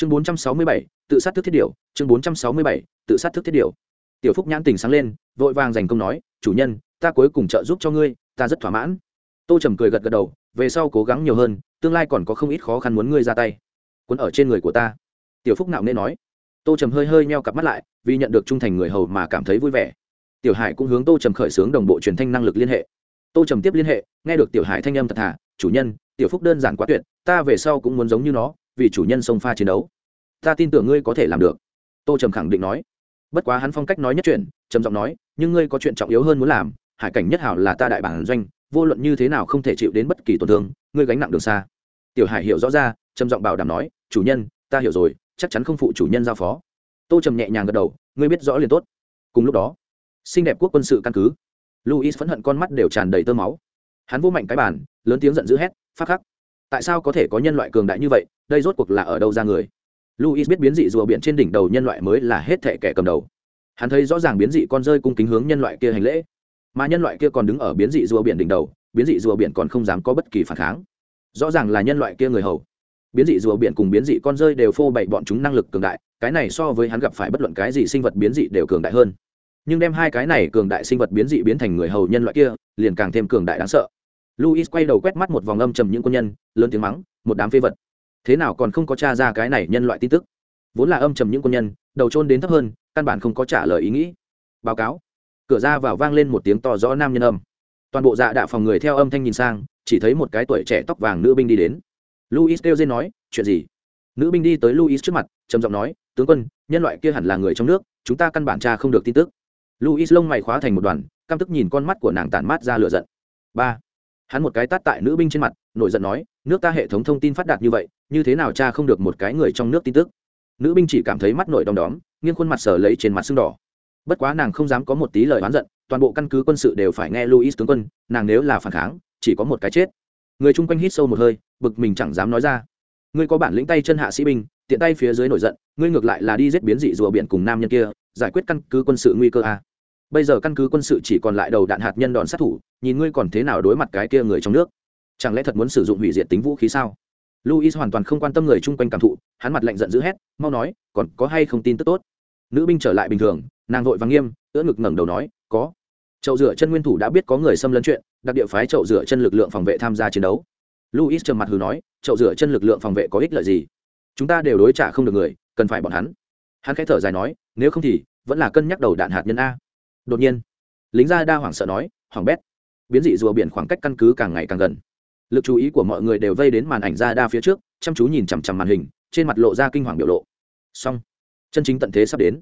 chương bốn trăm sáu mươi bảy, tự sát thức thiết điều. Chương bốn trăm sáu mươi bảy, tự sát thức thiết điều. Tiểu phúc nhãn tình sáng lên, vội vàng giành công nói, chủ nhân, ta cuối cùng trợ giúp cho ngươi, ta rất thỏa mãn. Tô trầm cười gật gật đầu, về sau cố gắng nhiều hơn, tương lai còn có không ít khó khăn muốn ngươi ra tay. Cuốn ở trên người của ta. Tiểu phúc nạo nên nói. Tô trầm hơi hơi meo cặp mắt lại, vì nhận được trung thành người hầu mà cảm thấy vui vẻ. Tiểu hải cũng hướng tô trầm khởi xướng đồng bộ truyền thanh năng lực liên hệ. Tô trầm tiếp liên hệ, nghe được tiểu hải thanh âm thật thà, chủ nhân, tiểu phúc đơn giản quá tuyệt, ta về sau cũng muốn giống như nó vì chủ nhân sông pha chiến đấu. Ta tin tưởng ngươi có thể làm được. Tô trầm khẳng định nói. Bất quá hắn phong cách nói nhất chuyện, trầm giọng nói, nhưng ngươi có chuyện trọng yếu hơn muốn làm, hải cảnh nhất hảo là ta đại bản doanh, vô luận như thế nào không thể chịu đến bất kỳ tổn thương, ngươi gánh nặng đường xa. Tiểu hải hiểu rõ ra, trầm giọng bảo đảm nói, chủ nhân, ta hiểu rồi, chắc chắn không phụ chủ nhân giao phó. Tô trầm nhẹ nhàng gật đầu, ngươi biết rõ liền tốt. Cùng lúc đó, xinh đẹp quốc quân sự căn cứ luis phẫn hận con mắt đều tràn đầy tơ máu. Hắn vô mạnh cái bàn, lớn tiếng giận dữ hét, phát khắc tại sao có thể có nhân loại cường đại như vậy, đây rốt cuộc là ở đâu ra người? Luis biết biến dị rùa biển trên đỉnh đầu nhân loại mới là hết thệ kẻ cầm đầu. Hắn thấy rõ ràng biến dị con rơi cung kính hướng nhân loại kia hành lễ. Mà nhân loại kia còn đứng ở biến dị rùa biển đỉnh đầu, biến dị rùa biển còn không dám có bất kỳ phản kháng. Rõ ràng là nhân loại kia người hầu. Biến dị rùa biển cùng biến dị con rơi đều phô bày bọn chúng năng lực cường đại, cái này so với hắn gặp phải bất luận cái gì sinh vật biến dị đều cường đại hơn. Nhưng đem hai cái này cường đại sinh vật biến dị biến thành người hầu nhân loại kia, liền càng thêm cường đại đáng sợ luis quay đầu quét mắt một vòng âm trầm những quân nhân, lớn tiếng mắng, một đám phế vật. Thế nào còn không có t r a ra cái này nhân loại tin tức? Vốn là âm trầm những quân nhân, đầu trôn đến thấp hơn, căn bản không có trả lời ý nghĩ. Báo cáo. Cửa ra vào vang lên một tiếng to rõ nam nhân âm. Toàn bộ dạ đạo phòng người theo âm thanh nhìn sang, chỉ thấy một cái tuổi trẻ tóc vàng nữ binh đi đến. Luis kêu dên nói, chuyện gì? Nữ binh đi tới luis trước mặt, trầm giọng nói, tướng quân, nhân loại kia hẳn là người trong nước, chúng ta căn bản cha không được tin tức. Luis lông mày khóa thành một đoàn, căm tức nhìn con mắt của nàng tản mát ra lửa giận. Ba hắn một cái tát tại nữ binh trên mặt, nổi giận nói, nước ta hệ thống thông tin phát đạt như vậy, như thế nào cha không được một cái người trong nước tin tức? Nữ binh chỉ cảm thấy mắt nổi đom đóm, nghiêng khuôn mặt sờ lấy trên mặt sưng đỏ. Bất quá nàng không dám có một tí lời oán giận, toàn bộ căn cứ quân sự đều phải nghe luis tướng quân, nàng nếu là phản kháng, chỉ có một cái chết. Người chung quanh hít sâu một hơi, bực mình chẳng dám nói ra. Ngươi có bản lĩnh tay chân hạ sĩ binh, tiện tay phía dưới nổi giận, ngươi ngược lại là đi giết biến dị rùa biển cùng nam nhân kia, giải quyết căn cứ quân sự nguy cơ a bây giờ căn cứ quân sự chỉ còn lại đầu đạn hạt nhân đòn sát thủ, nhìn ngươi còn thế nào đối mặt cái kia người trong nước. Chẳng lẽ thật muốn sử dụng hủy diệt tính vũ khí sao? Luis hoàn toàn không quan tâm người chung quanh cảm thụ, hắn mặt lạnh giận dữ hét, mau nói, còn có hay không tin tức tốt? Nữ binh trở lại bình thường, nàng vội và nghiêm ưỡ ngực ngẩng đầu nói, có. Chậu rửa chân nguyên thủ đã biết có người xâm lấn chuyện, đặc địa phái chậu rửa chân lực lượng phòng vệ tham gia chiến đấu. Luis trầm mặt hừ nói, chậu rửa chân lực lượng phòng vệ có ích lợi gì? Chúng ta đều đối trả không được người, cần phải bọn hắn. Hắn khẽ thở dài nói, nếu không thì, vẫn là cân nhắc đầu đạn hạt nhân a đột nhiên, lính gia đa hoảng sợ nói, hoảng bét. Biến dị rùa biển khoảng cách căn cứ càng ngày càng gần. Lực chú ý của mọi người đều vây đến màn ảnh ra đa phía trước, chăm chú nhìn chằm chằm màn hình, trên mặt lộ ra kinh hoàng biểu lộ. Song chân chính tận thế sắp đến.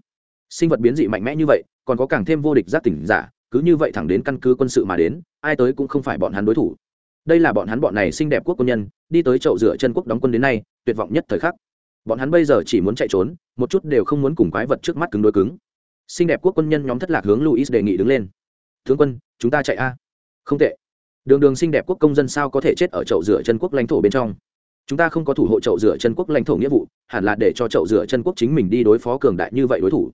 Sinh vật biến dị mạnh mẽ như vậy, còn có càng thêm vô địch giác tỉnh giả, cứ như vậy thẳng đến căn cứ quân sự mà đến, ai tới cũng không phải bọn hắn đối thủ. Đây là bọn hắn bọn này xinh đẹp quốc quân nhân, đi tới chậu rửa chân quốc đóng quân đến nay, tuyệt vọng nhất thời khắc. Bọn hắn bây giờ chỉ muốn chạy trốn, một chút đều không muốn cùng quái vật trước mắt cứng đối cứng xinh đẹp quốc quân nhân nhóm thất lạc hướng luis đề nghị đứng lên. Tướng quân, chúng ta chạy a. Không tệ. Đường đường xinh đẹp quốc công dân sao có thể chết ở chậu rửa chân quốc lãnh thổ bên trong? Chúng ta không có thủ hộ chậu rửa chân quốc lãnh thổ nghĩa vụ, hẳn là để cho chậu rửa chân quốc chính mình đi đối phó cường đại như vậy đối thủ.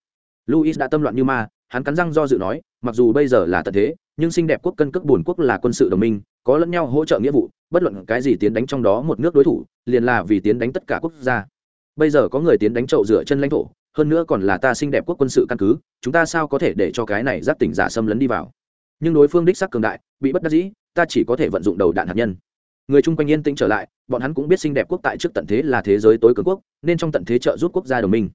Luis đã tâm loạn như ma, hắn cắn răng do dự nói, mặc dù bây giờ là tận thế, nhưng xinh đẹp quốc cân cước bùn quốc là quân sự đồng minh, có lẫn nhau hỗ trợ nghĩa vụ, bất luận cái gì tiến đánh trong đó một nước đối thủ, liền là vì tiến đánh tất cả quốc gia. Bây giờ có người tiến đánh chậu rửa chân lãnh thổ hơn nữa còn là ta xinh đẹp quốc quân sự căn cứ, chúng ta sao có thể để cho cái này giáp tỉnh giả xâm lấn đi vào? Nhưng đối phương đích sắc cường đại, bị bất đắc dĩ, ta chỉ có thể vận dụng đầu đạn hạt nhân. Người chung quanh yên tĩnh trở lại, bọn hắn cũng biết xinh đẹp quốc tại trước tận thế là thế giới tối cường quốc, nên trong tận thế trợ giúp quốc gia đồng minh.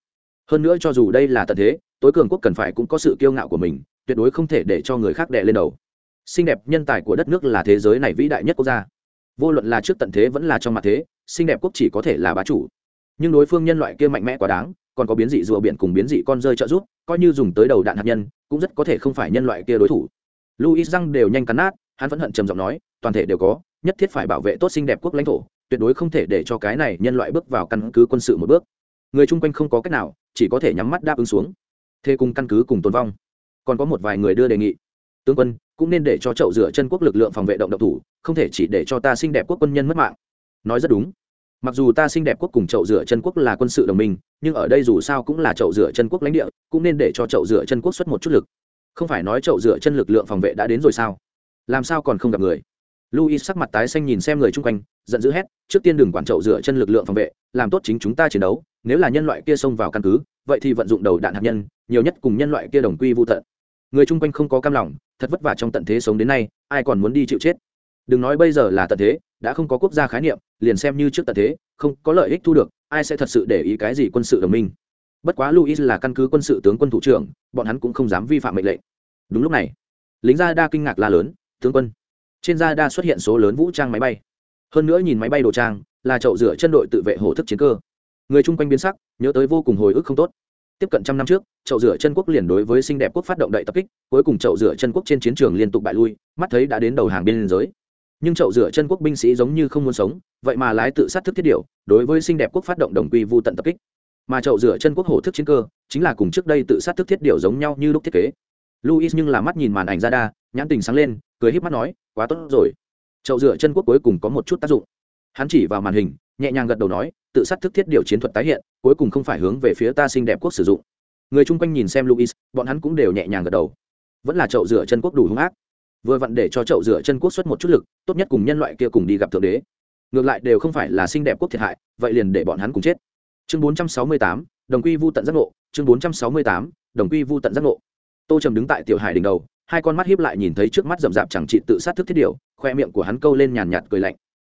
Hơn nữa cho dù đây là tận thế, tối cường quốc cần phải cũng có sự kiêu ngạo của mình, tuyệt đối không thể để cho người khác đè lên đầu. Xinh đẹp nhân tài của đất nước là thế giới này vĩ đại nhất quốc gia. Vô luận là trước tận thế vẫn là trong mặt thế, xinh đẹp quốc chỉ có thể là bá chủ. Nhưng đối phương nhân loại kia mạnh mẽ quá đáng còn có biến dị rùa biển cùng biến dị con rơi trợ giúp, coi như dùng tới đầu đạn hạt nhân, cũng rất có thể không phải nhân loại kia đối thủ. Luis răng đều nhanh cắn nát, hắn vẫn hận trầm giọng nói, toàn thể đều có, nhất thiết phải bảo vệ tốt xinh đẹp quốc lãnh thổ, tuyệt đối không thể để cho cái này nhân loại bước vào căn cứ quân sự một bước. Người chung quanh không có cách nào, chỉ có thể nhắm mắt đáp ứng xuống. Thế cùng căn cứ cùng tồn vong. Còn có một vài người đưa đề nghị. Tướng quân, cũng nên để cho chậu rửa chân quốc lực lượng phòng vệ động độc thủ, không thể chỉ để cho ta xinh đẹp quốc quân nhân mất mạng. Nói rất đúng mặc dù ta xinh đẹp quốc cùng chậu rửa chân quốc là quân sự đồng minh, nhưng ở đây dù sao cũng là chậu rửa chân quốc lãnh địa, cũng nên để cho chậu rửa chân quốc xuất một chút lực. Không phải nói chậu rửa chân lực lượng phòng vệ đã đến rồi sao? Làm sao còn không gặp người? Luis sắc mặt tái xanh nhìn xem người chung quanh, giận dữ hét, trước tiên đừng quản chậu rửa chân lực lượng phòng vệ, làm tốt chính chúng ta chiến đấu, nếu là nhân loại kia xông vào căn cứ, vậy thì vận dụng đầu đạn hạt nhân, nhiều nhất cùng nhân loại kia đồng quy vô tận. Người chung quanh không có cam lòng, thật vất vả trong tận thế sống đến nay, ai còn muốn đi chịu chết? Đừng nói bây giờ là tận thế, đã không có quốc gia khái niệm, liền xem như trước tận thế, không có lợi ích thu được, ai sẽ thật sự để ý cái gì quân sự đồng minh? Bất quá luis là căn cứ quân sự tướng quân thủ trưởng, bọn hắn cũng không dám vi phạm mệnh lệnh. Đúng lúc này, lính gia đa kinh ngạc la lớn, tướng quân, trên gia đa xuất hiện số lớn vũ trang máy bay. Hơn nữa nhìn máy bay đồ trang, là chậu rửa chân đội tự vệ hổ thức chiến cơ. Người chung quanh biến sắc, nhớ tới vô cùng hồi ức không tốt. Tiếp cận trăm năm trước, chậu rửa chân quốc liền đối với xinh đẹp quốc phát động đậy tập kích, cuối cùng chậu rửa chân quốc trên chiến trường liên tục bại lui, mắt thấy đã đến đầu hàng biên giới nhưng chậu rửa chân quốc binh sĩ giống như không muốn sống, vậy mà lái tự sát thức thiết điều, đối với xinh đẹp quốc phát động đồng quy vu tận tập kích. Mà chậu rửa chân quốc hổ thức chiến cơ, chính là cùng trước đây tự sát thức thiết điều giống nhau như lúc thiết kế. Luis nhưng là mắt nhìn màn ảnh ra đa nhãn tình sáng lên, cười híp mắt nói, quá tốt rồi. Chậu rửa chân quốc cuối cùng có một chút tác dụng. Hắn chỉ vào màn hình, nhẹ nhàng gật đầu nói, tự sát thức thiết điều chiến thuật tái hiện, cuối cùng không phải hướng về phía ta xinh đẹp quốc sử dụng. Người chung quanh nhìn xem luis bọn hắn cũng đều nhẹ nhàng gật đầu. Vẫn là chậu rửa chân quốc đủ hung ác vừa vặn để cho chậu rửa chân quốc xuất một chút lực tốt nhất cùng nhân loại kia cùng đi gặp thượng đế. Ngược lại đều không phải là xinh đẹp quốc thiệt hại vậy liền để bọn hắn cùng chết. Chương 468, đồng quy vu tận giác ngộ. Chương 468, đồng quy vu tận giác ngộ. Tô trầm đứng tại tiểu hải đỉnh đầu hai con mắt hiếp lại nhìn thấy trước mắt rậm rạp chẳng trị tự sát thức thiết điều khoe miệng của hắn câu lên nhàn nhạt cười lạnh.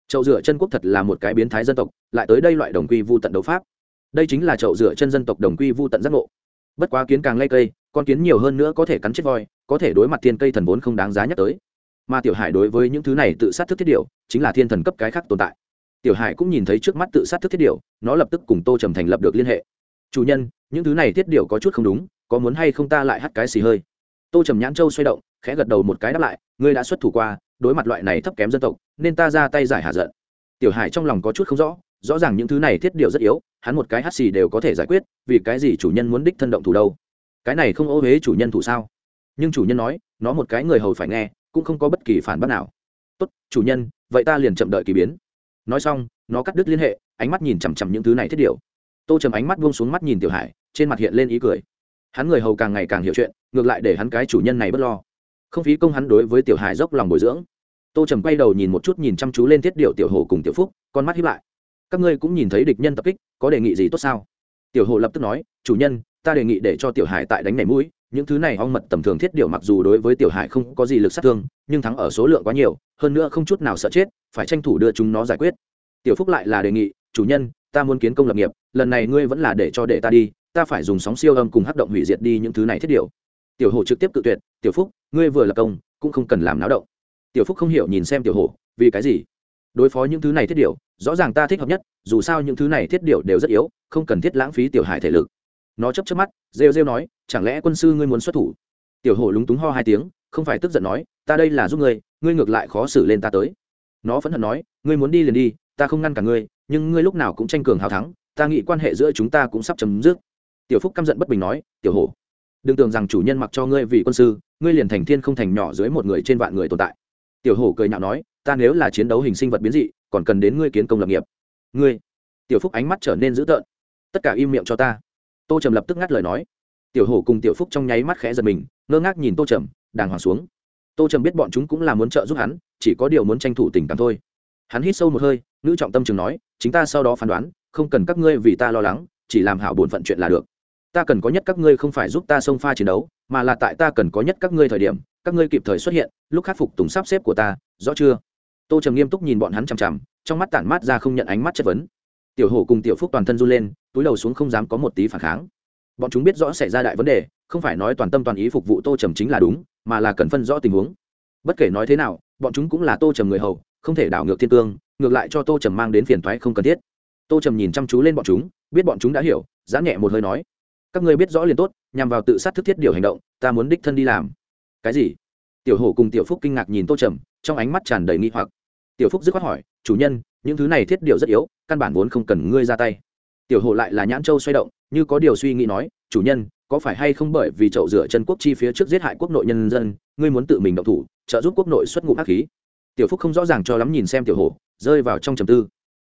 Chậu rửa chân quốc thật là một cái biến thái dân tộc lại tới đây loại đồng quy vu tận đấu pháp. Đây chính là chậu rửa chân dân tộc đồng quy vu tận giác ngộ. Bất quá kiến càng lây cây con kiến nhiều hơn nữa có thể cắn chết voi, có thể đối mặt thiên cây thần vốn không đáng giá nhắc tới. Mà tiểu hải đối với những thứ này tự sát thức thiết điều, chính là thiên thần cấp cái khác tồn tại. Tiểu hải cũng nhìn thấy trước mắt tự sát thức thiết điều, nó lập tức cùng tô trầm thành lập được liên hệ. Chủ nhân, những thứ này thiết điều có chút không đúng, có muốn hay không ta lại hắt cái xì hơi? Tô trầm nhãn châu xoay động, khẽ gật đầu một cái đáp lại, ngươi đã xuất thủ qua, đối mặt loại này thấp kém dân tộc, nên ta ra tay giải hạ giận. Tiểu hải trong lòng có chút không rõ rõ ràng những thứ này thiết điều rất yếu, hắn một cái hắt xì đều có thể giải quyết, vì cái gì chủ nhân muốn đích thân động thủ đâu? Cái này không ô huế chủ nhân thủ sao? Nhưng chủ nhân nói, nó một cái người hầu phải nghe, cũng không có bất kỳ phản bác nào. Tốt, chủ nhân, vậy ta liền chậm đợi kỳ biến. Nói xong, nó cắt đứt liên hệ, ánh mắt nhìn chằm chằm những thứ này thiết điều. Tô trầm ánh mắt buông xuống mắt nhìn tiểu hải, trên mặt hiện lên ý cười. Hắn người hầu càng ngày càng hiểu chuyện, ngược lại để hắn cái chủ nhân này b ấ t lo. Không phí công hắn đối với tiểu hải dốc lòng bồi dưỡng. Tô trầm quay đầu nhìn một chút nhìn chăm chú lên thiết điệu tiểu hồ cùng tiểu phúc, con mắt hiếp lại. Các ngươi cũng nhìn thấy địch nhân tập kích, có đề nghị gì tốt sao? Tiểu hồ lập tức nói, chủ nhân ta đề nghị để cho tiểu hải tại đánh nảy mũi, những thứ này ong mật tầm thường thiết điều mặc dù đối với tiểu hải không có gì lực sát thương, nhưng thắng ở số lượng quá nhiều, hơn nữa không chút nào sợ chết, phải tranh thủ đưa chúng nó giải quyết. Tiểu phúc lại là đề nghị, chủ nhân, ta muốn kiến công lập nghiệp, lần này ngươi vẫn là để cho để ta đi, ta phải dùng sóng siêu âm cùng hắc động hủy diệt đi những thứ này thiết điều. Tiểu hồ trực tiếp cự tuyệt, tiểu phúc, ngươi vừa là công, cũng không cần làm náo động. Tiểu phúc không hiểu nhìn xem tiểu hồ vì cái gì? Đối phó những thứ này thiết điều, rõ ràng ta thích hợp nhất, dù sao những thứ này thiết điều đều rất yếu, không cần thiết lãng phí tiểu hải thể lực nó chấp chấp mắt, rêu rêu nói, chẳng lẽ quân sư ngươi muốn xuất thủ? Tiểu hồ lúng túng ho hai tiếng, không phải tức giận nói, ta đây là giúp ngươi ngươi ngược lại khó xử lên ta tới. Nó phẫn hận nói, ngươi muốn đi liền đi, ta không ngăn cả ngươi, nhưng ngươi lúc nào cũng tranh cường hào thắng, ta nghĩ quan hệ giữa chúng ta cũng sắp chấm dứt. Tiểu phúc căm giận bất bình nói, tiểu hổ, đừng tưởng rằng chủ nhân mặc cho ngươi vì quân sư, ngươi liền thành thiên không thành nhỏ dưới một người trên vạn người tồn tại. Tiểu hổ cười nhạo nói, ta nếu là chiến đấu hình sinh vật biến dị, còn cần đến ngươi kiến công lập nghiệp. Ngươi? Tiểu phúc ánh mắt trở nên dữ tợn. Tất cả im miệng cho ta tô trầm lập tức ngắt lời nói. Tiểu hổ cùng tiểu phúc trong nháy mắt khẽ giật mình, ngơ ngác nhìn tô trầm, đàng hoàng xuống. Tô trầm biết bọn chúng cũng là muốn trợ giúp hắn, chỉ có điều muốn tranh thủ tình cảm thôi. Hắn hít sâu một hơi nữ trọng tâm chừng nói, chính ta sau đó phán đoán, không cần các ngươi vì ta lo lắng, chỉ làm hảo bổn phận chuyện là được. Ta cần có nhất các ngươi không phải giúp ta xông pha chiến đấu, mà là tại ta cần có nhất các ngươi thời điểm, các ngươi kịp thời xuất hiện, lúc khắc phục tùng sắp xếp của ta, rõ chưa? Tô trầm nghiêm túc nhìn bọn hắn chằm chằm, trong mắt tản mát ra không nhận ánh mắt chất vấn. Tiểu hổ cùng tiểu phúc toàn thân run lên túi đầu xuống không dám có một tí phản kháng. Bọn chúng biết rõ xảy ra đại vấn đề, không phải nói toàn tâm toàn ý phục vụ tô trầm chính là đúng, mà là cần phân rõ tình huống. Bất kể nói thế nào, bọn chúng cũng là tô trầm người hầu, không thể đảo ngược thiên tương ngược lại cho tô trầm mang đến phiền thoái không cần thiết. Tô trầm nhìn chăm chú lên bọn chúng, biết bọn chúng đã hiểu dám nhẹ một hơi nói, các ngươi biết rõ liền tốt, nhằm vào tự sát thức thiết điều hành động, ta muốn đích thân đi làm. Cái gì? Tiểu hổ cùng tiểu phúc kinh ngạc nhìn tô trầm, trong ánh mắt tràn đầy nghi hoặc. Tiểu phúc dứt khoát hỏi, chủ nhân, những thứ này thiết điều rất yếu, căn bản vốn không cần ngươi ra tay tiểu hổ lại là nhãn châu xoay động, như có điều suy nghĩ nói, chủ nhân, có phải hay không bởi vì chậu rửa chân quốc chi phía trước giết hại quốc nội nhân dân, ngươi muốn tự mình động thủ, trợ giúp quốc nội xuất ngũ ác khí? Tiểu phúc không rõ ràng cho lắm nhìn xem tiểu hổ rơi vào trong trầm tư.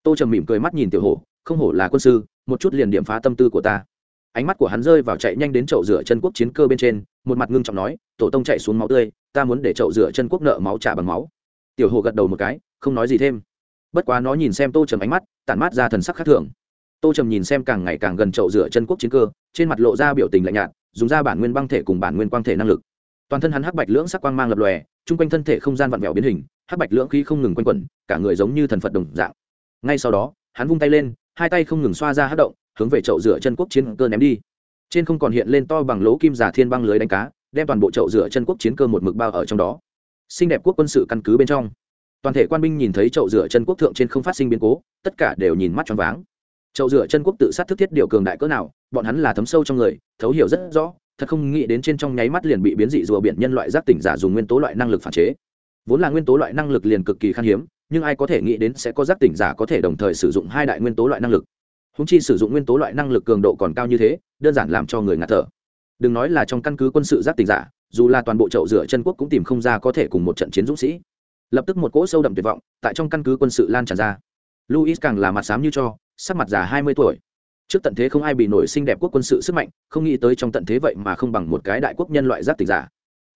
Tô trầm mỉm cười mắt nhìn tiểu hổ không hổ là quân sư, một chút liền điểm phá tâm tư của ta. Ánh mắt của hắn rơi vào chạy nhanh đến chậu rửa chân quốc chiến cơ bên trên, một mặt ngưng trọng nói, tổ tông chạy xuống máu tươi, ta muốn để chậu rửa chân quốc nợ máu trả bằng máu. Tiểu hồ gật đầu một cái, không nói gì thêm. Bất quá nó nhìn xem tô trầm ánh mắt, tản mát ra thần sắc khác thường tô trầm nhìn xem càng ngày càng gần chậu rửa chân quốc chiến cơ, trên mặt lộ ra biểu tình lạnh nhạt, dùng ra bản nguyên băng thể cùng bản nguyên quang thể năng lực. Toàn thân hắn hắc bạch lưỡng sắc quang mang lập lòe, chung quanh thân thể không gian vặn vẹo biến hình, hắc bạch lưỡng khí không ngừng quanh quẩn, cả người giống như thần phật đồng dạng. Ngay sau đó, hắn vung tay lên, hai tay không ngừng xoa ra hát động, hướng về chậu rửa chân quốc chiến cơ ném đi. Trên không còn hiện lên to bằng lỗ kim giả thiên băng lưới đánh cá, đem toàn bộ chậu rửa chân quốc chiến cơ một mực bao ở trong đó. Xinh đẹp quốc quân sự căn cứ bên trong. Toàn thể quan binh nhìn thấy chậu rửa chân quốc thượng trên không phát sinh biến cố, tất cả đều nhìn mắt choáng váng chậu rửa chân quốc tự sát thức thiết điều cường đại cỡ nào, bọn hắn là thấm sâu trong người, thấu hiểu rất rõ, thật không nghĩ đến trên trong nháy mắt liền bị biến dị rùa biển nhân loại giác tỉnh giả dùng nguyên tố loại năng lực phản chế. Vốn là nguyên tố loại năng lực liền cực kỳ khan hiếm, nhưng ai có thể nghĩ đến sẽ có giác tỉnh giả có thể đồng thời sử dụng hai đại nguyên tố loại năng lực. Húng chi sử dụng nguyên tố loại năng lực cường độ còn cao như thế, đơn giản làm cho người ngạt thở. Đừng nói là trong căn cứ quân sự giác tỉnh giả, dù là toàn bộ chậu rửa chân quốc cũng tìm không ra có thể cùng một trận chiến dũng sĩ. Lập tức một cỗ sâu đậm tuyệt vọng tại trong căn cứ quân sự lan tràn ra. Luis càng là mặt xám như cho sắc mặt già hai mươi tuổi. Trước tận thế không ai bị nổi xinh đẹp quốc quân sự sức mạnh, không nghĩ tới trong tận thế vậy mà không bằng một cái đại quốc nhân loại giác tỉnh giả.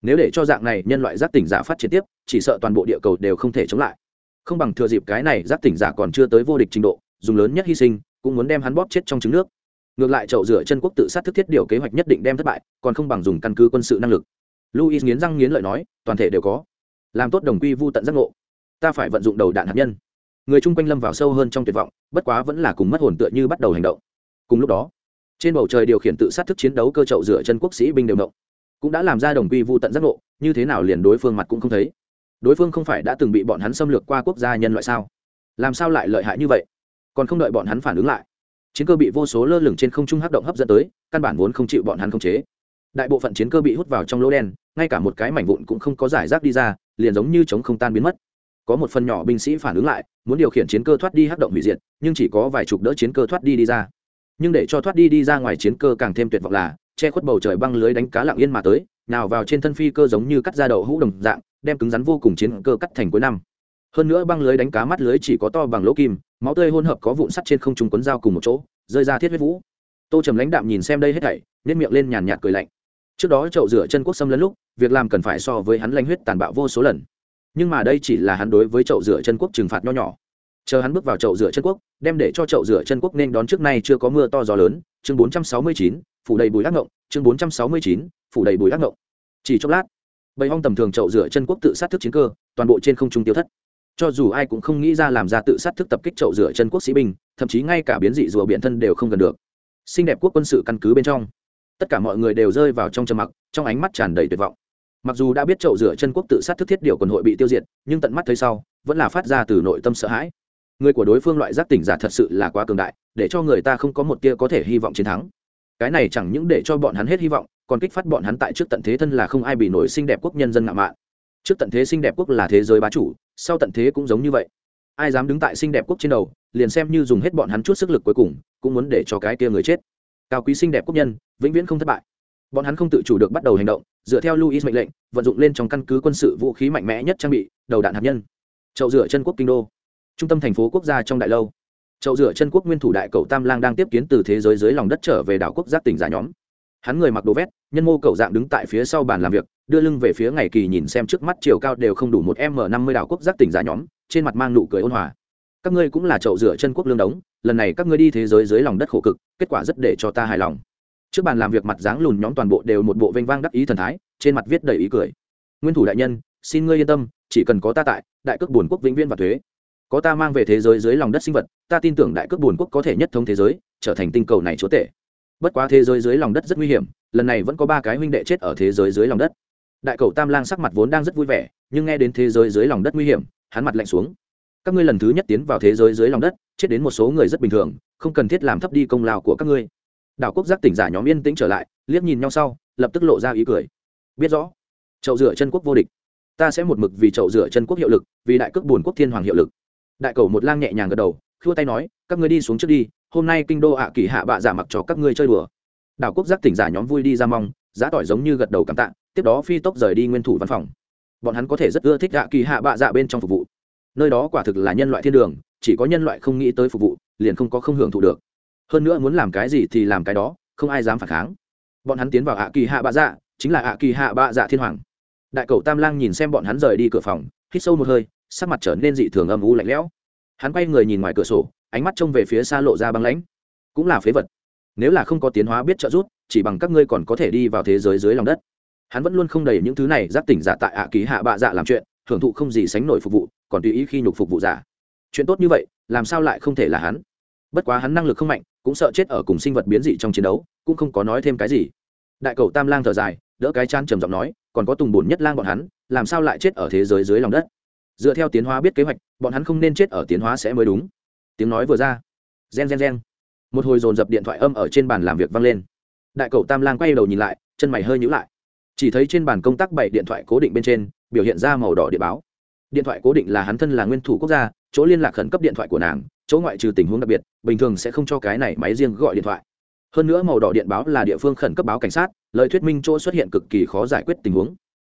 Nếu để cho dạng này nhân loại giác tỉnh giả phát triển tiếp, chỉ sợ toàn bộ địa cầu đều không thể chống lại. Không bằng thừa dịp cái này giác tỉnh giả còn chưa tới vô địch trình độ, dùng lớn nhất hy sinh, cũng muốn đem hắn bóp chết trong trứng nước. Ngược lại chậu rửa chân quốc tự sát thức thiết điều kế hoạch nhất định đem thất bại, còn không bằng dùng căn cứ quân sự năng lực. Luis nghiến răng nghiến lợi nói, toàn thể đều có. Làm tốt đồng quy vu tận giác ngộ. Ta phải vận dụng đầu đạn hạt nhân người chung quanh lâm vào sâu hơn trong tuyệt vọng, bất quá vẫn là cùng mất hồn tựa như bắt đầu hành động. Cùng lúc đó, trên bầu trời điều khiển tự sát thức chiến đấu cơ chậu rửa chân quốc sĩ binh đều động, cũng đã làm ra đồng quy vu tận giác ngộ, như thế nào liền đối phương mặt cũng không thấy. Đối phương không phải đã từng bị bọn hắn xâm lược qua quốc gia nhân loại sao? Làm sao lại lợi hại như vậy? Còn không đợi bọn hắn phản ứng lại, chiến cơ bị vô số lơ lửng trên không trung hấp động hấp dẫn tới, căn bản vốn không chịu bọn hắn khống chế. Đại bộ phận chiến cơ bị hút vào trong lỗ đen, ngay cả một cái mảnh vụn cũng không có giải rác đi ra, liền giống như chống không tan biến mất. Có một phần nhỏ binh sĩ phản ứng lại muốn điều khiển chiến cơ thoát đi hắc động hủy diệt, nhưng chỉ có vài chục đỡ chiến cơ thoát đi đi ra. Nhưng để cho thoát đi đi ra ngoài chiến cơ càng thêm tuyệt vọng là, che khuất bầu trời băng lưới đánh cá lặng yên mà tới, nào vào trên thân phi cơ giống như cắt ra đậu hũ đồng dạng, đem cứng rắn vô cùng chiến cơ cắt thành cuối năm. Hơn nữa băng lưới đánh cá mắt lưới chỉ có to bằng lỗ kim, máu tươi hỗn hợp có vụn sắt trên không trung quấn dao cùng một chỗ, rơi ra thiết huyết vũ. Tô trầm lãnh đạm nhìn xem đây hết thảy nếp miệng lên nhàn nhạt cười lạnh. Trước đó chậu rửa chân quốc xâm lấn lúc, việc làm cần phải so với hắn lanh huyết tàn bạo vô số lần nhưng mà đây chỉ là hắn đối với chậu rửa chân quốc trừng phạt nho nhỏ. Chờ hắn bước vào chậu rửa chân quốc đem để cho chậu rửa chân quốc nên đón trước nay chưa có mưa to gió lớn chương 469, phủ đầy bùi ác ngộng chương 469, phủ đầy bùi ác ngộng. Chỉ chốc lát bầy hong tầm thường chậu rửa chân quốc tự sát thức chiến cơ toàn bộ trên không trung tiêu thất. Cho dù ai cũng không nghĩ ra làm ra tự sát thức tập kích chậu rửa chân quốc sĩ binh thậm chí ngay cả biến dị rùa biện thân đều không gần được. Xinh đẹp quốc quân sự căn cứ bên trong tất cả mọi người đều rơi vào trong trầm mặc trong ánh mắt tràn đầy tuyệt vọng mặc dù đã biết chậu rửa chân quốc tự sát thức thiết điều quần hội bị tiêu diệt, nhưng tận mắt thấy sau, vẫn là phát ra từ nội tâm sợ hãi. Người của đối phương loại giác tỉnh giả thật sự là quá cường đại, để cho người ta không có một tia có thể hy vọng chiến thắng. Cái này chẳng những để cho bọn hắn hết hy vọng, còn kích phát bọn hắn tại trước tận thế thân là không ai bị nổi xinh đẹp quốc nhân dân ngạo mạn. Trước tận thế xinh đẹp quốc là thế giới bá chủ, sau tận thế cũng giống như vậy. Ai dám đứng tại xinh đẹp quốc trên đầu, liền xem như dùng hết bọn hắn chút sức lực cuối cùng, cũng muốn để cho cái kia người chết. Cao quý xinh đẹp quốc nhân, vĩnh viễn không thất bại bọn hắn không tự chủ được bắt đầu hành động, dựa theo luis mệnh lệnh, vận dụng lên trong căn cứ quân sự vũ khí mạnh mẽ nhất trang bị, đầu đạn hạt nhân. Chậu rửa chân quốc kinh đô. Trung tâm thành phố quốc gia trong đại lâu. Chậu rửa chân quốc nguyên thủ đại cầu tam lang đang tiếp kiến từ thế giới dưới lòng đất trở về đảo quốc giác tỉnh giả nhóm. Hắn người mặc đồ vét, nhân mô cầu dạng đứng tại phía sau bàn làm việc, đưa lưng về phía ngày kỳ nhìn xem trước mắt chiều cao đều không đủ một m năm mươi đảo quốc giác tỉnh giả nhóm, trên mặt mang nụ cười ôn hòa. Các ngươi cũng là chậu rửa chân quốc lương đống, lần này các ngươi đi thế giới dưới lòng đất khổ cực, kết quả rất để cho ta hài lòng trước bàn làm việc mặt dáng lùn nhóm toàn bộ đều một bộ vênh vang đắc ý thần thái, trên mặt viết đầy ý cười. Nguyên thủ đại nhân, xin ngươi yên tâm, chỉ cần có ta tại, đại cước buồn quốc vĩnh viên và thuế. Có ta mang về thế giới dưới lòng đất sinh vật, ta tin tưởng đại cước buồn quốc có thể nhất thống thế giới, trở thành tinh cầu này chúa tể. Bất quá thế giới dưới lòng đất rất nguy hiểm, lần này vẫn có ba cái huynh đệ chết ở thế giới dưới lòng đất. Đại cầu tam lang sắc mặt vốn đang rất vui vẻ, nhưng nghe đến thế giới dưới lòng đất nguy hiểm, hắn mặt lạnh xuống. Các ngươi lần thứ nhất tiến vào thế giới dưới lòng đất, chết đến một số người rất bình thường, không cần thiết làm thấp đi công lao của các ngươi đảo quốc giác tỉnh giả nhóm yên tĩnh trở lại, liếc nhìn nhau sau, lập tức lộ ra ý cười. Biết rõ, chậu rửa chân quốc vô địch. Ta sẽ một mực vì chậu rửa chân quốc hiệu lực, vì đại cước bùn quốc thiên hoàng hiệu lực. Đại cầu một lang nhẹ nhàng gật đầu, khua tay nói, các ngươi đi xuống trước đi, hôm nay kinh đô ạ kỳ hạ bạ giả mặc cho các ngươi chơi đùa. Đảo quốc giác tỉnh giả nhóm vui đi ra mong, giá tỏi giống như gật đầu cảm tạ, tiếp đó phi tốc rời đi nguyên thủ văn phòng. Bọn hắn có thể rất ưa thích ạ kỳ hạ bạ dạ bên trong phục vụ. Nơi đó quả thực là nhân loại thiên đường, chỉ có nhân loại không nghĩ tới phục vụ, liền không có không hưởng thụ được hơn nữa muốn làm cái gì thì làm cái đó, không ai dám phản kháng. Bọn hắn tiến vào ạ kỳ hạ bạ dạ chính là ạ kỳ hạ bạ dạ thiên hoàng. Đại cầu tam lang nhìn xem bọn hắn rời đi cửa phòng, hít sâu một hơi, sắc mặt trở nên dị thường âm u lạnh lẽo. Hắn quay người nhìn ngoài cửa sổ, ánh mắt trông về phía xa lộ ra băng lãnh. Cũng là phế vật. Nếu là không có tiến hóa biết trợ giúp, chỉ bằng các ngươi còn có thể đi vào thế giới dưới lòng đất. Hắn vẫn luôn không đầy những thứ này giáp tỉnh giả tại ạ ký hạ bạ dạ làm chuyện hưởng thụ không gì sánh nổi phục vụ, còn tùy ý khi nhục phục vụ giả. Chuyện tốt như vậy, làm sao lại không thể là hắn? Bất quá hắn năng lực không mạnh, cũng sợ chết ở cùng sinh vật biến dị trong chiến đấu, cũng không có nói thêm cái gì. Đại cầu tam lang thở dài, đỡ cái chan trầm giọng nói, còn có tùng bùn nhất lang bọn hắn, làm sao lại chết ở thế giới dưới lòng đất? Dựa theo tiến hóa biết kế hoạch, bọn hắn không nên chết ở tiến hóa sẽ mới đúng. Tiếng nói vừa ra. Gen gen gen. Một hồi dồn dập điện thoại âm ở trên bàn làm việc vang lên. Đại cầu tam lang quay đầu nhìn lại, chân mày hơi nhữ lại. Chỉ thấy trên bàn công tác bảy điện thoại cố định bên trên, biểu hiện ra màu đỏ địa báo. Điện thoại cố định là hắn thân là nguyên thủ quốc gia, chỗ liên lạc khẩn cấp điện thoại của nàng chỗ ngoại trừ tình huống đặc biệt, bình thường sẽ không cho cái này máy riêng gọi điện thoại. Hơn nữa màu đỏ điện báo là địa phương khẩn cấp báo cảnh sát, lời thuyết minh chỗ xuất hiện cực kỳ khó giải quyết tình huống.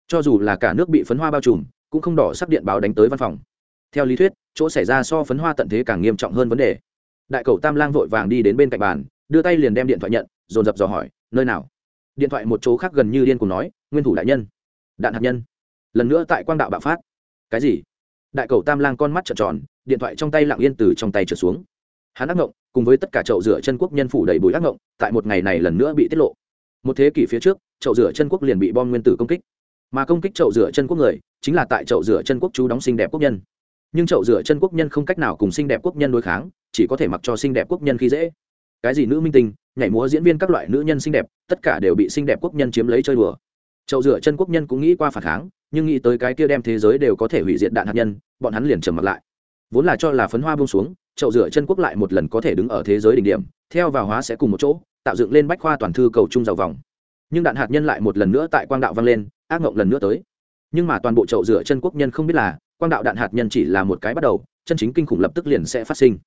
Cho dù là cả nước bị phấn hoa bao trùm, cũng không đỏ sắc điện báo đánh tới văn phòng. Theo lý thuyết, chỗ xảy ra so phấn hoa tận thế càng nghiêm trọng hơn vấn đề. Đại cầu tam lang vội vàng đi đến bên cạnh bàn, đưa tay liền đem điện thoại nhận, dồn dập dò hỏi, nơi nào? Điện thoại một chỗ khác gần như điên cùng nói, nguyên thủ đại nhân. Đạn hạt nhân. Lần nữa tại quang đạo bạo phát. Cái gì? Đại cầu tam lang con mắt trợn tròn điện thoại trong tay lặng yên từ trong tay trở xuống. Hắn ác ngộng, cùng với tất cả chậu rửa chân quốc nhân phủ đầy bụi ác ngộng, tại một ngày này lần nữa bị tiết lộ. Một thế kỷ phía trước, chậu rửa chân quốc liền bị bom nguyên tử công kích. Mà công kích chậu rửa chân quốc người, chính là tại chậu rửa chân quốc chú đóng xinh đẹp quốc nhân. Nhưng chậu rửa chân quốc nhân không cách nào cùng xinh đẹp quốc nhân đối kháng, chỉ có thể mặc cho xinh đẹp quốc nhân khi dễ. Cái gì nữ minh tinh, nhảy múa diễn viên các loại nữ nhân xinh đẹp, tất cả đều bị xinh đẹp quốc nhân chiếm lấy chơi đùa. Chậu rửa chân quốc nhân cũng nghĩ qua phản kháng, nhưng nghĩ tới cái kia đem thế giới đều có thể hủy diệt đạn hạt nhân, bọn hắn liền trầm mặt lại vốn là cho là phấn hoa buông xuống, chậu rửa chân quốc lại một lần có thể đứng ở thế giới đỉnh điểm, theo vào hóa sẽ cùng một chỗ, tạo dựng lên bách khoa toàn thư cầu chung giàu vòng. Nhưng đạn hạt nhân lại một lần nữa tại quang đạo vang lên, ác ngộng lần nữa tới. Nhưng mà toàn bộ chậu rửa chân quốc nhân không biết là, quang đạo đạn hạt nhân chỉ là một cái bắt đầu, chân chính kinh khủng lập tức liền sẽ phát sinh.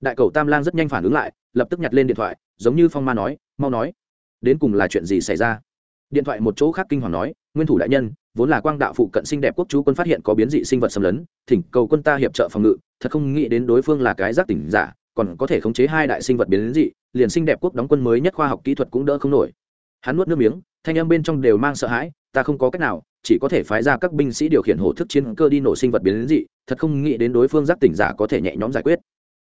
Đại cầu tam lang rất nhanh phản ứng lại, lập tức nhặt lên điện thoại, giống như phong ma nói, mau nói, đến cùng là chuyện gì xảy ra? Điện thoại một chỗ khác kinh hoàng nói, nguyên thủ đại nhân vốn là quang đạo phụ cận sinh đẹp quốc chú quân phát hiện có biến dị sinh vật xâm lấn, thỉnh cầu quân ta hiệp trợ phòng ngự, thật không nghĩ đến đối phương là cái giác tỉnh giả, còn có thể khống chế hai đại sinh vật biến dị, liền sinh đẹp quốc đóng quân mới nhất khoa học kỹ thuật cũng đỡ không nổi. Hắn nuốt nước miếng, thanh âm bên trong đều mang sợ hãi, ta không có cách nào, chỉ có thể phái ra các binh sĩ điều khiển hổ thức chiến cơ đi nổ sinh vật biến dị, thật không nghĩ đến đối phương giác tỉnh giả có thể nhẹ nhõm giải quyết.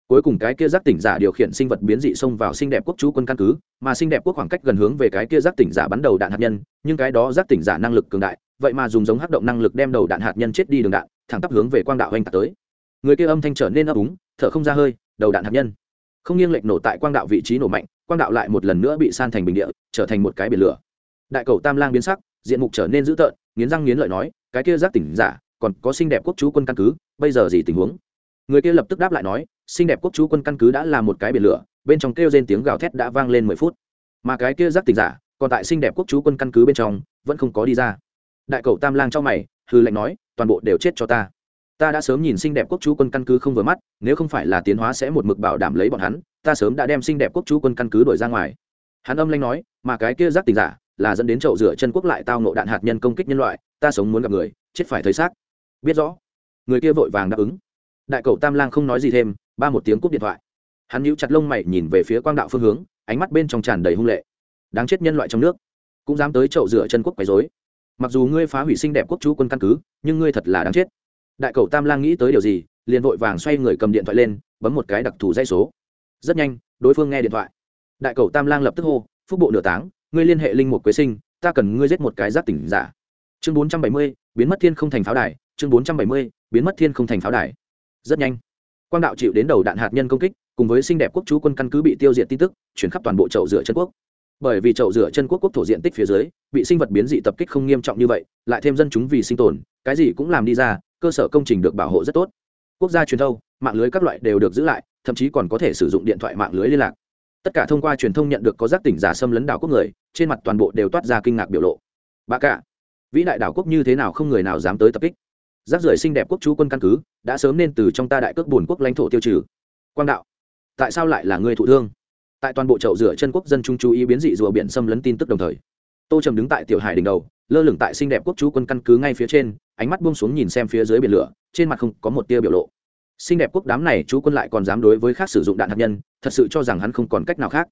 Cuối cùng cái kia giác tỉnh giả điều khiển sinh vật biến dị xông vào sinh đẹp quốc chú quân căn cứ, mà sinh đẹp quốc khoảng cách gần hướng về cái kia giác tỉnh giả bắn đầu đạn hạt nhân, nhưng cái đó giác tỉnh giả năng lực cường đại vậy mà dùng giống hắc động năng lực đem đầu đạn hạt nhân chết đi đường đạn, thẳng tắp hướng về quang đạo oanh tạc tới. Người kia âm thanh trở nên ấp úng, thở không ra hơi, đầu đạn hạt nhân. Không nghiêng lệch nổ tại quang đạo vị trí nổ mạnh, quang đạo lại một lần nữa bị san thành bình địa, trở thành một cái biển lửa. Đại cầu tam lang biến sắc, diện mục trở nên dữ tợn, nghiến răng nghiến lợi nói, cái kia giác tỉnh giả, còn có xinh đẹp quốc chú quân căn cứ, bây giờ gì tình huống? Người kia lập tức đáp lại nói, xinh đẹp quốc chú quân căn cứ đã là một cái biển lửa, bên trong kêu trên tiếng gào thét đã vang lên mười phút. Mà cái kia giác tỉnh giả, còn tại xinh đẹp quốc chú quân căn cứ bên trong, vẫn không có đi ra đại cầu tam lang cho mày hư lệnh nói, toàn bộ đều chết cho ta. Ta đã sớm nhìn xinh đẹp quốc chú quân căn cứ không vừa mắt, nếu không phải là tiến hóa sẽ một mực bảo đảm lấy bọn hắn, ta sớm đã đem xinh đẹp quốc chú quân căn cứ đổi ra ngoài. Hắn âm lanh nói, mà cái kia giác tình giả, là dẫn đến chậu rửa chân quốc lại tao nộ đạn hạt nhân công kích nhân loại, ta sống muốn gặp người, chết phải thấy xác. Biết rõ. Người kia vội vàng đáp ứng. Đại cầu tam lang không nói gì thêm, ba một tiếng cúp điện thoại. Hắn nhíu chặt lông mày nhìn về phía quang đạo phương hướng, ánh mắt bên trong tràn đầy hung lệ. Đáng chết nhân loại trong nước. Cũng dám tới chậu rửa chân quốc quấy dối mặc dù ngươi phá hủy sinh đẹp quốc chú quân căn cứ, nhưng ngươi thật là đáng chết. Đại cầu tam lang nghĩ tới điều gì, liền vội vàng xoay người cầm điện thoại lên, bấm một cái đặc thù dây số. Rất nhanh, đối phương nghe điện thoại. Đại cầu tam lang lập tức hô, phúc bộ nửa táng ngươi liên hệ linh mục quế sinh, ta cần ngươi giết một cái giác tỉnh giả. Chương bốn trăm bảy mươi, biến mất thiên không thành pháo đài. Chương bốn trăm bảy mươi, biến mất thiên không thành pháo đài. Rất nhanh, quang đạo chịu đến đầu đạn hạt nhân công kích, cùng với xinh đẹp quốc chú quân căn cứ bị tiêu diệt tin tức, chuyển khắp toàn bộ chậu rửa chân quốc bởi vì chậu rửa chân quốc quốc thổ diện tích phía dưới, bị sinh vật biến dị tập kích không nghiêm trọng như vậy, lại thêm dân chúng vì sinh tồn, cái gì cũng làm đi ra, cơ sở công trình được bảo hộ rất tốt. Quốc gia truyền thông, mạng lưới các loại đều được giữ lại, thậm chí còn có thể sử dụng điện thoại mạng lưới liên lạc. Tất cả thông qua truyền thông nhận được có giác tỉnh giả xâm lấn đảo quốc người, trên mặt toàn bộ đều toát ra kinh ngạc biểu lộ. Bà cả, vĩ đại đảo quốc như thế nào không người nào dám tới tập kích. Giác rưởi xinh đẹp quốc chú quân căn cứ, đã sớm nên từ trong ta đại cước bồn quốc lãnh thổ tiêu trừ. Quang đạo, tại sao lại là người thụ thương? Tại toàn bộ chậu rửa chân quốc dân trung chú ý biến dị rùa biển xâm lấn tin tức đồng thời. Tô trầm đứng tại tiểu hải đỉnh đầu, lơ lửng tại xinh đẹp quốc chú quân căn cứ ngay phía trên, ánh mắt buông xuống nhìn xem phía dưới biển lửa, trên mặt không có một tia biểu lộ. Xinh đẹp quốc đám này chú quân lại còn dám đối với khác sử dụng đạn hạt nhân, thật sự cho rằng hắn không còn cách nào khác.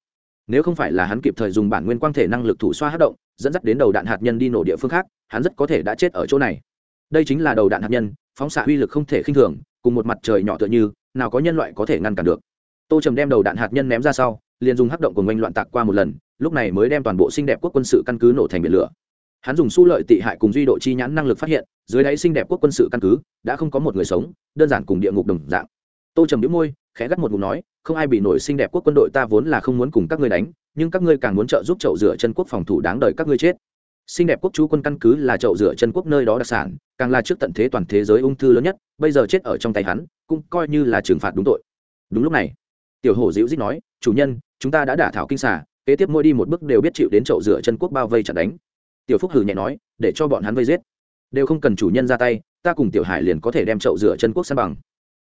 Nếu không phải là hắn kịp thời dùng bản nguyên quang thể năng lực thủ xoa hát động, dẫn dắt đến đầu đạn hạt nhân đi nổ địa phương khác, hắn rất có thể đã chết ở chỗ này. Đây chính là đầu đạn hạt nhân, phóng xạ uy lực không thể khinh thường, cùng một mặt trời nhỏ tựa như, nào có nhân loại có thể ngăn cản được. Tô trầm đem đầu đạn hạt nhân ném ra sau liền dùng hắc động của ngoanh loạn tạc qua một lần, lúc này mới đem toàn bộ xinh đẹp quốc quân sự căn cứ nổ thành biển lửa. Hắn dùng su lợi tị hại cùng duy độ chi nhãn năng lực phát hiện, dưới đáy xinh đẹp quốc quân sự căn cứ, đã không có một người sống, đơn giản cùng địa ngục đồng dạng. Tô trầm đĩu môi, khẽ gắt một ngụm nói, không ai bị nổi xinh đẹp quốc quân đội ta vốn là không muốn cùng các ngươi đánh, nhưng các ngươi càng muốn trợ giúp chậu rửa chân quốc phòng thủ đáng đời các ngươi chết. Xinh đẹp quốc chú quân căn cứ là chậu rửa chân quốc nơi đó đặc sản, càng là trước tận thế toàn thế giới ung thư lớn nhất, bây giờ chết ở trong tay hắn, cũng coi như là trừng phạt đúng tội. Đúng lúc này tiểu hổ dịu dít nói, chủ nhân, chúng ta đã đả thảo kinh xà, kế tiếp mỗi đi một bước đều biết chịu đến chậu rửa chân quốc bao vây chặt đánh. Tiểu phúc hử nhẹ nói, để cho bọn hắn vây giết. Đều không cần chủ nhân ra tay, ta cùng tiểu hải liền có thể đem chậu rửa chân quốc san bằng.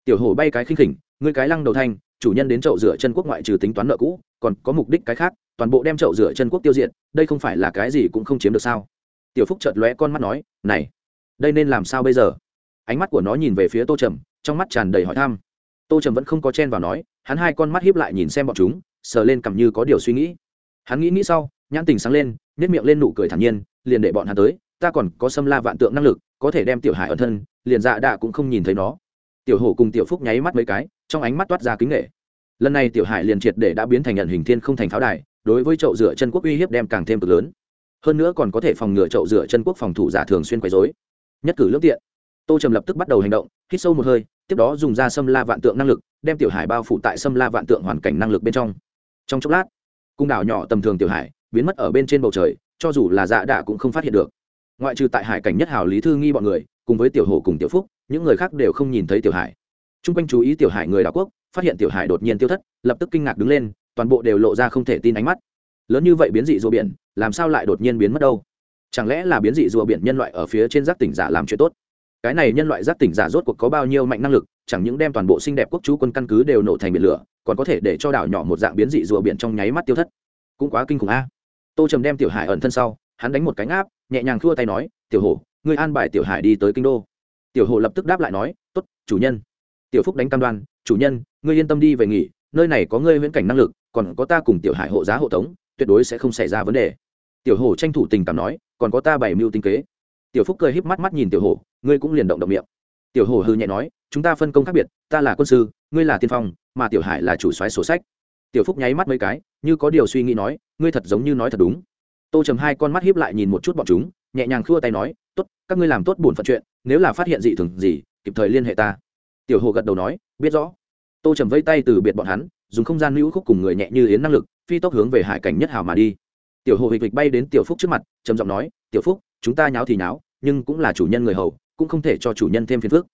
Tiểu hổ bay cái khinh khỉnh, ngươi cái lăng đầu thanh, chủ nhân đến chậu rửa chân quốc ngoại trừ tính toán nợ cũ, còn có mục đích cái khác, toàn bộ đem chậu rửa chân quốc tiêu diệt, đây không phải là cái gì cũng không chiếm được sao? Tiểu phúc chợt lóe con mắt nói, này, đây nên làm sao bây giờ? Ánh mắt của nó nhìn về phía tô trầm, trong mắt tràn đầy hỏi thăm. Tô trầm vẫn không có chen vào nói hắn hai con mắt hiếp lại nhìn xem bọn chúng, sờ lên cầm như có điều suy nghĩ. Hắn nghĩ nghĩ sau, nhãn tình sáng lên nếp miệng lên nụ cười thản nhiên, liền để bọn hắn tới, ta còn có xâm la vạn tượng năng lực, có thể đem tiểu hải ẩn thân, liền dạ đạ cũng không nhìn thấy nó. Tiểu hổ cùng tiểu phúc nháy mắt mấy cái, trong ánh mắt toát ra kính nghệ lần này tiểu hải liền triệt để đã biến thành nhận hình thiên không thành pháo đài, đối với chậu rửa chân quốc uy hiếp đem càng thêm cực lớn. Hơn nữa còn có thể phòng ngừa chậu rửa chân quốc phòng thủ giả thường xuyên quấy dối nhất cử lương tiện, tô trầm lập tức bắt đầu hành động, hít sâu một hơi tiếp đó dùng ra xâm la vạn tượng năng lực, đem tiểu hải bao phủ tại xâm la vạn tượng hoàn cảnh năng lực bên trong. Trong chốc lát, cung đảo nhỏ tầm thường tiểu hải biến mất ở bên trên bầu trời, cho dù là dạ đạ cũng không phát hiện được. Ngoại trừ tại hải cảnh nhất hảo lý thư nghi bọn người, cùng với tiểu hồ cùng tiểu phúc, những người khác đều không nhìn thấy tiểu hải. T r u n g quanh chú ý tiểu hải người đảo quốc, phát hiện tiểu hải đột nhiên tiêu thất, lập tức kinh ngạc đứng lên, toàn bộ đều lộ ra không thể tin ánh mắt. Lớn như vậy biến dị rùa biển, làm sao lại đột nhiên biến mất đâu? Chẳng lẽ là biến dị rùa biển nhân loại ở phía trên giác tỉnh giả làm chuyện tốt? Cái này nhân loại giác tỉnh giả rốt cuộc có bao nhiêu mạnh năng lực, chẳng những đem toàn bộ xinh đẹp quốc chú quân căn cứ đều nổ thành biển lửa, còn có thể để cho đảo nhỏ một dạng biến dị rùa biển trong nháy mắt tiêu thất. Cũng quá kinh khủng a. Tô trầm đem tiểu hải ẩn thân sau, hắn đánh một cánh áp nhẹ nhàng thua tay nói, tiểu hổ, ngươi an bài tiểu hải đi tới kinh đô. Tiểu hổ lập tức đáp lại nói t ố t chủ nhân. Tiểu phúc đánh cam đoan, chủ nhân, ngươi yên tâm đi về nghỉ, nơi này có ngươi viễn cảnh năng lực, còn có ta cùng tiểu hải hộ giá hộ tống, tuyệt đối sẽ không xảy ra vấn đề. Tiểu hổ tranh thủ tình cảm nói, còn có ta bảy mưu tinh kế tiểu phúc cười híp mắt mắt nhìn tiểu hổ, ngươi cũng liền động động miệng. Tiểu hổ hư nhẹ nói, chúng ta phân công khác biệt, ta là quân sư, ngươi là tiên phong, mà tiểu hải là chủ soái sổ sách. Tiểu phúc nháy mắt mấy cái, như có điều suy nghĩ nói, ngươi thật giống như nói thật đúng. Tô trầm hai con mắt hiếp lại nhìn một chút bọn chúng, nhẹ nhàng khua tay nói, tốt, các ngươi làm tốt buồn phận chuyện, nếu là phát hiện dị thường gì, kịp thời liên hệ ta. Tiểu hồ gật đầu nói, biết rõ. Tô trầm vây tay từ biệt bọn hắn, dùng không gian lưu khúc cùng người nhẹ như yến năng lực, phi tốc hướng về hải cảnh nhất hào mà đi. Tiểu hồ hịch hịch bay đến tiểu phúc trước mặt, trầm giọng nói, tiểu phúc, chúng ta nháo thì nháo nhưng cũng là chủ nhân người hầu, cũng không thể cho chủ nhân thêm phiền phức.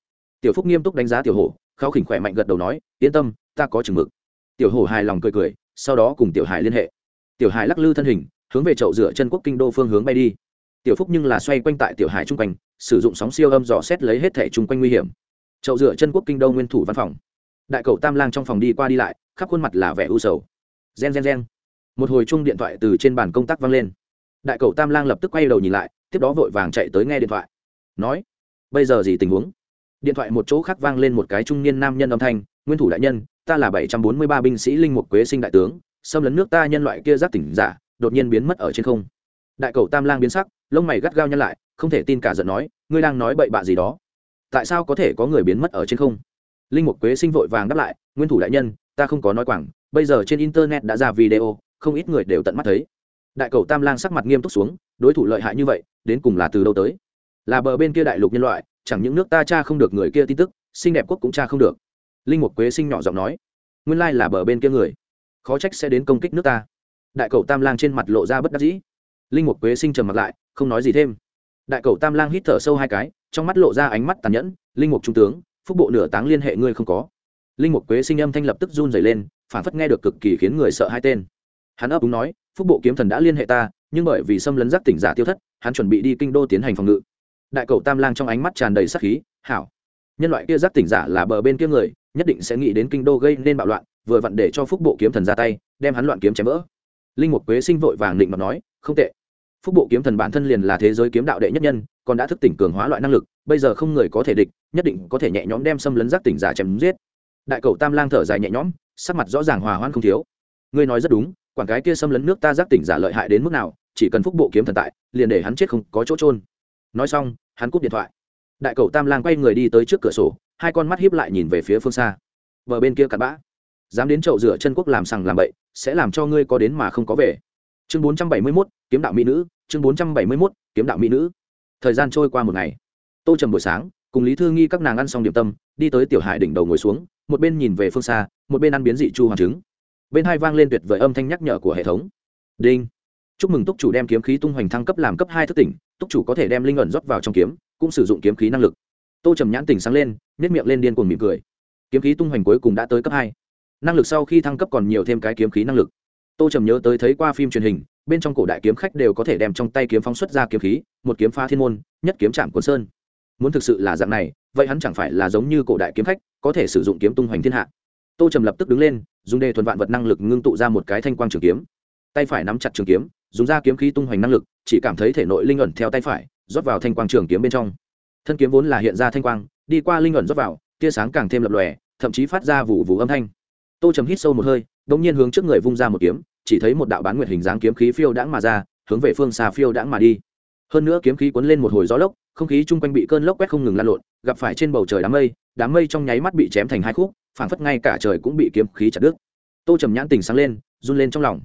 Tiểu phúc nghiêm túc đánh giá tiểu hổ, khao khỉnh khỏe mạnh gật đầu nói, yên tâm, ta có chừng mực. Tiểu hổ hài lòng cười cười, sau đó cùng tiểu hải liên hệ. Tiểu hải lắc lư thân hình, hướng về chậu rửa chân quốc kinh đô phương hướng bay đi. Tiểu phúc nhưng là xoay quanh tại tiểu hải chung quanh, sử dụng sóng siêu âm dò xét lấy hết thẻ chung quanh nguy hiểm. Chậu rửa chân quốc kinh đô nguyên thủ văn phòng. Đại cầu tam lang trong phòng đi qua đi lại, khắp khuôn mặt là vẻ u sầu. Gen gen gen. Một hồi chung điện thoại từ trên bàn công tác vang lên. Đại cầu tam lang lập tức quay đầu nhìn lại tiếp đó vội vàng chạy tới nghe điện thoại. Nói, bây giờ gì tình huống? Điện thoại một chỗ khác vang lên một cái trung niên nam nhân âm thanh, nguyên thủ đại nhân, ta là bảy trăm bốn mươi ba binh sĩ linh mục quế sinh đại tướng, xâm lấn nước ta nhân loại kia giác tỉnh giả, đột nhiên biến mất ở trên không. Đại cầu tam lang biến sắc, lông mày gắt gao nhăn lại, không thể tin cả giận nói, ngươi đang nói bậy bạ gì đó? Tại sao có thể có người biến mất ở trên không? Linh mục quế sinh vội vàng đáp lại, nguyên thủ đại nhân, ta không có nói quảng, bây giờ trên internet đã ra video, không ít người đều tận mắt thấy. Đại cầu tam lang sắc mặt nghiêm túc xuống, đối thủ lợi hại như vậy đến cùng là từ đâu tới? Là bờ bên kia đại lục nhân loại, chẳng những nước ta cha không được người kia tin tức, xinh đẹp quốc cũng cha không được. Linh mục quế sinh nhỏ giọng nói, nguyên lai là bờ bên kia người. Khó trách sẽ đến công kích nước ta. Đại cầu tam lang trên mặt lộ ra bất đắc dĩ. Linh mục quế sinh trầm mặt lại, không nói gì thêm. Đại cầu tam lang hít thở sâu hai cái, trong mắt lộ ra ánh mắt tàn nhẫn, linh mục trung tướng, phúc bộ nửa táng liên hệ ngươi không có. Linh mục quế sinh âm thanh lập tức run dày lên, phản phất nghe được cực kỳ khiến người sợ hai tên. Hắn ấp đúng nói, phúc bộ kiếm thần đã liên hệ ta, nhưng bởi vì xâm lấn giác tỉnh giả tiêu thất hắn chuẩn bị đi kinh đô tiến hành phòng ngự. Đại cầu tam lang trong ánh mắt tràn đầy sắc khí, hảo. Nhân loại kia giác tỉnh giả là bờ bên kia người, nhất định sẽ nghĩ đến kinh đô gây nên bạo loạn, vừa vặn để cho phúc bộ kiếm thần ra tay, đem hắn loạn kiếm chém vỡ. Linh mục quế sinh vội vàng định mà nói, không tệ. Phúc bộ kiếm thần bản thân liền là thế giới kiếm đạo đệ nhất nhân, còn đã thức tỉnh cường hóa loại năng lực, bây giờ không người có thể địch, nhất định có thể nhẹ nhõm đem xâm lấn giác tỉnh giả chém giết. Đại cầu tam lang thở dài nhẹ nhõm, sắc mặt rõ ràng hòa hoan không thiếu. Ngươi nói rất đúng quảng cái kia xâm lấn nước ta giác tỉnh giả lợi hại đến mức nào chỉ cần phúc bộ kiếm thần tại, liền để hắn chết không có chỗ trôn nói xong, hắn cúp điện thoại. Đại cậu tam lang quay người đi tới trước cửa sổ, hai con mắt hiếp lại nhìn về phía phương xa. Bờ bên kia cặn bã. Dám đến chậu rửa chân quốc làm sằng làm bậy, sẽ làm cho ngươi có đến mà không có về. Chương bốn trăm bảy mươi mốt, kiếm đạo mỹ nữ, chương bốn trăm bảy mươi mốt, kiếm đạo mỹ nữ. Thời gian trôi qua một ngày. Tô trầm buổi sáng, cùng lý thư nghi các nàng ăn xong điểm tâm, đi tới tiểu hải đỉnh đầu ngồi xuống, một bên nhìn về phương xa, một bên ăn biến dị chu hoàng trứng. Bên hai vang lên tuyệt vời âm thanh nhắc nhở của hệ thống. Đinh chúc mừng túc chủ đem kiếm khí tung hoành thăng cấp làm cấp hai thức tỉnh, túc chủ có thể đem linh ẩn rót vào trong kiếm, cũng sử dụng kiếm khí năng lực. Tô trầm nhãn tỉnh sáng lên nhét miệng lên điên cuồng mỉm cười. Kiếm khí tung hoành cuối cùng đã tới cấp hai. Năng lực sau khi thăng cấp còn nhiều thêm cái kiếm khí năng lực. Tô trầm nhớ tới thấy qua phim truyền hình, bên trong cổ đại kiếm khách đều có thể đem trong tay kiếm phóng xuất ra kiếm khí, một kiếm phá thiên môn, nhất kiếm trạm quần sơn. Muốn thực sự là dạng này, vậy hắn chẳng phải là giống như cổ đại kiếm khách, có thể sử dụng kiếm tung hoành thiên hạ. Tô trầm lập tức đứng lên, dùng đề thuần vạn vật năng lực ngưng tụ ra một cái thanh quang trường kiếm. Tay phải nắm chặt trường kiếm dùng ra kiếm khí tung hoành năng lực, chỉ cảm thấy thể nội linh ẩn theo tay phải, rót vào thanh quang trường kiếm bên trong. Thân kiếm vốn là hiện ra thanh quang, đi qua linh ẩn rót vào, tia sáng càng thêm lập lòe, thậm chí phát ra vụ vụ âm thanh. Tô trầm hít sâu một hơi đ ỗ n g nhiên hướng trước người vung ra một kiếm, chỉ thấy một đạo bán nguyệt hình dáng kiếm khí phiêu đãng mà ra, hướng về phương xa phiêu đãng mà đi. Hơn nữa kiếm khí cuốn lên một hồi gió lốc, không khí chung quanh bị cơn lốc quét không ngừng lan lộn, gặp phải trên bầu trời đám mây đám mây trong nháy mắt bị chém thành hai khúc, phảng phất ngay cả trời cũng bị kiếm khí chặt đứt. Tô trầm nhãn tình sáng lên, run lên trong lòng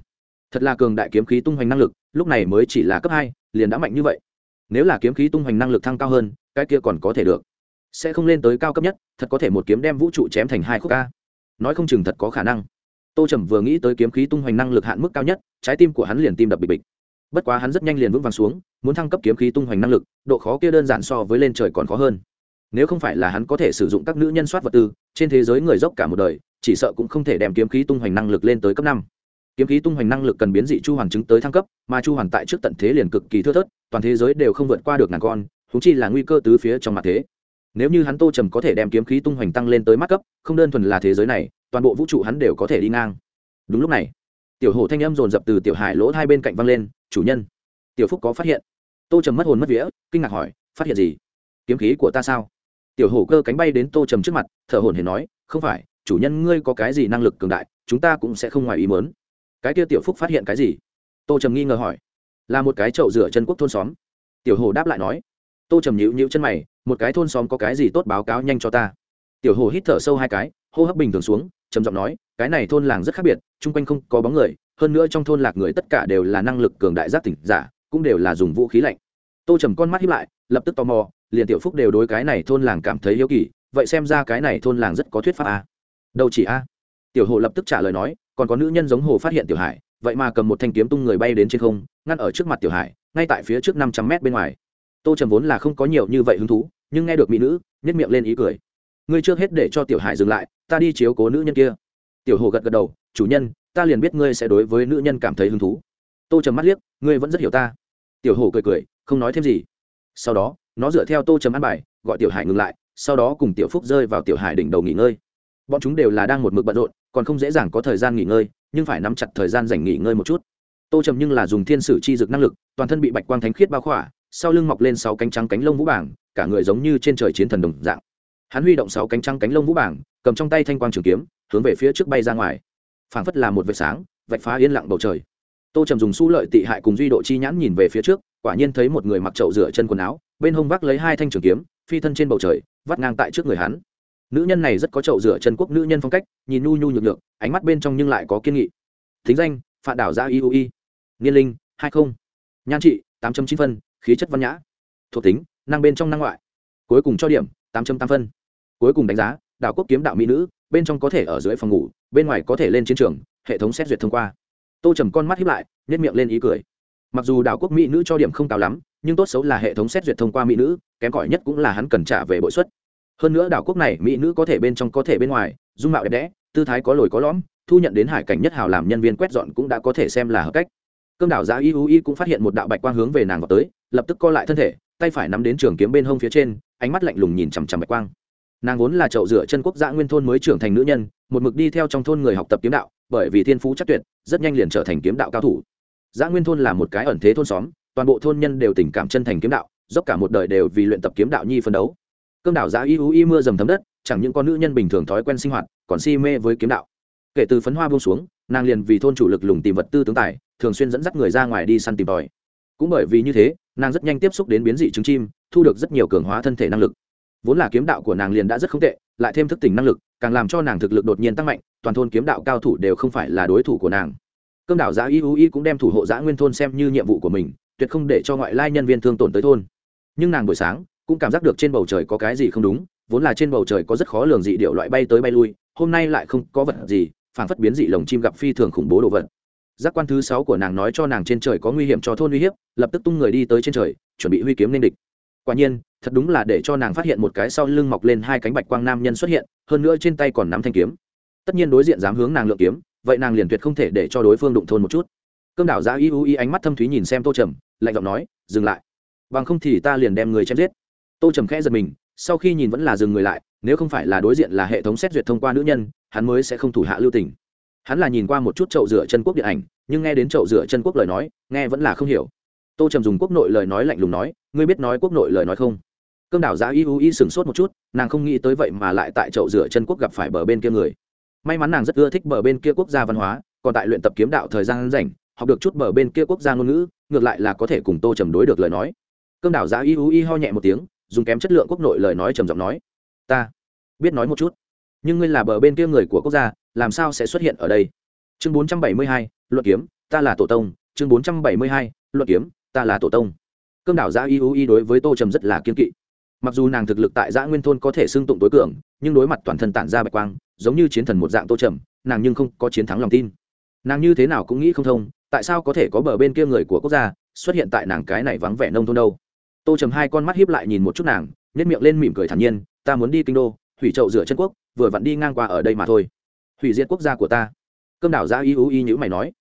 thật là cường đại kiếm khí tung hoành năng lực, lúc này mới chỉ là cấp hai, liền đã mạnh như vậy. Nếu là kiếm khí tung hoành năng lực thăng cao hơn, cái kia còn có thể được. Sẽ không lên tới cao cấp nhất, thật có thể một kiếm đem vũ trụ chém thành hai khúc ca. Nói không chừng thật có khả năng. Tô trầm vừa nghĩ tới kiếm khí tung hoành năng lực hạn mức cao nhất, trái tim của hắn liền tim đập bịch bịch. Bất quá hắn rất nhanh liền vững vàng xuống, muốn thăng cấp kiếm khí tung hoành năng lực, độ khó kia đơn giản so với lên trời còn khó hơn. Nếu không phải là hắn có thể sử dụng các nữ nhân soát vật tư, trên thế giới người dốc cả một đời, chỉ sợ cũng không thể đem kiếm khí tung hoành năng lực lên tới cấp năm kiếm khí tung hoành năng lực cần biến dị chu hoàn chứng tới thăng cấp, mà chu hoàn tại trước tận thế liền cực kỳ thưa thớt, toàn thế giới đều không vượt qua được ngàn con húng chi là nguy cơ tứ phía trong mặt thế. Nếu như hắn tô trầm có thể đem kiếm khí tung hoành tăng lên tới mắt cấp, không đơn thuần là thế giới này, toàn bộ vũ trụ hắn đều có thể đi ngang. Đúng lúc này, tiểu hổ thanh âm dồn dập từ tiểu hải lỗ hai bên cạnh văng lên, chủ nhân. Tiểu phúc có phát hiện. Tô trầm mất hồn mất vía, kinh ngạc hỏi, phát hiện gì? Kiếm khí của ta sao? Tiểu hổ cơ cánh bay đến tô trầm trước mặt, thở hồn hề nói, không phải, chủ nhân ngươi có cái gì năng lực cường đại, chúng ta cũng sẽ không ngoài ý mớn cái kia tiểu phúc phát hiện cái gì? Tô trầm nghi ngờ hỏi. Là một cái chậu rửa chân quốc thôn xóm. Tiểu hồ đáp lại nói. Tô trầm nhịu nhịu chân mày, một cái thôn xóm có cái gì tốt báo cáo nhanh cho ta. Tiểu hồ hít thở sâu hai cái, hô hấp bình thường xuống, trầm giọng nói, cái này thôn làng rất khác biệt, chung quanh không có bóng người, hơn nữa trong thôn lạc người tất cả đều là năng lực cường đại giác tỉnh giả, cũng đều là dùng vũ khí lạnh. Tô trầm con mắt hiếp lại, lập tức tò mò, liền tiểu phúc đều đối cái này thôn làng cảm thấy yêu kỳ, vậy xem ra cái này thôn làng rất có thuyết pháp a à? đâu chỉ a? Tiểu hồ lập tức trả lời nói còn có nữ nhân giống hồ phát hiện tiểu hải, vậy mà cầm một thanh kiếm tung người bay đến trên không, ngăn ở trước mặt tiểu hải, ngay tại phía trước năm trăm mét bên ngoài. Tô trầm vốn là không có nhiều như vậy hứng thú, nhưng nghe được mỹ nữ nhét miệng lên ý cười. Ngươi trước hết để cho tiểu hải dừng lại, ta đi chiếu cố nữ nhân kia. Tiểu hồ gật gật đầu, chủ nhân, ta liền biết ngươi sẽ đối với nữ nhân cảm thấy hứng thú. Tô trầm mắt liếc, ngươi vẫn rất hiểu ta. Tiểu hồ cười cười, không nói thêm gì. Sau đó, nó dựa theo tô trầm ăn bài, gọi tiểu hải ngừng lại, sau đó cùng tiểu phúc rơi vào tiểu hải đỉnh đầu nghỉ ngơi bọn chúng đều là đang một mực bận rộn, còn không dễ dàng có thời gian nghỉ ngơi, nhưng phải nắm chặt thời gian dành nghỉ ngơi một chút. Tô trầm nhưng là dùng thiên sử chi dực năng lực, toàn thân bị bạch quang thánh khiết bao khỏa, sau lưng mọc lên sáu cánh trắng cánh lông vũ bảng, cả người giống như trên trời chiến thần đồng dạng. Hắn huy động sáu cánh trắng cánh lông vũ bảng, cầm trong tay thanh quang trường kiếm, hướng về phía trước bay ra ngoài. Phảng phất là một vệt sáng, vạch phá yên lặng bầu trời. Tô trầm dùng su lợi tị hại cùng duy độ chi nhãn nhìn về phía trước, quả nhiên thấy một người mặc trậu rửa chân quần áo, bên hông vác lấy hai thanh trường kiếm, phi thân trên bầu trời, vắt ngang tại trước người hắn nữ nhân này rất có chậu rửa chân quốc nữ nhân phong cách, nhìn nu nhu nhược lượng ánh mắt bên trong nhưng lại có kiên nghị. Thính danh phạm đảo gia iui niên linh, hai không. Nhan trị, tám chín phân, khí chất văn nhã. Thuộc tính, năng bên trong năng ngoại. Cuối cùng cho điểm, tám tám phân. Cuối cùng đánh giá, đảo quốc kiếm đạo mỹ nữ, bên trong có thể ở dưới phòng ngủ, bên ngoài có thể lên chiến trường, hệ thống xét duyệt thông qua. Tô trầm con mắt hiếp lại nhét miệng lên ý cười. Mặc dù đảo quốc mỹ nữ cho điểm không cao lắm, nhưng tốt xấu là hệ thống xét duyệt thông qua mỹ nữ, kém cỏi nhất cũng là hắn cần trả về bội suất hơn nữa đảo quốc này, mỹ nữ có thể bên trong có thể bên ngoài, dung mạo đẹp đẽ, tư thái có lồi có lõm, thu nhận đến hải cảnh nhất hào làm nhân viên quét dọn cũng đã có thể xem là hợp cách. Cơm đảo giá y u y cũng phát hiện một đạo bạch quang hướng về nàng vào tới, lập tức co lại thân thể, tay phải nắm đến trường kiếm bên hông phía trên, ánh mắt lạnh lùng nhìn chằm chằm bạch quang. Nàng vốn là chậu rửa chân quốc gia nguyên thôn mới trưởng thành nữ nhân, một mực đi theo trong thôn người học tập kiếm đạo, bởi vì thiên phú chắc tuyệt, rất nhanh liền trở thành kiếm đạo cao thủ. Giã nguyên thôn là một cái ẩn thế thôn xóm, toàn bộ thôn nhân đều tình cảm chân thành kiếm đạo, dốc cả một đời đều vì luyện tập kiếm đạo nhi phân đấu. Cương đảo giá y u y mưa dầm thấm đất, chẳng những con nữ nhân bình thường thói quen sinh hoạt, còn si mê với kiếm đạo. Kể từ phấn hoa buông xuống, nàng liền vì thôn chủ lực lùng tìm vật tư tướng tài, thường xuyên dẫn dắt người ra ngoài đi săn tìm tòi. Cũng bởi vì như thế, nàng rất nhanh tiếp xúc đến biến dị trứng chim, thu được rất nhiều cường hóa thân thể năng lực. Vốn là kiếm đạo của nàng liền đã rất không tệ, lại thêm thức tỉnh năng lực, càng làm cho nàng thực lực đột nhiên tăng mạnh, toàn thôn kiếm đạo cao thủ đều không phải là đối thủ của nàng. Cương đảo giã y u y cũng đem thủ hộ giã nguyên thôn xem như nhiệm vụ của mình, tuyệt không để cho ngoại lai nhân viên thương tổn tới thôn. Nhưng nàng buổi sáng cũng cảm giác được trên bầu trời có cái gì không đúng, vốn là trên bầu trời có rất khó lường dị điệu loại bay tới bay lui, hôm nay lại không có vật gì phản phất biến dị lồng chim gặp phi thường khủng bố đồ vật. Giác quan thứ sáu của nàng nói cho nàng trên trời có nguy hiểm cho thôn uy hiếp, lập tức tung người đi tới trên trời, chuẩn bị huy kiếm nên địch. Quả nhiên, thật đúng là để cho nàng phát hiện một cái sau lưng mọc lên hai cánh bạch quang nam nhân xuất hiện, hơn nữa trên tay còn nắm thanh kiếm. Tất nhiên đối diện dám hướng nàng lượm kiếm, vậy nàng liền tuyệt không thể để cho đối phương đụng thôn một chút. Cơm đảo giá y u y ánh mắt thâm thúy nhìn xem tô trầm, lạnh giọng nói, dừng lại. Bằng không thì ta liền đem người chém giết tô trầm khẽ giật mình, sau khi nhìn vẫn là dừng người lại, nếu không phải là đối diện là hệ thống xét duyệt thông qua nữ nhân, hắn mới sẽ không thủ hạ lưu tình. Hắn là nhìn qua một chút chậu rửa chân quốc điện ảnh, nhưng nghe đến chậu rửa chân quốc lời nói, nghe vẫn là không hiểu. Tô trầm dùng quốc nội lời nói lạnh lùng nói, ngươi biết nói quốc nội lời nói không? Cơm đảo giá y u y sửng sốt một chút, nàng không nghĩ tới vậy mà lại tại chậu rửa chân quốc gặp phải bờ bên kia người. May mắn nàng rất ưa thích bờ bên kia quốc gia văn hóa, còn tại luyện tập kiếm đạo thời gian rảnh, học được chút bờ bên kia quốc gia ngôn ngữ, ngược lại là có thể cùng tô trầm đối được lời nói. Cơm đảo giá y u y ho nhẹ một tiếng dùng kém chất lượng quốc nội lời nói trầm giọng nói, ta biết nói một chút, nhưng ngươi là bờ bên kia người của quốc gia, làm sao sẽ xuất hiện ở đây? Chương bốn trăm bảy mươi hai, luận kiếm, ta là tổ tông. Chương bốn trăm bảy mươi hai, luận kiếm, ta là tổ tông. Cơm đảo giã y u y đối với tô trầm rất là kiên kỵ. Mặc dù nàng thực lực tại giã nguyên thôn có thể xưng tụng tối cường, nhưng đối mặt toàn thân tản ra bạch quang, giống như chiến thần một dạng tô trầm, nàng nhưng không có chiến thắng lòng tin. Nàng như thế nào cũng nghĩ không thông, tại sao có thể có bờ bên kia người của quốc gia xuất hiện tại nàng cái này vắng vẻ nông thôn đâu? Tô trầm hai con mắt hiếp lại nhìn một chút nàng nhét miệng lên mỉm cười thản nhiên ta muốn đi kinh đô hủy trậu rửa chân quốc vừa vặn đi ngang qua ở đây mà thôi hủy diệt quốc gia của ta cơm đảo ra y ú y nhữ mày nói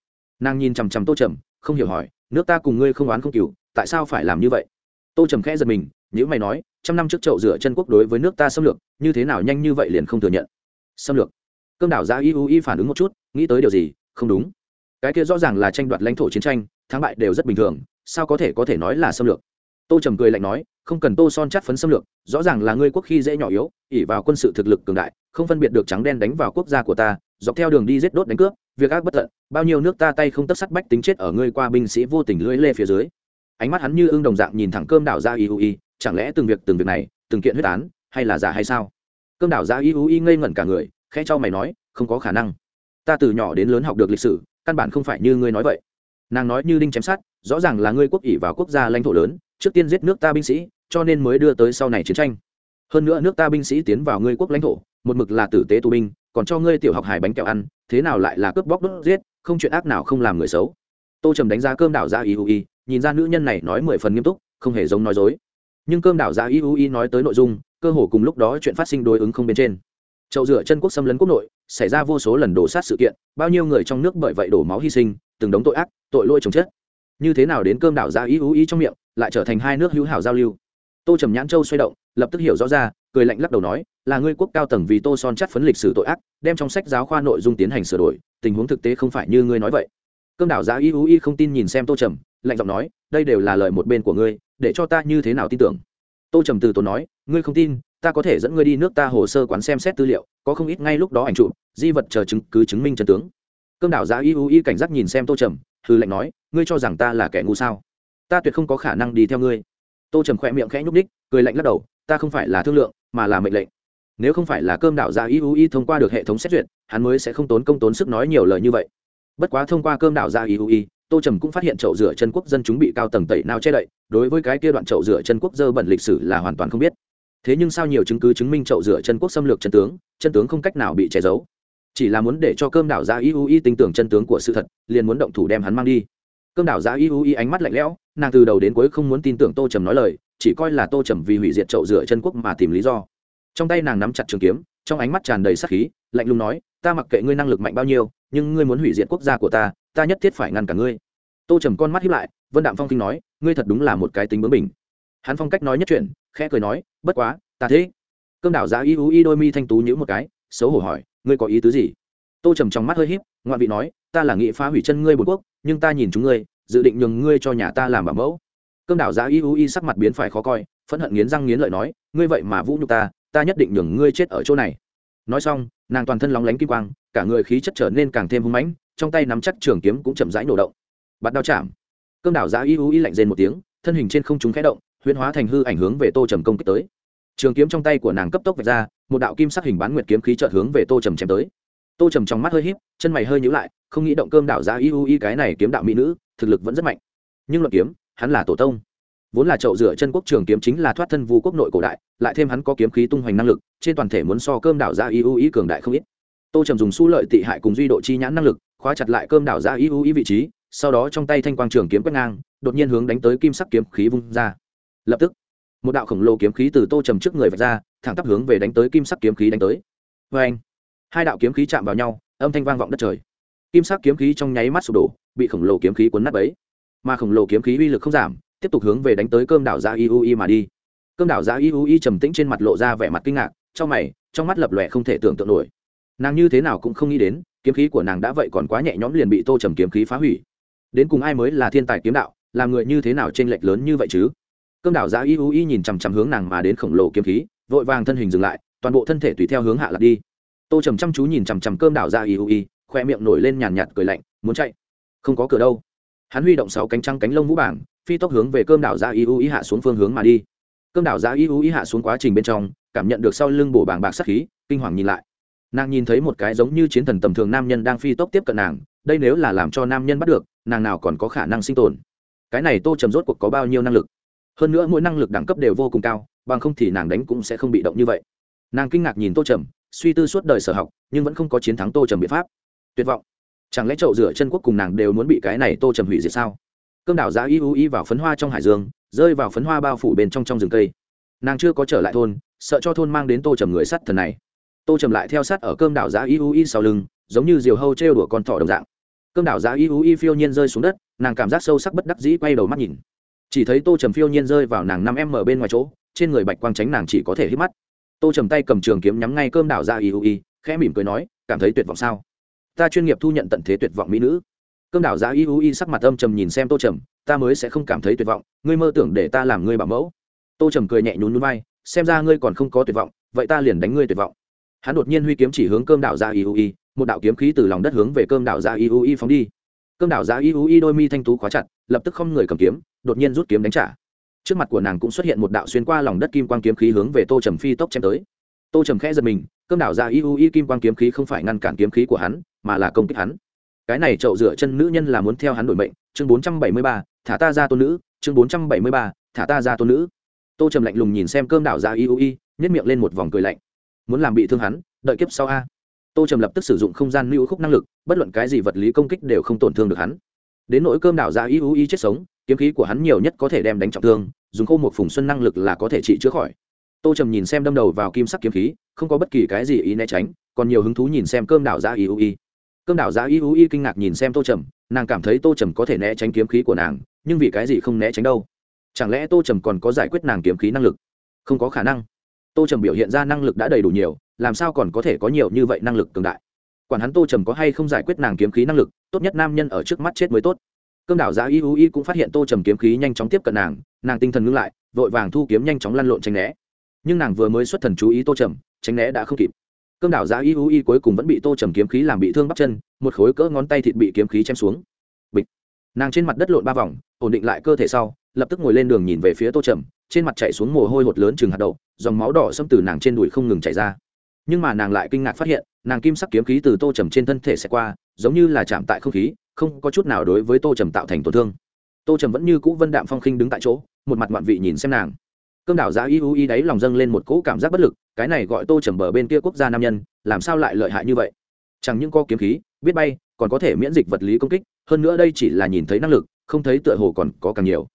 nàng nhìn chằm chằm tô trầm không hiểu hỏi nước ta cùng ngươi không oán không cừu, tại sao phải làm như vậy? Tô trầm khẽ giật mình, nhữ mày nói, trăm năm trước chậu rửa chân quốc đối với nước ta xâm lược, như thế nào nhanh như vậy liền không thừa nhận? Xâm lược? Cơm đảo ra y ú y phản ứng một chút, nghĩ tới điều gì? Không đúng. Cái kia rõ ràng là tranh đoạt lãnh thổ chiến tranh, thắng bại đều rất bình thường, sao có thể có thể nói là xâm lược? Tô trầm cười lạnh nói, không cần tô son chắt phấn xâm lược, rõ ràng là ngươi quốc khi dễ nhỏ yếu ỉ vào quân sự thực lực cường đại, không phân biệt được trắng đen đánh vào quốc gia của ta, dọc theo đường đi giết đốt đánh cướp, việc ác bất tận, bao nhiêu nước ta tay không tất sắt bách tính chết ở ngươi qua binh sĩ vô tình lưỡi lê phía dưới. Ánh mắt hắn như ưng đồng dạng nhìn thẳng cơm đảo ra y u y chẳng lẽ từng việc từng việc này, từng kiện huyết án, hay là giả hay sao? Cơm đảo ra y u y ngây ngẩn cả người, khẽ cho mày nói, không có khả năng. Ta từ nhỏ đến lớn học được lịch sử, căn bản không phải như ngươi nói vậy. Nàng nói như đinh chém sát rõ ràng là ngươi quốc ỷ vào quốc gia lãnh thổ lớn trước tiên giết nước ta binh sĩ, cho nên mới đưa tới sau này chiến tranh. Hơn nữa nước ta binh sĩ tiến vào ngươi quốc lãnh thổ, một mực là tử tế tù binh, còn cho ngươi tiểu học hải bánh kẹo ăn, thế nào lại là cướp bóc đốt giết, không chuyện ác nào không làm người xấu. Tô trầm đánh giá cơm đảo ra iui nhìn ra nữ nhân này nói mười phần nghiêm túc, không hề giống nói dối. Nhưng cơm đảo ra iui nói tới nội dung, cơ hồ cùng lúc đó chuyện phát sinh đối ứng không bên trên. Chậu rửa chân quốc xâm lấn quốc nội, xảy ra vô số lần đổ sát sự kiện, bao nhiêu người trong nước bởi vậy đổ máu hy sinh, từng đống tội ác, tội lỗi chồng chết. Như thế nào đến cơm đảo ra iui trong miệng lại trở thành hai nước hữu hảo giao lưu. Tô trầm nhãn châu xoay động, lập tức hiểu rõ ra, cười lạnh lắc đầu nói, là ngươi quốc cao tầng vì tô son chắt phấn lịch sử tội ác, đem trong sách giáo khoa nội dung tiến hành sửa đổi, tình huống thực tế không phải như ngươi nói vậy. Cơm đảo giá y ú y không tin nhìn xem tô trầm, lạnh giọng nói, đây đều là lời một bên của ngươi, để cho ta như thế nào tin tưởng? Tô trầm từ tốn nói, ngươi không tin, ta có thể dẫn ngươi đi nước ta hồ sơ quán xem xét tư liệu, có không ít ngay lúc đó ảnh chụp, di vật chờ chứng cứ chứng minh chân tướng. Cơm đảo giá y ú y cảnh giác nhìn xem tô trầm hư lệnh nói, ngươi cho rằng ta là kẻ ngu sao? Ta tuyệt không có khả năng đi theo ngươi. Tô trầm khỏe miệng khẽ nhúc ních cười lạnh lắc đầu, ta không phải là thương lượng, mà là mệnh lệnh. Nếu không phải là cơm đạo gia ý u thông qua được hệ thống xét duyệt, hắn mới sẽ không tốn công tốn sức nói nhiều lời như vậy. Bất quá thông qua cơm đạo gia ý u tô trầm cũng phát hiện chậu rửa chân quốc dân chúng bị cao tầng tẩy nào che đậy, đối với cái kia đoạn chậu rửa chân quốc dơ bẩn lịch sử là hoàn toàn không biết. Thế nhưng sao nhiều chứng cứ chứng minh chậu rửa chân quốc xâm lược chân tướng chân tướng không cách nào bị che giấu. Chỉ là muốn để cho cơm đảo gia y u y tin tưởng chân tướng của sự thật, liền muốn động thủ đem hắn mang đi cơm đảo giá y u y ánh mắt lạnh lẽo, nàng từ đầu đến cuối không muốn tin tưởng tô trầm nói lời, chỉ coi là tô trầm vì hủy diệt chậu rửa chân quốc mà tìm lý do. Trong tay nàng nắm chặt trường kiếm, trong ánh mắt tràn đầy sắc khí, lạnh lùng nói, ta mặc kệ ngươi năng lực mạnh bao nhiêu, nhưng ngươi muốn hủy diệt quốc gia của ta ta nhất thiết phải ngăn cả ngươi. Tô trầm con mắt hiếp lại, vân đạm phong kinh nói, ngươi thật đúng là một cái tính bướng mình hắn phong cách nói nhất chuyện, khẽ cười nói, bất quá, ta thế. Cơm đảo giá y u y đôi mi thanh tú nhữ một cái, xấu hổ hỏi, ngươi có ý tứ gì? Tô trầm trong mắt hơi hiếp ngoạn vị nói, ta là nghị phá hủy chân ngươi bốn quốc, nhưng ta nhìn chúng ngươi dự định nhường ngươi cho nhà ta làm bảo mẫu. Cơm đảo giá y u y sắc mặt biến phải khó coi, phẫn hận nghiến răng nghiến lợi nói, ngươi vậy mà vũ nhục ta ta nhất định nhường ngươi chết ở chỗ này. Nói xong, nàng toàn thân lóng lánh kim quang, cả người khí chất trở nên càng thêm hung mãnh, trong tay nắm chắc trường kiếm cũng chậm rãi nổ động. Bắt đao chạm. Cơm đảo giá y u y lạnh rên một tiếng, thân hình trên không chúng khẽ động, huyễn hóa thành hư ảnh hướng về tô trầm công kích tới. Trường kiếm trong tay của nàng cấp tốc vạch ra, một đạo kim sắc hình bán nguyệt kiếm khí chợt hướng về tô trầm chém tới tô trầm trong mắt hơi híp, chân mày hơi nhíu lại, không nghĩ động cơm đạo ra y u y cái này kiếm đạo mỹ nữ, thực lực vẫn rất mạnh. Nhưng luận kiếm, hắn là tổ tông. Vốn là chậu rửa chân quốc trường kiếm chính là thoát thân vu quốc nội cổ đại, lại thêm hắn có kiếm khí tung hoành năng lực, trên toàn thể muốn so cơm đảo ra y u y cường đại không ít. Tô trầm dùng su lợi tị hại cùng duy độ chi nhãn năng lực, khóa chặt lại cơm đảo ra y u y vị trí, sau đó trong tay thanh quang trường kiếm quét ngang, đột nhiên hướng đánh tới kim sắc kiếm khí vung ra. Lập tức, một đạo khổng lồ kiếm khí từ tô trầm trước người vạch ra, thẳng tắp hướng về đánh tới kim sắc kiếm khí đánh tới. Vê anh hai đạo kiếm khí chạm vào nhau, âm thanh vang vọng đất trời. Kim sắc kiếm khí trong nháy mắt sụp đổ, bị khổng lồ kiếm khí cuốn nát ấy mà khổng lồ kiếm khí uy lực không giảm, tiếp tục hướng về đánh tới cơm đảo giã iui mà đi. Cơm đảo giã iui trầm tĩnh trên mặt lộ ra vẻ mặt kinh ngạc, trong mày, trong mắt lập lòe không thể tưởng tượng nổi. Nàng như thế nào cũng không nghĩ đến, kiếm khí của nàng đã vậy còn quá nhẹ nhõm liền bị tô trầm kiếm khí phá hủy. Đến cùng ai mới là thiên tài kiếm đạo, làm người như thế nào t r ê n lệch lớn như vậy chứ? Cơm đảo giã iui nhìn chằm chằm hướng nàng mà đến khổng lồ kiếm khí, vội vàng thân hình dừng lại, toàn bộ thân thể tùy theo hướng hạ lạc đi tô trầm chăm chú nhìn chằm chằm cơm đảo ra Y U Y, khoe miệng nổi lên nhàn nhạt cười lạnh muốn chạy? Không có cửa đâu. Hắn huy động sáu cánh trăng cánh lông vũ bảng phi tốc hướng về cơm đảo ra Y U Y hạ xuống phương hướng mà đi. Cơm đảo ra Y U Y hạ xuống quá trình bên trong cảm nhận được sau lưng bổ bảng bạc sắc khí kinh hoàng nhìn lại. Nàng nhìn thấy một cái giống như chiến thần tầm thường nam nhân đang phi tốc tiếp cận nàng đây nếu là làm cho nam nhân bắt được nàng nào còn có khả năng sinh tồn. Cái này tô trầm rốt cuộc có bao nhiêu năng lực? Hơn nữa mỗi năng lực đẳng cấp đều vô cùng cao bằng không thì nàng đánh cũng sẽ không bị động như vậy. Nàng kinh ngạc nhìn tô trầm suy tư suốt đời sở học, nhưng vẫn không có chiến thắng tô trầm biện pháp. Tuyệt vọng. Chẳng lẽ chậu rửa chân quốc cùng nàng đều muốn bị cái này tô trầm hủy diệt sao? Cơm đảo giá y u y vào phấn hoa trong hải dương, rơi vào phấn hoa bao phủ bên trong trong rừng cây. Nàng chưa có trở lại thôn, sợ cho thôn mang đến tô trầm người sắt thần này. Tô trầm lại theo sát ở cơm đảo giá y u y sau lưng, giống như diều hâu trêu đùa con thỏ đồng dạng. Cơm đảo giá y u y phiêu nhiên rơi xuống đất, nàng cảm giác sâu sắc bất đắc dĩ quay đầu mắt nhìn. Chỉ thấy tô trầm phiêu nhiên rơi vào nàng năm em ở bên ngoài chỗ, trên người bạch quang tránh nàng chỉ có thể hít mắt tô trầm tay cầm trường kiếm nhắm ngay cơm đảo ra y u y, khẽ mỉm cười nói, cảm thấy tuyệt vọng sao? Ta chuyên nghiệp thu nhận tận thế tuyệt vọng mỹ nữ. Cơm đảo ra y u y sắc mặt âm trầm nhìn xem tô trầm, ta mới sẽ không cảm thấy tuyệt vọng, ngươi mơ tưởng để ta làm ngươi bảo mẫu. Tô trầm cười nhẹ nhún núi vai, xem ra ngươi còn không có tuyệt vọng, vậy ta liền đánh ngươi tuyệt vọng. Hắn đột nhiên huy kiếm chỉ hướng cơm đảo ra iui một đạo kiếm khí từ lòng đất hướng về cơm đảo ra iui phóng đi. Cơm đảo ra iui đôi mi thanh tú khóa chặt, lập tức không người cầm kiếm, đột nhiên rút kiếm đánh trả trước mặt của nàng cũng xuất hiện một đạo xuyên qua lòng đất kim quang kiếm khí hướng về tô trầm phi tốc chém tới tô trầm khẽ giật mình cơm đảo ra iui kim quang kiếm khí không phải ngăn cản kiếm khí của hắn mà là công kích hắn cái này trậu rửa chân nữ nhân là muốn theo hắn đổi mệnh chương bốn trăm bảy mươi ba thả ta ra tôn nữ chương bốn trăm bảy mươi ba thả ta ra tôn nữ tô trầm lạnh lùng nhìn xem cơm đảo ra iui nhét miệng lên một vòng cười lạnh muốn làm bị thương hắn đợi kiếp sau a tô trầm lập tức sử dụng không gian lưu khúc năng lực bất luận cái gì vật lý công kích đều không tổn thương được hắn đến nỗi cơm đảo ra y u y chết sống kiếm khí của hắn nhiều nhất có thể đem đánh trọng thương, dùng khô một phùng xuân năng lực là có thể trị chữa khỏi. Tô trầm nhìn xem đâm đầu vào kim sắc kiếm khí, không có bất kỳ cái gì ý né tránh, còn nhiều hứng thú nhìn xem cơm đảo giá ý u y. Cơm đảo giá ý u y kinh ngạc nhìn xem tô trầm, nàng cảm thấy tô trầm có thể né tránh kiếm khí của nàng, nhưng vì cái gì không né tránh đâu? Chẳng lẽ tô trầm còn có giải quyết nàng kiếm khí năng lực? Không có khả năng. Tô trầm biểu hiện ra năng lực đã đầy đủ nhiều, làm sao còn có thể có nhiều như vậy năng lực cường đại? Quản hắn tô trầm có hay không giải quyết nàng kiếm khí năng lực, tốt nhất nam nhân ở trước mắt chết mới tốt cơm đảo giá y u y cũng phát hiện tô trầm kiếm khí nhanh chóng tiếp cận nàng nàng tinh thần ngưng lại, vội vàng thu kiếm nhanh chóng lăn lộn tránh né. Nhưng nàng vừa mới xuất thần chú ý tô trầm, tránh né đã không kịp. Cơm đảo giá y u y cuối cùng vẫn bị tô trầm kiếm khí làm bị thương bắp chân, một khối cỡ ngón tay thịt bị kiếm khí chém xuống. Bịch. Nàng trên mặt đất lộn ba vòng, ổn định lại cơ thể sau, lập tức ngồi lên đường nhìn về phía tô trầm, trên mặt chạy xuống mồ hôi hột lớn chừng hạt đậu, dòng máu đỏ xâm từ nàng trên đùi không ngừng chảy ra. Nhưng mà nàng lại kinh ngạc phát hiện, nàng kim sắc kiếm khí từ tô trầm trên thân thể sẽ qua, giống như là chạm tại không khí không có chút nào đối với tô trầm tạo thành tổn thương. Tô trầm vẫn như cũ vân đạm phong khinh đứng tại chỗ, một mặt ngoạn vị nhìn xem nàng. Cơm đảo giá y u y đáy lòng dâng lên một cỗ cảm giác bất lực, cái này gọi tô trầm bờ bên kia quốc gia nam nhân, làm sao lại lợi hại như vậy? Chẳng những có kiếm khí, biết bay, còn có thể miễn dịch vật lý công kích, hơn nữa đây chỉ là nhìn thấy năng lực, không thấy tựa hồ còn có càng nhiều.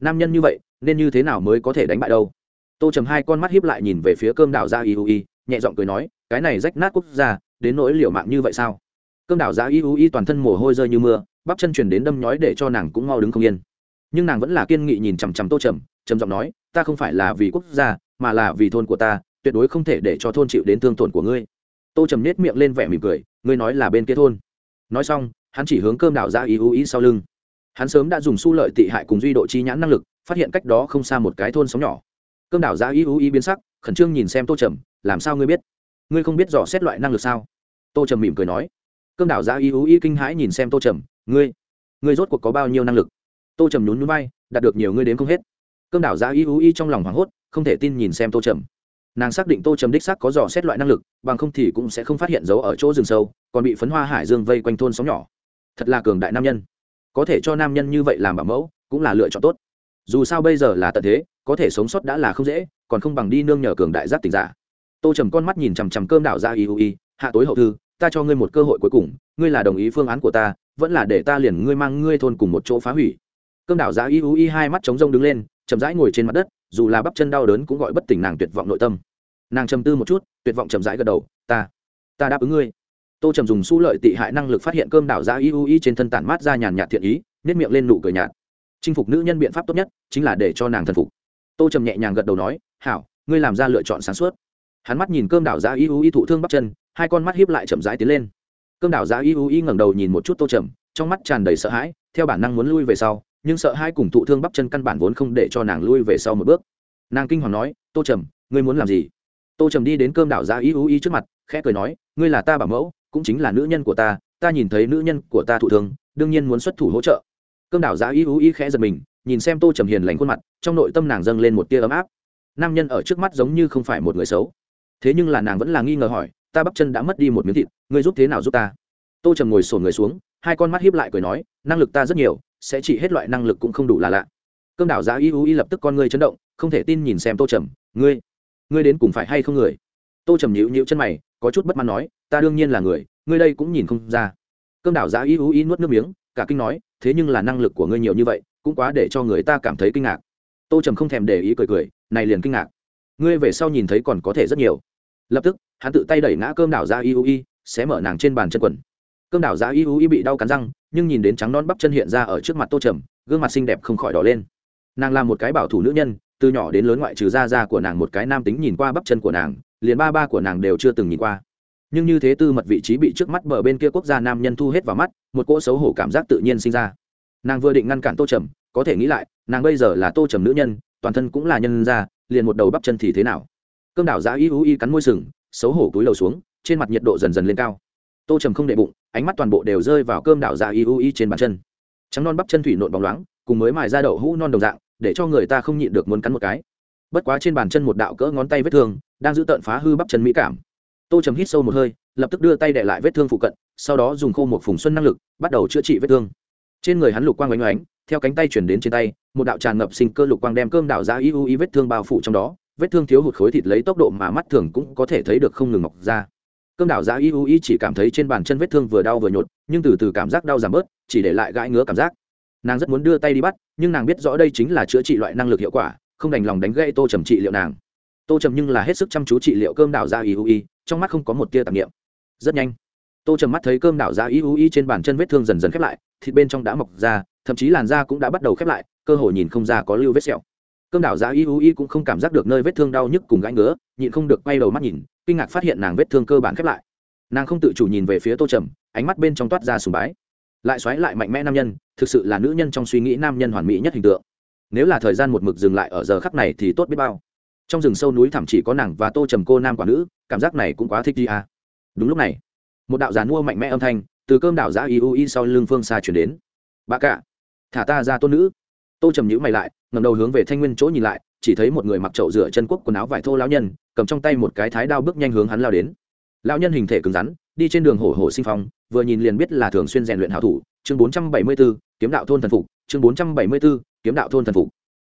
Nam nhân như vậy, nên như thế nào mới có thể đánh bại đâu? Tô trầm hai con mắt hiếp lại nhìn về phía cơm đảo gia y, nhẹ giọng cười nói, cái này rách nát quốc gia, đến nỗi liều mạng như vậy sao? Cơm đảo gia iui toàn thân mồ hôi rơi như mưa, bắp chân chuyển đến đâm nhói để cho nàng cũng mau đứng không yên. Nhưng nàng vẫn là kiên nghị nhìn chằm chằm tô trầm trầm giọng nói, ta không phải là vì quốc gia, mà là vì thôn của ta, tuyệt đối không thể để cho thôn chịu đến thương tổn của ngươi. Tô trầm nết miệng lên vẻ mỉm cười, ngươi nói là bên kia thôn. Nói xong, hắn chỉ hướng cơm đảo ra ý ưu ý sau lưng. Hắn sớm đã dùng su lợi tị hại cùng duy độ chi nhãn năng lực, phát hiện cách đó không xa một cái thôn sóng nhỏ. Cơm đảo ra ý ưu ý biến sắc, khẩn trương nhìn xem tô trầm, làm sao ngươi biết? Ngươi không biết dò xét loại năng lực sao? Tô trầm mỉm cười nói cơm đảo ra y ú y kinh hãi nhìn xem tô trầm, ngươi ngươi rốt cuộc có bao nhiêu năng lực? Tô trầm nhún núi bay đạt được nhiều ngươi đến không hết. Cơm đảo ra y ú y trong lòng hoảng hốt, không thể tin nhìn xem tô trầm. Nàng xác định tô trầm đích xác có dò xét loại năng lực, bằng không thì cũng sẽ không phát hiện dấu ở chỗ rừng sâu, còn bị phấn hoa hải dương vây quanh thôn sóng nhỏ. Thật là cường đại nam nhân. Có thể cho nam nhân như vậy làm bảo mẫu, cũng là lựa chọn tốt. Dù sao bây giờ là tận thế, có thể sống sót đã là không dễ, còn không bằng đi nương nhờ cường đại giác tình giả. Tô trầm con mắt nhìn chằm chằm cơm đảo ra iu y hạ tối hậu thư ta cho ngươi một cơ hội cuối cùng, ngươi là đồng ý phương án của ta, vẫn là để ta liền ngươi mang ngươi thôn cùng một chỗ phá hủy. Cơm đảo giá yu y hai mắt trống rông đứng lên, chậm rãi ngồi trên mặt đất, dù là bắp chân đau đớn cũng gọi bất tỉnh nàng tuyệt vọng nội tâm. Nàng trầm tư một chút, tuyệt vọng chậm rãi gật đầu, ta ta đáp ứng ngươi. Tô trầm dùng su lợi tị hại năng lực phát hiện cơm đảo giá yu y trên thân tản mát ra nhàn nhạt thiện ý nếp miệng lên nụ cười nhạt. Chinh phục nữ nhân biện pháp tốt nhất chính là để cho nàng thần phục. Tô trầm nhẹ nhàng gật đầu nói, hảo, ngươi làm ra lựa chọn sáng suốt. Hắn mắt nhìn cơm đảo giá y u y thụ thương bắp chân hai con mắt hiếp lại chậm rãi tiến lên. Cơm đảo giá y u y ngẩng đầu nhìn một chút tô trầm, trong mắt tràn đầy sợ hãi, theo bản năng muốn lui về sau, nhưng sợ hai cùng thụ thương bắp chân căn bản vốn không để cho nàng lui về sau một bước. Nàng kinh hoàng nói, tô trầm, ngươi muốn làm gì? Tô trầm đi đến cơm đảo giá y u y trước mặt, khẽ cười nói, ngươi là ta bảo mẫu, cũng chính là nữ nhân của ta ta nhìn thấy nữ nhân của ta thụ thương, đương nhiên muốn xuất thủ hỗ trợ. Cơm đảo giá y u y khẽ giật mình, nhìn xem tô trầm hiền lành khuôn mặt, trong nội tâm nàng dâng lên một tia ấm áp. Nam nhân ở trước mắt giống như không phải một người xấu thế nhưng là nàng vẫn là nghi ngờ hỏi, ta bắp chân đã mất đi một miếng thịt, ngươi giúp thế nào giúp ta? Tô trầm ngồi sổn người xuống, hai con mắt hiếp lại cười nói, năng lực ta rất nhiều, sẽ chỉ hết loại năng lực cũng không đủ là lạ. Cơm đảo giá y u y lập tức con ngươi chấn động, không thể tin nhìn xem tô trầm, ngươi ngươi đến cùng phải hay không người? Tô trầm nhịu nhịu chân mày, có chút bất mãn nói, ta đương nhiên là người, ngươi đây cũng nhìn không ra. Cơm đảo giá y u y nuốt nước miếng, cả kinh nói, thế nhưng là năng lực của ngươi nhiều như vậy, cũng quá để cho người ta cảm thấy kinh ngạc. Tô trầm không thèm để ý cười cười, này liền kinh ngạc. Ngươi về sau nhìn thấy còn có thể rất nhiều lập tức, hắn tự tay đẩy ngã cơm đảo ra iui, xé mở nàng trên bàn chân quần. Cơm đảo ra iui bị đau cắn răng, nhưng nhìn đến trắng non bắp chân hiện ra ở trước mặt tô trầm, gương mặt xinh đẹp không khỏi đỏ lên. Nàng là một cái bảo thủ nữ nhân, từ nhỏ đến lớn ngoại trừ da da của nàng một cái nam tính nhìn qua bắp chân của nàng, liền ba ba của nàng đều chưa từng nhìn qua. Nhưng như thế tư mật vị trí bị trước mắt bờ bên kia quốc gia nam nhân thu hết vào mắt, một cỗ xấu hổ cảm giác tự nhiên sinh ra. Nàng vừa định ngăn cản tô trầm, có thể nghĩ lại, nàng bây giờ là tô trầm nữ nhân, toàn thân cũng là nhân ra liền một đầu bắp chân thì thế nào? Cơm đảo giã y u y cắn môi sừng, xấu hổ túi lầu xuống, trên mặt nhiệt độ dần dần lên cao. Tô trầm không đệ bụng, ánh mắt toàn bộ đều rơi vào cơm đảo giã y u y trên bàn chân. Trắng non bắp chân thủy nộn bóng loáng, cùng mới mài ra đậu hũ non đồng dạng, để cho người ta không nhịn được muốn cắn một cái. Bất quá trên bàn chân một đạo cỡ ngón tay vết thương, đang giữ tợn phá hư bắp chân mỹ cảm. Tô trầm hít sâu một hơi, lập tức đưa tay đệ lại vết thương phụ cận, sau đó dùng khô một phùng xuân năng lực, bắt đầu chữa trị vết thương. Trên người hắn lục quang oanh oánh theo cánh tay chuyển đến trên tay, một đạo tràn ngập sinh cơ lục quang đem cơm đạo ra y u y vết thương bao phủ trong đó vết thương thiếu hụt khối thịt lấy tốc độ mà mắt thường cũng có thể thấy được không ngừng mọc ra. Cơm đảo giá y u y chỉ cảm thấy trên bàn chân vết thương vừa đau vừa nhột, nhưng từ từ cảm giác đau giảm bớt, chỉ để lại gãi ngứa cảm giác. Nàng rất muốn đưa tay đi bắt, nhưng nàng biết rõ đây chính là chữa trị loại năng lực hiệu quả, không đành lòng đánh gãy tô trầm trị liệu nàng. Tô trầm nhưng là hết sức chăm chú trị liệu cơm đảo ra y u y, trong mắt không có một tia tạp nghiệm rất nhanh, tô trầm mắt thấy cơm đảo ra y u y trên bàn chân vết thương dần dần khép lại, thịt bên trong đã mọc ra, thậm chí làn da cũng đã bắt đầu khép lại, cơ hội nhìn không ra có lưu vết sẹo cơm đảo giá y u y cũng không cảm giác được nơi vết thương đau nhức cùng gãi ngứa, nhịn không được quay đầu mắt nhìn, kinh ngạc phát hiện nàng vết thương cơ bản khép lại. Nàng không tự chủ nhìn về phía tô trầm, ánh mắt bên trong toát ra sùng bái. Lại xoáy lại mạnh mẽ nam nhân, thực sự là nữ nhân trong suy nghĩ nam nhân hoàn mỹ nhất hình tượng. Nếu là thời gian một mực dừng lại ở giờ khắc này thì tốt biết bao. Trong rừng sâu núi thẳm chỉ có nàng và tô trầm cô nam quả nữ, cảm giác này cũng quá thích đi à. đúng lúc này, một đạo giàn mua mạnh mẽ âm thanh từ cơm đảo giã y u y sau lưng phương xa chuyển đến. Bà cả, thả ta ra tôn nữ tô trầm nhữ mày lại ngầm đầu hướng về thanh nguyên chỗ nhìn lại chỉ thấy một người mặc trậu rửa chân quốc quần áo vải thô lão nhân cầm trong tay một cái thái đao bước nhanh hướng hắn lao đến. Lão nhân hình thể cứng rắn đi trên đường hổ hổ sinh phong vừa nhìn liền biết là thường xuyên rèn luyện hảo thủ chương bốn trăm bảy mươi 474, kiếm đạo thôn thần phục chương bốn trăm bảy mươi 474, kiếm đạo thôn thần phục.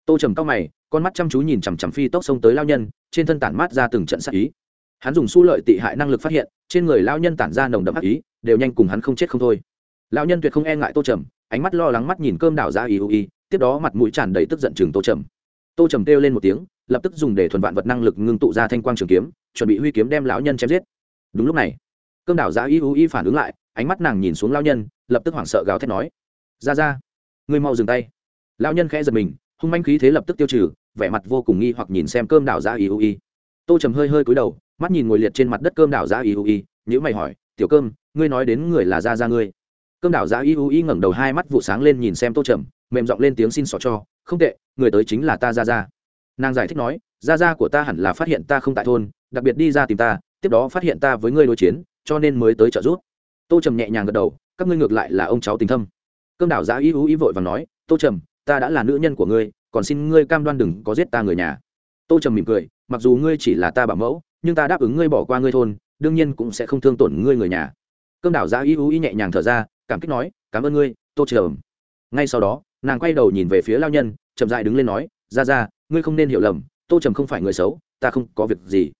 Tô trầm cao mày con mắt chăm chú nhìn chằm chằm phi tốc xông tới lao nhân trên thân tản mát ra từng trận sắc ý. Hắn dùng su lợi tị hại năng lực phát hiện trên người lao nhân tản ra nồng đậm ác ý đều nhanh cùng hắn không chết không thôi. Lão nhân tuyệt không e ngại tô trầm ánh mắt lo lắng mắt nhìn cơm đảo ra ý ưu y tiếp đó mặt mũi tràn đầy tức giận chừng tô trầm. Tô trầm kêu lên một tiếng, lập tức dùng để thuần vạn vật năng lực ngưng tụ ra thanh quang trường kiếm, chuẩn bị huy kiếm đem lão nhân chém giết. Đúng lúc này cơm đảo giá y u y phản ứng lại, ánh mắt nàng nhìn xuống lão nhân, lập tức hoảng sợ gào thét nói, ra ra, ngươi mau dừng tay. Lão nhân khẽ giật mình, hung manh khí thế lập tức tiêu trừ, vẻ mặt vô cùng nghi hoặc nhìn xem cơm đảo giá y u y. Tô trầm hơi hơi cúi đầu, mắt nhìn ngồi liệt trên mặt đất cơm đảo giá y u y nhữ mày hỏi, tiểu cơm, ngươi nói đến người là ra ra ngươi? Cơm đảo giá y u y ngẩng đầu hai mắt vụ sáng lên nhìn xem tô trầm mềm giọng lên tiếng xin xỏ cho, không tệ, người tới chính là ta ra ra nàng giải thích nói ra ra của ta hẳn là phát hiện ta không tại thôn, đặc biệt đi ra tìm ta, tiếp đó phát hiện ta với ngươi đối chiến, cho nên mới tới trợ giúp. Tô trầm nhẹ nhàng gật đầu, các ngươi ngược lại là ông cháu tình thâm. Cơm đảo giã ý u ý vội và nói, tô trầm, ta đã là nữ nhân của ngươi, còn xin ngươi cam đoan đừng có giết ta người nhà. Tô trầm mỉm cười, mặc dù ngươi chỉ là ta bảo mẫu, nhưng ta đáp ứng ngươi bỏ qua ngươi thôn, đương nhiên cũng sẽ không thương tổn ngươi người nhà. Cơm đảo giã ý u ý nhẹ nhàng thở ra, cảm kích nói, cảm ơn ngươi, tô trầm. Ngay sau đó nàng quay đầu nhìn về phía lao nhân, chậm dại đứng lên nói ra ra ngươi không nên hiểu lầm, tô trầm không phải người xấu, ta không có việc gì.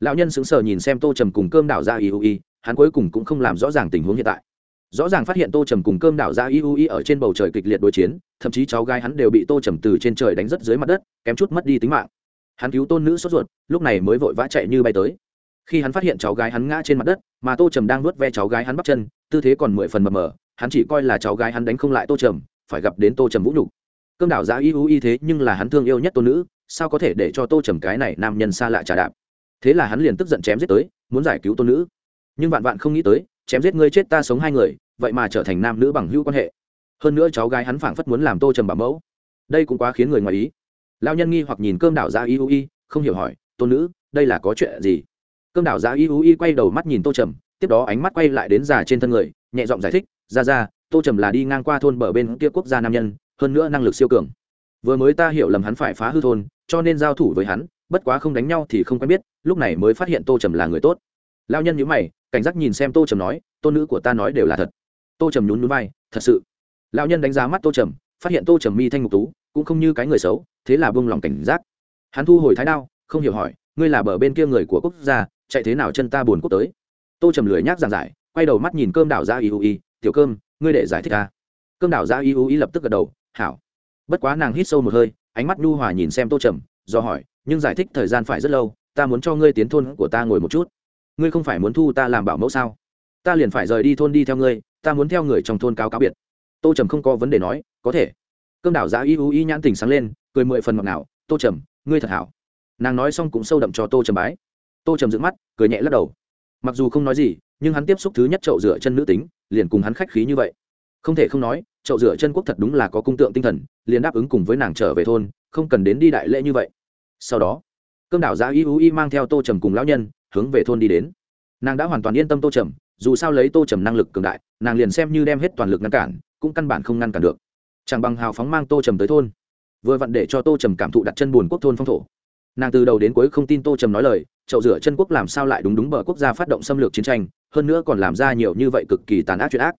Lão nhân sững sờ nhìn xem tô trầm cùng cơm đảo ra y hắn cuối cùng cũng không làm rõ ràng tình huống hiện tại. Rõ ràng phát hiện tô trầm cùng cơm đảo ra y ở trên bầu trời kịch liệt đối chiến, thậm chí cháu gái hắn đều bị tô trầm từ trên trời đánh rất dưới mặt đất, kém chút mất đi tính mạng. Hắn cứu tôn nữ sốt ruột, lúc này mới vội vã chạy như bay tới. Khi hắn phát hiện cháu gái hắn ngã trên mặt đất, mà tô trầm đang nuốt ve cháu gái hắn bắp chân, tư thế còn mười phần mờ mờ, hắn chỉ coi là cháu gái hắn đánh không lại tô trầm phải gặp đến tô trầm vũ nhục. Cương đảo giá y ưu y thế nhưng là hắn thương yêu nhất tôn nữ, sao có thể để cho tô trầm cái này nam nhân xa lạ trà đạp? Thế là hắn liền tức giận chém giết tới, muốn giải cứu tôn nữ. Nhưng vạn vạn không nghĩ tới, chém giết ngươi chết ta sống hai người, vậy mà trở thành nam nữ bằng hữu quan hệ. Hơn nữa cháu gái hắn phảng phất muốn làm tô trầm bảo mẫu. Đây cũng quá khiến người ngoài ý. Lao nhân nghi hoặc nhìn cơm đảo giá y ưu y, không hiểu hỏi, tôn nữ, đây là có chuyện gì? Cơm đảo giá y ưu y quay đầu mắt nhìn tô trầm, tiếp đó ánh mắt quay lại đến già trên thân người, nhẹ giọng giải thích, ra ra tô trầm là đi ngang qua thôn bờ bên kia quốc gia nam nhân, hơn nữa năng lực siêu cường. Vừa mới ta hiểu lầm hắn phải phá hư thôn, cho nên giao thủ với hắn, bất quá không đánh nhau thì không quen biết, lúc này mới phát hiện tô trầm là người tốt. Lao nhân nhữ mày, cảnh giác nhìn xem tô trầm nói, tôn nữ của ta nói đều là thật. Tô trầm nhún nhún vai, thật sự. Lao nhân đánh giá mắt tô trầm, phát hiện tô trầm mi thanh ngục tú, cũng không như cái người xấu, thế là buông lòng cảnh giác. Hắn thu hồi thái đao, không hiểu hỏi, ngươi là bờ bên kia người của quốc gia, chạy thế nào chân ta buồn quốc tới? Tô trầm lười nhác giảng giải, quay đầu mắt nhìn cơm đảo ra y u y, tiểu cơm ngươi để giải thích à? ta cơm đảo ra y u lập tức gật đầu, hảo. Bất quá nàng hít sâu một hơi, ánh mắt nhu hòa nhìn xem tô trầm, do hỏi, nhưng giải thích thời gian phải rất lâu, ta muốn cho ngươi tiến thôn của ta ngồi một chút. Ngươi không phải muốn thu ta làm bảo mẫu sao? Ta liền phải rời đi thôn đi theo ngươi, ta muốn theo người trong thôn cao cáo biệt. Tô trầm không có vấn đề nói, có thể. Cơm đảo giá y u y nhãn tình sáng lên, cười mười phần ngọt nào tô trầm, ngươi thật hảo. Nàng nói xong cũng sâu đậm cho tô trầm bái. Tô trầm giữ mắt, cười nhẹ lắc đầu. Mặc dù không nói gì, nhưng hắn tiếp xúc thứ nhất chậu rửa chân nữ tính liền cùng hắn khách khí như vậy. Không thể không nói, chậu rửa chân quốc thật đúng là có cung tượng tinh thần, liền đáp ứng cùng với nàng trở về thôn, không cần đến đi đại lễ như vậy. Sau đó, cơm đảo giá y u y mang theo tô trầm cùng lão nhân, hướng về thôn đi đến. Nàng đã hoàn toàn yên tâm tô trầm, dù sao lấy tô trầm năng lực cường đại, nàng liền xem như đem hết toàn lực ngăn cản, cũng căn bản không ngăn cản được. Chẳng bằng hào phóng mang tô trầm tới thôn. Vừa vặn để cho tô trầm cảm thụ đặt chân buồn quốc thôn phong thổ. Nàng từ đầu đến cuối không tin tô trầm nói lời, chậu rửa chân quốc làm sao lại đúng đúng bờ quốc gia phát động xâm lược chiến tranh hơn nữa còn làm ra nhiều như vậy cực kỳ tàn ác chuyện ác.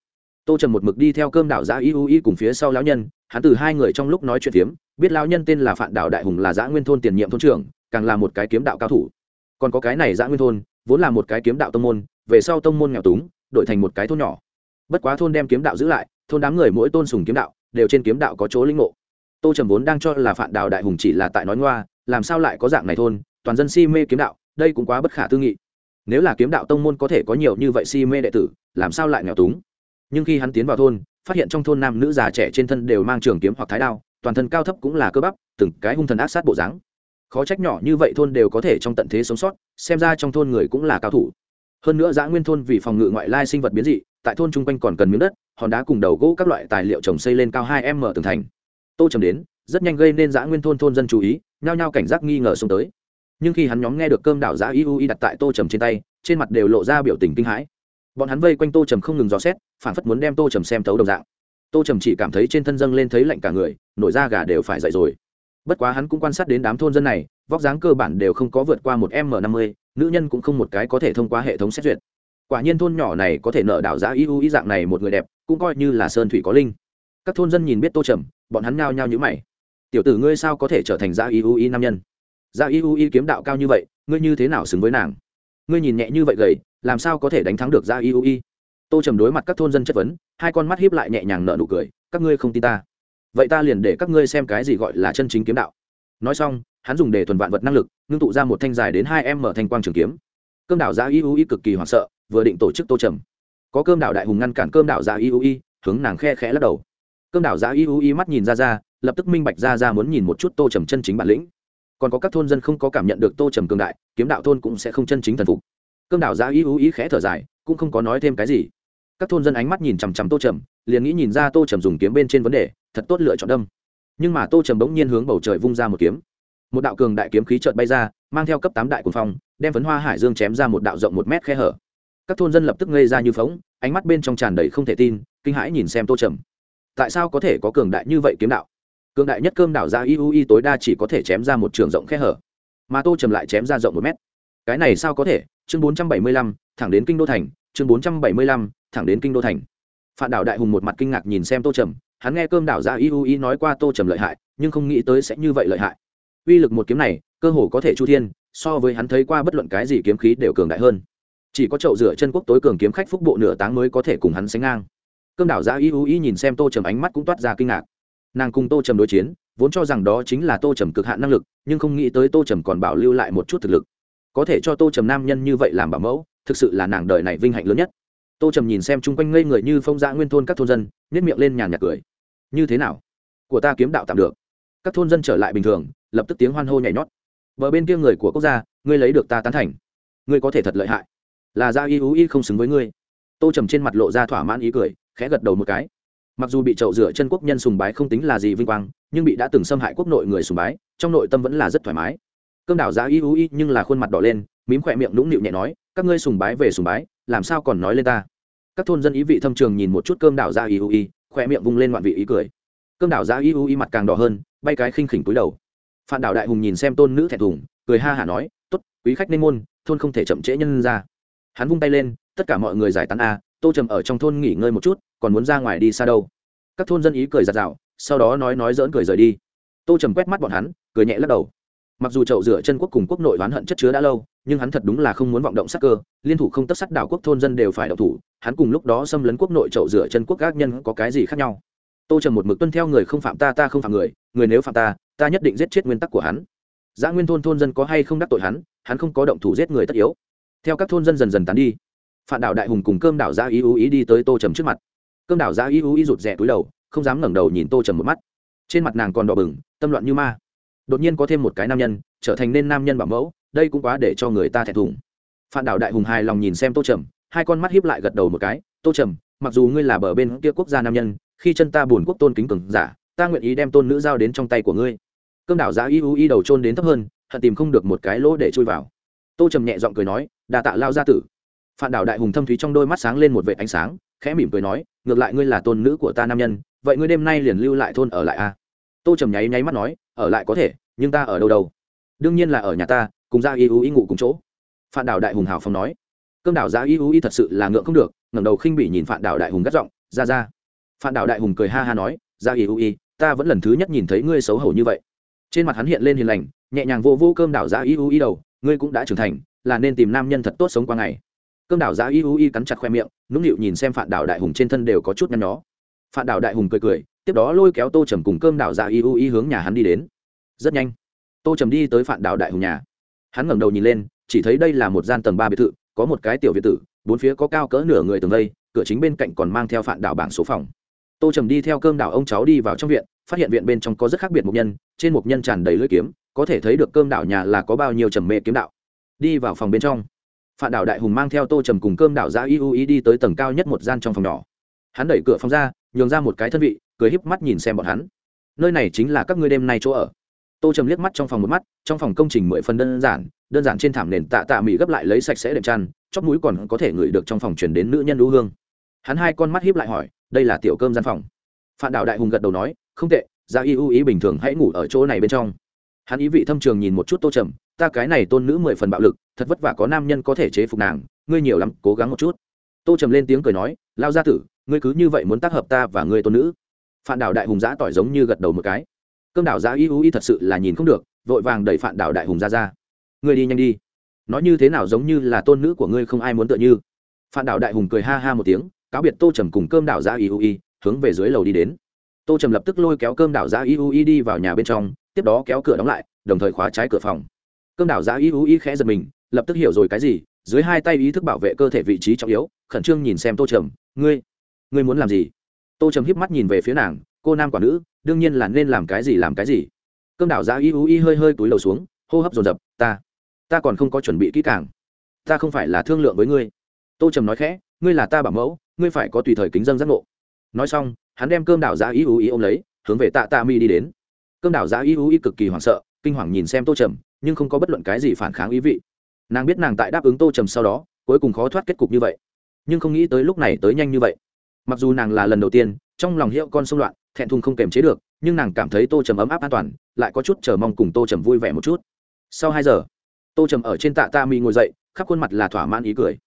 Tô trầm một mực đi theo cơm đảo giã y u y cùng phía sau lão nhân, hắn từ hai người trong lúc nói chuyện phiếm, biết lão nhân tên là phạm đảo đại hùng là giã nguyên thôn tiền nhiệm thôn trưởng, càng là một cái kiếm đạo cao thủ. Còn có cái này giã nguyên thôn, vốn là một cái kiếm đạo tông môn, về sau tông môn nghèo túng, đổi thành một cái thôn nhỏ. Bất quá thôn đem kiếm đạo giữ lại, thôn đám người mỗi tôn sùng kiếm đạo, đều trên kiếm đạo có chỗ linh ngộ. Tô trầm vốn đang cho là phạm đảo đại hùng chỉ là tại nói ngoa, làm sao lại có dạng này thôn, toàn dân si mê kiếm đạo, đây cũng quá bất khả tư nghị nếu là kiếm đạo tông môn có thể có nhiều như vậy si mê đệ tử, làm sao lại nghèo túng? Nhưng khi hắn tiến vào thôn, phát hiện trong thôn nam nữ già trẻ trên thân đều mang trường kiếm hoặc thái đao, toàn thân cao thấp cũng là cơ bắp, từng cái hung thần ác sát bộ dáng. Khó trách nhỏ như vậy thôn đều có thể trong tận thế sống sót, xem ra trong thôn người cũng là cao thủ. Hơn nữa giã nguyên thôn vì phòng ngự ngoại lai sinh vật biến dị, tại thôn chung quanh còn cần miếng đất, hòn đá cùng đầu gỗ các loại tài liệu trồng xây lên cao hai m tường thành. Tô trầm đến, rất nhanh gây nên giã nguyên thôn thôn dân chú ý, nhao nhao cảnh giác nghi ngờ xuống tới nhưng khi hắn nhóm nghe được cơm đảo giã y u y đặt tại tô trầm trên tay, trên mặt đều lộ ra biểu tình kinh hãi. Bọn hắn vây quanh tô trầm không ngừng dò xét phản phất muốn đem tô trầm xem thấu đồng dạng. Tô trầm chỉ cảm thấy trên thân dâng lên thấy lạnh cả người, nổi da gà đều phải dậy rồi. Bất quá hắn cũng quan sát đến đám thôn dân này, vóc dáng cơ bản đều không có vượt qua một m năm mươi, nữ nhân cũng không một cái có thể thông qua hệ thống xét duyệt. Quả nhiên thôn nhỏ này có thể nợ đảo giã y u y dạng này một người đẹp, cũng coi như là sơn thủy có linh. Các thôn dân nhìn biết tô trầm, bọn hắn nhao nhao nhữ mày. Tiểu tử ngươi sao có thể trở thành giã y u y nam nhân? Gia y u y kiếm đạo cao như vậy, ngươi như thế nào xứng với nàng? Ngươi nhìn nhẹ như vậy gầy, làm sao có thể đánh thắng được Gia y u y tô trầm đối mặt các thôn dân chất vấn, hai con mắt hiếp lại nhẹ nhàng nợ nụ cười, các ngươi không tin ta. Vậy ta liền để các ngươi xem cái gì gọi là chân chính kiếm đạo. Nói xong, hắn dùng để thuần vạn vật năng lực, ngưng tụ ra một thanh dài đến hai em mở thanh quang trường kiếm. Cơm đảo Gia y u y cực kỳ hoảng sợ, vừa định tổ chức tô trầm. Có cơm đảo đại hùng ngăn cản cơm đảo Gia y u y hướng nàng khe khẽ lắc đầu. Cơm đảo Gia y u y mắt nhìn ra ra, lập tức minh bạch ra ra muốn nhìn một chút tô trầm chân chính bản lĩnh còn có các thôn dân không có cảm nhận được tô trầm cường đại, kiếm đạo thôn cũng sẽ không chân chính thần phục. Cương đạo giã ý u ý khẽ thở dài, cũng không có nói thêm cái gì. Các thôn dân ánh mắt nhìn chằm chằm tô trầm, liền nghĩ nhìn ra tô trầm dùng kiếm bên trên vấn đề, thật tốt lựa chọn đâm. Nhưng mà tô trầm bỗng nhiên hướng bầu trời vung ra một kiếm. Một đạo cường đại kiếm khí trợt bay ra, mang theo cấp tám đại cuồng phong, đem phấn hoa hải dương chém ra một đạo rộng một mét khe hở. Các thôn dân lập tức ngây ra như phóng, ánh mắt bên trong tràn đầy không thể tin, kinh hãi nhìn xem tô trầm. Tại sao có thể có cường đại như vậy kiếm đạo? Cường đại nhất cơm đảo ra iui tối đa chỉ có thể chém ra một trường rộng khe hở. Mà tô trầm lại chém ra rộng một mét. Cái này sao có thể? Chương bốn trăm bảy mươi lăm, thẳng đến kinh đô thành. Chương bốn trăm bảy mươi lăm, thẳng đến kinh đô thành. Phạm đảo đại hùng một mặt kinh ngạc nhìn xem tô trầm. Hắn nghe cơm đảo ra iui nói qua tô trầm lợi hại, nhưng không nghĩ tới sẽ như vậy lợi hại. Uy lực một kiếm này, cơ hồ có thể chu thiên, so với hắn thấy qua bất luận cái gì kiếm khí đều cường đại hơn. Chỉ có chậu rửa chân quốc tối cường kiếm khách phúc bộ nửa táng mới có thể cùng hắn sánh ngang. Cơm đảo ra iui nhìn xem tô trầm ánh mắt cũng toát ra kinh ngạc nàng cùng tô trầm đối chiến, vốn cho rằng đó chính là tô trầm cực hạn năng lực, nhưng không nghĩ tới tô trầm còn bảo lưu lại một chút thực lực. Có thể cho tô trầm nam nhân như vậy làm bảo mẫu, thực sự là nàng đời này vinh hạnh lớn nhất. Tô trầm nhìn xem chung quanh ngây người như phong dạ nguyên thôn các thôn dân nhét miệng lên nhàn nhạc cười. Như thế nào? Của ta kiếm đạo tạm được. Các thôn dân trở lại bình thường, lập tức tiếng hoan hô nhảy nhót. Bờ bên kia người của quốc gia, ngươi lấy được ta tán thành. Ngươi có thể thật lợi hại. Là ra y ú y không xứng với ngươi. Tô trầm trên mặt lộ ra thỏa mãn ý cười, khẽ gật đầu một cái mặc dù bị trậu rửa chân quốc nhân sùng bái không tính là gì vinh quang, nhưng bị đã từng xâm hại quốc nội người sùng bái, trong nội tâm vẫn là rất thoải mái. Cơm đảo giá y ú y nhưng là khuôn mặt đỏ lên, mím khỏe miệng nũng nịu nhẹ nói, các ngươi sùng bái về sùng bái, làm sao còn nói lên ta? Các thôn dân ý vị thâm trường nhìn một chút cơm đảo giá y ú y, khỏe miệng vung lên ngoạn vị ý cười. Cơm đảo giá y ú y mặt càng đỏ hơn, bay cái khinh khỉnh túi đầu. Phạm đảo đại hùng nhìn xem tôn nữ thẹn thùng, cười ha hả nói t ố t quý khách nên môn, thôn không thể chậm trễ nhân ra. Hắn vung tay lên, tất cả mọi người giải tán a tô trầm ở trong thôn nghỉ ngơi một chút, còn muốn ra ngoài đi xa đâu. Các thôn dân ý cười giạt rào sau đó nói nói dỡn cười rời đi. Tô trầm quét mắt bọn hắn, cười nhẹ lắc đầu. Mặc dù chậu rửa chân quốc cùng quốc nội oán hận chất chứa đã lâu, nhưng hắn thật đúng là không muốn vọng động sắc cơ, liên thủ không tất sắc đảo quốc thôn dân đều phải đậu thủ, hắn cùng lúc đó xâm lấn quốc nội chậu rửa chân quốc các nhân có cái gì khác nhau? Tô trầm một mực tuân theo người không phạm ta ta không phạm người người nếu phạm ta ta nhất định giết chết nguyên tắc của hắn. Giã nguyên thôn thôn dân có hay không đắc tội hắn hắn không có động thủ giết người tất yếu. Theo các thôn dân dần dần tán đi phạm đảo đại hùng cùng cơm đảo gia ý ú ý đi tới tô trầm trước mặt. Cơm đảo gia ý ú ý rụt rè túi đầu, không dám ngẩng đầu nhìn tô trầm một mắt. Trên mặt nàng còn đỏ bừng, tâm loạn như ma. Đột nhiên có thêm một cái nam nhân, trở thành nên nam nhân bảo mẫu, đây cũng quá để cho người ta thẹn thùng. Phạm đảo đại hùng hài lòng nhìn xem tô trầm, hai con mắt hiếp lại gật đầu một cái, tô trầm, mặc dù ngươi là bờ bên kia quốc gia nam nhân, khi chân ta buồn quốc tôn kính cường giả, ta nguyện ý đem tôn nữ giao đến trong tay của ngươi. Cơm đảo giá y u y đầu trôn đến thấp hơn, hận tìm không được một cái lỗ để chui vào. Tô trầm nhẹ giọng cười nói đà tạ lao gia tử phạm đảo đại hùng thâm thúy trong đôi mắt sáng lên một vệ ánh sáng, khẽ mỉm cười nói, ngược lại ngươi là tôn nữ của ta nam nhân, vậy ngươi đêm nay liền lưu lại thôn ở lại a? À? tô trầm nháy nháy mắt nói, ở lại có thể, nhưng ta ở đâu đâu? Đương nhiên là ở nhà ta, cùng ra y u y ngủ cùng chỗ. Phạm đảo đại hùng hào phong nói. Cơm đảo gia y u y thật sự là ngượng không được, ngẩng đầu khinh bỉ nhìn phạm đảo đại hùng gắt giọng, ra ra. Phạm đảo đại hùng cười ha ha nói ra y u y, ta vẫn lần thứ nhất nhìn thấy ngươi xấu hổ như vậy. Trên mặt hắn hiện lên hiền lành, nhẹ nhàng vô vô cơm đảo gia y u y đầu, ngươi cũng đã trưởng thành, là nên tìm nam nhân thật tốt sống qua ngày cơm đảo giá y u y cắn chặt khoe miệng, nũng nịu nhìn xem phạm đảo đại hùng trên thân đều có chút nhăn nhó. Phạm đảo đại hùng cười cười, tiếp đó lôi kéo tô trầm cùng cơm đảo giá y u y hướng nhà hắn đi đến. Rất nhanh, tô trầm đi tới phạm đảo đại hùng nhà. Hắn ngẩng đầu nhìn lên, chỉ thấy đây là một gian tầng ba biệt thự, có một cái tiểu biệt tử, bốn phía có cao cỡ nửa người tầng vây, cửa chính bên cạnh còn mang theo phạm đảo bảng số phòng. Tô trầm đi theo cơm đảo ông cháu đi vào trong viện, phát hiện viện bên trong có rất khác biệt mục nhân, trên mục nhân tràn đầy lưỡi kiếm, có thể thấy được cơm đảo nhà là có bao nhiêu trầm mê kiếm đạo. Đi vào phòng bên trong phạm đảo đại hùng mang theo tô trầm cùng cơm đảo ra Yu ý đi tới tầng cao nhất một gian trong phòng nhỏ. Hắn đẩy cửa phòng ra, nhường ra một cái thân vị, cười híp mắt nhìn xem bọn hắn. Nơi này chính là các ngươi đêm nay chỗ ở. Tô trầm liếc mắt trong phòng một mắt, trong phòng công trình mười phần đơn giản đơn giản trên thảm nền tạ tạ mỹ gấp lại lấy sạch sẽ đệm chăn, chóp mũi còn có thể ngửi được trong phòng chuyển đến nữ nhân đũ hương. Hắn hai con mắt híp lại hỏi, đây là tiểu cơm gian phòng? Phạm đạo đại hùng gật đầu nói, không tệ gia y ưu ý bình thường hãy ngủ ở chỗ này bên trong. Hắn ý vị thâm trường nhìn một chút tô trầm ta cái này tôn nữ mười phần bạo lực, thật vất vả có nam nhân có thể chế phục nàng, ngươi nhiều lắm, cố gắng một chút. Tô trầm lên tiếng cười nói lao gia tử, ngươi cứ như vậy muốn tác hợp ta và ngươi tôn nữ. Phạm đảo đại hùng giã tỏi giống như gật đầu một cái. Cơm đảo giã y u y thật sự là nhìn không được, vội vàng đẩy phạm đảo đại hùng ra ra. Ngươi đi nhanh đi. Nói như thế nào giống như là tôn nữ của ngươi không ai muốn tựa như. Phạm đảo đại hùng cười ha ha một tiếng, cáo biệt tô trầm cùng cơm đảo giã y u y hướng về dưới lầu đi đến. Tô trầm lập tức lôi kéo cơm đảo giã y u y đi vào nhà bên trong, tiếp đó kéo cửa đóng lại, đồng thời khóa trái cửa phòng cơm đảo giã y ưu y khẽ giật mình, lập tức hiểu rồi cái gì, dưới hai tay ý thức bảo vệ cơ thể vị trí trọng yếu, khẩn trương nhìn xem tô trầm, ngươi ngươi muốn làm gì? Tô trầm híp mắt nhìn về phía nàng, cô nam quả nữ, đương nhiên là nên làm cái gì làm cái gì. Cơm đảo giã y ưu y hơi hơi túi đầu xuống, hô hấp dồn dập, ta ta còn không có chuẩn bị kỹ càng. Ta không phải là thương lượng với ngươi. Tô trầm nói khẽ, ngươi là ta bảo mẫu, ngươi phải có tùy thời kính dân giác ngộ. Nói xong, hắn đem cơm đảo giã y ưu ý ôm lấy, hướng về tạ tạ mi đi đến. Cơm đảo giã y ưu ý cực kỳ hoảng sợ, kinh hoàng nhìn xem tô trầm nhưng không có bất luận cái gì phản kháng ý vị. Nàng biết nàng tại đáp ứng tô trầm sau đó, cuối cùng khó thoát kết cục như vậy. Nhưng không nghĩ tới lúc này tới nhanh như vậy. Mặc dù nàng là lần đầu tiên, trong lòng hiệu con xung loạn, thẹn thùng không kềm chế được, nhưng nàng cảm thấy tô trầm ấm áp an toàn, lại có chút chờ mong cùng tô trầm vui vẻ một chút. Sau hai giờ, tô trầm ở trên tạ ta mi ngồi dậy, khắp khuôn mặt là thỏa mãn ý cười.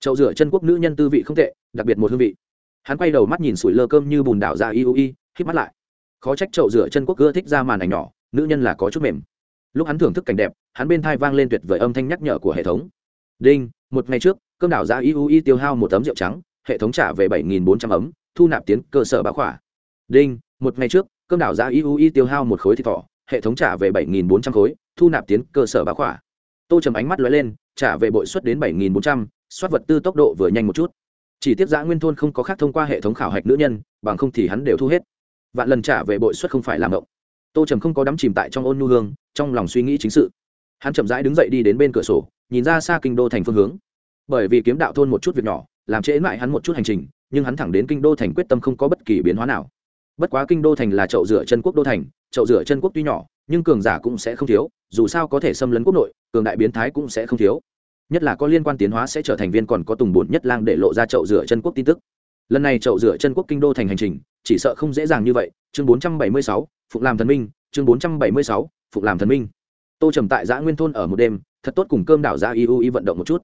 Chậu rửa chân quốc nữ nhân tư vị không tệ, đặc biệt một hương vị. Hắn quay đầu mắt nhìn sủi lơ cơm như bùn đảo ra y u y hít mắt lại. Khó trách chậu rửa chân quốc ưa thích ra màn ảnh nhỏ, nữ nhân là có chút mềm lúc hắn thưởng thức cảnh đẹp, hắn bên thai vang lên tuyệt vời âm thanh nhắc nhở của hệ thống. Đinh, một ngày trước, cơm đảo ra IUI tiêu hao một tấm rượu trắng, hệ thống trả về bảy nghìn bốn trăm ấm, thu nạp tiến cơ sở bá khỏa. Đinh, một ngày trước, cơm đảo ra IUI tiêu hao một khối thịt thỏ, hệ thống trả về bảy nghìn bốn trăm khối, thu nạp tiến cơ sở bá khỏa. Tô trầm ánh mắt lóe lên, trả về bội suất đến bảy nghìn bốn trăm, soát vật tư tốc độ vừa nhanh một chút. Chỉ tiếp giã nguyên thôn không có khác thông qua hệ thống khảo hạch nữ nhân, bằng không thì hắn đều thu hết. Vạn lần trả về bội suất không phải làm động tô trầm không có đắm chìm tại trong ôn nhu hương trong lòng suy nghĩ chính sự. Hắn chậm rãi đứng dậy đi đến bên cửa sổ nhìn ra xa kinh đô thành phương hướng. Bởi vì kiếm đạo thôn một chút việc nhỏ làm trễ mãi hắn một chút hành trình nhưng hắn thẳng đến kinh đô thành quyết tâm không có bất kỳ biến hóa nào. Bất quá kinh đô thành là chậu rửa chân quốc đô thành chậu rửa chân quốc tuy nhỏ nhưng cường giả cũng sẽ không thiếu dù sao có thể xâm lấn quốc nội cường đại biến thái cũng sẽ không thiếu. Nhất là có liên quan tiến hóa sẽ trở thành viên còn có tùng bổn nhất lang để lộ ra chậu rửa chân quốc tin tức. Lần này chậu rửa chân quốc kinh đô thành hành trình chỉ sợ không dễ dàng như vậy. Chương 476, phụng làm thần minh chương 476, Phục làm thần minh. Tô trầm tại giã nguyên thôn ở một đêm, thật tốt cùng cơm đảo ra iui vận động một chút.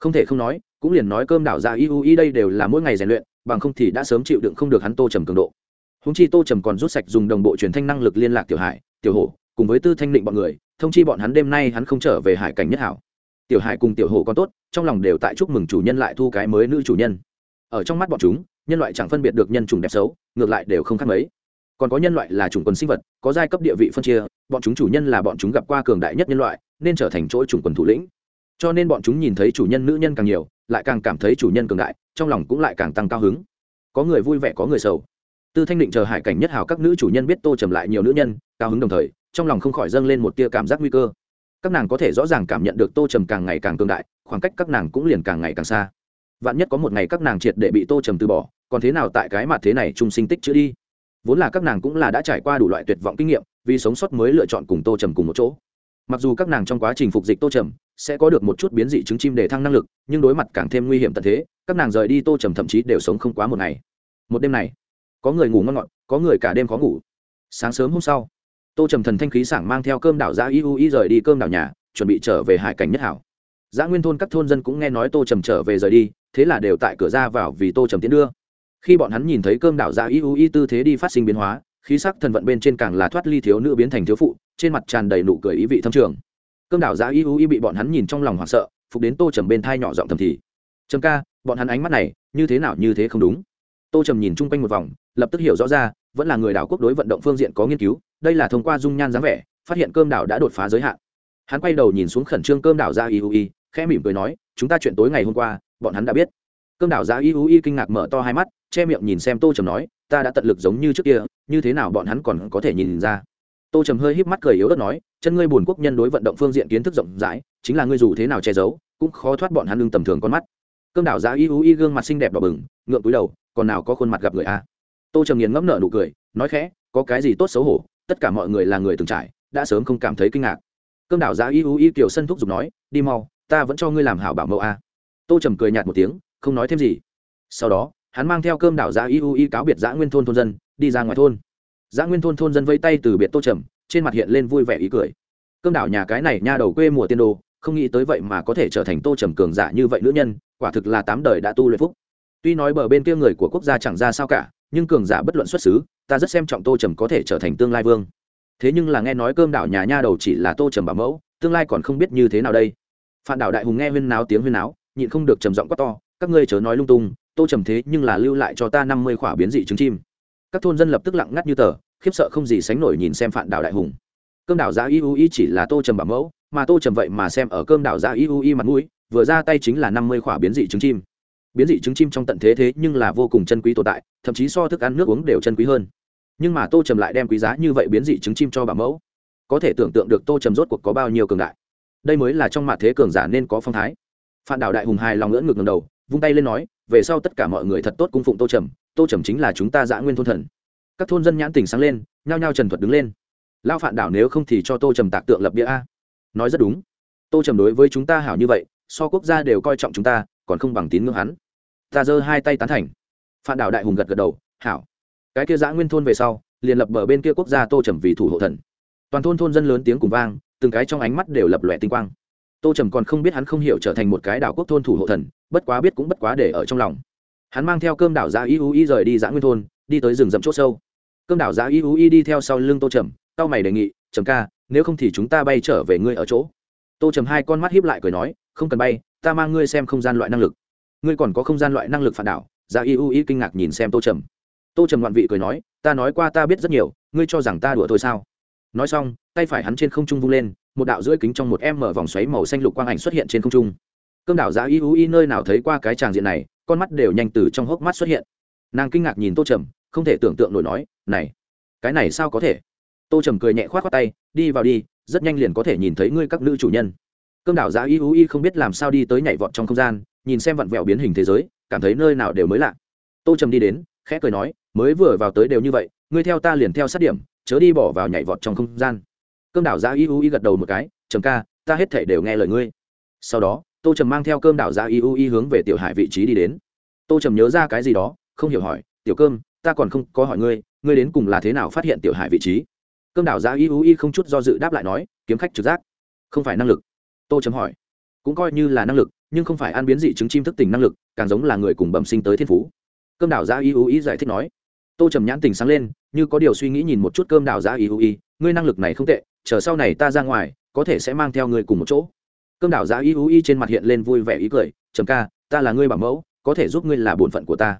Không thể không nói, cũng liền nói cơm đảo ra iui đây đều là mỗi ngày rèn luyện, bằng không thì đã sớm chịu đựng không được hắn tô trầm cường độ. Húng chi tô trầm còn rút sạch dùng đồng bộ truyền thanh năng lực liên lạc tiểu hải, tiểu hổ, cùng với tư thanh định bọn người, thông chi bọn hắn đêm nay hắn không trở về hải cảnh nhất hảo. Tiểu hải cùng tiểu hổ còn tốt, trong lòng đều tại chúc mừng chủ nhân lại thu cái mới nữ chủ nhân. Ở trong mắt bọn chúng, nhân loại chẳng phân biệt được nhân chủng đẹp xấu, ngược lại đều không khác mấy còn có nhân loại là chủng quần sinh vật, có giai cấp địa vị phân chia, bọn chúng chủ nhân là bọn chúng gặp qua cường đại nhất nhân loại, nên trở thành chỗ chủng quần thủ lĩnh. Cho nên bọn chúng nhìn thấy chủ nhân nữ nhân càng nhiều, lại càng cảm thấy chủ nhân cường đại, trong lòng cũng lại càng tăng cao hứng. Có người vui vẻ, có người sầu. Tư thanh định chờ hải cảnh nhất hào các nữ chủ nhân biết tô trầm lại nhiều nữ nhân, cao hứng đồng thời, trong lòng không khỏi dâng lên một tia cảm giác nguy cơ. Các nàng có thể rõ ràng cảm nhận được tô trầm càng ngày càng cường đại, khoảng cách các nàng cũng liền càng ngày càng xa. Vạn nhất có một ngày các nàng triệt để bị tô trầm từ bỏ, còn thế nào tại cái mặt thế này trung sinh tích chữ đi? Vốn là các nàng cũng là đã trải qua đủ loại tuyệt vọng kinh nghiệm, vì sống sót mới lựa chọn cùng tô trầm cùng một chỗ. Mặc dù các nàng trong quá trình phục dịch tô trầm sẽ có được một chút biến dị chứng chim để thăng năng lực, nhưng đối mặt càng thêm nguy hiểm tận thế, các nàng rời đi tô trầm thậm chí đều sống không quá một ngày. Một đêm này, có người ngủ ngon ngọt, có người cả đêm khó ngủ. Sáng sớm hôm sau, tô trầm thần thanh khí sảng mang theo cơm đảo giã y u y rời đi cơm đảo nhà, chuẩn bị trở về hải cảnh nhất hảo. Giã nguyên thôn các thôn dân cũng nghe nói tô trầm trở về rời đi, thế là đều tại cửa ra vào vì tô trầm tiến đưa khi bọn hắn nhìn thấy cơm đảo giã y u y tư thế đi phát sinh biến hóa, khí sắc thần vận bên trên càng là thoát ly thiếu nữ biến thành thiếu phụ, trên mặt tràn đầy nụ cười ý vị thâm trường. Cơm đảo giã y u y bị bọn hắn nhìn trong lòng hoảng sợ, phục đến tô trầm bên thai nhỏ giọng thầm thì. Trầm ca, bọn hắn ánh mắt này, như thế nào như thế không đúng? Tô trầm nhìn chung quanh một vòng, lập tức hiểu rõ ra, vẫn là người đảo quốc đối vận động phương diện có nghiên cứu, đây là thông qua dung nhan dáng vẻ, phát hiện cơm đảo đã đột phá giới hạn. Hắn quay đầu nhìn xuống khẩn trương cơm đảo dạ ra iui khẽ mỉm cười nói, chúng ta chuyện tối ngày hôm qua, bọn hắn đã biết cơm đảo ra y kinh ngạc mở to hai mắt, che miệng nhìn xem tô trầm nói, ta đã tận lực giống như trước kia, như thế nào bọn hắn còn có thể nhìn ra? Tô trầm hơi híp mắt cười yếu ớt nói, chân ngươi bùn quốc nhân đối vận động phương diện kiến thức rộng rãi, chính là ngươi dù thế nào che giấu, cũng khó thoát bọn hắn lưng tầm thường con mắt. Cơm đảo giá y y gương mặt xinh đẹp đỏ bừng, ngượng túi đầu, còn nào có khuôn mặt gặp người a tô trầm nghiền ngẫm nợ nụ cười, nói khẽ, có cái gì tốt xấu hổ, tất cả mọi người là người từng trải, đã sớm không cảm thấy kinh ngạc. Cơm đảo giá y u y kiểu sân thúc giục nói, đi mau, ta vẫn cho ngươi làm hảo bảo mẫu a tô trầm cười nhạt một tiếng không nói thêm gì. Sau đó, hắn mang theo cơm đảo giã y u y cáo biệt giã nguyên thôn thôn dân, đi ra ngoài thôn. Giã nguyên thôn thôn dân vây tay từ biệt tô trầm, trên mặt hiện lên vui vẻ ý cười. Cơm đảo nhà cái này nha đầu quê mùa tiên đồ, không nghĩ tới vậy mà có thể trở thành tô trầm cường giả như vậy nữ nhân, quả thực là tám đời đã tu luyện phúc. Tuy nói bờ bên kia người của quốc gia chẳng ra sao cả, nhưng cường giả bất luận xuất xứ, ta rất xem trọng tô trầm có thể trở thành tương lai vương. Thế nhưng là nghe nói cơm đảo nhà nha đầu chỉ là tô trầm bảo mẫu, tương lai còn không biết như thế nào đây. Phản đảo đại hùng nghe huyên náo tiếng huyên náo, nhịn không được trầm giọng quát to các ngươi chớ nói lung tung, tô trầm thế nhưng là lưu lại cho ta năm mươi khỏa biến dị trứng chim. Các thôn dân lập tức lặng ngắt như tờ, khiếp sợ không gì sánh nổi nhìn xem phản đảo đại hùng. Cơm đảo giá iu y chỉ là tô trầm bảo mẫu, mà tô trầm vậy mà xem ở cơm đảo giá iu y mặt mũi, vừa ra tay chính là năm mươi khỏa biến dị trứng chim. Biến dị trứng chim trong tận thế thế nhưng là vô cùng chân quý tồn tại, thậm chí so thức ăn nước uống đều chân quý hơn. Nhưng mà tô trầm lại đem quý giá như vậy biến dị trứng chim cho bảo mẫu. Có thể tưởng tượng được tô trầm rốt cuộc có bao nhiêu cường đại. Đây mới là trong mặt thế cường giả nên có phong thái. Phản đảo đại hùng hài lòng ngỡ ngực ngầm đầu vung tay lên nói, về sau tất cả mọi người thật tốt cung phụng tô trầm tô trầm chính là chúng ta giã nguyên thôn thần. Các thôn dân nhãn tình sáng lên, nhao nhao trần thuật đứng lên. Lao phản đảo nếu không thì cho tô trầm tạc tượng lập địa a. Nói rất đúng. Tô trầm đối với chúng ta hảo như vậy, so quốc gia đều coi trọng chúng ta, còn không bằng tín ngưỡng hắn. Ta giơ hai tay tán thành. Phản đảo đại hùng gật gật đầu, hảo. Cái kia giã nguyên thôn về sau, liền lập bờ bên kia quốc gia tô trầm vì thủ hộ thần. Toàn thôn thôn dân lớn tiếng cùng vang, từng cái trong ánh mắt đều lập lòe tinh quang. Tô trầm còn không biết hắn không hiểu trở thành một cái đảo quốc thôn thủ hộ thần bất quá biết cũng bất quá để ở trong lòng. Hắn mang theo cơm đảo giá y u y rời đi giã nguyên thôn, đi tới rừng rậm c h ỗ sâu. Cơm đảo giá y u y đi theo sau lưng tô trầm tao mày đề nghị, trầm ca, nếu không thì chúng ta bay trở về ngươi ở chỗ. Tô trầm hai con mắt hiếp lại cười nói, không cần bay, ta mang ngươi xem không gian loại năng lực. Ngươi còn có không gian loại năng lực phản đảo? Giá y u y kinh ngạc nhìn xem tô trầm. Tô trầm ngoạn vị cười nói, ta nói qua ta biết rất nhiều, ngươi cho rằng ta đùa thôi sao? Nói xong, tay phải hắn trên không trung vung lên, một đạo rưỡi kính trong một em mở vòng xoáy màu xanh lục quang ảnh xuất hiện trên không trung cơm đảo giá y u y nơi nào thấy qua cái tràng diện này, con mắt đều nhanh từ trong hốc mắt xuất hiện. Nàng kinh ngạc nhìn tô trầm, không thể tưởng tượng nổi nói, này, cái này sao có thể? Tô trầm cười nhẹ k h o á t khoác tay, đi vào đi, rất nhanh liền có thể nhìn thấy ngươi các nữ chủ nhân. Cơm đảo giá y u y không biết làm sao đi tới nhảy vọt trong không gian, nhìn xem vặn vẹo biến hình thế giới, cảm thấy nơi nào đều mới lạ. Tô trầm đi đến, khẽ cười nói, mới vừa vào tới đều như vậy, ngươi theo ta liền theo sát điểm, chớ đi bỏ vào nhảy vọt trong không gian. Cơm đảo giá y u y gật đầu một cái, trầm ca, ta hết thể đều nghe lời ngươi. Sau đó tô trầm mang theo cơm đảo ra y u y hướng về tiểu hải vị trí đi đến. tô trầm nhớ ra cái gì đó, không hiểu hỏi, tiểu cơm, ta còn không có hỏi ngươi ngươi đến cùng là thế nào phát hiện tiểu hải vị trí? Cơm đảo ra y u y không chút do dự đáp lại nói, kiếm khách trực giác, không phải năng lực. Tô trầm hỏi, cũng coi như là năng lực, nhưng không phải ăn biến dị chứng chim thức tỉnh năng lực, càng giống là người cùng bẩm sinh tới thiên phú. Cơm đảo ra y u y giải thích nói. Tô trầm nhãn tình sáng lên, như có điều suy nghĩ nhìn một chút cơm đảo ra y u y ngươi năng lực này không tệ, chờ sau này ta ra ngoài, có thể sẽ mang theo ngươi cùng một chỗ cơm đảo giá y ú y trên mặt hiện lên vui vẻ ý cười, trầm ca, ta là ngươi bảo mẫu, có thể giúp ngươi là bổn phận của ta.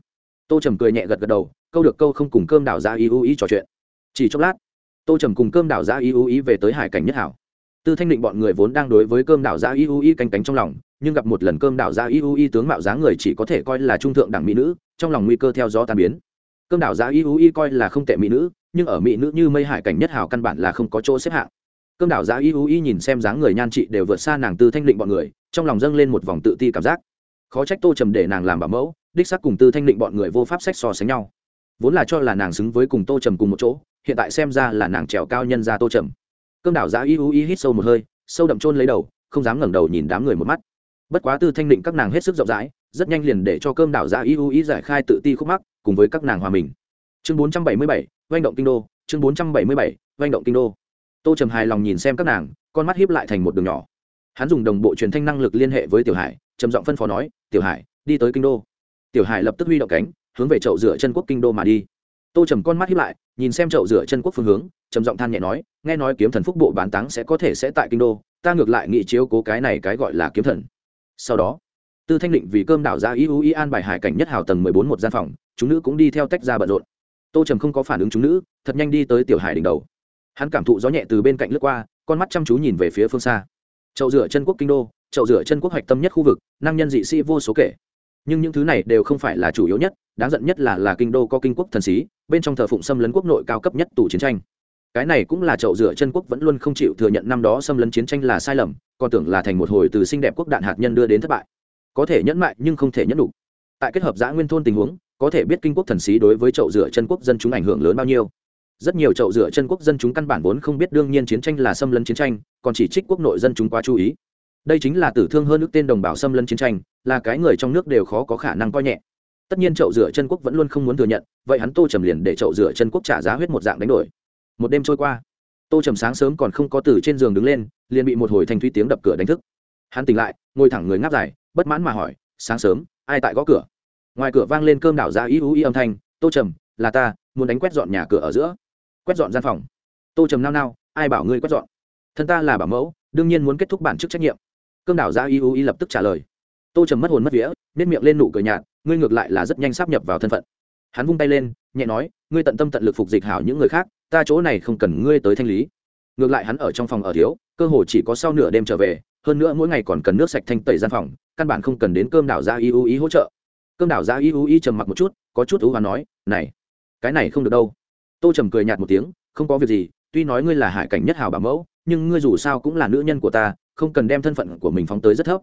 Tô trầm cười nhẹ gật gật đầu, câu được câu không cùng cơm đảo giá y ú y trò chuyện. Chỉ chốc lát, tô trầm cùng cơm đảo giá y ú y về tới hải cảnh nhất hảo. Tư thanh định bọn người vốn đang đối với cơm đảo giá y ú y canh cánh trong lòng, nhưng gặp một lần cơm đảo giá y ú y tướng mạo giá người chỉ có thể coi là trung thượng đẳng mỹ nữ, trong lòng nguy cơ theo gió tan biến. Cơm đảo giá y ú y coi là không tệ mỹ nữ, nhưng ở mỹ nữ như mây hải cảnh nhất hảo căn bản là không có chỗ xếp hạng cơm đảo giá y u y nhìn xem dáng người nhan chị đều vượt xa nàng tư thanh định bọn người, trong lòng dâng lên một vòng tự ti cảm giác. Khó trách tô trầm để nàng làm bảo mẫu, đích sắc cùng tư thanh định bọn người vô pháp sách so sánh nhau. Vốn là cho là nàng xứng với cùng tô trầm cùng một chỗ, hiện tại xem ra là nàng trèo cao nhân ra tô trầm. Cơm đảo giá y u y hít sâu một hơi, sâu đậm trôn lấy đầu, không dám ngẩng đầu nhìn đám người một mắt. Bất quá tư thanh định các nàng hết sức rộng rãi, rất nhanh liền để cho cơm đảo giá y u y giải khai tự ti khúc mắc, cùng với các nàng hòa mình. Chương bốn trăm bảy mươi bảy vanh động kinh đô, chương bốn trăm bảy mươi bảy vanh động kinh đô tô trầm hài lòng nhìn xem các nàng con mắt hiếp lại thành một đường nhỏ hắn dùng đồng bộ truyền thanh năng lực liên hệ với tiểu hải trầm giọng phân phó nói tiểu hải đi tới kinh đô tiểu hải lập tức huy động cánh hướng về chậu rửa chân quốc kinh đô mà đi tô trầm con mắt hiếp lại nhìn xem chậu rửa chân quốc phương hướng trầm giọng than nhẹ nói nghe nói kiếm thần phúc bộ bán táng sẽ có thể sẽ tại kinh đô ta ngược lại nghị chiếu cố cái này cái gọi là kiếm thần sau đó tư thanh định vì cơm đảo ra iu y an bài hải cảnh nhất hào tầng mười bốn một gian phòng chúng nữ cũng đi theo tách ra bận rộn tô trầm không có phản ứng chúng nữ thật nhanh đi tới tiểu hải đỉnh đầu hắn cảm thụ gió nhẹ từ bên cạnh lướt qua, con mắt chăm chú nhìn về phía phương xa. Chậu rửa chân quốc kinh đô, chậu rửa chân quốc hoạch tâm nhất khu vực, năng nhân dị sĩ vô số kể. Nhưng những thứ này đều không phải là chủ yếu nhất, đáng giận nhất là là kinh đô có kinh quốc thần sĩ, bên trong thờ phụng xâm lấn quốc nội cao cấp nhất tù chiến tranh. Cái này cũng là chậu rửa chân quốc vẫn luôn không chịu thừa nhận năm đó xâm lấn chiến tranh là sai lầm, còn tưởng là thành một hồi từ xinh đẹp quốc đạn hạt nhân đưa đến thất bại. Có thể nhẫn mại nhưng không thể nhẫn đủ tại kết hợp giã nguyên thôn tình huống, có thể biết kinh quốc thần sĩ đối với chậu rửa chân quốc dân chúng ảnh hưởng lớn bao nhiêu rất nhiều chậu rửa chân quốc dân chúng căn bản vốn không biết đương nhiên chiến tranh là xâm lấn chiến tranh, còn chỉ trích quốc nội dân chúng quá chú ý. Đây chính là tử thương hơn nước tên đồng bào xâm lấn chiến tranh, là cái người trong nước đều khó có khả năng coi nhẹ. Tất nhiên chậu rửa chân quốc vẫn luôn không muốn thừa nhận, vậy hắn tô trầm liền để chậu rửa chân quốc trả giá huyết một dạng đánh đổi. Một đêm trôi qua, tô trầm sáng sớm còn không có từ trên giường đứng lên, liền bị một hồi thanh thúy tiếng đập cửa đánh thức. Hắn tỉnh lại, ngồi thẳng người ngáp dài, bất mãn mà hỏi, sáng sớm, ai tại gõ cửa? Ngoài cửa vang lên cơm đảo ra ý ú ý âm thanh, tô trầm, là ta, muốn đánh quét dọn nhà cửa ở giữa quét dọn gian phòng. Tô trầm nao nao, ai bảo ngươi quét dọn? Thân ta là bảo mẫu, đương nhiên muốn kết thúc bản chức trách nhiệm. Cương đảo ra y u y lập tức trả lời. Tô trầm mất hồn mất vía nếp miệng lên nụ cười nhạt, ngươi ngược lại là rất nhanh sắp nhập vào thân phận. Hắn vung tay lên, nhẹ nói, ngươi tận tâm tận lực phục dịch hảo những người khác, ta chỗ này không cần ngươi tới thanh lý. Ngược lại hắn ở trong phòng ở thiếu, cơ hồ chỉ có sau nửa đêm trở về, hơn nữa mỗi ngày còn cần nước sạch thanh tẩy gian phòng, căn bản không cần đến cơm đảo ra y u y hỗ trợ. Cơm đảo ra y u y trầm mặc một chút, có chút ú và nói, này, cái này không được đâu tô trầm cười nhạt một tiếng, không có việc gì, tuy nói ngươi là hải cảnh nhất hào bảo mẫu, nhưng ngươi dù sao cũng là nữ nhân của ta, không cần đem thân phận của mình phóng tới rất thấp.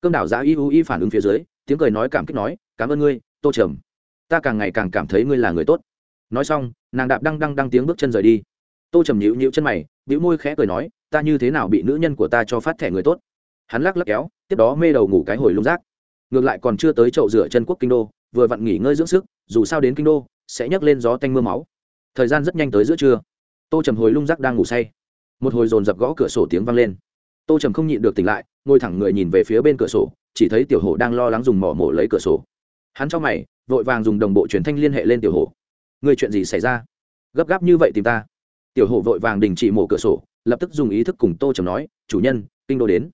Cơm đảo giá y u y phản ứng phía dưới, tiếng cười nói cảm kích nói, cảm ơn ngươi, tô trầm. Ta càng ngày càng cảm thấy ngươi là người tốt. Nói xong, nàng đạp đăng đăng đăng tiếng bước chân rời đi. Tô trầm nhịu nhịu chân mày, bĩu môi khẽ cười nói, ta như thế nào bị nữ nhân của ta cho phát thẻ người tốt? Hắn lắc lắc kéo, tiếp đó mê đầu ngủ cái hồi lung rác. Ngược lại còn chưa tới chậu rửa chân quốc kinh đô, vừa vặn nghỉ ngơi dưỡng sức, dù sao đến kinh đô, sẽ nhấc lên gió tanh mưa máu thời gian rất nhanh tới giữa trưa. Tô trầm hồi lung rác đang ngủ say. Một hồi dồn dập gõ cửa sổ tiếng vang lên. Tô trầm không nhịn được tỉnh lại, ngồi thẳng người nhìn về phía bên cửa sổ, chỉ thấy tiểu hổ đang lo lắng dùng mỏ mổ lấy cửa sổ. Hắn cho mày, vội vàng dùng đồng bộ truyền thanh liên hệ lên tiểu hổ. Người chuyện gì xảy ra? Gấp gáp như vậy tìm ta? Tiểu hổ vội vàng đình chỉ mổ cửa sổ, lập tức dùng ý thức cùng tô trầm nói, chủ nhân, kinh đô đến.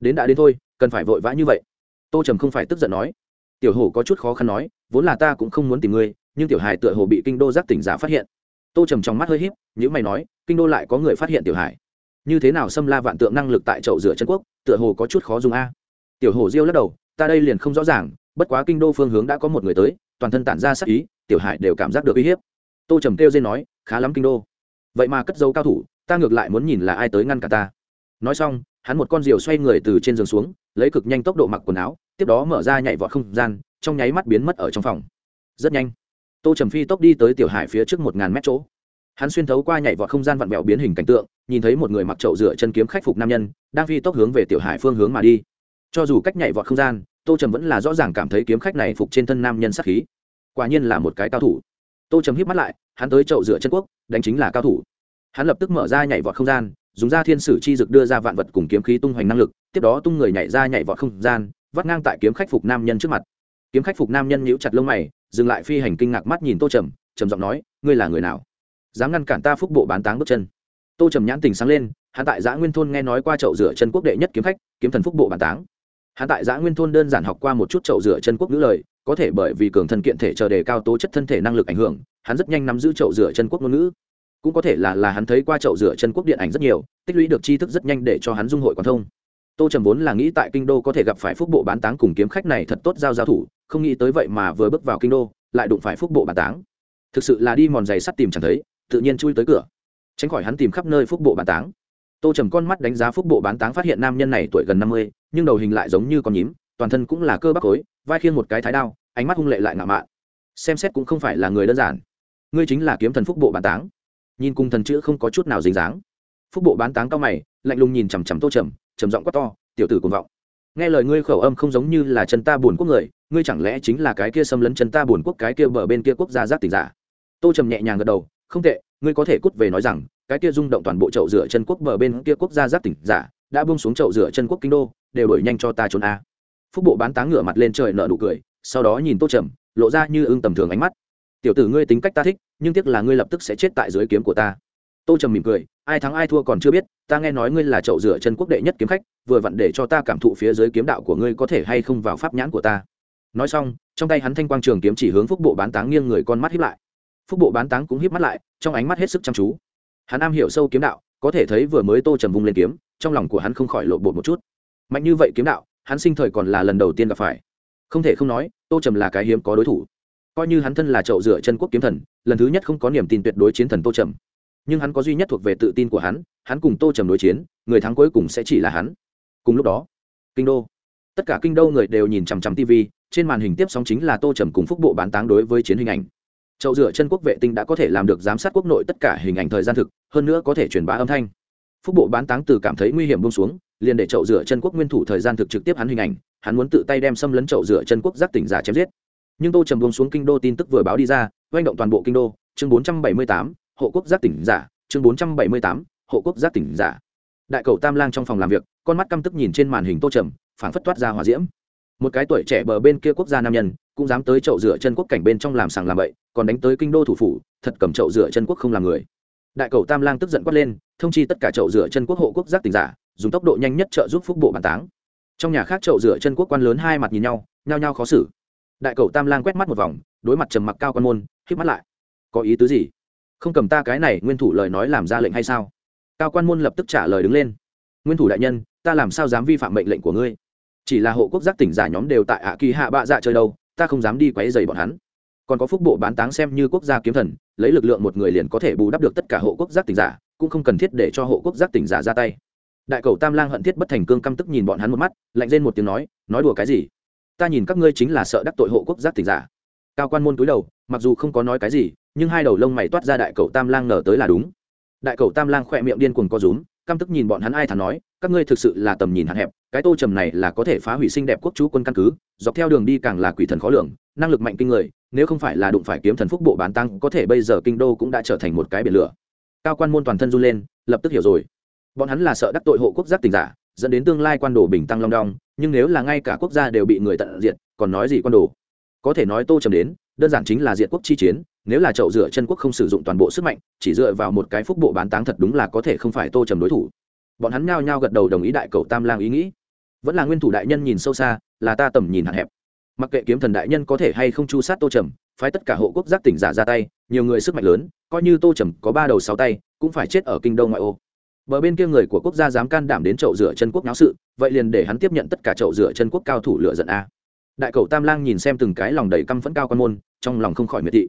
Đến đã đến thôi, cần phải vội vã như vậy. Tô trầm không phải tức giận nói. Tiểu hổ có chút khó khăn nói, vốn là ta cũng không muốn tìm ngươi, nhưng tiểu hải tựa hồ bị kinh đô giác tỉnh giả phát hiện tô trầm trong mắt hơi híp những mày nói, kinh đô lại có người phát hiện tiểu hải. Như thế nào xâm la vạn tượng năng lực tại chậu rửa chân quốc, tựa hồ có chút khó dùng a? Tiểu hồ diêu lắc đầu, ta đây liền không rõ ràng, bất quá kinh đô phương hướng đã có một người tới, toàn thân tản ra sắc ý, tiểu hải đều cảm giác được uy hiếp. Tô trầm kêu dê nói, khá lắm kinh đô. Vậy mà cất dấu cao thủ, ta ngược lại muốn nhìn là ai tới ngăn cả ta. Nói xong, hắn một con diều xoay người từ trên giường xuống, lấy cực nhanh tốc độ mặc quần áo, tiếp đó mở ra nhảy vọt không gian, trong nháy mắt biến mất ở trong phòng. Rất nhanh tô trầm phi tốc đi tới tiểu hải phía trước một ngàn mét chỗ. Hắn xuyên thấu qua nhảy vọt không gian vặn vẹo biến hình cảnh tượng, nhìn thấy một người mặc trậu dựa chân kiếm khắc phục nam nhân, đang phi tốc hướng về tiểu hải phương hướng mà đi. Cho dù cách nhảy vọt không gian, tô trầm vẫn là rõ ràng cảm thấy kiếm khách này phục trên thân nam nhân sắc khí. Quả nhiên là một cái cao thủ. Tô trầm hít mắt lại, hắn tới chậu dựa chân quốc, đánh chính là cao thủ. Hắn lập tức mở ra nhảy vọt không gian, dùng ra thiên sử chi dực đưa ra vạn vật cùng kiếm khí tung hoành năng lực, tiếp đó tung người nhảy ra nhảy vọt không gian, vắt ngang tại kiếm khách phục nam nhân trước mặt. Kiếm khách phục nam nhân nhíu chặt lông mày dừng lại phi hành kinh ngạc mắt nhìn tô trầm trầm giọng nói, ngươi là người nào? Dám ngăn cản ta phúc bộ bán táng bước chân? Tô trầm nhãn tình sáng lên, hắn tại giã nguyên thôn nghe nói qua chậu rửa chân quốc đệ nhất kiếm khách, kiếm thần phúc bộ bán táng. Hắn tại giã nguyên thôn đơn giản học qua một chút chậu rửa chân quốc ngữ lời, có thể bởi vì cường thân kiện thể chờ đề cao tố chất thân thể năng lực ảnh hưởng, hắn rất nhanh nắm giữ chậu rửa chân quốc ngôn ngữ. Cũng có thể là là hắn thấy qua chậu rửa chân quốc điện ảnh rất nhiều, tích lũy được tri thức rất nhanh để cho hắn dung hội quán thông tô trầm vốn là nghĩ tại kinh đô có thể gặp phải phúc bộ bán táng cùng kiếm khách này thật tốt giao giao thủ, không nghĩ tới vậy mà vừa bước vào kinh đô, lại đụng phải phúc bộ bán táng. Thực sự là đi mòn giày sắt tìm chẳng thấy, tự nhiên chui tới cửa. Tránh khỏi hắn tìm khắp nơi phúc bộ bán táng. Tô trầm con mắt đánh giá phúc bộ bán táng phát hiện nam nhân này tuổi gần năm mươi, nhưng đầu hình lại giống như con nhím, toàn thân cũng là cơ bắp khối, vai khiêng một cái thái đao, ánh mắt hung lệ lại ngạo mạn. Xem xét cũng không phải là người đơn giản. Ngươi chính là kiếm thần phúc bộ bán táng. Nhìn cùng thần chữ không có chút nào dính dáng. Phúc bộ bán táng cao mày, lạnh lùng nhìn chằm chằm tô trầm trầm giọng quát to, tiểu tử cùng vọng. Nghe lời ngươi khẩu âm không giống như là chân ta buồn quốc người, ngươi chẳng lẽ chính là cái kia xâm lấn chân ta buồn quốc cái kia bờ bên kia quốc gia giác tỉnh giả? Tô trầm nhẹ nhàng gật đầu, không tệ, ngươi có thể cút về nói rằng, cái kia rung động toàn bộ chậu rửa chân quốc bờ bên kia quốc gia giác tỉnh giả, đã bung xuống chậu rửa chân quốc kinh đô, đều đổi nhanh cho ta trốn a. Phúc bộ bán táng ngửa mặt lên trời nợ nụ cười, sau đó nhìn tô trầm, lộ ra như ưng tầm thường ánh mắt. Tiểu tử ngươi tính cách ta thích, nhưng tiếc là ngươi lập tức sẽ chết tại dưới kiếm của ta tô trầm mỉm cười, ai thắng ai thua còn chưa biết, ta nghe nói ngươi là chậu rửa chân quốc đệ nhất kiếm khách, vừa vặn để cho ta cảm thụ phía dưới kiếm đạo của ngươi có thể hay không vào pháp nhãn của ta. Nói xong, trong tay hắn thanh quang trường kiếm chỉ hướng phúc bộ bán táng nghiêng người con mắt hiếp lại. Phúc bộ bán táng cũng hiếp mắt lại, trong ánh mắt hết sức chăm chú. Hắn am hiểu sâu kiếm đạo, có thể thấy vừa mới tô trầm vung lên kiếm, trong lòng của hắn không khỏi lộ bột một chút. Mạnh như vậy kiếm đạo, hắn sinh thời còn là lần đầu tiên gặp phải. Không thể không nói, tô trầm là cái hiếm có đối thủ. Coi như hắn thân là chậu rửa chân quốc kiếm thần, lần thứ nhất không có niềm tin tuyệt đối chiến thần tô trầm nhưng hắn có duy nhất thuộc về tự tin của hắn hắn cùng tô trầm đối chiến, người thắng cuối cùng sẽ chỉ là hắn. Cùng lúc đó, kinh đô, tất cả kinh đô người đều nhìn chằm chằm tv trên màn hình tiếp sóng chính là tô trầm cùng phúc bộ bán táng đối với chiến hình ảnh. Chậu rửa chân quốc vệ tinh đã có thể làm được giám sát quốc nội tất cả hình ảnh thời gian thực, hơn nữa có thể truyền bá âm thanh. Phúc bộ bán táng từ cảm thấy nguy hiểm bông xuống, liền để chậu rửa chân quốc nguyên thủ thời gian thực trực tiếp hắn hình ảnh, hắn muốn tự tay đem xâm lấn chậu rửa chân quốc giác tỉnh giả chém giết. Nhưng tô trầm bông xuống kinh đô tin tức vừa báo đi ra oanh động toàn bộ kinh đô, chương bốn trăm bảy mươi tám hộ quốc giác tỉnh giả, chương bốn trăm bảy mươi tám, hộ quốc giác tỉnh giả. Đại cầu tam lang trong phòng làm việc, con mắt căm tức nhìn trên màn hình tô trầm, phảng phất toát ra hòa diễm. Một cái tuổi trẻ bờ bên kia quốc gia nam nhân, cũng dám tới chậu rửa chân quốc cảnh bên trong làm sàng làm bậy, còn đánh tới kinh đô thủ phủ, thật cầm chậu rửa chân quốc không làm người. Đại cầu tam lang tức giận quát lên, thông chi tất cả chậu rửa chân quốc hộ quốc giác tỉnh giả, dùng tốc độ nhanh nhất trợ giúp phúc bộ bàn táng. Trong nhà khác chậu rửa chân quốc quan lớn hai mặt nhìn nhau, nhao nhao khó xử. Đại cầu tam lang quét mắt một vòng, đối mặt trầm mặc cao quan môn k mắt lại. Có ý tứ gì? Không cầm ta cái này, nguyên thủ lời nói làm ra lệnh hay sao? Cao quan môn lập tức trả lời đứng lên. Nguyên thủ đại nhân, ta làm sao dám vi phạm mệnh lệnh của ngươi? Chỉ là hộ quốc giác tỉnh giả nhóm đều tại ạ kỳ hạ bạ dạ chơi đâu, ta không dám đi quấy dày bọn hắn. Còn có phúc bộ bán táng xem như quốc gia kiếm thần, lấy lực lượng một người liền có thể bù đắp được tất cả hộ quốc giác tỉnh giả, cũng không cần thiết để cho hộ quốc giác tỉnh giả ra tay. Đại cầu tam lang hận thiết bất thành cương căm tức nhìn bọn hắn một mắt, lạnh lên một tiếng nói nói đùa cái gì? Ta nhìn các ngươi chính là sợ đắc tội hộ quốc giác tỉnh giả. Cao quan môn túi đầu, mặc dù không có nói cái gì nhưng hai đầu lông mày toát ra đại cầu tam lang nở tới là đúng. Đại cầu tam lang khỏe miệng điên cuồng co rúm, căm tức nhìn bọn hắn ai thắn nói, các ngươi thực sự là tầm nhìn hạn hẹp, cái tô trầm này là có thể phá hủy sinh đẹp quốc chú quân căn cứ, dọc theo đường đi càng là quỷ thần khó lường, năng lực mạnh kinh người, nếu không phải là đụng phải kiếm thần phúc bộ bán tăng, có thể bây giờ kinh đô cũng đã trở thành một cái biển lửa. Cao quan môn toàn thân run lên, lập tức hiểu rồi. Bọn hắn là sợ đắc tội hộ quốc giác tình giả, dẫn đến tương lai quan đồ bình tăng long đong, nhưng nếu là ngay cả quốc gia đều bị người tận diệt, còn nói gì quan đồ? Có thể nói tô trầm đến, đơn giản chính là diệt quốc chi chiến nếu là chậu rửa chân quốc không sử dụng toàn bộ sức mạnh, chỉ dựa vào một cái phúc bộ bán táng thật đúng là có thể không phải tô trầm đối thủ. Bọn hắn nhao nhao gật đầu đồng ý đại cầu tam lang ý nghĩ. Vẫn là nguyên thủ đại nhân nhìn sâu xa, là ta tầm nhìn hạn hẹp. Mặc kệ kiếm thần đại nhân có thể hay không chu sát tô trầm, phái tất cả hộ quốc giác tỉnh giả ra tay, nhiều người sức mạnh lớn, coi như tô trầm có ba đầu sáu tay, cũng phải chết ở kinh đô ngoại ô. Bờ bên kia người của quốc gia dám can đảm đến chậu rửa chân quốc náo sự, vậy liền để hắn tiếp nhận tất cả chậu rửa chân quốc cao thủ lựa giận a. Đại cầu tam lang nhìn xem từng cái lòng đầy căm phẫn cao quan môn, trong lòng không khỏi miệt thị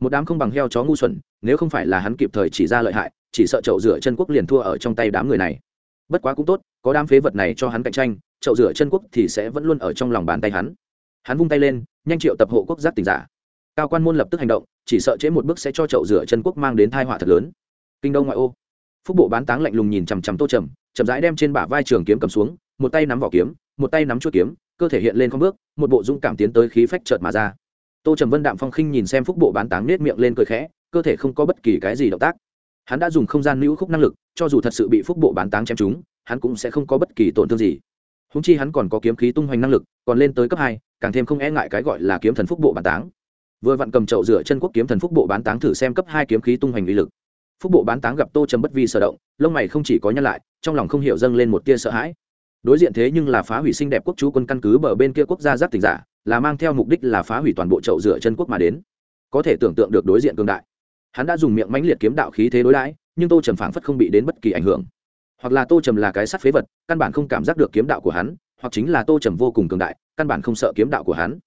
một đám không bằng heo chó ngu xuẩn, nếu không phải là hắn kịp thời chỉ ra lợi hại, chỉ sợ chậu rửa chân quốc liền thua ở trong tay đám người này. Bất quá cũng tốt, có đám phế vật này cho hắn cạnh tranh, chậu rửa chân quốc thì sẽ vẫn luôn ở trong lòng bàn tay hắn. Hắn vung tay lên, nhanh triệu tập hộ quốc giác tình giả. Cao quan môn lập tức hành động, chỉ sợ chế một bước sẽ cho chậu rửa chân quốc mang đến thai họa thật lớn. Kinh đông ngoại ô. Phúc bộ bán táng lạnh lùng nhìn chằm chằm tô trầm, chậm rãi đem trên bả vai trường kiếm cầm xuống, một tay nắm vỏ kiếm, một tay nắm chuốt kiếm, cơ thể hiện lên không bước, một bộ dũng cảm tiến tới khí phách chợt mà ra tô trầm vân đạm phong khinh nhìn xem phúc bộ bán táng nết miệng lên cười khẽ, cơ thể không có bất kỳ cái gì động tác. Hắn đã dùng không gian lưu khúc năng lực, cho dù thật sự bị phúc bộ bán táng chém chúng hắn cũng sẽ không có bất kỳ tổn thương gì. Húng chi hắn còn có kiếm khí tung hoành năng lực, còn lên tới cấp hai, càng thêm không e ngại cái gọi là kiếm thần phúc bộ bán táng. Vừa vặn cầm chậu rửa chân quốc kiếm thần phúc bộ bán táng thử xem cấp hai kiếm khí tung hoành uy lực. Phúc bộ bán táng gặp tô trầm bất vi sở động, lông mày không chỉ có nhăn lại, trong lòng không hiểu dâng lên một tia sợ hãi. Đối diện thế nhưng là phá hủy sinh đẹp quốc chú quân căn cứ bờ bên kia quốc gia giáp tỉnh giả là mang theo mục đích là phá hủy toàn bộ chậu rửa chân quốc mà đến. Có thể tưởng tượng được đối diện cương đại. Hắn đã dùng miệng mãnh liệt kiếm đạo khí thế đối đãi, nhưng tô trầm phảng phất không bị đến bất kỳ ảnh hưởng. Hoặc là tô trầm là cái sắt phế vật, căn bản không cảm giác được kiếm đạo của hắn, hoặc chính là tô trầm vô cùng cường đại, căn bản không sợ kiếm đạo của hắn.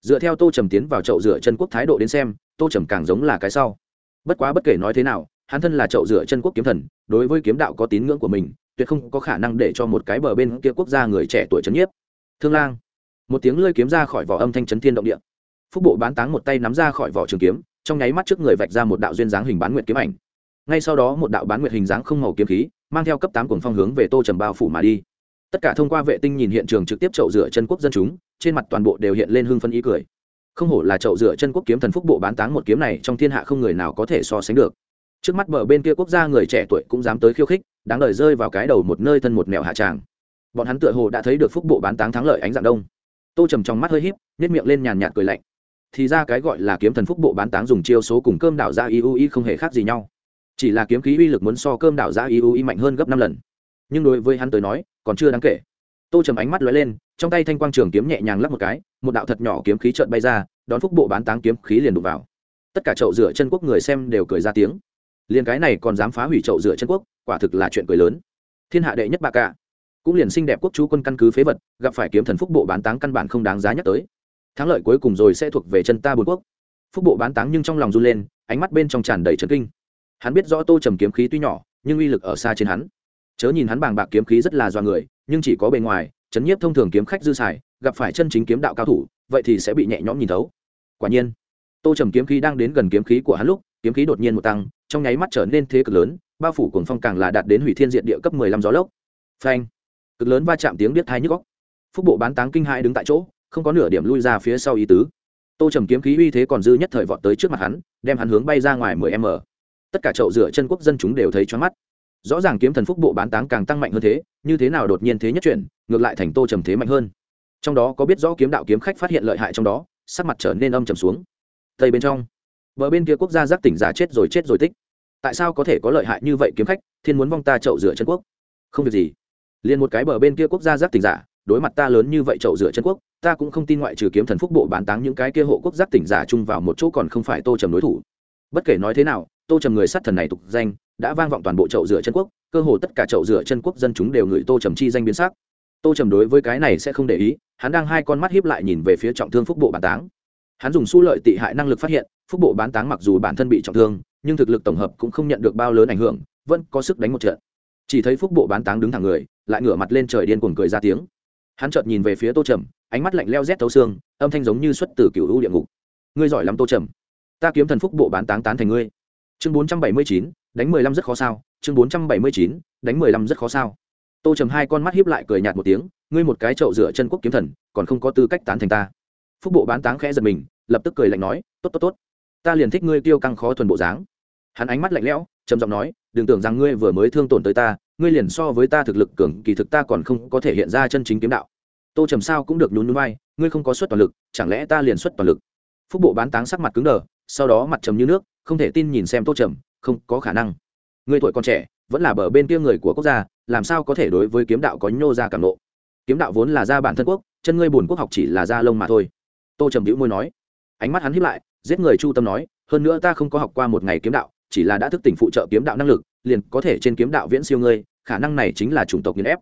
Dựa theo tô trầm tiến vào chậu rửa chân quốc thái độ đến xem, tô trầm càng giống là cái sau. Bất quá bất kể nói thế nào, hắn thân là chậu rửa chân quốc kiếm thần, đối với kiếm đạo có tín ngưỡng của mình, tuyệt không có khả năng để cho một cái bờ bên kia quốc gia người trẻ tuổi trấn nhiếp. Thương lang một tiếng lơi kiếm ra khỏi vỏ âm thanh chấn thiên động địa. Phúc bộ bán táng một tay nắm ra khỏi vỏ trường kiếm, trong nháy mắt trước người vạch ra một đạo duyên dáng hình bán nguyệt kiếm ảnh. Ngay sau đó một đạo bán nguyệt hình dáng không màu kiếm khí, mang theo cấp tám cuồng phong hướng về tô trầm bao phủ mà đi. Tất cả thông qua vệ tinh nhìn hiện trường trực tiếp chậu rửa chân quốc dân chúng, trên mặt toàn bộ đều hiện lên hưng phân ý cười. Không hổ là chậu rửa chân quốc kiếm thần phúc bộ bán táng một kiếm này trong thiên hạ không người nào có thể so sánh được. Trước mắt bờ bên kia quốc gia người trẻ tuổi cũng dám tới khiêu khích, đáng đời rơi vào cái đầu một nơi thân một mèo hạ tràng. Bọn hắn tựa hồ đã thấy được phúc bộ bán táng thắng lợi ánh dạng đông tô trầm trong mắt hơi híp nhét miệng lên nhàn nhạt cười lạnh. Thì ra cái gọi là kiếm thần phúc bộ bán táng dùng chiêu số cùng cơm đảo ra iui không hề khác gì nhau. Chỉ là kiếm khí uy lực muốn so cơm đảo ra iui mạnh hơn gấp năm lần. Nhưng đối với hắn tới nói, còn chưa đáng kể. Tô trầm ánh mắt lóe lên, trong tay thanh quang trường kiếm nhẹ nhàng lắp một cái, một đạo thật nhỏ kiếm khí trợn bay ra, đón phúc bộ bán táng kiếm khí liền đục vào. Tất cả chậu rửa chân quốc người xem đều cười ra tiếng. Liền cái này còn dám phá hủy chậu rửa chân quốc, quả thực là chuyện cười lớn. Thiên hạ đệ nhất bà cả cũng liền xinh đẹp quốc chú quân căn cứ phế vật, gặp phải kiếm thần phúc bộ bán táng căn bản không đáng giá nhắc tới. Thắng lợi cuối cùng rồi sẽ thuộc về chân ta bốn quốc. Phúc bộ bán táng nhưng trong lòng run lên, ánh mắt bên trong tràn đầy trấn kinh. Hắn biết rõ tô trầm kiếm khí tuy nhỏ, nhưng uy lực ở xa trên hắn. Chớ nhìn hắn bàng bạc kiếm khí rất là do người, nhưng chỉ có bề ngoài, chấn nhiếp thông thường kiếm khách dư xài, gặp phải chân chính kiếm đạo cao thủ, vậy thì sẽ bị nhẹ nhõm nhìn thấu. Quả nhiên, tô trầm kiếm khí đang đến gần kiếm khí của hắn lúc, kiếm khí đột nhiên một tăng, trong nháy mắt trở nên thế cực lớn, bao phủ cuồng phong càng là đạt đến hủy thiên diện địa cấp mười lăm gió lốc. Phanh! Cực lớn va chạm tiếng biết thai nhức góc phúc bộ bán táng kinh hai đứng tại chỗ, không có nửa điểm lui ra phía sau ý tứ. Tô trầm kiếm khí uy thế còn dư nhất thời vọt tới trước mặt hắn, đem hắn hướng bay ra ngoài mười m. Tất cả chậu rửa chân quốc dân chúng đều thấy choáng mắt. Rõ ràng kiếm thần phúc bộ bán táng càng tăng mạnh hơn thế, như thế nào đột nhiên thế nhất chuyển, ngược lại thành tô trầm thế mạnh hơn. Trong đó có biết rõ kiếm đạo kiếm khách phát hiện lợi hại trong đó, sắc mặt trở nên âm trầm xuống. Tây bên trong, bờ bên kia quốc gia giác tỉnh giả chết rồi chết rồi tích. Tại sao có thể có lợi hại như vậy kiếm khách, thiên muốn vong ta chậu rửa chân quốc? Không việc gì liền một cái bờ bên kia quốc gia giác tỉnh giả, đối mặt ta lớn như vậy chậu rửa chân quốc, ta cũng không tin ngoại trừ kiếm thần phúc bộ bán táng những cái kia hộ quốc giác tỉnh giả chung vào một chỗ còn không phải tô trầm đối thủ. Bất kể nói thế nào, tô trầm người sát thần này tục danh, đã vang vọng toàn bộ chậu rửa chân quốc, cơ hồ tất cả chậu rửa chân quốc dân chúng đều ngửi tô trầm chi danh biến sắc. Tô trầm đối với cái này sẽ không để ý, hắn đang hai con mắt hiếp lại nhìn về phía trọng thương phúc bộ bán táng. Hắn dùng su lợi tị hại năng lực phát hiện, phúc bộ bán táng mặc dù bản thân bị trọng thương, nhưng thực lực tổng hợp cũng không nhận được bao lớn ảnh hưởng, vẫn có sức đánh một trận. Chỉ thấy phúc bộ bán táng đứng thẳng người lại ngửa mặt lên trời điên cuồng cười ra tiếng. Hắn chợt nhìn về phía tô trầm, ánh mắt lạnh leo rét thấu xương, âm thanh giống như xuất từ cựu u địa ngục. Ngươi giỏi lắm tô trầm. Ta kiếm thần phúc bộ bán táng tán thành ngươi. Chương bốn trăm bảy mươi chín, đánh mười lăm rất khó sao. Chương bốn trăm bảy mươi chín, đánh mười lăm rất khó sao. Tô trầm hai con mắt hiếp lại cười nhạt một tiếng, ngươi một cái chậu rửa chân quốc kiếm thần, còn không có tư cách tán thành ta. Phúc bộ bán táng khẽ giật mình, lập tức cười lạnh nói, tốt tốt tốt. Ta liền thích ngươi tiêu căng khó thuần bộ dáng. Hắn ánh mắt lạnh lẽo, trầm giọng nói, đừng tưởng rằng ngươi vừa mới thương tổn tới ta ngươi liền so với ta thực lực cường, kỳ thực ta còn không có thể hiện ra chân chính kiếm đạo. Tô trầm sao cũng được nhún núi bay ngươi không có suất toàn lực, chẳng lẽ ta liền xuất toàn lực? Phúc bộ bán táng sắc mặt cứng đờ, sau đó mặt trầm như nước, không thể tin nhìn xem tô trầm, không có khả năng. Người tuổi còn trẻ, vẫn là bờ bên kia người của quốc gia, làm sao có thể đối với kiếm đạo có nhô ra cảm nộ? Kiếm đạo vốn là ra bản thân quốc, chân ngươi bổn quốc học chỉ là da lông mà thôi. Tô trầm hữu môi nói. Ánh mắt hắn hiếp lại, giết người chu tâm nói, hơn nữa ta không có học qua một ngày kiếm đạo, chỉ là đã thức tỉnh phụ trợ kiếm đạo năng lực, liền có thể trên kiếm đạo viễn siêu ngươi khả năng này chính là chủng tộc nghiền ép.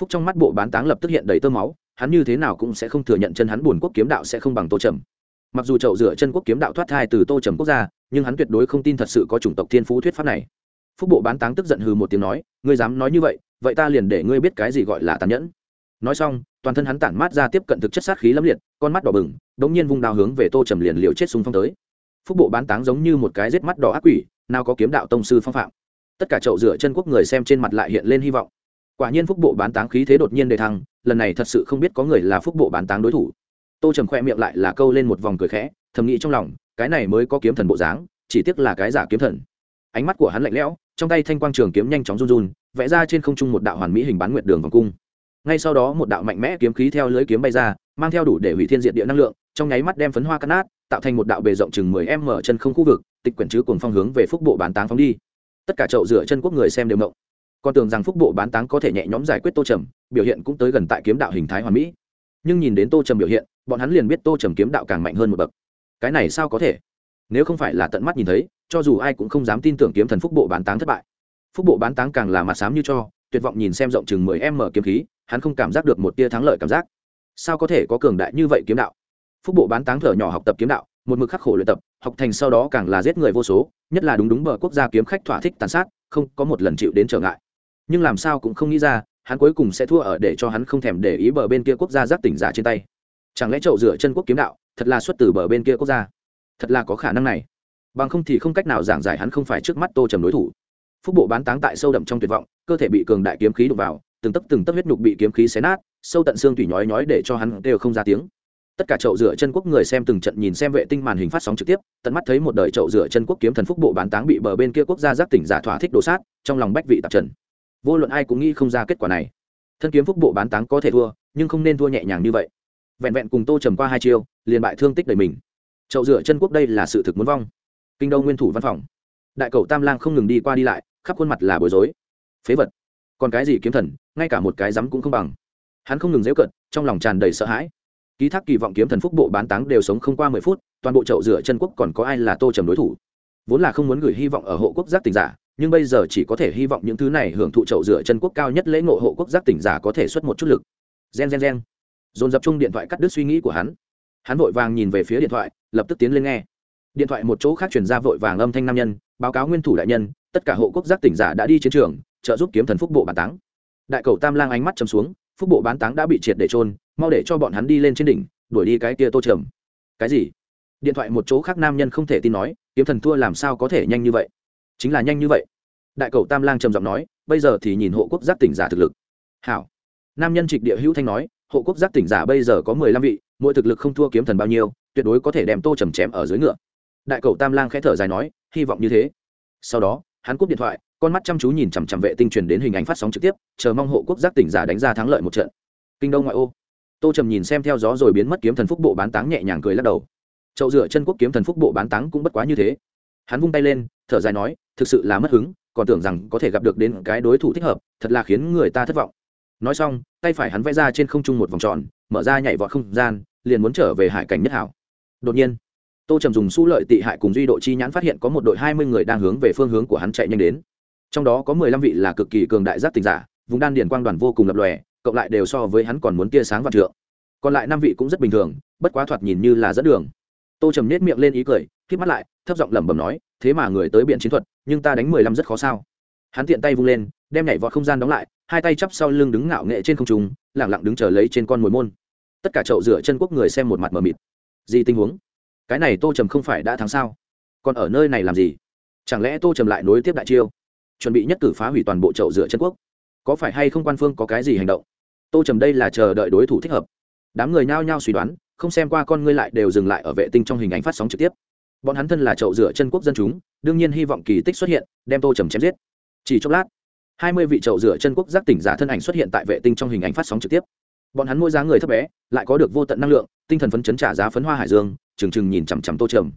Phúc trong mắt bộ bán táng lập tức hiện đầy tơ máu, hắn như thế nào cũng sẽ không thừa nhận chân hắn buồn quốc kiếm đạo sẽ không bằng tô trầm. Mặc dù chậu rửa chân quốc kiếm đạo thoát thai từ tô trầm quốc gia, nhưng hắn tuyệt đối không tin thật sự có chủng tộc thiên phú thuyết pháp này. Phúc bộ bán táng tức giận hừ một tiếng nói, ngươi dám nói như vậy vậy ta liền để ngươi biết cái gì gọi là tàn nhẫn. Nói xong, toàn thân hắn tản mát ra tiếp cận thực chất sát khí lâm liệt, con mắt đỏ bừng, đống nhiên vung đào hướng về tô trầm liền liều chết súng phong tới. Phúc bộ bán táng giống như một cái rết mắt đỏ ác quỷ, nào có kiếm đạo tông sư phong phạm tất cả chậu rửa chân quốc người xem trên mặt lại hiện lên hy vọng. Quả nhiên phúc bộ bán táng khí thế đột nhiên đề thăng, lần này thật sự không biết có người là phúc bộ bán táng đối thủ. Tô trầm khoe miệng lại là câu lên một vòng cười khẽ, thầm nghĩ trong lòng, cái này mới có kiếm thần bộ dáng, chỉ tiếc là cái giả kiếm thần. Ánh mắt của hắn lạnh lẽo, trong tay thanh quang trường kiếm nhanh chóng run run, vẽ ra trên không trung một đạo hoàn mỹ hình bán nguyệt đường vòng cung. Ngay sau đó một đạo mạnh mẽ kiếm khí theo lưới kiếm bay ra, mang theo đủ để hủy thiên diệt địa năng lượng, trong nháy mắt đem phấn hoa cắt nát, tạo thành một đạo bề rộng chừng mười m chân không khu vực, tịch quyển chứ cùng phong hướng về phúc bộ bán táng phóng đi tất cả chậu rửa chân quốc người xem đều mộng. Con tưởng rằng phúc bộ bán táng có thể nhẹ nhõm giải quyết tô trầm, biểu hiện cũng tới gần tại kiếm đạo hình thái hoàn mỹ. Nhưng nhìn đến tô trầm biểu hiện, bọn hắn liền biết tô trầm kiếm đạo càng mạnh hơn một bậc. Cái này sao có thể? Nếu không phải là tận mắt nhìn thấy, cho dù ai cũng không dám tin tưởng kiếm thần phúc bộ bán táng thất bại. Phúc bộ bán táng càng là mặt sám như cho, tuyệt vọng nhìn xem rộng chừng mười em mở kiếm khí, hắn không cảm giác được một tia thắng lợi cảm giác. Sao có thể có cường đại như vậy kiếm đạo? Phúc bộ bán táng thở nhỏ học tập kiếm đạo một mực khắc khổ luyện tập, học thành sau đó càng là giết người vô số, nhất là đúng đúng bờ quốc gia kiếm khách thỏa thích tàn sát, không có một lần chịu đến trở ngại. Nhưng làm sao cũng không nghĩ ra, hắn cuối cùng sẽ thua ở để cho hắn không thèm để ý bờ bên kia quốc gia giáp tỉnh giả trên tay. Chẳng lẽ chậu rửa chân quốc kiếm đạo, thật là xuất từ bờ bên kia quốc gia? Thật là có khả năng này. Bằng không thì không cách nào giảng giải hắn không phải trước mắt tô trầm đối thủ. Phúc bộ bán táng tại sâu đậm trong tuyệt vọng, cơ thể bị cường đại kiếm khí đục vào, từng tấc từng tấc huyết nhục bị kiếm khí xé nát, sâu tận xương tủy nhói nhói để cho hắn đều không ra tiếng tất cả chậu rửa chân quốc người xem từng trận nhìn xem vệ tinh màn hình phát sóng trực tiếp, tận mắt thấy một đời chậu rửa chân quốc kiếm thần phúc bộ bán táng bị bờ bên kia quốc gia giác tỉnh giả thỏa thích đổ sát, trong lòng bách vị tạp trần. Vô luận ai cũng nghĩ không ra kết quả này. Thân kiếm phúc bộ bán táng có thể thua, nhưng không nên thua nhẹ nhàng như vậy. Vẹn vẹn cùng tô trầm qua hai chiêu, liền bại thương tích đầy mình. Chậu rửa chân quốc đây là sự thực muốn vong. Kinh đô nguyên thủ văn phòng. Đại cầu tam lang không ngừng đi qua đi lại, khắp khuôn mặt là bối rối. Phế vật. Còn cái gì kiếm thần, ngay cả một cái rắm cũng không bằng. Hắn không ngừng dễu cận, trong lòng tràn đầy sợ hãi ký thác kỳ vọng kiếm thần phúc bộ bán táng đều sống không qua mười phút, toàn bộ chậu rửa chân quốc còn có ai là tô trầm đối thủ? Vốn là không muốn gửi hy vọng ở hộ quốc giác tỉnh giả, nhưng bây giờ chỉ có thể hy vọng những thứ này hưởng thụ chậu rửa chân quốc cao nhất lễ ngộ hộ quốc giác tỉnh giả có thể xuất một chút lực. Gen gen gen. Dồn dập chung điện thoại cắt đứt suy nghĩ của hắn. Hắn vội vàng nhìn về phía điện thoại, lập tức tiến lên nghe. Điện thoại một chỗ khác chuyển ra vội vàng âm thanh nam nhân, báo cáo nguyên thủ đại nhân, tất cả hộ quốc giác tỉnh giả đã đi chiến trường, trợ giúp kiếm thần phúc bộ bán táng. Đại cầu tam lang ánh mắt chầm xuống phúc bộ bán táng đã bị triệt để trôn mau để cho bọn hắn đi lên trên đỉnh, đuổi đi cái kia tô trầm. Cái gì? Điện thoại một chỗ khác nam nhân không thể tin nói, kiếm thần thua làm sao có thể nhanh như vậy? Chính là nhanh như vậy. Đại cầu tam lang trầm giọng nói, bây giờ thì nhìn hộ quốc giác tỉnh giả thực lực. Hảo. Nam nhân trịch địa hữu thanh nói, hộ quốc giác tỉnh giả bây giờ có mười lăm vị, mỗi thực lực không thua kiếm thần bao nhiêu, tuyệt đối có thể đem tô trầm chém ở dưới ngựa. Đại cầu tam lang khẽ thở dài nói, hy vọng như thế. Sau đó, hắn cúp điện thoại con mắt chăm chú nhìn chằm chằm vệ tinh truyền đến hình ảnh phát sóng trực tiếp, chờ mong hộ quốc giác tỉnh giả đánh ra thắng lợi một trận. Kinh đông ngoại ô. Tô trầm nhìn xem theo gió rồi biến mất kiếm thần phúc bộ bán táng nhẹ nhàng cười lắc đầu. Chậu rửa chân quốc kiếm thần phúc bộ bán táng cũng bất quá như thế. Hắn vung tay lên, thở dài nói, thực sự là mất hứng, còn tưởng rằng có thể gặp được đến cái đối thủ thích hợp, thật là khiến người ta thất vọng. Nói xong, tay phải hắn vẽ ra trên không trung một vòng tròn, mở ra nhảy vọt không gian, liền muốn trở về hải cảnh nhất hảo. Đột nhiên, tô trầm dùng su lợi tị hại cùng duy độ chi nhãn phát hiện có một đội hai mươi người đang hướng về phương hướng của hắn chạy nhanh đến trong đó có mười lăm vị là cực kỳ cường đại giác tình giả, vùng đan điền quang đoàn vô cùng lập lòe, cộng lại đều so với hắn còn muốn tia sáng và trượng. Còn lại năm vị cũng rất bình thường, bất quá thoạt nhìn như là dẫn đường. Tô trầm nết miệng lên ý cười k mắt lại, thấp giọng lẩm bẩm nói, thế mà người tới biển chiến thuật, nhưng ta đánh mười lăm rất khó sao? Hắn tiện tay vung lên, đem nhảy vọt không gian đóng lại, hai tay chắp sau lưng đứng ngạo nghệ trên không trung lẳng lặng đứng chờ lấy trên con mồi môn. Tất cả chậu rửa chân quốc người xem một mặt mờ mịt. Gì tình huống? Cái này tô trầm không phải đã thắng sao? Còn ở nơi này làm gì? Chẳng lẽ tô trầm lại nối tiếp đại chiêu? Chuẩn bị nhất cử phá hủy toàn bộ chậu rửa chân quốc. Có phải hay không quan phương có cái gì hành động? Tô trầm đây là chờ đợi đối thủ thích hợp. Đám người nhao nhao suy đoán, không xem qua con ngươi lại đều dừng lại ở vệ tinh trong hình ảnh phát sóng trực tiếp. Bọn hắn thân là chậu rửa chân quốc dân chúng, đương nhiên hy vọng kỳ tích xuất hiện, đem tô trầm chém giết. Chỉ chốc lát, hai mươi vị chậu rửa chân quốc giác tỉnh giả thân ảnh xuất hiện tại vệ tinh trong hình ảnh phát sóng trực tiếp. Bọn hắn mỗi giá người thấp bé, lại có được vô tận năng lượng, tinh thần phấn chấn trả giá phấn hoa hải dương trừng trừng nhìn chằm chằm tô trầm.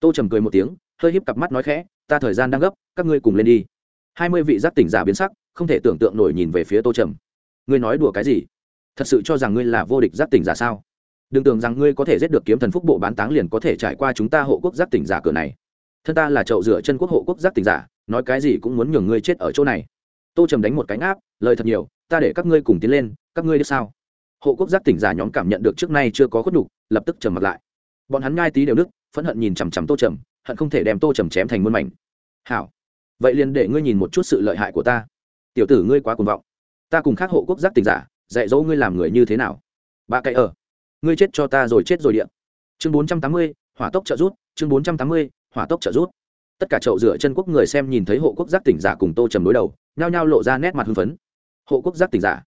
Tô trầm cười một tiếng, hơi híp cặp mắt nói khẽ, ta thời gian đang gấp, các ngươi cùng lên đi hai mươi vị giác tỉnh giả biến sắc, không thể tưởng tượng nổi nhìn về phía tô trầm. Ngươi nói đùa cái gì? Thật sự cho rằng ngươi là vô địch giác tỉnh giả sao? Đừng tưởng rằng ngươi có thể giết được kiếm thần phúc bộ bán táng liền có thể trải qua chúng ta hộ quốc giác tỉnh giả cửa này. Thân ta là chậu rửa chân quốc hộ quốc giác tỉnh giả, nói cái gì cũng muốn nhường ngươi chết ở chỗ này. Tô trầm đánh một cánh áp lời thật nhiều, ta để các ngươi cùng tiến lên, các ngươi biết sao? Hộ quốc giác tỉnh giả nhóm cảm nhận được trước nay chưa có khuất nhục, lập tức trầm mặt lại. Bọn hắn ngai tí đều đức phẫn hận nhìn chằm chằm tô trầm, hận không thể đem tô trầm chém thành muôn mảnh. Hảo vậy liền để ngươi nhìn một chút sự lợi hại của ta. Tiểu tử ngươi quá cuồng vọng. Ta cùng khác hộ quốc giác tình giả, dạy dỗ ngươi làm người như thế nào? Ba cậy ở. Ngươi chết cho ta rồi chết rồi điện. Chương bốn trăm tám mươi, hỏa tốc trợ rút, chương bốn trăm tám mươi, hỏa tốc trợ rút. Tất cả chậu rửa chân quốc người xem nhìn thấy hộ quốc giác tỉnh giả cùng tô trầm đối đầu, nhao nhao lộ ra nét mặt hưng phấn. Hộ quốc giác tỉnh giả,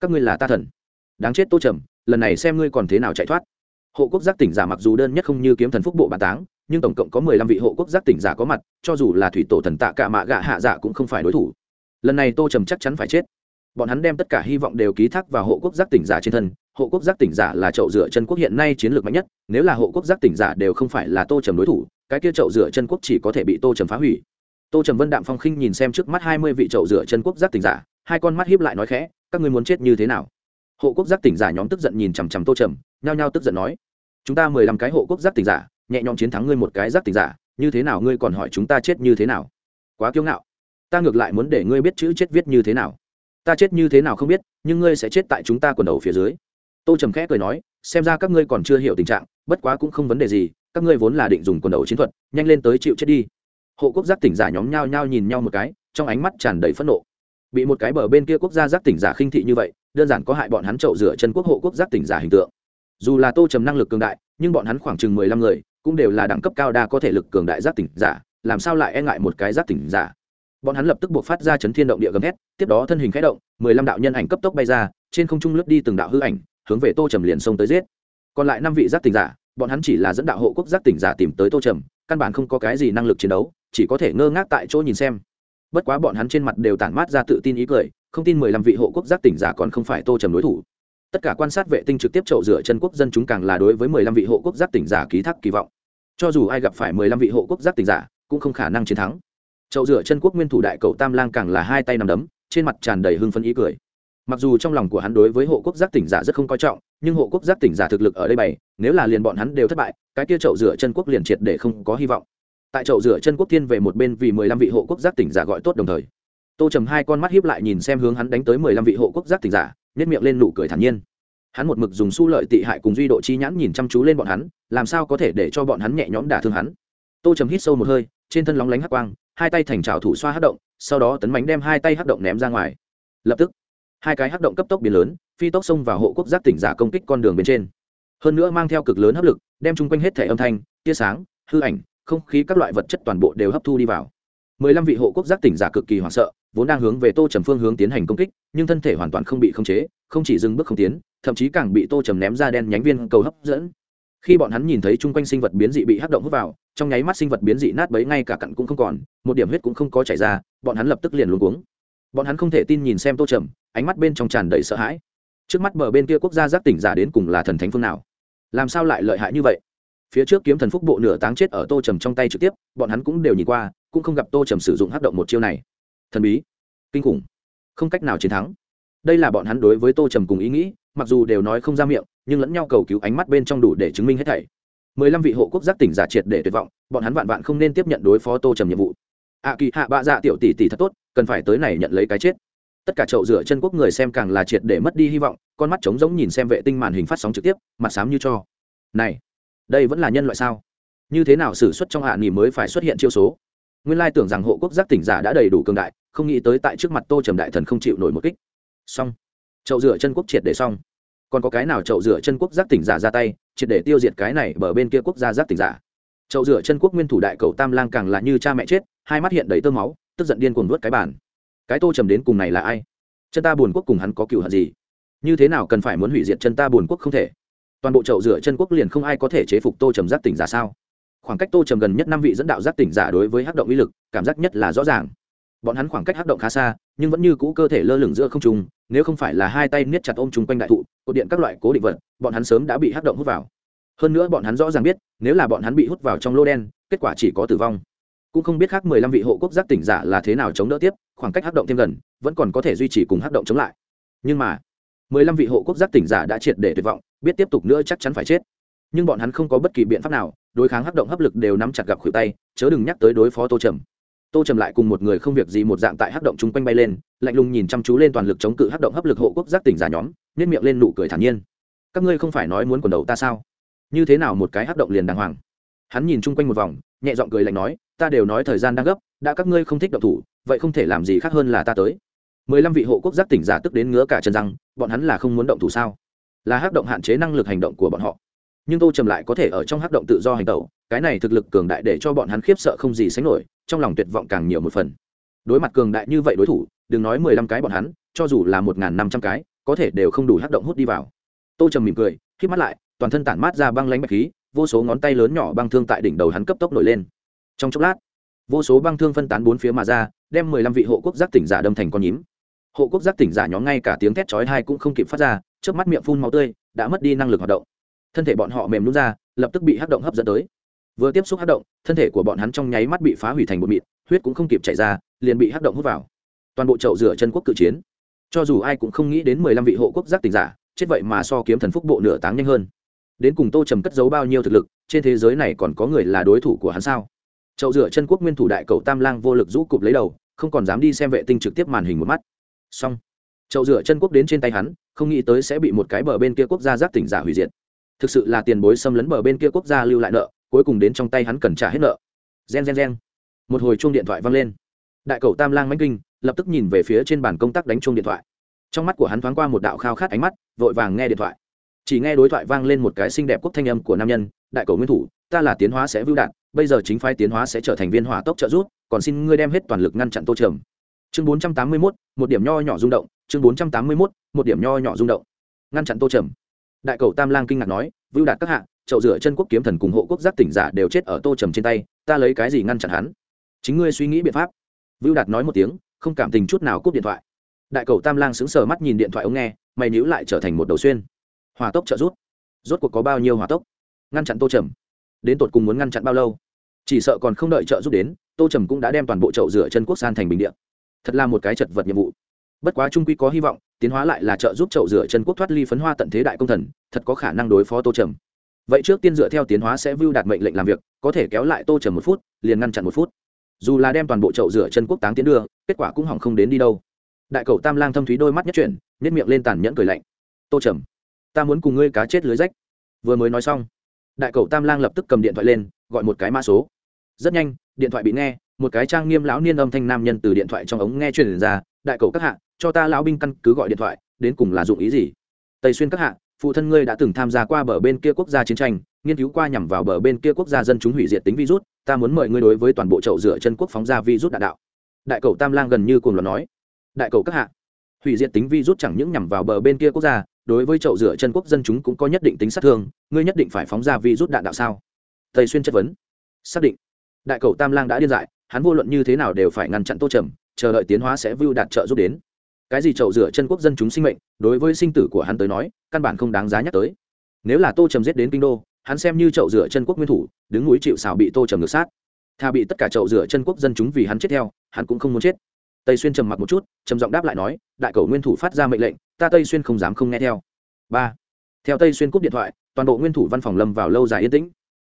các ngươi là ta thần. Đáng chết tô trầm, lần này xem ngươi còn thế nào chạy thoát. Hộ quốc giác tỉnh giả mặc dù đơn nhất không như kiếm thần phúc bộ bà táng nhưng tổng cộng có mười lăm vị hộ quốc giác tỉnh giả có mặt, cho dù là thủy tổ thần tạ cả mạ gạ hạ dạ cũng không phải đối thủ. Lần này tô trầm chắc chắn phải chết. Bọn hắn đem tất cả hy vọng đều ký thác vào hộ quốc giác tỉnh giả trên thân. Hộ quốc giác tỉnh giả là chậu rửa chân quốc hiện nay chiến lược mạnh nhất, nếu là hộ quốc giác tỉnh giả đều không phải là tô trầm đối thủ, cái kia chậu rửa chân quốc chỉ có thể bị tô trầm phá hủy. Tô trầm vân đạm phong khinh nhìn xem trước mắt hai mươi vị chậu rửa chân quốc giác tỉnh giả, hai con mắt hiếp lại nói khẽ, các ngươi muốn chết như thế nào? Hộ quốc giác tỉnh giả nhóm tức giận nhìn chằm chằm tô trầm, nhao nhao tức giận nói, chúng ta mười lăm cái hộ quốc giác tỉnh giả nhẹ nhõm chiến thắng ngươi một cái giác tỉnh giả, như thế nào ngươi còn hỏi chúng ta chết như thế nào? Quá kiêu ngạo. Ta ngược lại muốn để ngươi biết chữ chết viết như thế nào. Ta chết như thế nào không biết, nhưng ngươi sẽ chết tại chúng ta quần đầu phía dưới. Tô trầm khẽ cười nói, xem ra các ngươi còn chưa hiểu tình trạng, bất quá cũng không vấn đề gì, các ngươi vốn là định dùng quần đầu chiến thuật, nhanh lên tới chịu chết đi. Hộ quốc giác tỉnh giả nhóm nhao nhao nhìn nhau một cái, trong ánh mắt tràn đầy phẫn nộ. Bị một cái bờ bên kia quốc gia giác tỉnh giả khinh thị như vậy, đơn giản có hại bọn hắn trậu rửa chân quốc hộ quốc giác tỉnh giả hình tượng. Dù là tô trầm năng lực cường đại, nhưng bọn hắn khoảng chừng mười lăm người cũng đều là đẳng cấp cao đa có thể lực cường đại giác tỉnh giả, làm sao lại e ngại một cái giác tỉnh giả? Bọn hắn lập tức buộc phát ra chấn thiên động địa gầm hét tiếp đó thân hình khẽ động, mười lăm đạo nhân ảnh cấp tốc bay ra, trên không trung lướt đi từng đạo hư ảnh, hướng về tô trầm liền xông tới giết. Còn lại năm vị giác tỉnh giả, bọn hắn chỉ là dẫn đạo hộ quốc giác tỉnh giả tìm tới tô trầm, căn bản không có cái gì năng lực chiến đấu, chỉ có thể ngơ ngác tại chỗ nhìn xem. Bất quá bọn hắn trên mặt đều tản mát ra tự tin ý cười, không tin mười lăm vị hộ quốc giác tỉnh giả còn không phải tô trầm đối thủ tất cả quan sát vệ tinh trực tiếp trậu rửa chân quốc dân chúng càng là đối với mười lăm vị hộ quốc giác tỉnh giả ký thác kỳ vọng. Cho dù ai gặp phải mười lăm vị hộ quốc giác tỉnh giả, cũng không khả năng chiến thắng. Chậu rửa chân quốc nguyên thủ đại cậu tam lang càng là hai tay nằm đấm, trên mặt tràn đầy hưng phấn ý cười. Mặc dù trong lòng của hắn đối với hộ quốc giác tỉnh giả rất không coi trọng, nhưng hộ quốc giác tỉnh giả thực lực ở đây bày, nếu là liền bọn hắn đều thất bại, cái kia chậu rửa chân quốc liền triệt để không có hy vọng. Tại chậu rửa chân quốc thiên về một bên vì mười lăm vị hộ quốc giác tỉnh giả gọi tốt đồng thời, tô trầm hai con mắt hiếp lại nhìn xem hướng hắn đánh tới mười lăm vị hộ quốc giác tỉnh giả nhét miệng lên nụ cười thản nhiên. Hắn một mực dùng su lợi tị hại cùng duy độ chi nhãn nhìn chăm chú lên bọn hắn, làm sao có thể để cho bọn hắn nhẹ nhõm đả thương hắn. Tô trầm hít sâu một hơi, trên thân lóng lánh hắc quang, hai tay thành trào thủ xoa hắc động, sau đó tấn bánh đem hai tay hắc động ném ra ngoài. Lập tức, hai cái hắc động cấp tốc biến lớn, phi tốc xông vào hộ quốc giác tỉnh giả công kích con đường bên trên. Hơn nữa mang theo cực lớn hấp lực, đem chung quanh hết thẻ âm thanh, tia sáng, hư ảnh, không khí các loại vật chất toàn bộ đều hấp thu đi vào mười lăm vị hộ quốc giác tỉnh giả cực kỳ hoảng sợ, vốn đang hướng về tô trầm phương hướng tiến hành công kích, nhưng thân thể hoàn toàn không bị khống chế, không chỉ dừng bước không tiến, thậm chí càng bị tô trầm ném ra đen nhánh viên cầu hấp dẫn. Khi bọn hắn nhìn thấy chung quanh sinh vật biến dị bị hắc động hút vào, trong nháy mắt sinh vật biến dị nát bấy ngay cả cặn cũng không còn, một điểm huyết cũng không có chảy ra, bọn hắn lập tức liền luôn cuống. Bọn hắn không thể tin nhìn xem tô trầm, ánh mắt bên trong tràn đầy sợ hãi. Trước mắt bờ bên kia quốc gia giác tỉnh giả đến cùng là thần thánh phương nào? Làm sao lại lợi hại như vậy? Phía trước kiếm thần phúc bộ nửa táng chết ở tô trầm trong tay trực tiếp, bọn hắn cũng đều nhìn qua cũng không gặp tô trầm sử dụng hát động một chiêu này. Thần bí, kinh khủng, không cách nào chiến thắng. Đây là bọn hắn đối với tô trầm cùng ý nghĩ, mặc dù đều nói không ra miệng, nhưng lẫn nhau cầu cứu ánh mắt bên trong đủ để chứng minh hết thảy. Mười lăm vị hộ quốc giác tỉnh giả triệt để tuyệt vọng, bọn hắn vạn vạn không nên tiếp nhận đối phó tô trầm nhiệm vụ. Ạ kỳ hạ bạ dạ tiểu tỷ tỷ thật tốt, cần phải tới này nhận lấy cái chết. Tất cả chậu rửa chân quốc người xem càng là triệt để mất đi hy vọng, con mắt trống giống nhìn xem vệ tinh màn hình phát sóng trực tiếp, mặt xám như cho. Này, đây vẫn là nhân loại sao? Như thế nào xử suất trong hạ nghỉ mới phải xuất hiện chiêu số? Nguyên lai tưởng rằng hộ quốc giác tỉnh giả đã đầy đủ cường đại, không nghĩ tới tại trước mặt tô trầm đại thần không chịu nổi một kích. Xong. Chậu rửa chân quốc triệt để xong. Còn có cái nào chậu rửa chân quốc giác tỉnh giả ra tay, triệt để tiêu diệt cái này bờ bên kia quốc gia giác tỉnh giả? Chậu rửa chân quốc nguyên thủ đại cầu tam lang càng là như cha mẹ chết, hai mắt hiện đầy tơ máu, tức giận điên cuồng vớt cái bản cái tô trầm đến cùng này là ai? Chân ta buồn quốc cùng hắn có cựu hận gì? Như thế nào cần phải muốn hủy diệt chân ta buồn quốc không thể? Toàn bộ chậu rửa chân quốc liền không ai có thể chế phục tô trầm giác tỉnh giả sao? Khoảng cách tô trầm gần nhất năm vị dẫn đạo giác tỉnh giả đối với hắc động uy lực, cảm giác nhất là rõ ràng. Bọn hắn khoảng cách hắc động khá xa, nhưng vẫn như cũ cơ thể lơ lửng giữa không trung, nếu không phải là hai tay niết chặt ôm chung quanh đại thụ, cột điện các loại cố định vật, bọn hắn sớm đã bị hắc động hút vào. Hơn nữa bọn hắn rõ ràng biết, nếu là bọn hắn bị hút vào trong lô đen, kết quả chỉ có tử vong. Cũng không biết khác mười lăm vị hộ quốc giác tỉnh giả là thế nào chống đỡ tiếp, khoảng cách hắc động thêm gần, vẫn còn có thể duy trì cùng hắc động chống lại. Nhưng mà, mười lăm vị hộ quốc giác tỉnh giả đã triệt để tuyệt vọng, biết tiếp tục nữa chắc chắn phải chết nhưng bọn hắn không có bất kỳ biện pháp nào, đối kháng hấp động hấp lực đều nắm chặt gặp khuỷu tay, chớ đừng nhắc tới đối phó tô trầm. Tô trầm lại cùng một người không việc gì một dạng tại hấp động chung quanh bay lên, lạnh lùng nhìn chăm chú lên toàn lực chống cự hấp động hấp lực hộ quốc giác tỉnh giả nhóm nhét miệng lên nụ cười thản nhiên. Các ngươi không phải nói muốn quần đầu ta sao? Như thế nào một cái hấp động liền đàng hoàng? Hắn nhìn chung quanh một vòng, nhẹ giọng cười lạnh nói, ta đều nói thời gian đang gấp, đã các ngươi không thích động thủ, vậy không thể làm gì khác hơn là ta tới. Mười lăm vị hộ quốc giác tỉnh giả tức đến ngứa cả chân răng, bọn hắn là không muốn động thủ sao? Là hấp động hạn chế năng lực hành động của bọn họ nhưng tô trầm lại có thể ở trong hắc động tự do hành tẩu, cái này thực lực cường đại để cho bọn hắn khiếp sợ không gì sánh nổi, trong lòng tuyệt vọng càng nhiều một phần. Đối mặt cường đại như vậy đối thủ, đừng nói mười lăm cái bọn hắn, cho dù là một n g h n năm trăm cái, có thể đều không đủ hắc động hút đi vào. Tô trầm mỉm cười khi mắt lại, toàn thân tản mát ra băng lánh bạch khí, vô số ngón tay lớn nhỏ băng thương tại đỉnh đầu hắn cấp tốc nổi lên. Trong chốc lát, vô số băng thương phân tán bốn phía mà ra, đem mười lăm vị hộ quốc giác tỉnh giả đâm thành con nhím. Hộ quốc giác tỉnh giả nhóm ngay cả tiếng thét chói hai cũng không kịp phát ra trước mắt miệng phun máu tươi, đã mất đi năng lực hoạt động thân thể bọn họ mềm nhún ra, lập tức bị hắc động hấp dẫn tới. Vừa tiếp xúc hắc động, thân thể của bọn hắn trong nháy mắt bị phá hủy thành bột mịn, huyết cũng không kịp chảy ra, liền bị hắc động hút vào. Toàn bộ chậu rửa chân quốc cự chiến. Cho dù ai cũng không nghĩ đến mười lăm vị hộ quốc giác tỉnh giả, chết vậy mà so kiếm thần phúc bộ nửa táng nhanh hơn. Đến cùng tô trầm cất giấu bao nhiêu thực lực, trên thế giới này còn có người là đối thủ của hắn sao? Chậu rửa chân quốc nguyên thủ đại cầu tam lang vô lực rũ cụp lấy đầu, không còn dám đi xem vệ tinh trực tiếp màn hình một mắt. Xong. Chậu rửa chân quốc đến trên tay hắn, không nghĩ tới sẽ bị một cái bờ bên kia quốc gia giác tỉnh giả hủy diệt thực sự là tiền bối xâm lấn bờ bên kia quốc gia lưu lại nợ cuối cùng đến trong tay hắn cần trả hết nợ. Gen gen gen. Một hồi chuông điện thoại vang lên. Đại cầu tam lang mánh kinh lập tức nhìn về phía trên bàn công tác đánh chuông điện thoại. Trong mắt của hắn thoáng qua một đạo khao khát ánh mắt vội vàng nghe điện thoại. Chỉ nghe đối thoại vang lên một cái xinh đẹp quốc thanh âm của nam nhân đại cầu nguyên thủ ta là tiến hóa sẽ vưu đạn bây giờ chính phái tiến hóa sẽ trở thành viên hỏa tốc trợ giúp, còn xin ngươi đem hết toàn lực ngăn chặn tô trầm chương bốn trăm tám mươi mốt một điểm nho nhỏ rung động chương bốn trăm tám mươi mốt một điểm nho nhỏ rung động. Ngăn chặn tô trầm đại cầu tam lang kinh ngạc nói, vưu đạt các hạ, chậu rửa chân quốc kiếm thần cùng hộ quốc giác tỉnh giả đều chết ở tô trầm trên tay, ta lấy cái gì ngăn chặn hắn? Chính ngươi suy nghĩ biện pháp. Vưu đạt nói một tiếng, không cảm tình chút nào cúp điện thoại. Đại cầu tam lang sững sờ mắt nhìn điện thoại ông nghe, mày níu lại trở thành một đầu xuyên. Hòa tốc trợ rút rốt cuộc có bao nhiêu hòa tốc? Ngăn chặn tô trầm? Đến tột cùng muốn ngăn chặn bao lâu? Chỉ sợ còn không đợi trợ giúp đến, tô trầm cũng đã đem toàn bộ chậu rửa chân quốc san thành bình điện thật là một cái chật vật nhiệm vụ bất quá trung quy có hy vọng, tiến hóa lại là trợ giúp chậu rửa chân quốc thoát ly phấn hoa tận thế đại công thần, thật có khả năng đối phó tô trầm. Vậy trước tiên dựa theo tiến hóa sẽ vưu đạt mệnh lệnh làm việc, có thể kéo lại tô trầm một phút, liền ngăn chặn một phút. Dù là đem toàn bộ chậu rửa chân quốc táng tiến đưa, kết quả cũng hỏng không đến đi đâu. Đại cầu tam lang thâm thúy đôi mắt nhất chuyển nhất miệng lên tàn nhẫn cười lạnh. Tô trầm, ta muốn cùng ngươi cá chết lưới rách. Vừa mới nói xong, đại cầu tam lang lập tức cầm điện thoại lên, gọi một cái mã số. Rất nhanh, điện thoại bị nghe, một cái trang nghiêm lão niên âm thanh nam nhân từ điện thoại trong ống nghe truyền ra, đại cầu các hạ cho ta lão binh căn cứ gọi điện thoại, đến cùng là dụng ý gì? Tây xuyên các hạ, phụ thân ngươi đã từng tham gia qua bờ bên kia quốc gia chiến tranh, nghiên cứu qua nhằm vào bờ bên kia quốc gia dân chúng hủy diệt tính virus, ta muốn mời ngươi đối với toàn bộ chậu rửa chân quốc phóng ra virus đạn đạo. Đại cầu tam lang gần như cùng luận nói. Đại cầu các hạ, hủy diệt tính virus chẳng những nhằm vào bờ bên kia quốc gia, đối với chậu rửa chân quốc dân chúng cũng có nhất định tính sát thương, ngươi nhất định phải phóng ra virus đạn đạo sao? Tây xuyên chất vấn. Xác định. Đại cầu tam lang đã điên dại, hắn vô luận như thế nào đều phải ngăn chặn tô trầm, chờ đợi tiến hóa sẽ vưu đạt trợ giúp đến cái gì chậu rửa chân quốc dân chúng sinh mệnh, đối với sinh tử của hắn tới nói, căn bản không đáng giá nhắc tới. Nếu là tô trầm giết đến kinh đô, hắn xem như chậu rửa chân quốc nguyên thủ, đứng núi chịu xào bị tô trầm ngược sát. Thà bị tất cả chậu rửa chân quốc dân chúng vì hắn chết theo, hắn cũng không muốn chết. Tây xuyên trầm mặc một chút, trầm giọng đáp lại nói, đại cầu nguyên thủ phát ra mệnh lệnh, ta tây xuyên không dám không nghe theo. Ba. Theo tây xuyên cúp điện thoại, toàn bộ nguyên thủ văn phòng lâm vào lâu dài yên tĩnh.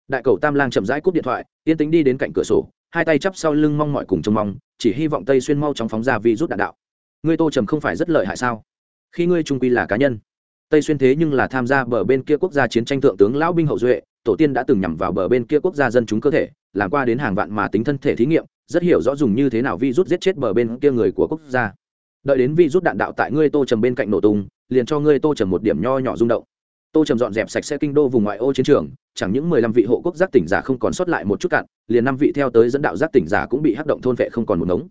Đại cầu tam lang chậm rãi cúp điện thoại, yên tĩnh đi đến cạnh cửa sổ, hai tay chắp sau lưng mong mọi cùng trông mong, chỉ hy vọng tây xuyên mau chóng phóng ra vi rút đạn đạo ngươi tô trầm không phải rất lợi hại sao? Khi ngươi trung quy là cá nhân. Tây xuyên thế nhưng là tham gia bờ bên kia quốc gia chiến tranh thượng tướng lão binh hậu duệ, tổ tiên đã từng nhằm vào bờ bên kia quốc gia dân chúng cơ thể, làm qua đến hàng vạn mà tính thân thể thí nghiệm, rất hiểu rõ dùng như thế nào vi rút giết chết bờ bên kia người của quốc gia. Đợi đến vi rút đạn đạo tại ngươi tô trầm bên cạnh nổ tung, liền cho ngươi tô trầm một điểm nho nhỏ rung động. Tô trầm dọn dẹp sạch sẽ kinh đô vùng ngoại ô chiến trường, chẳng những mười lăm vị hộ quốc giác tỉnh giả không còn sót lại một chút cạn, liền năm vị theo tới dẫn đạo giác tỉnh giả cũng bị hắc động thôn vệ không còn một ngống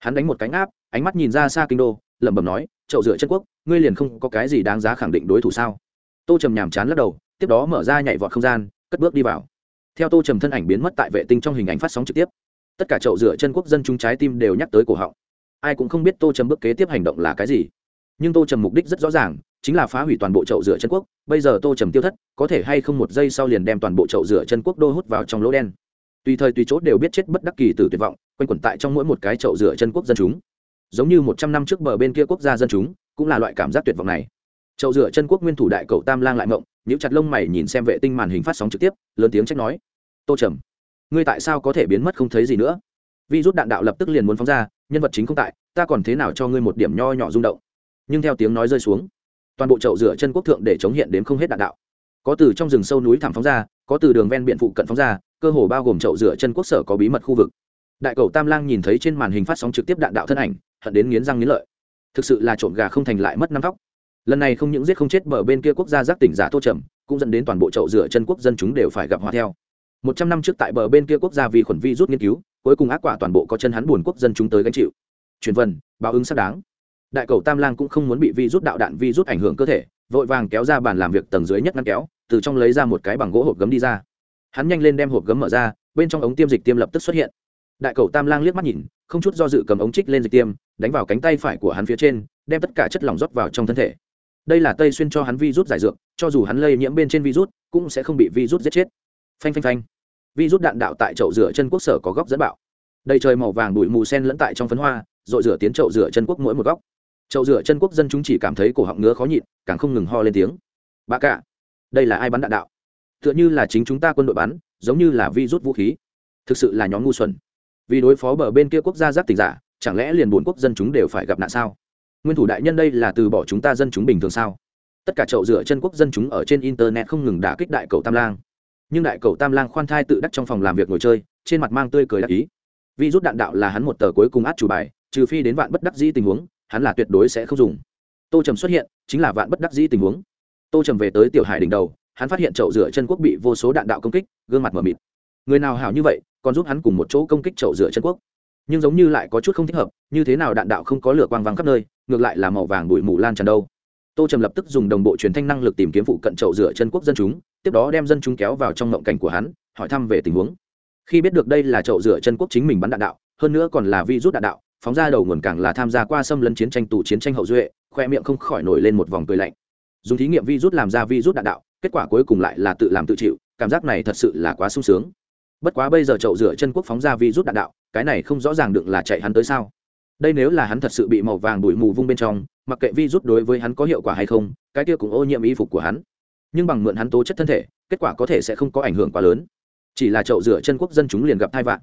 hắn đánh một cánh áp ánh mắt nhìn ra xa kinh đô, lẩm bẩm nói, chậu rửa chân quốc, ngươi liền không có cái gì đáng giá khẳng định đối thủ sao? Tô trầm nhàm chán lắc đầu, tiếp đó mở ra nhảy vọt không gian, cất bước đi vào. Theo tô trầm thân ảnh biến mất tại vệ tinh trong hình ảnh phát sóng trực tiếp, tất cả chậu rửa chân quốc dân chúng trái tim đều nhắc tới cổ họng. Ai cũng không biết tô trầm bước kế tiếp hành động là cái gì. Nhưng tô trầm mục đích rất rõ ràng, chính là phá hủy toàn bộ chậu rửa chân quốc. Bây giờ tô trầm tiêu thất, có thể hay không một giây sau liền đem toàn bộ chậu rửa chân quốc đô hút vào trong lỗ đen tùy thời tùy chỗ đều biết chết bất đắc kỳ từ tuyệt vọng, quanh quẩn tại trong mỗi một cái chậu rửa chân quốc dân chúng. Giống như một trăm năm trước bờ bên kia quốc gia dân chúng, cũng là loại cảm giác tuyệt vọng này. Chậu rửa chân quốc nguyên thủ đại cậu tam lang lại mộng, nhíu chặt lông mày nhìn xem vệ tinh màn hình phát sóng trực tiếp, lớn tiếng trách nói. Tô trầm, ngươi tại sao có thể biến mất không thấy gì nữa? Vi rút đạn đạo lập tức liền muốn phóng ra, nhân vật chính không tại, ta còn thế nào cho ngươi một điểm nho nhỏ rung động? Nhưng theo tiếng nói rơi xuống, toàn bộ chậu rửa chân quốc thượng để chống hiện đến không hết đạn đạo. Có từ trong rừng sâu núi thảm phóng ra, có từ đường ven biển phụ cận phóng ra cơ hồ bao gồm chậu rửa chân quốc sở có bí mật khu vực. Đại cầu tam lang nhìn thấy trên màn hình phát sóng trực tiếp đạn đạo thân ảnh, hận đến nghiến răng nghiến lợi. Thực sự là trộm gà không thành lại mất năm tóc. Lần này không những giết không chết bờ bên kia quốc gia giác tỉnh giả tô trầm, cũng dẫn đến toàn bộ chậu rửa chân quốc dân chúng đều phải gặp hòa theo. Một trăm năm trước tại bờ bên kia quốc gia vì khuẩn vi rút nghiên cứu, cuối cùng ác quả toàn bộ có chân hắn buồn quốc dân chúng tới gánh chịu. Truyền vần báo ứng xác đáng. Đại cầu tam lang cũng không muốn bị vi rút đạo đạn vi rút ảnh hưởng cơ thể, vội vàng kéo ra bàn làm việc tầng dưới nhất ngăn kéo, từ trong lấy ra một cái bằng gỗ hộp gấm đi ra hắn nhanh lên đem hộp gấm mở ra, bên trong ống tiêm dịch tiêm lập tức xuất hiện. Đại cầu tam lang liếc mắt nhìn, không chút do dự cầm ống trích lên dịch tiêm, đánh vào cánh tay phải của hắn phía trên, đem tất cả chất lỏng rót vào trong thân thể. Đây là tây xuyên cho hắn virus giải dược, cho dù hắn lây nhiễm bên trên virus, cũng sẽ không bị virus giết chết. Phanh phanh phanh. Virus đạn đạo tại chậu rửa chân quốc sở có góc dẫn bạo. Đầy trời màu vàng bụi mù sen lẫn tại trong phấn hoa rồi rửa tiến chậu rửa chân quốc mỗi một góc. Chậu rửa chân quốc dân chúng chỉ cảm thấy cổ họng ngứa khó nhịn, càng không ngừng ho lên tiếng. Bà cả, đây là ai bắn đạn đạo? Tựa như là chính chúng ta quân đội bắn, giống như là vi rút vũ khí. Thực sự là nhóm ngu xuẩn. Vì đối phó bờ bên kia quốc gia giáp tình giả, chẳng lẽ liền bốn quốc dân chúng đều phải gặp nạn sao? Nguyên thủ đại nhân đây là từ bỏ chúng ta dân chúng bình thường sao? Tất cả chậu rửa chân quốc dân chúng ở trên internet không ngừng đả kích đại cầu tam lang. Nhưng đại cầu tam lang khoan thai tự đắc trong phòng làm việc ngồi chơi, trên mặt mang tươi cười đắc ý. Vi rút đạn đạo là hắn một tờ cuối cùng át chủ bài, trừ phi đến vạn bất đắc dĩ tình huống, hắn là tuyệt đối sẽ không dùng. Tô trầm xuất hiện, chính là vạn bất đắc dĩ tình huống. Tô trầm về tới tiểu hải đỉnh đầu hắn phát hiện chậu rửa chân quốc bị vô số đạn đạo công kích, gương mặt mờ mịt. Người nào hảo như vậy, còn giúp hắn cùng một chỗ công kích chậu rửa chân quốc. Nhưng giống như lại có chút không thích hợp, như thế nào đạn đạo không có lửa quang vắng khắp nơi, ngược lại là màu vàng bụi mù lan tràn đâu. Tô trầm lập tức dùng đồng bộ truyền thanh năng lực tìm kiếm phụ cận chậu rửa chân quốc dân chúng, tiếp đó đem dân chúng kéo vào trong mộng cảnh của hắn, hỏi thăm về tình huống. Khi biết được đây là chậu rửa chân quốc chính mình bắn đạn đạo, hơn nữa còn là vi rút đạn đạo, phóng ra đầu nguồn càng là tham gia qua xâm lấn chiến tranh tù chiến tranh hậu duệ, khoe miệng không khỏi nổi lên một vòng cười lạnh. Dùng thí nghiệm vi rút làm ra vi rút đạn đạo kết quả cuối cùng lại là tự làm tự chịu, cảm giác này thật sự là quá sung sướng. Bất quá bây giờ chậu rửa chân quốc phóng ra vi rút đạn đạo, cái này không rõ ràng được là chạy hắn tới sao. Đây nếu là hắn thật sự bị màu vàng đuổi mù vung bên trong, mặc kệ vi rút đối với hắn có hiệu quả hay không, cái kia cũng ô nhiễm y phục của hắn. Nhưng bằng mượn hắn tố chất thân thể, kết quả có thể sẽ không có ảnh hưởng quá lớn. Chỉ là chậu rửa chân quốc dân chúng liền gặp thai vạn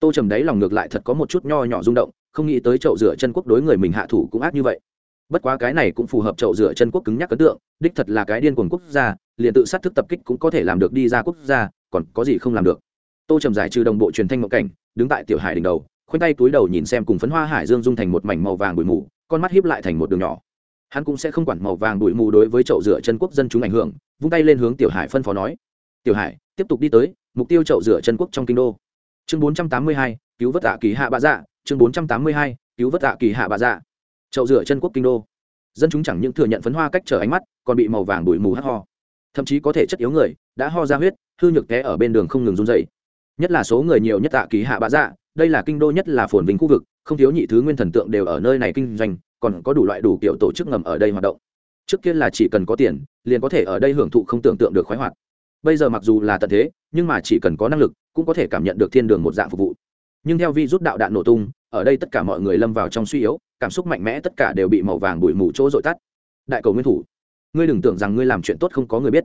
tô trầm đáy lòng ngược lại thật có một chút nho nhỏ rung động, không nghĩ tới chậu rửa chân quốc đối người mình hạ thủ cũng ác như vậy. Bất quá cái này cũng phù hợp chậu rửa chân quốc cứng nhắc ấn tượng, đích thật là cái điên cuồng quốc gia liền tự sát thức tập kích cũng có thể làm được đi ra quốc gia, còn có gì không làm được. Tô trầm giải trừ đồng bộ truyền thanh mộng cảnh, đứng tại tiểu hải đỉnh đầu, khoanh tay túi đầu nhìn xem cùng phấn hoa hải dương dung thành một mảnh màu vàng bụi mù, con mắt hiếp lại thành một đường nhỏ. Hắn cũng sẽ không quản màu vàng bụi mù đối với chậu rửa chân quốc dân chúng ảnh hưởng, vung tay lên hướng tiểu hải phân phó nói. Tiểu hải, tiếp tục đi tới, mục tiêu chậu rửa chân quốc trong kinh đô. Chương bốn trăm tám mươi hai, cứu vất tạ kỳ hạ bạ dạ. Chương bốn trăm tám mươi hai, cứu vất tạ kỳ hạ bạ dạ. Chậu rửa chân quốc kinh đô. Dân chúng chẳng những thừa nhận phấn hoa cách trở ánh mắt, còn bị màu vàng bụi mù hắt ho thậm chí có thể chất yếu người, đã ho ra huyết, hư nhược té ở bên đường không ngừng run dày nhất là số người nhiều nhất tạ kỳ hạ bạ dạ đây là kinh đô nhất là phồn vinh khu vực, không thiếu nhị thứ nguyên thần tượng đều ở nơi này kinh doanh, còn có đủ loại đủ kiểu tổ chức ngầm ở đây hoạt động. Trước kia là chỉ cần có tiền, liền có thể ở đây hưởng thụ không tưởng tượng được khoái hoạt. Bây giờ mặc dù là tận thế, nhưng mà chỉ cần có năng lực, cũng có thể cảm nhận được thiên đường một dạng phục vụ. Nhưng theo vi rút đạo đạn nổ tung, ở đây tất cả mọi người lâm vào trong suy yếu, cảm xúc mạnh mẽ tất cả đều bị màu vàng bụi mù chỗ dội tắt. Đại cầu nguyên thủ ngươi đừng tưởng rằng ngươi làm chuyện tốt không có người biết.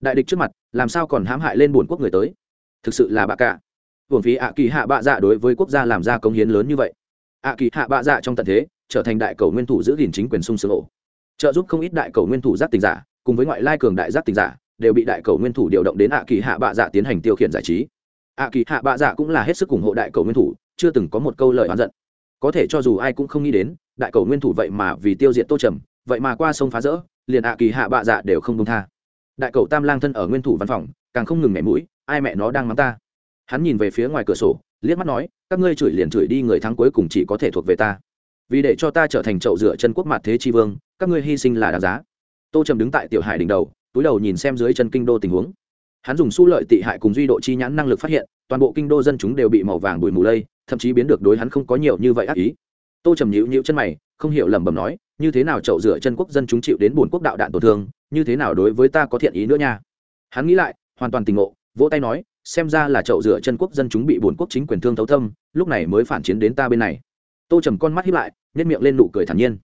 Đại địch trước mặt, làm sao còn hãm hại lên buồn quốc người tới? Thực sự là bạ cả. Hưởng phí ạ kỳ hạ bạ dạ đối với quốc gia làm ra công hiến lớn như vậy. Ạ kỳ hạ bạ dạ trong tận thế, trở thành đại cầu nguyên thủ giữ gìn chính quyền sung sướng ổ. Trợ giúp không ít đại cầu nguyên thủ giác tình giả, cùng với ngoại lai cường đại giác tình giả, đều bị đại cầu nguyên thủ điều động đến ạ kỳ hạ bạ dạ tiến hành tiêu khiển giải trí. Ạ kỳ hạ bạ dạ cũng là hết sức ủng hộ đại cầu nguyên thủ, chưa từng có một câu lời oán giận. Có thể cho dù ai cũng không nghĩ đến, đại cầu nguyên thủ vậy mà vì tiêu diệt tô trầm, vậy mà qua sông phá rỡ liền ạ kỳ hạ bạ dạ đều không công tha. Đại cầu tam lang thân ở nguyên thủ văn phòng, càng không ngừng mẻ mũi, ai mẹ nó đang mắng ta. Hắn nhìn về phía ngoài cửa sổ, liếc mắt nói, các ngươi chửi liền chửi đi người thắng cuối cùng chỉ có thể thuộc về ta. Vì để cho ta trở thành chậu rửa chân quốc mặt thế chi vương, các ngươi hy sinh là đáng giá. Tô trầm đứng tại tiểu hải đỉnh đầu, túi đầu nhìn xem dưới chân kinh đô tình huống. Hắn dùng su lợi tị hại cùng duy độ chi nhãn năng lực phát hiện, toàn bộ kinh đô dân chúng đều bị màu vàng bụi mù lây, thậm chí biến được đối hắn không có nhiều như vậy ác ý. Tô trầm nhịu nhịu chân mày, không hiểu lẩm bẩm nói như thế nào chậu rửa chân quốc dân chúng chịu đến buồn quốc đạo đạn tổn thương, như thế nào đối với ta có thiện ý nữa nha? Hắn nghĩ lại, hoàn toàn tình ngộ, vỗ tay nói, xem ra là chậu rửa chân quốc dân chúng bị buồn quốc chính quyền thương thấu thâm, lúc này mới phản chiến đến ta bên này. Tô trầm con mắt hiếp lại nhét miệng lên nụ cười thản nhiên.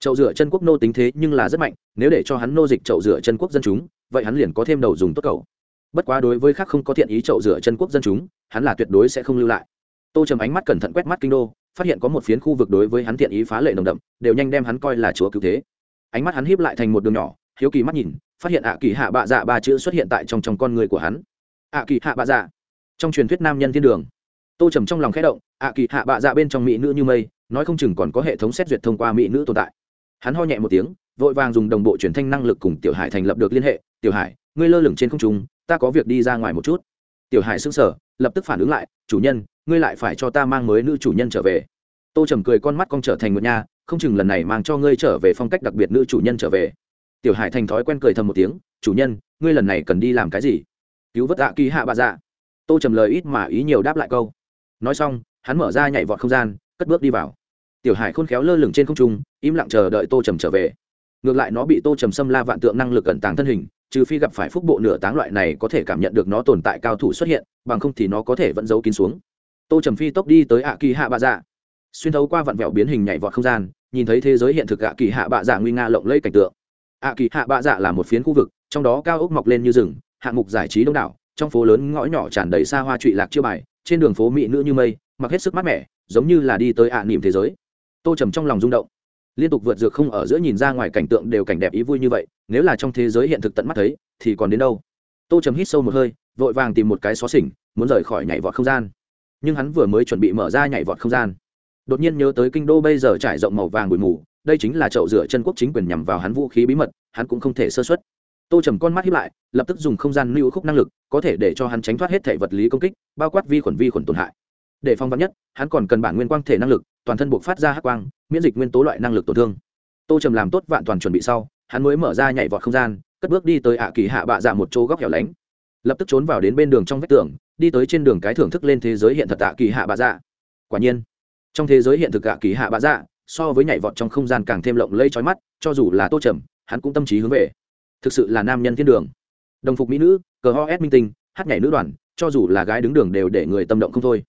Chậu rửa chân quốc nô tính thế nhưng là rất mạnh, nếu để cho hắn nô dịch chậu rửa chân quốc dân chúng, vậy hắn liền có thêm đầu dùng tốt cầu. Bất quá đối với khác không có thiện ý chậu rửa chân quốc dân chúng, hắn là tuyệt đối sẽ không lưu lại. Tô trầm ánh mắt cẩn thận quét mắt kinh đô phát hiện có một phiến khu vực đối với hắn thiện ý phá lệ nồng đậm, đều nhanh đem hắn coi là chúa cứu thế. Ánh mắt hắn hiếp lại thành một đường nhỏ, hiếu kỳ mắt nhìn, phát hiện ạ kỳ hạ bạ dạ ba chữ xuất hiện tại trong trong con người của hắn. ạ kỳ hạ bạ dạ. Trong truyền thuyết nam nhân thiên đường. Tô trầm trong lòng khẽ động, ạ kỳ hạ bạ dạ bên trong mỹ nữ như mây, nói không chừng còn có hệ thống xét duyệt thông qua mỹ nữ tồn tại. Hắn ho nhẹ một tiếng, vội vàng dùng đồng bộ truyền thanh năng lực cùng tiểu hải thành lập được liên hệ. Tiểu hải, ngươi lơ lửng trên không trung, ta có việc đi ra ngoài một chút tiểu hải xưng sở lập tức phản ứng lại, chủ nhân, ngươi lại phải cho ta mang mới nữ chủ nhân trở về. Tô trầm cười con mắt con trở thành một nha không chừng lần này mang cho ngươi trở về phong cách đặc biệt nữ chủ nhân trở về. Tiểu hải thành thói quen cười thầm một tiếng, chủ nhân, ngươi lần này cần đi làm cái gì? Cứu vớt dạ kỳ hạ bà dạ. Tô trầm lời ít mà ý nhiều đáp lại câu. Nói xong, hắn mở ra nhảy vọt không gian, cất bước đi vào. Tiểu hải khôn khéo lơ lửng trên không trung, im lặng chờ đợi tô trầm trở về. Ngược lại nó bị tô trầm xâm la vạn tượng năng lực ẩn tàng thân hình trừ phi gặp phải phúc bộ nửa táng loại này có thể cảm nhận được nó tồn tại cao thủ xuất hiện, bằng không thì nó có thể vẫn giấu kín xuống. Tô trầm phi tốc đi tới ạ kỳ hạ bạ dạ xuyên thấu qua vặn vẹo biến hình nhảy vọt không gian, nhìn thấy thế giới hiện thực ạ kỳ hạ bạ dạ nguy nga lộng lẫy cảnh tượng. Ạ kỳ hạ bạ dạ là một phiến khu vực, trong đó cao ốc mọc lên như rừng, hạng mục giải trí đông đảo, trong phố lớn ngõ nhỏ tràn đầy xa hoa trụy lạc chiêu bài, trên đường phố mỹ nữ như mây, mặc hết sức mát mẻ, giống như là đi tới ạ niềm thế giới. Tô trầm trong lòng rung động liên tục vượt dược không ở giữa nhìn ra ngoài cảnh tượng đều cảnh đẹp ý vui như vậy, nếu là trong thế giới hiện thực tận mắt thấy, thì còn đến đâu? Tô trầm hít sâu một hơi, vội vàng tìm một cái xó xỉnh, muốn rời khỏi nhảy vọt không gian. Nhưng hắn vừa mới chuẩn bị mở ra nhảy vọt không gian, đột nhiên nhớ tới kinh đô bây giờ trải rộng màu vàng bụi mù, đây chính là chậu rửa chân quốc chính quyền nhằm vào hắn vũ khí bí mật, hắn cũng không thể sơ xuất tô trầm con mắt hiếp lại, lập tức dùng không gian lưu khúc năng lực, có thể để cho hắn tránh thoát hết thể vật lý công kích, bao quát vi khuẩn vi khuẩn tổn hại. Để phong vắn nhất, hắn còn cần bản nguyên quang thể năng lực, toàn thân buộc phát ra hắc quang miễn dịch nguyên tố loại năng lực tổn thương. Tô trầm làm tốt vạn toàn chuẩn bị sau, hắn mới mở ra nhảy vọt không gian, cất bước đi tới ạ kỳ hạ bạ dạ một chỗ góc hẻo lánh. Lập tức trốn vào đến bên đường trong vách tường, đi tới trên đường cái thưởng thức lên thế giới hiện thật ạ kỳ hạ bạ dạ. Quả nhiên, trong thế giới hiện thực ạ kỳ hạ bạ dạ so với nhảy vọt trong không gian càng thêm lộng lây trói mắt, cho dù là tô trầm, hắn cũng tâm trí hướng về. Thực sự là nam nhân thiên đường. Đồng phục mỹ nữ, cờ ho ép minh tinh, hát nhảy nữ đoàn, cho dù là gái đứng đường đều để người tâm động không thôi.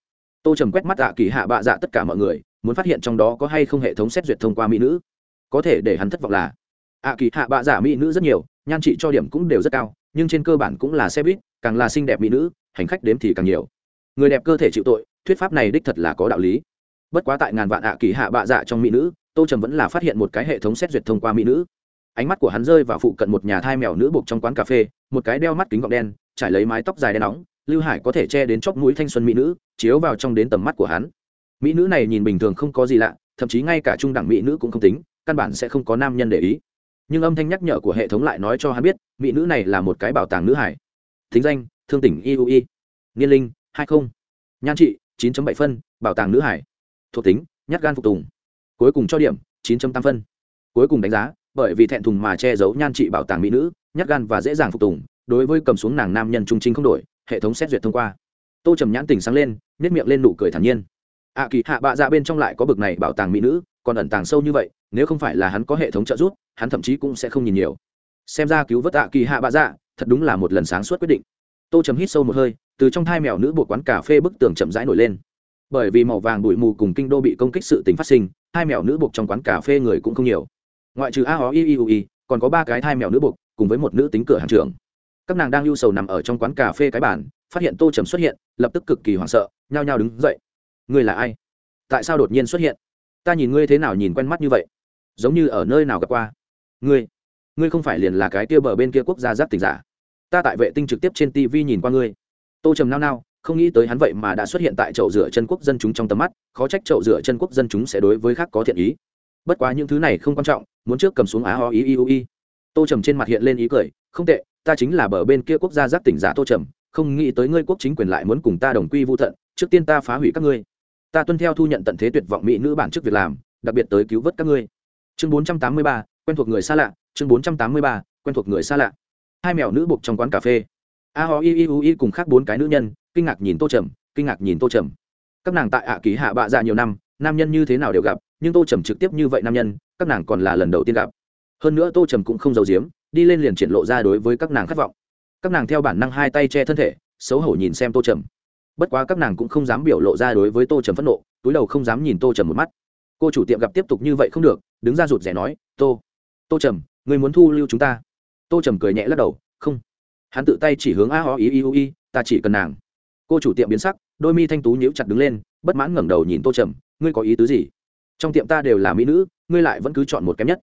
Tô trầm quét mắt ạ kỳ hạ bạ dạ tất cả mọi người muốn phát hiện trong đó có hay không hệ thống xét duyệt thông qua mỹ nữ. Có thể để hắn thất vọng là, ạ kỳ hạ bạ giả mỹ nữ rất nhiều, nhan trị cho điểm cũng đều rất cao, nhưng trên cơ bản cũng là xe buýt, càng là xinh đẹp mỹ nữ, hành khách đếm thì càng nhiều. Người đẹp cơ thể chịu tội, thuyết pháp này đích thật là có đạo lý. Bất quá tại ngàn vạn ạ kỳ hạ bạ dạ trong mỹ nữ, tô trầm vẫn là phát hiện một cái hệ thống xét duyệt thông qua mỹ nữ. Ánh mắt của hắn rơi vào phụ cận một nhà thai mèo nữ buộc trong quán cà phê, một cái đeo mắt kính gọng đen, trải lấy mái tóc dài đen nóng, lưu hải có thể che đến chóp mũi thanh xuân mỹ nữ, chiếu vào trong đến tầm mắt của hắn mỹ nữ này nhìn bình thường không có gì lạ, thậm chí ngay cả trung đẳng mỹ nữ cũng không tính, căn bản sẽ không có nam nhân để ý. Nhưng âm thanh nhắc nhở của hệ thống lại nói cho hắn biết, mỹ nữ này là một cái bảo tàng nữ hải. Thính danh, thương tỉnh iui. Niên linh, hai mươi nhan trị 9 bảy phân, bảo tàng nữ hải. Thuộc tính, nhát gan phục tùng. Cuối cùng cho điểm 9 tám phân. Cuối cùng đánh giá, bởi vì thẹn thùng mà che giấu nhan trị bảo tàng mỹ nữ, nhát gan và dễ dàng phục tùng, đối với cầm xuống nàng nam nhân trung trinh không đổi, hệ thống xét duyệt thông qua. Tô trầm nhãn tỉnh sáng lên nếp miệng lên nụ cười thản nhiên ạ kỳ hạ bạ dạ bên trong lại có bực này bảo tàng mỹ nữ, còn ẩn tàng sâu như vậy, nếu không phải là hắn có hệ thống trợ giúp, hắn thậm chí cũng sẽ không nhìn nhiều. Xem ra cứu vớt ạ kỳ hạ bạ dạ thật đúng là một lần sáng suốt quyết định. Tô chấm hít sâu một hơi, từ trong thai mèo nữ buộc quán cà phê bức tường chậm rãi nổi lên. Bởi vì màu vàng bụi mù cùng kinh đô bị công kích sự tính phát sinh, hai mèo nữ buộc trong quán cà phê người cũng không nhiều. Ngoại trừ a Hó i i u i, còn có ba cái thai mèo nữ buộc, cùng với một nữ tính cửa hàng trưởng. Các nàng đang lưu sầu nằm ở trong quán cà phê cái bản phát hiện tô trầm xuất hiện, lập tức cực kỳ hoảng sợ, nhao nhao đứng dậy ngươi là ai? Tại sao đột nhiên xuất hiện? Ta nhìn ngươi thế nào nhìn quen mắt như vậy? Giống như ở nơi nào gặp qua? Ngươi ngươi không phải liền là cái kia bờ bên kia quốc gia giáp tỉnh giả? Ta tại vệ tinh trực tiếp trên tv nhìn qua ngươi. Tô trầm nao nao, không nghĩ tới hắn vậy mà đã xuất hiện tại chậu rửa chân quốc dân chúng trong tầm mắt, khó trách chậu rửa chân quốc dân chúng sẽ đối với khác có thiện ý. Bất quá những thứ này không quan trọng, muốn trước cầm xuống á ho ý ý ý tô trầm trên mặt hiện lên ý cười, không tệ, ta chính là bờ bên kia quốc gia giáp tỉnh giả tô trầm, không nghĩ tới ngươi quốc chính quyền lại muốn cùng ta đồng quy vô thận trước tiên ta phá hủy các ngươi ta tuân theo thu nhận tận thế tuyệt vọng mỹ nữ bản chức việc làm, đặc biệt tới cứu vớt các ngươi. Chương bốn trăm tám mươi ba, quen thuộc người xa lạ. Chương bốn trăm tám mươi ba, quen thuộc người xa lạ. Hai mèo nữ buộc trong quán cà phê. A ho i i u i cùng khác bốn cái nữ nhân, kinh ngạc nhìn tô trầm, kinh ngạc nhìn tô trầm. Các nàng tại ạ ký hạ bạ dạ nhiều năm, nam nhân như thế nào đều gặp, nhưng tô trầm trực tiếp như vậy nam nhân, các nàng còn là lần đầu tiên gặp. Hơn nữa tô trầm cũng không giấu giếm, đi lên liền triển lộ ra đối với các nàng khát vọng. Các nàng theo bản năng hai tay che thân thể, xấu hổ nhìn xem tô trầm bất quá các nàng cũng không dám biểu lộ ra đối với tô trầm phẫn nộ, túi đầu không dám nhìn tô trầm một mắt. Cô chủ tiệm gặp tiếp tục như vậy không được, đứng ra rụt rẻ nói, tô tô trầm người muốn thu lưu chúng ta? Tô trầm cười nhẹ lắc đầu, không. Hắn tự tay chỉ hướng a ho ý ý u ta chỉ cần nàng. Cô chủ tiệm biến sắc, đôi mi thanh tú nhíu chặt đứng lên, bất mãn ngẩng đầu nhìn tô trầm, ngươi có ý tứ gì? Trong tiệm ta đều là mỹ nữ, ngươi lại vẫn cứ chọn một kém nhất.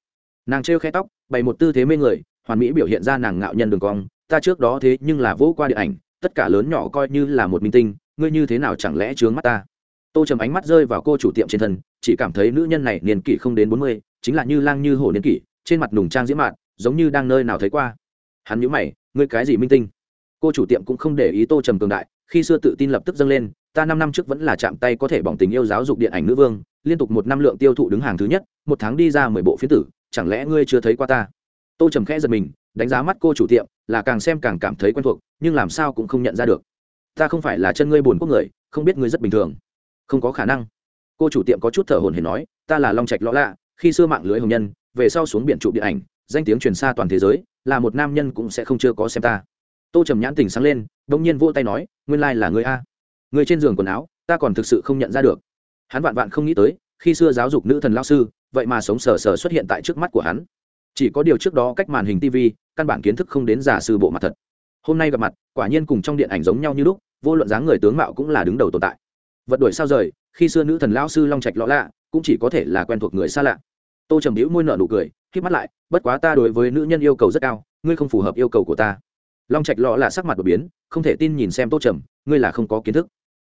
Nàng trêu khe tóc, bày một tư thế mê người, hoàn mỹ biểu hiện ra nàng ngạo nhân đường cong, ta trước đó thế nhưng là vỗ qua điện ảnh, tất cả lớn nhỏ coi như là một minh tinh ngươi như thế nào chẳng lẽ trướng mắt ta? Tô trầm ánh mắt rơi vào cô chủ tiệm trên thân, chỉ cảm thấy nữ nhân này niên kỷ không đến bốn mươi, chính là như lang như hổ niên kỷ, trên mặt nùng trang diễm mạn, giống như đang nơi nào thấy qua. Hắn nhíu mày, ngươi cái gì minh tinh? Cô chủ tiệm cũng không để ý tô trầm cường đại, khi xưa tự tin lập tức dâng lên, ta năm năm trước vẫn là chạm tay có thể bỏng tình yêu giáo dục điện ảnh nữ vương, liên tục một năm lượng tiêu thụ đứng hàng thứ nhất, một tháng đi ra mười bộ phiến tử, chẳng lẽ ngươi chưa thấy qua ta? Tô trầm khẽ giật mình, đánh giá mắt cô chủ tiệm, là càng xem càng cảm thấy quen thuộc, nhưng làm sao cũng không nhận ra được ta không phải là chân ngươi buồn quốc người, không biết ngươi rất bình thường. Không có khả năng. Cô chủ tiệm có chút thở hồn hển nói, ta là long trạch lõ lạ, khi xưa mạng lưới hồng nhân, về sau xuống biển trụ điện ảnh, danh tiếng truyền xa toàn thế giới, là một nam nhân cũng sẽ không chưa có xem ta. Tô trầm nhãn tỉnh sáng lên đông nhiên vỗ tay nói, nguyên lai là người a. Người trên giường quần áo, ta còn thực sự không nhận ra được. Hắn vạn vạn không nghĩ tới, khi xưa giáo dục nữ thần lao sư, vậy mà sống sờ sờ xuất hiện tại trước mắt của hắn. Chỉ có điều trước đó cách màn hình tv căn bản kiến thức không đến giả sư bộ mặt thật hôm nay gặp mặt, quả nhiên cùng trong điện ảnh giống nhau như lúc, vô luận dáng người tướng mạo cũng là đứng đầu tồn tại. Vật đuổi sao rời, khi xưa nữ thần lão sư long trạch lõ lạ, cũng chỉ có thể là quen thuộc người xa lạ. Tô trầm hữu môi nợ nụ cười k mắt lại, bất quá ta đối với nữ nhân yêu cầu rất cao, ngươi không phù hợp yêu cầu của ta. Long trạch lọ là sắc mặt đột biến, không thể tin nhìn xem tô trầm, ngươi là không có kiến thức.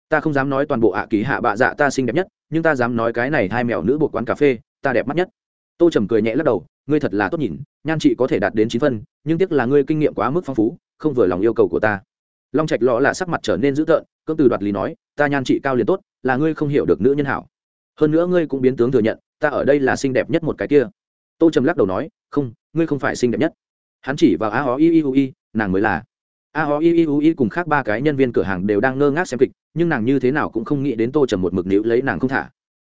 Ta không dám nói toàn bộ ạ à ký hạ bạ dạ ta xinh đẹp nhất, nhưng ta dám nói cái này hai mèo nữ buộc quán cà phê, ta đẹp mắt nhất. Tô trầm cười nhẹ lắc đầu, ngươi thật là tốt nhìn, nhan chị có thể đạt đến chín phân, nhưng tiếc là ngươi kinh nghiệm quá mức phong phú không vừa lòng yêu cầu của ta. Long trạch lọ là sắc mặt trở nên dữ tợn, cưỡng từ đoạt lý nói, ta nhan trị cao liền tốt, là ngươi không hiểu được nữ nhân hảo. Hơn nữa ngươi cũng biến tướng thừa nhận, ta ở đây là xinh đẹp nhất một cái kia. Tô trầm lắc đầu nói, không, ngươi không phải xinh đẹp nhất. Hắn chỉ vào a ho i i u i, nàng mới là. A ho i i u i cùng khác ba cái nhân viên cửa hàng đều đang ngơ ngác xem kịch, nhưng nàng như thế nào cũng không nghĩ đến tô trầm một mực níu lấy nàng không thả.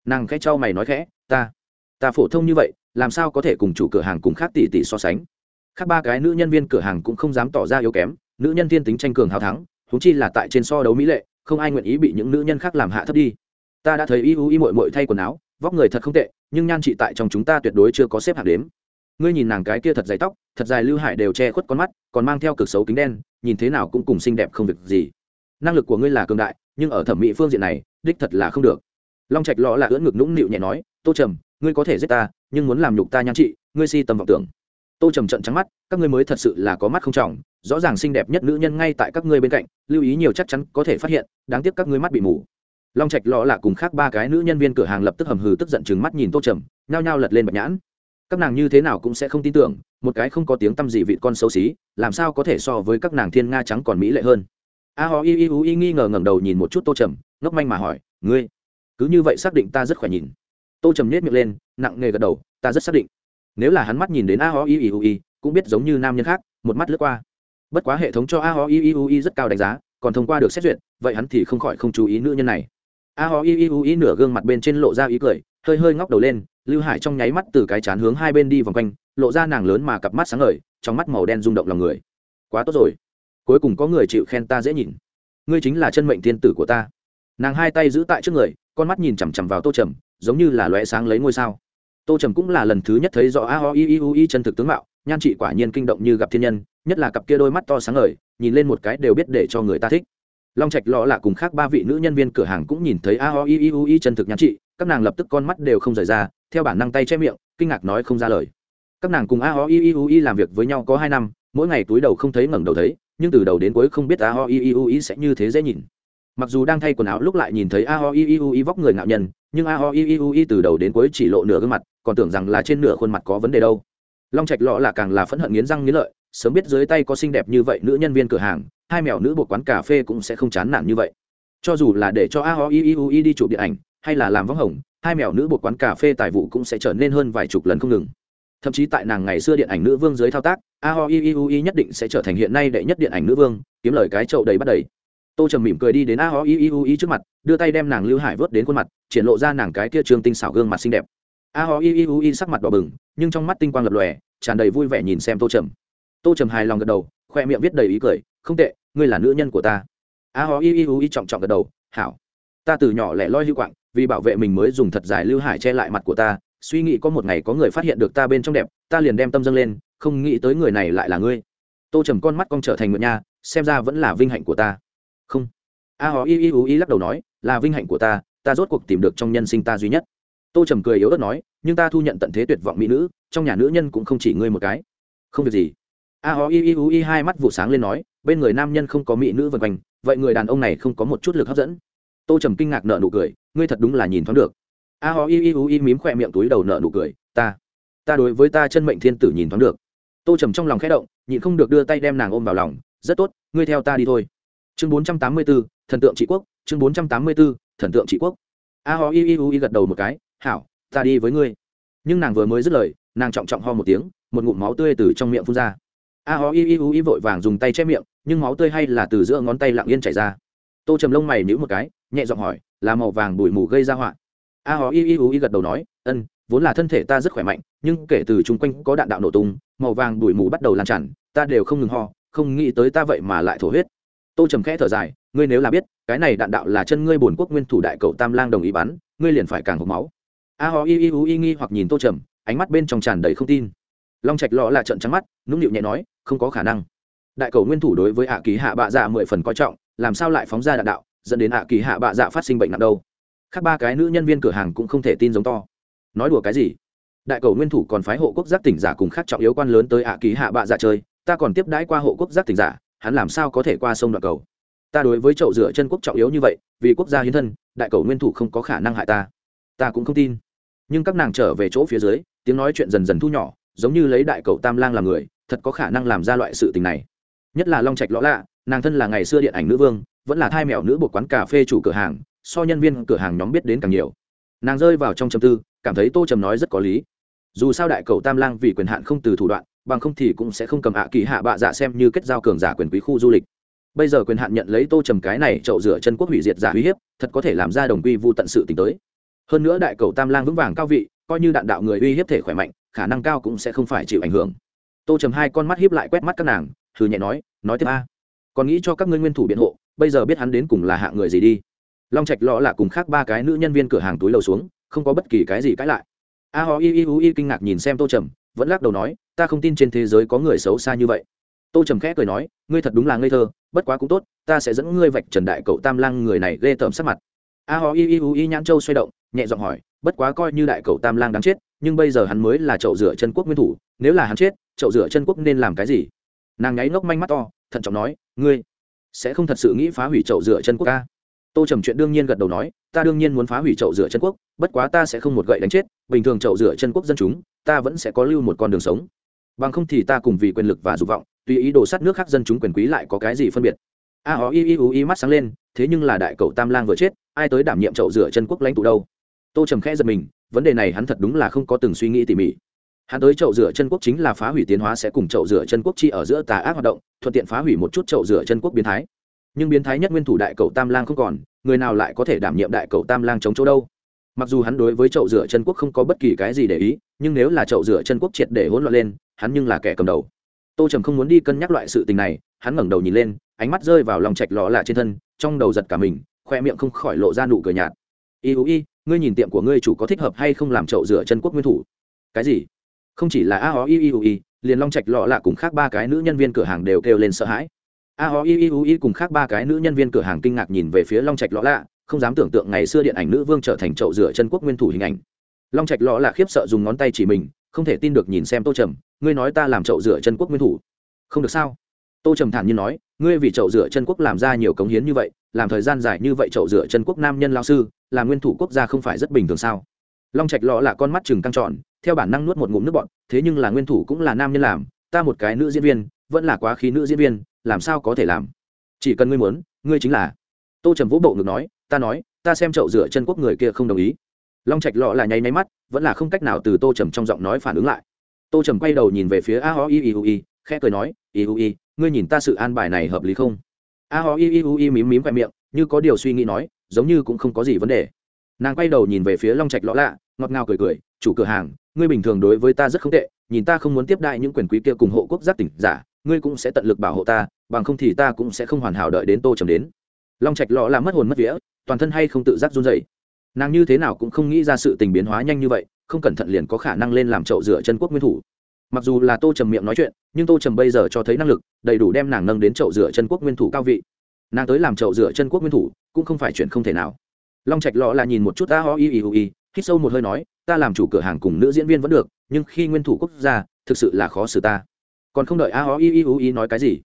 Nàng khẽ trao mày nói khẽ, ta ta phổ thông như vậy, làm sao có thể cùng chủ cửa hàng cùng khác tỷ tỷ so sánh? Khác ba cái nữ nhân viên cửa hàng cũng không dám tỏ ra yếu kém, nữ nhân thiên tính tranh cường hào thắng thúng chi là tại trên so đấu mỹ lệ, không ai nguyện ý bị những nữ nhân khác làm hạ thấp đi. Ta đã thấy y u y mội mội thay quần áo, vóc người thật không tệ, nhưng nhan trị tại trong chúng ta tuyệt đối chưa có xếp hạng đếm. Ngươi nhìn nàng cái kia thật dày tóc, thật dài lưu hải đều che khuất con mắt, còn mang theo cực xấu kính đen, nhìn thế nào cũng cùng xinh đẹp không việc gì. Năng lực của ngươi là cường đại, nhưng ở thẩm mỹ phương diện này, đích thật là không được. Long trạch lọ là ưỡn ngực nũng nịu nhẹ nói, tô trầm, ngươi có thể giết ta, nhưng muốn làm nhục ta nhan trị ngươi si tầm vọng tưởng tô trầm trận trắng mắt, các ngươi mới thật sự là có mắt không trọng, rõ ràng xinh đẹp nhất nữ nhân ngay tại các ngươi bên cạnh, lưu ý nhiều chắc chắn có thể phát hiện, đáng tiếc các ngươi mắt bị mù. Long trạch lọ là cùng khác ba cái nữ nhân viên cửa hàng lập tức hầm hừ tức giận chừng mắt nhìn tô trầm, nhao nhao lật lên bạch nhãn. Các nàng như thế nào cũng sẽ không tin tưởng, một cái không có tiếng tăm gì vị con xấu xí, làm sao có thể so với các nàng thiên nga trắng còn mỹ lệ hơn. A ho y y u y nghi ngờ ngẩng đầu nhìn một chút tô trầm, ngốc manh mà hỏi, ngươi, cứ như vậy xác định ta rất khỏe nhìn? Tô trầm nhét miệng lên, nặng nề gật đầu, ta rất xác định nếu là hắn mắt nhìn đến a ho i i u i, cũng biết giống như nam nhân khác, một mắt lướt qua. Bất quá hệ thống cho a ho i i u i rất cao đánh giá, còn thông qua được xét duyệt, vậy hắn thì không khỏi không chú ý nữ nhân này. A ho i i u i nửa gương mặt bên trên lộ ra ý cười, hơi hơi ngóc đầu lên, lưu hải trong nháy mắt từ cái chán hướng hai bên đi vòng quanh, lộ ra nàng lớn mà cặp mắt sáng ngời, trong mắt màu đen rung động lòng người. Quá tốt rồi. Cuối cùng có người chịu khen ta dễ nhìn. Ngươi chính là chân mệnh thiên tử của ta. Nàng hai tay giữ tại trước người, con mắt nhìn chằm chằm vào tô trầm, giống như là lóe sáng lấy ngôi sao tô trầm cũng là lần thứ nhất thấy rõ a o i i u i chân thực tướng mạo, nhan chị quả nhiên kinh động như gặp thiên nhân, nhất là cặp kia đôi mắt to sáng ngời, nhìn lên một cái đều biết để cho người ta thích. Long trạch lọ lạ cùng khác ba vị nữ nhân viên cửa hàng cũng nhìn thấy a o i i u i chân thực nhan chị các nàng lập tức con mắt đều không rời ra, theo bản năng tay che miệng, kinh ngạc nói không ra lời. Các nàng cùng a o i i u i làm việc với nhau có hai năm, mỗi ngày túi đầu không thấy ngẩng đầu thấy, nhưng từ đầu đến cuối không biết a o i i u i sẽ như thế dễ nhìn mặc dù đang thay quần áo lúc lại nhìn thấy a ho i i u i vóc người ngạo nhân, nhưng a ho i i u i từ đầu đến cuối chỉ lộ nửa gương mặt, còn tưởng rằng là trên nửa khuôn mặt có vấn đề đâu. Long trạch lọ là càng là phẫn hận nghiến răng nghiến lợi, sớm biết dưới tay có xinh đẹp như vậy nữ nhân viên cửa hàng, hai mèo nữ buộc quán cà phê cũng sẽ không chán nản như vậy. Cho dù là để cho a ho i i u i đi chụp điện ảnh, hay là làm võng hồng, hai mèo nữ buộc quán cà phê tài vụ cũng sẽ trở nên hơn vài chục lần không ngừng. Thậm chí tại nàng ngày xưa điện ảnh nữ vương dưới thao tác, a ho i i u i nhất định sẽ trở thành hiện nay đệ nhất điện ảnh nữ vương, kiếm lời cái chậu đầy bắt đầy tô trầm mỉm cười đi đến a ho i i u i trước mặt, đưa tay đem nàng lưu hải vớt đến khuôn mặt, triển lộ ra nàng cái kia trường tinh xảo gương mặt xinh đẹp. A ho i i u i sắc mặt đỏ bừng, nhưng trong mắt tinh quang lập lòe, tràn đầy vui vẻ nhìn xem tô trầm. Tô trầm hài lòng gật đầu, khoe miệng viết đầy ý cười, không tệ, ngươi là nữ nhân của ta. A ho i i u i trọng trọng gật đầu, hảo. Ta từ nhỏ lẻ loi lưu quạng, vì bảo vệ mình mới dùng thật dài lưu hải che lại mặt của ta, suy nghĩ có một ngày có người phát hiện được ta bên trong đẹp, ta liền đem tâm dâng lên, không nghĩ tới người này lại là ngươi. Tô trầm con mắt con trở thành nguyện nha, xem ra vẫn là vinh hạnh của ta không. A Hó y y u y lắc đầu nói, là vinh hạnh của ta ta rốt cuộc tìm được trong nhân sinh ta duy nhất. Tô trầm cười yếu ớt nói, nhưng ta thu nhận tận thế tuyệt vọng mỹ nữ, trong nhà nữ nhân cũng không chỉ ngươi một cái. Không việc gì. A Hó y y u y hai mắt vụ sáng lên nói, bên người nam nhân không có mỹ nữ vân quanh, vậy người đàn ông này không có một chút lực hấp dẫn. Tô trầm kinh ngạc nợ nụ cười, ngươi thật đúng là nhìn thoáng được. A ho y y u y mím khỏe miệng túi đầu nợ nụ cười, ta ta đối với ta chân mệnh thiên tử nhìn thoáng được. Tô trầm trong lòng khẽ động, nhịn không được đưa tay đem nàng ôm vào lòng, rất tốt, ngươi theo ta đi thôi chương bốn trăm tám mươi b ố thần tượng trị quốc. Chương bốn trăm tám mươi b ố thần tượng trị quốc. A ho y y u y gật đầu một cái, hảo, ta đi với ngươi. Nhưng nàng vừa mới dứt lời, nàng trọng trọng ho một tiếng, một ngụm máu tươi từ trong miệng phun ra. A ho y y u y vội vàng dùng tay che miệng, nhưng máu tươi hay là từ giữa ngón tay lặng yên chảy ra. Tô trầm lông mày nhữ một cái, nhẹ giọng hỏi, là màu vàng bụi mù gây ra họa? A ho y y u y gật đầu nói, ân, vốn là thân thể ta rất khỏe mạnh, nhưng kể từ chung quanh có đạn đạo nổ tung, màu vàng bụi mù bắt đầu lan tràn, ta đều không ngừng ho, không nghĩ tới ta vậy mà lại thổ huyết tô trầm khẽ thở dài, ngươi nếu là biết, cái này đạn đạo là chân ngươi bổn quốc nguyên thủ đại cậu tam lang đồng ý bắn, ngươi liền phải càng hộp máu. A ho y y u y nghi hoặc nhìn tô trầm, ánh mắt bên trong tràn đầy không tin. Long trạch lọ là trận trắng mắt, nũng nịu nhẹ nói, không có khả năng. Đại cầu nguyên thủ đối với ạ kỳ hạ bạ dạ mười phần coi trọng, làm sao lại phóng ra đạn đạo, dẫn đến ạ kỳ hạ bạ dạ phát sinh bệnh nặng đâu? Khác ba cái nữ nhân viên cửa hàng cũng không thể tin giống to. Nói đùa cái gì? Đại cầu nguyên thủ còn phái hộ quốc giác tỉnh giả cùng khác trọng yếu quan lớn tới ạ kỳ hạ bạ dạ chơi, ta còn tiếp đãi qua hộ quốc giác tỉnh giả hắn làm sao có thể qua sông đoạn cầu? Ta đối với chậu rửa chân quốc trọng yếu như vậy, vì quốc gia hiến thân, đại cầu nguyên thủ không có khả năng hại ta. Ta cũng không tin. Nhưng các nàng trở về chỗ phía dưới, tiếng nói chuyện dần dần thu nhỏ, giống như lấy đại cầu tam lang làm người, thật có khả năng làm ra loại sự tình này. Nhất là long trạch lõ lạ, nàng thân là ngày xưa điện ảnh nữ vương, vẫn là thai mẹo nữ buộc quán cà phê chủ cửa hàng, so nhân viên cửa hàng nhóm biết đến càng nhiều. Nàng rơi vào trong châm tư, cảm thấy tô trầm nói rất có lý. Dù sao đại cầu tam lang vì quyền hạn không từ thủ đoạn bằng không thì cũng sẽ không cầm ạ kỳ hạ bạ dạ xem như kết giao cường giả quyền quý khu du lịch. Bây giờ quyền hạn nhận lấy tô trầm cái này trậu rửa chân quốc hủy diệt giả uy hiếp, thật có thể làm ra đồng quy vu tận sự tính tới. Hơn nữa đại cầu tam lang vững vàng cao vị, coi như đạn đạo người uy hiếp thể khỏe mạnh, khả năng cao cũng sẽ không phải chịu ảnh hưởng. Tô trầm hai con mắt hiếp lại quét mắt các nàng thử nhẹ nói nói tiếp a. Còn nghĩ cho các ngươi nguyên thủ biện hộ, bây giờ biết hắn đến cùng là hạng người gì đi. Long trạch lọ là cùng khác ba cái nữ nhân viên cửa hàng túi lầu xuống, không có bất kỳ cái gì cãi lại. A ho y y u y kinh ngạc nhìn xem tô trầm vẫn lắc đầu nói, ta không tin trên thế giới có người xấu xa như vậy. Tô trầm khẽ cười nói, ngươi thật đúng là ngây thơ, bất quá cũng tốt, ta sẽ dẫn ngươi vạch trần đại cậu tam lang người này ghê tởm sắc mặt. A ho y y u y nhãn châu xoay động, nhẹ giọng hỏi, bất quá coi như đại cậu tam lang đáng chết, nhưng bây giờ hắn mới là chậu rửa chân quốc nguyên thủ, nếu là hắn chết, chậu rửa chân quốc nên làm cái gì? Nàng nháy ngốc manh mắt to, thận trọng nói, ngươi sẽ không thật sự nghĩ phá hủy chậu rửa chân quốc ca? Tô trầm chuyện đương nhiên gật đầu nói, ta đương nhiên muốn phá hủy chậu rửa chân quốc, bất quá ta sẽ không một gậy đánh chết, bình thường chậu rửa chân quốc dân chúng, ta vẫn sẽ có lưu một con đường sống. Bằng không thì ta cùng vì quyền lực và dục vọng, tùy ý đồ sát nước khác dân chúng quyền quý lại có cái gì phân biệt. A họ y y u y mắt sáng lên, thế nhưng là đại cậu tam lang vừa chết, ai tới đảm nhiệm chậu rửa chân quốc lãnh tụ đâu? Tô trầm khẽ giật mình, vấn đề này hắn thật đúng là không có từng suy nghĩ tỉ mỉ. Hắn tới chậu rửa chân quốc chính là phá hủy tiến hóa sẽ cùng chậu rửa chân quốc chi ở giữa tà ác hoạt động, thuận tiện phá hủy một chút chậu rửa chân quốc biến thái nhưng biến thái nhất nguyên thủ đại cậu tam lang không còn, người nào lại có thể đảm nhiệm đại cậu tam lang chống chỗ đâu? Mặc dù hắn đối với chậu rửa chân quốc không có bất kỳ cái gì để ý, nhưng nếu là chậu rửa chân quốc triệt để hỗn loạn lên, hắn nhưng là kẻ cầm đầu. Tô trầm không muốn đi cân nhắc loại sự tình này, hắn ngẩng đầu nhìn lên, ánh mắt rơi vào lòng trạch lọ lạ trên thân, trong đầu giật cả mình, khoe miệng không khỏi lộ ra nụ cười nhạt. Y ú y ngươi nhìn tiệm của ngươi chủ có thích hợp hay không làm chậu rửa chân quốc nguyên thủ? Cái gì? Không chỉ là a ó y y u y liền long trạch lọ lạ cùng khác ba cái nữ nhân viên cửa hàng đều kêu lên sợ hãi a ho y y u cùng khác ba cái nữ nhân viên cửa hàng kinh ngạc nhìn về phía long trạch lọ lạ, không dám tưởng tượng ngày xưa điện ảnh nữ vương trở thành chậu rửa chân quốc nguyên thủ hình ảnh. Long trạch lọ lạ khiếp sợ dùng ngón tay chỉ mình, không thể tin được nhìn xem tô trầm, ngươi nói ta làm chậu rửa chân quốc nguyên thủ? Không được sao? Tô trầm thản nhiên nói, ngươi vì chậu rửa chân quốc làm ra nhiều cống hiến như vậy, làm thời gian dài như vậy chậu rửa chân quốc nam nhân lao sư là nguyên thủ quốc gia không phải rất bình thường sao? Long trạch lọ là con mắt chừng căng trọn theo bản năng nuốt một ngụm nước bọn thế nhưng là nguyên thủ cũng là nam nhân làm, ta một cái nữ diễn viên, vẫn là quá khí nữ diễn viên làm sao có thể làm? Chỉ cần ngươi muốn, ngươi chính là. Tô trầm vũ bộ ngực nói, ta nói, ta xem chậu rửa chân quốc người kia không đồng ý. Long trạch lọ là nháy máy mắt, vẫn là không cách nào từ tô trầm trong giọng nói phản ứng lại. Tô trầm quay đầu nhìn về phía a ho i i u i, khẽ cười nói, i u i, ngươi nhìn ta sự an bài này hợp lý không? A ho i i u i mím mím khoe miệng, như có điều suy nghĩ nói, giống như cũng không có gì vấn đề. Nàng quay đầu nhìn về phía long trạch lọ lạ, ngọt ngào cười cười, chủ cửa hàng, ngươi bình thường đối với ta rất không tệ, nhìn ta không muốn tiếp đại những quyền quý kia cùng hộ quốc giác tỉnh giả ngươi cũng sẽ tận lực bảo hộ ta, bằng không thì ta cũng sẽ không hoàn hảo đợi đến tô trầm đến. Long trạch lọ là mất hồn mất vía, toàn thân hay không tự giác run dậy nàng như thế nào cũng không nghĩ ra sự tình biến hóa nhanh như vậy, không cẩn thận liền có khả năng lên làm chậu rửa chân quốc nguyên thủ. Mặc dù là tô trầm miệng nói chuyện, nhưng tô trầm bây giờ cho thấy năng lực, đầy đủ đem nàng nâng đến chậu rửa chân quốc nguyên thủ cao vị. Nàng tới làm chậu rửa chân quốc nguyên thủ, cũng không phải chuyện không thể nào. Long trạch lọ là nhìn một chút ta ho y y y i, hít sâu một hơi nói, ta làm chủ cửa hàng cùng nữ diễn viên vẫn được, nhưng khi nguyên thủ quốc gia, thực sự là khó xử ta còn không đợi a o i i u i nói cái gì.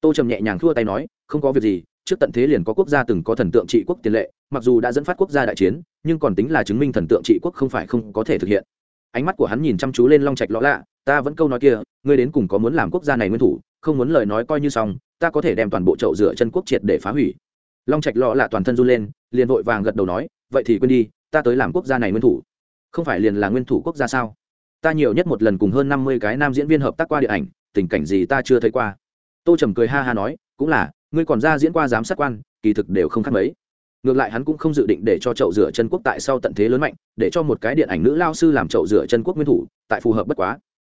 Tô trầm nhẹ nhàng thua tay nói, không có việc gì, trước tận thế liền có quốc gia từng có thần tượng trị quốc tiền lệ, mặc dù đã dẫn phát quốc gia đại chiến, nhưng còn tính là chứng minh thần tượng trị quốc không phải không có thể thực hiện. Ánh mắt của hắn nhìn chăm chú lên long trạch lõ lạ, ta vẫn câu nói kia, ngươi đến cùng có muốn làm quốc gia này nguyên thủ, không muốn lời nói coi như xong, ta có thể đem toàn bộ chậu rửa chân quốc triệt để phá hủy. Long trạch lọ lạ toàn thân run lên, liền vội vàng gật đầu nói, vậy thì quên đi, ta tới làm quốc gia này nguyên thủ. Không phải liền là nguyên thủ quốc gia sao? Ta nhiều nhất một lần cùng hơn năm mươi cái nam diễn viên hợp tác qua điện ảnh tình cảnh gì ta chưa thấy qua. Tô trầm cười ha ha nói, cũng là, ngươi còn ra diễn qua giám sát quan, kỳ thực đều không khác mấy. Ngược lại hắn cũng không dự định để cho chậu rửa chân quốc tại sau tận thế lớn mạnh, để cho một cái điện ảnh nữ lao sư làm chậu rửa chân quốc nguyên thủ, tại phù hợp bất quá.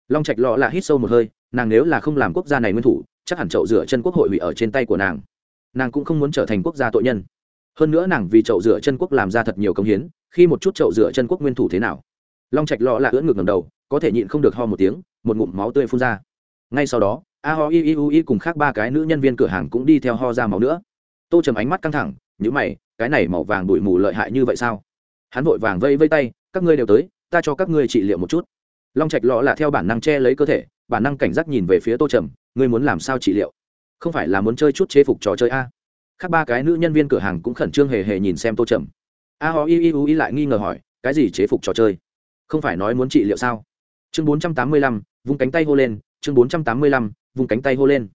Long trạch lọ là hít sâu một hơi, nàng nếu là không làm quốc gia này nguyên thủ, chắc hẳn chậu rửa chân quốc hội hủy ở trên tay của nàng. Nàng cũng không muốn trở thành quốc gia tội nhân. Hơn nữa nàng vì chậu rửa chân quốc làm ra thật nhiều công hiến, khi một chút chậu rửa chân quốc nguyên thủ thế nào? Long trạch lọ là ưỡn ngược ngầm đầu, có thể nhịn không được ho một tiếng, một ngụm máu tươi phun ra ngay sau đó, a ho i i u i cùng khác ba cái nữ nhân viên cửa hàng cũng đi theo ho ra máu nữa. Tô trầm ánh mắt căng thẳng, nhữ mày, cái này màu vàng bụi mù lợi hại như vậy sao? Hắn vội vàng vây vây tay, các ngươi đều tới, ta cho các ngươi trị liệu một chút. Long trạch lọ là theo bản năng che lấy cơ thể, bản năng cảnh giác nhìn về phía tô trầm, ngươi muốn làm sao trị liệu? Không phải là muốn chơi chút chế phục trò chơi a? Khác ba cái nữ nhân viên cửa hàng cũng khẩn trương hề hề nhìn xem tô trầm. A ho i i u i lại nghi ngờ hỏi, cái gì chế phục trò chơi? Không phải nói muốn trị liệu sao? Chương bốn trăm tám mươi lăm, vung cánh tay hô lên chương bốn trăm tám mươi lăm, vùng cánh tay hô lên.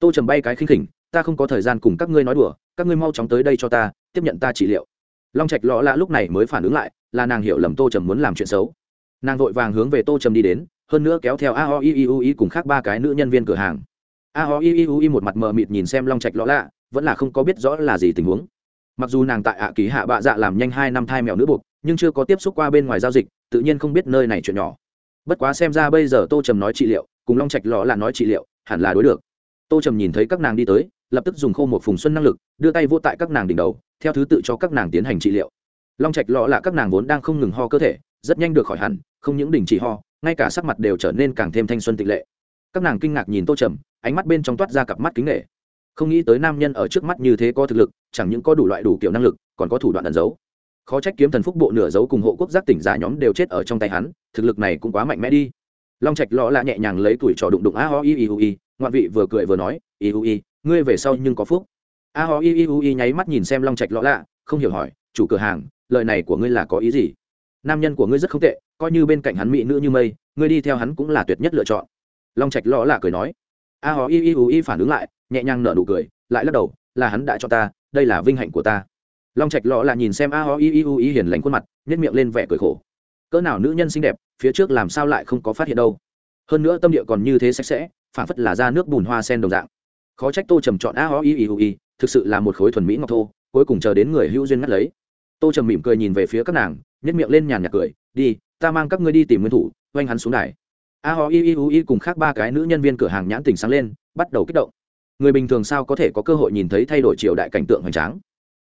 Tô trầm bay cái khinh khỉnh, ta không có thời gian cùng các ngươi nói đùa, các ngươi mau chóng tới đây cho ta, tiếp nhận ta trị liệu. Long trạch lọ lạ lúc này mới phản ứng lại, là nàng hiểu lầm tô trầm muốn làm chuyện xấu. Nàng vội vàng hướng về tô trầm đi đến, hơn nữa kéo theo a ho i i u i cùng khác ba cái nữ nhân viên cửa hàng. A ho i i u i một mặt mờ mịt nhìn xem long trạch lọ lạ, vẫn là không có biết rõ là gì tình huống. Mặc dù nàng tại ạ ký hạ bạ dạ làm nhanh hai năm thai mèo nữ buộc, nhưng chưa có tiếp xúc qua bên ngoài giao dịch, tự nhiên không biết nơi này chuyện nhỏ. Bất quá xem ra bây giờ tô trầm nói trị liệu cùng long trạch lọ là nói trị liệu, hẳn là đối được. Tô trầm nhìn thấy các nàng đi tới, lập tức dùng khô một phùng xuân năng lực, đưa tay vô tại các nàng đỉnh đầu, theo thứ tự cho các nàng tiến hành trị liệu. Long trạch lọ là các nàng vốn đang không ngừng ho cơ thể, rất nhanh được khỏi hẳn, không những đình chỉ ho, ngay cả sắc mặt đều trở nên càng thêm thanh xuân tịch lệ. Các nàng kinh ngạc nhìn tô trầm, ánh mắt bên trong toát ra cặp mắt kính nghệ không nghĩ tới nam nhân ở trước mắt như thế có thực lực, chẳng những có đủ loại đủ kiểu năng lực, còn có thủ đoạn ẩn giấu. Khó trách kiếm thần phúc bộ nửa giấu cùng hộ quốc giác tỉnh giả nhóm đều chết ở trong tay hắn, thực lực này cũng quá mạnh mẽ đi long trạch lọ lạ nhẹ nhàng lấy tuổi trò đụng đụng a ho i i u i, ngoạn vị vừa cười vừa nói, i u i, ngươi về sau nhưng có phúc. A ho i i u i nháy mắt nhìn xem long trạch lọ lạ, không hiểu hỏi, chủ cửa hàng, lời này của ngươi là có ý gì? Nam nhân của ngươi rất không tệ, coi như bên cạnh hắn mỹ nữ như mây, ngươi đi theo hắn cũng là tuyệt nhất lựa chọn. Long trạch lọ lạ cười nói. A ho i i u i phản ứng lại, nhẹ nhàng nở nụ cười, lại lắc đầu, là hắn đã cho ta, đây là vinh hạnh của ta. Long trạch lọ là nhìn xem a ho i i u i hiền lành khuôn mặt nhất miệng lên vẻ cười khổ cỡ nào nữ nhân xinh đẹp, phía trước làm sao lại không có phát hiện đâu. Hơn nữa tâm địa còn như thế sạch sẽ phản phất là ra nước bùn hoa sen đồng dạng. Khó trách tô trầm chọn a ho i i u i, thực sự là một khối thuần mỹ ngọc thô, cuối cùng chờ đến người hữu duyên ngắt lấy. Tô trầm mỉm cười nhìn về phía các nàng nhét miệng lên nhàn nhạc cười, đi, ta mang các ngươi đi tìm nguyên thủ, oanh hắn xuống đài. A ho i i u i cùng khác ba cái nữ nhân viên cửa hàng nhãn tình sáng lên, bắt đầu kích động. Người bình thường sao có thể có cơ hội nhìn thấy thay đổi triều đại cảnh tượng hoành tráng?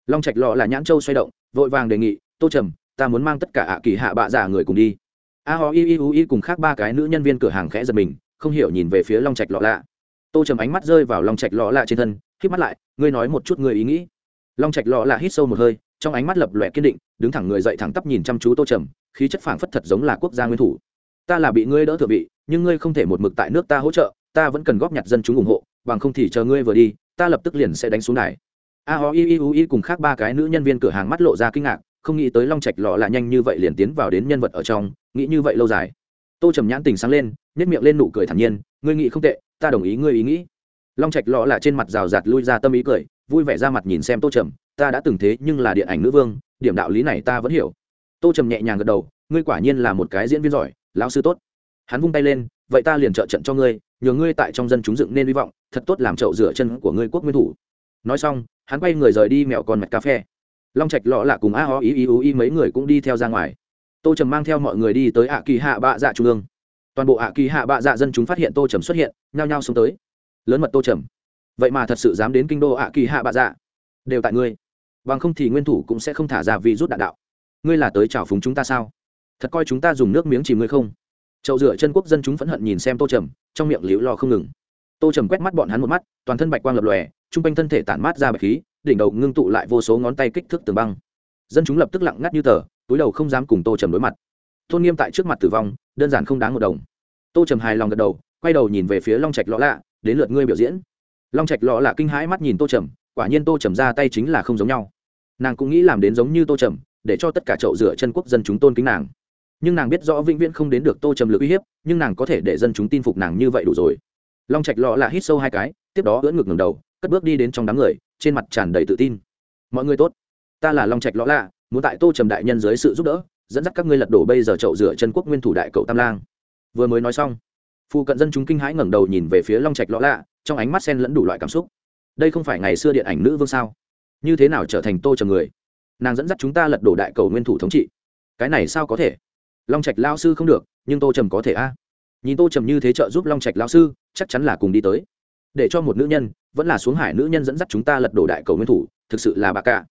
Long trạch lọ là nhãn châu xoay động, vội vàng đề nghị, tô trầm ta muốn mang tất cả ạ kỳ hạ bạ giả người cùng đi. A ho y y u y cùng khác ba cái nữ nhân viên cửa hàng khẽ giật mình, không hiểu nhìn về phía long trạch lọ lạ. Tô trầm ánh mắt rơi vào long trạch lọ lạ trên thân k mắt lại, ngươi nói một chút người ý nghĩ. Long trạch lọ lạ hít sâu một hơi, trong ánh mắt lập lòe kiên định, đứng thẳng người dậy thẳng tắp nhìn chăm chú tô trầm, khí chất phảng phất thật giống là quốc gia nguyên thủ. Ta là bị ngươi đỡ thừa vị, nhưng ngươi không thể một mực tại nước ta hỗ trợ, ta vẫn cần góp nhặt dân chúng ủng hộ, bằng không thì chờ ngươi vừa đi, ta lập tức liền sẽ đánh xuống này. a ho y y u y cùng khác ba cái nữ nhân viên cửa hàng mắt lộ ra kinh ngạc không nghĩ tới long trạch lọ là nhanh như vậy liền tiến vào đến nhân vật ở trong, nghĩ như vậy lâu dài. Tô trầm nhãn tình sáng lên nhét miệng lên nụ cười thản nhiên, ngươi nghĩ không tệ, ta đồng ý ngươi ý nghĩ. Long trạch lọ là trên mặt rào rạt lui ra tâm ý cười, vui vẻ ra mặt nhìn xem tô trầm, ta đã từng thế nhưng là điện ảnh nữ vương, điểm đạo lý này ta vẫn hiểu. Tô trầm nhẹ nhàng gật đầu, ngươi quả nhiên là một cái diễn viên giỏi, lão sư tốt. Hắn vung tay lên, vậy ta liền trợ trận cho ngươi, nhờ ngươi tại trong dân chúng dựng nên hy vọng, thật tốt làm chậu rửa chân của ngươi quốc nguyên thủ. Nói xong, hắn quay người rời đi mẹo con mạch cà phê long trạch lọ lạ cùng a ho ý ý ú ý mấy người cũng đi theo ra ngoài. Tô trầm mang theo mọi người đi tới ạ kỳ hạ bạ dạ trung ương. Toàn bộ ạ kỳ hạ bạ dạ dân chúng phát hiện tô trầm xuất hiện, nhao nhao xuống tới. Lớn mật tô trầm, vậy mà thật sự dám đến kinh đô ạ kỳ hạ bạ dạ? Đều tại ngươi. Bằng không thì nguyên thủ cũng sẽ không thả ra vì rút đạn đạo. Ngươi là tới trào phúng chúng ta sao? Thật coi chúng ta dùng nước miếng chìm ngươi không? Chậu rửa chân quốc dân chúng phẫn hận nhìn xem tô trầm, trong miệng liễu lo không ngừng. Tô trầm quét mắt bọn hắn một mắt, toàn thân bạch quang lập lòe t r u n g quanh thân thể tản mát ra bạch khí đỉnh đầu ngưng tụ lại vô số ngón tay kích thước tường băng. Dân chúng lập tức lặng ngắt như tờ, túi đầu không dám cùng tô trầm đối mặt. Tôn nghiêm tại trước mặt tử vong, đơn giản không đáng một đồng. Tô trầm hài lòng gật đầu, quay đầu nhìn về phía long trạch lọ lạ, đến lượt ngươi biểu diễn. Long trạch lọ lạ kinh hãi mắt nhìn tô trầm, quả nhiên tô trầm ra tay chính là không giống nhau. Nàng cũng nghĩ làm đến giống như tô trầm, để cho tất cả chậu rửa chân quốc dân chúng tôn kính nàng. Nhưng nàng biết rõ vĩnh viễn không đến được tô trầm lực uy hiếp, nhưng nàng có thể để dân chúng tin phục nàng như vậy đủ rồi. Long trạch lọ là hít sâu hai cái, tiếp đó ưỡn ngực ngầm đầu cất bước đi đến trong đám người, trên mặt tràn đầy tự tin. Mọi người tốt, ta là long trạch lõ lạ, muốn tại tô trầm đại nhân dưới sự giúp đỡ, dẫn dắt các ngươi lật đổ bây giờ chậu rửa chân quốc nguyên thủ đại cậu tam lang. Vừa mới nói xong phụ cận dân chúng kinh hãi ngẩng đầu nhìn về phía long trạch lõ lạ, trong ánh mắt sen lẫn đủ loại cảm xúc. Đây không phải ngày xưa điện ảnh nữ vương sao? Như thế nào trở thành tô trầm người? Nàng dẫn dắt chúng ta lật đổ đại cầu nguyên thủ thống trị. Cái này sao có thể? Long trạch lao sư không được, nhưng tô trầm có thể a. Nhìn tô trầm như thế trợ giúp long trạch lao sư, chắc chắn là cùng đi tới. Để cho một nữ nhân vẫn là xuống hải nữ nhân dẫn dắt chúng ta lật đổ đại cầu nguyên thủ, thực sự là bà cả.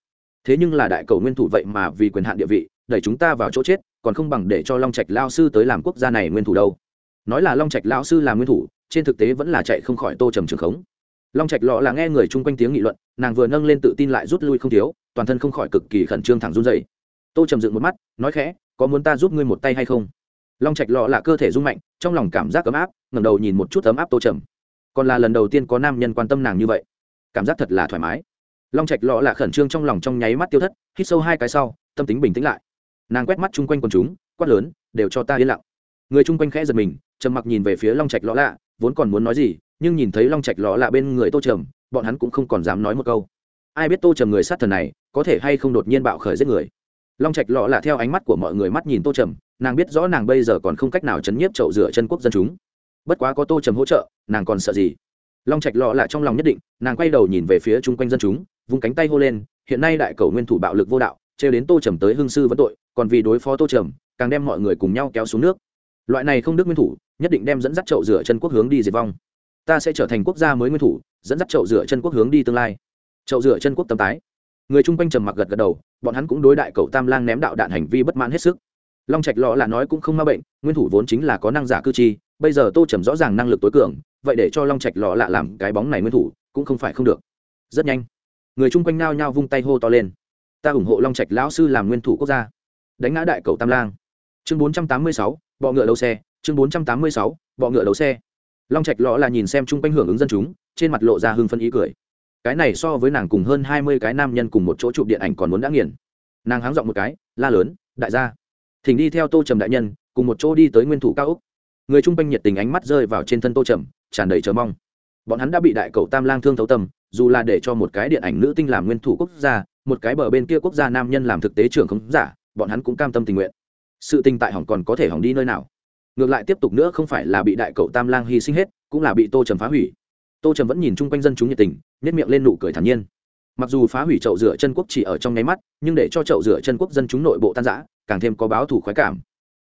Thế nhưng là đại cầu nguyên thủ vậy mà vì quyền hạn địa vị, đẩy chúng ta vào chỗ chết, còn không bằng để cho long trạch lao sư tới làm quốc gia này nguyên thủ đâu. Nói là long trạch lao sư làm nguyên thủ, trên thực tế vẫn là chạy không khỏi tô trầm trường khống. Long trạch lọ là nghe người chung quanh tiếng nghị luận, nàng vừa nâng lên tự tin lại rút lui không thiếu, toàn thân không khỏi cực kỳ khẩn trương thẳng run dậy tô trầm dựng một mắt, nói khẽ, có muốn ta giúp ngươi một tay hay không? Long trạch lọ là cơ thể rung mạnh, trong lòng cảm giác ấm áp, ngẩng đầu nhìn một chút ấm áp tô trầm còn là lần đầu tiên có nam nhân quan tâm nàng như vậy. Cảm giác thật là thoải mái. Long trạch lọ là khẩn trương trong lòng trong nháy mắt tiêu thất, hít sâu hai cái sau, tâm tính bình tĩnh lại. Nàng quét mắt chung quanh quần chúng, quát lớn, đều cho ta yên lặng. Người chung quanh khẽ giật mình, trầm mặc nhìn về phía long trạch lọ lạ, vốn còn muốn nói gì, nhưng nhìn thấy long trạch lọ lạ bên người tô trầm, bọn hắn cũng không còn dám nói một câu. Ai biết tô trầm người sát thần này, có thể hay không đột nhiên bạo khởi giết người? Long trạch lọ là theo ánh mắt của mọi người mắt nhìn tô trầm, nàng biết rõ nàng bây giờ còn không cách nào chấn nhiếp chậu rửa chân quốc dân chúng bất quá có tô trầm hỗ trợ, nàng còn sợ gì? Long trạch lọ là trong lòng nhất định, nàng quay đầu nhìn về phía chung quanh dân chúng, vung cánh tay hô lên, hiện nay đại cầu nguyên thủ bạo lực vô đạo, trêu đến tô trầm tới hương sư vẫn tội, còn vì đối phó tô trầm, càng đem mọi người cùng nhau kéo xuống nước. Loại này không đức nguyên thủ, nhất định đem dẫn dắt chậu rửa chân quốc hướng đi diệt vong. Ta sẽ trở thành quốc gia mới nguyên thủ, dẫn dắt chậu rửa chân quốc hướng đi tương lai. Chậu rửa chân quốc tâm tái. Người chung quanh trầm mặc gật gật đầu, bọn hắn cũng đối đại cậu tam lang ném đạo đạn hành vi bất mãn hết sức. Long trạch lọ là nói cũng không ma bệnh, nguyên thủ vốn chính là có năng giả cư chi bây giờ tô trầm rõ ràng năng lực tối cường, vậy để cho long trạch lọ lạ làm cái bóng này nguyên thủ, cũng không phải không được. Rất nhanh, người chung quanh nao nhao vung tay hô to lên. Ta ủng hộ long trạch lão sư làm nguyên thủ quốc gia. Đánh ngã đại cầu tam lang. Chương bốn trăm tám mươi sáu, bọ ngựa đầu xe. Chương bốn trăm tám mươi sáu, bọ ngựa đầu xe. Long trạch lọ là nhìn xem chung quanh hưởng ứng dân chúng, trên mặt lộ ra hưng phân ý cười. Cái này so với nàng cùng hơn hai mươi cái nam nhân cùng một chỗ chụp điện ảnh còn muốn đã nghiền. Nàng háng giọng một cái, la lớn, đại gia. Thỉnh đi theo tô trầm đại nhân, cùng một chỗ đi tới nguyên thủ cao úc người chung quanh nhiệt tình ánh mắt rơi vào trên thân tô trầm, tràn đầy chờ mong. Bọn hắn đã bị đại cầu tam lang thương thấu tâm, dù là để cho một cái điện ảnh nữ tinh làm nguyên thủ quốc gia, một cái bờ bên kia quốc gia nam nhân làm thực tế trưởng không giả, bọn hắn cũng cam tâm tình nguyện. Sự tình tại hỏng còn có thể hỏng đi nơi nào. Ngược lại tiếp tục nữa không phải là bị đại cậu tam lang hy sinh hết, cũng là bị tô trầm phá hủy. Tô trầm vẫn nhìn chung quanh dân chúng nhiệt tình nhét miệng lên nụ cười thản nhiên. Mặc dù phá hủy chậu rửa chân quốc chỉ ở trong nháy mắt, nhưng để cho chậu rửa chân quốc dân chúng nội bộ tan giã càng thêm có báo thủ khoái cảm.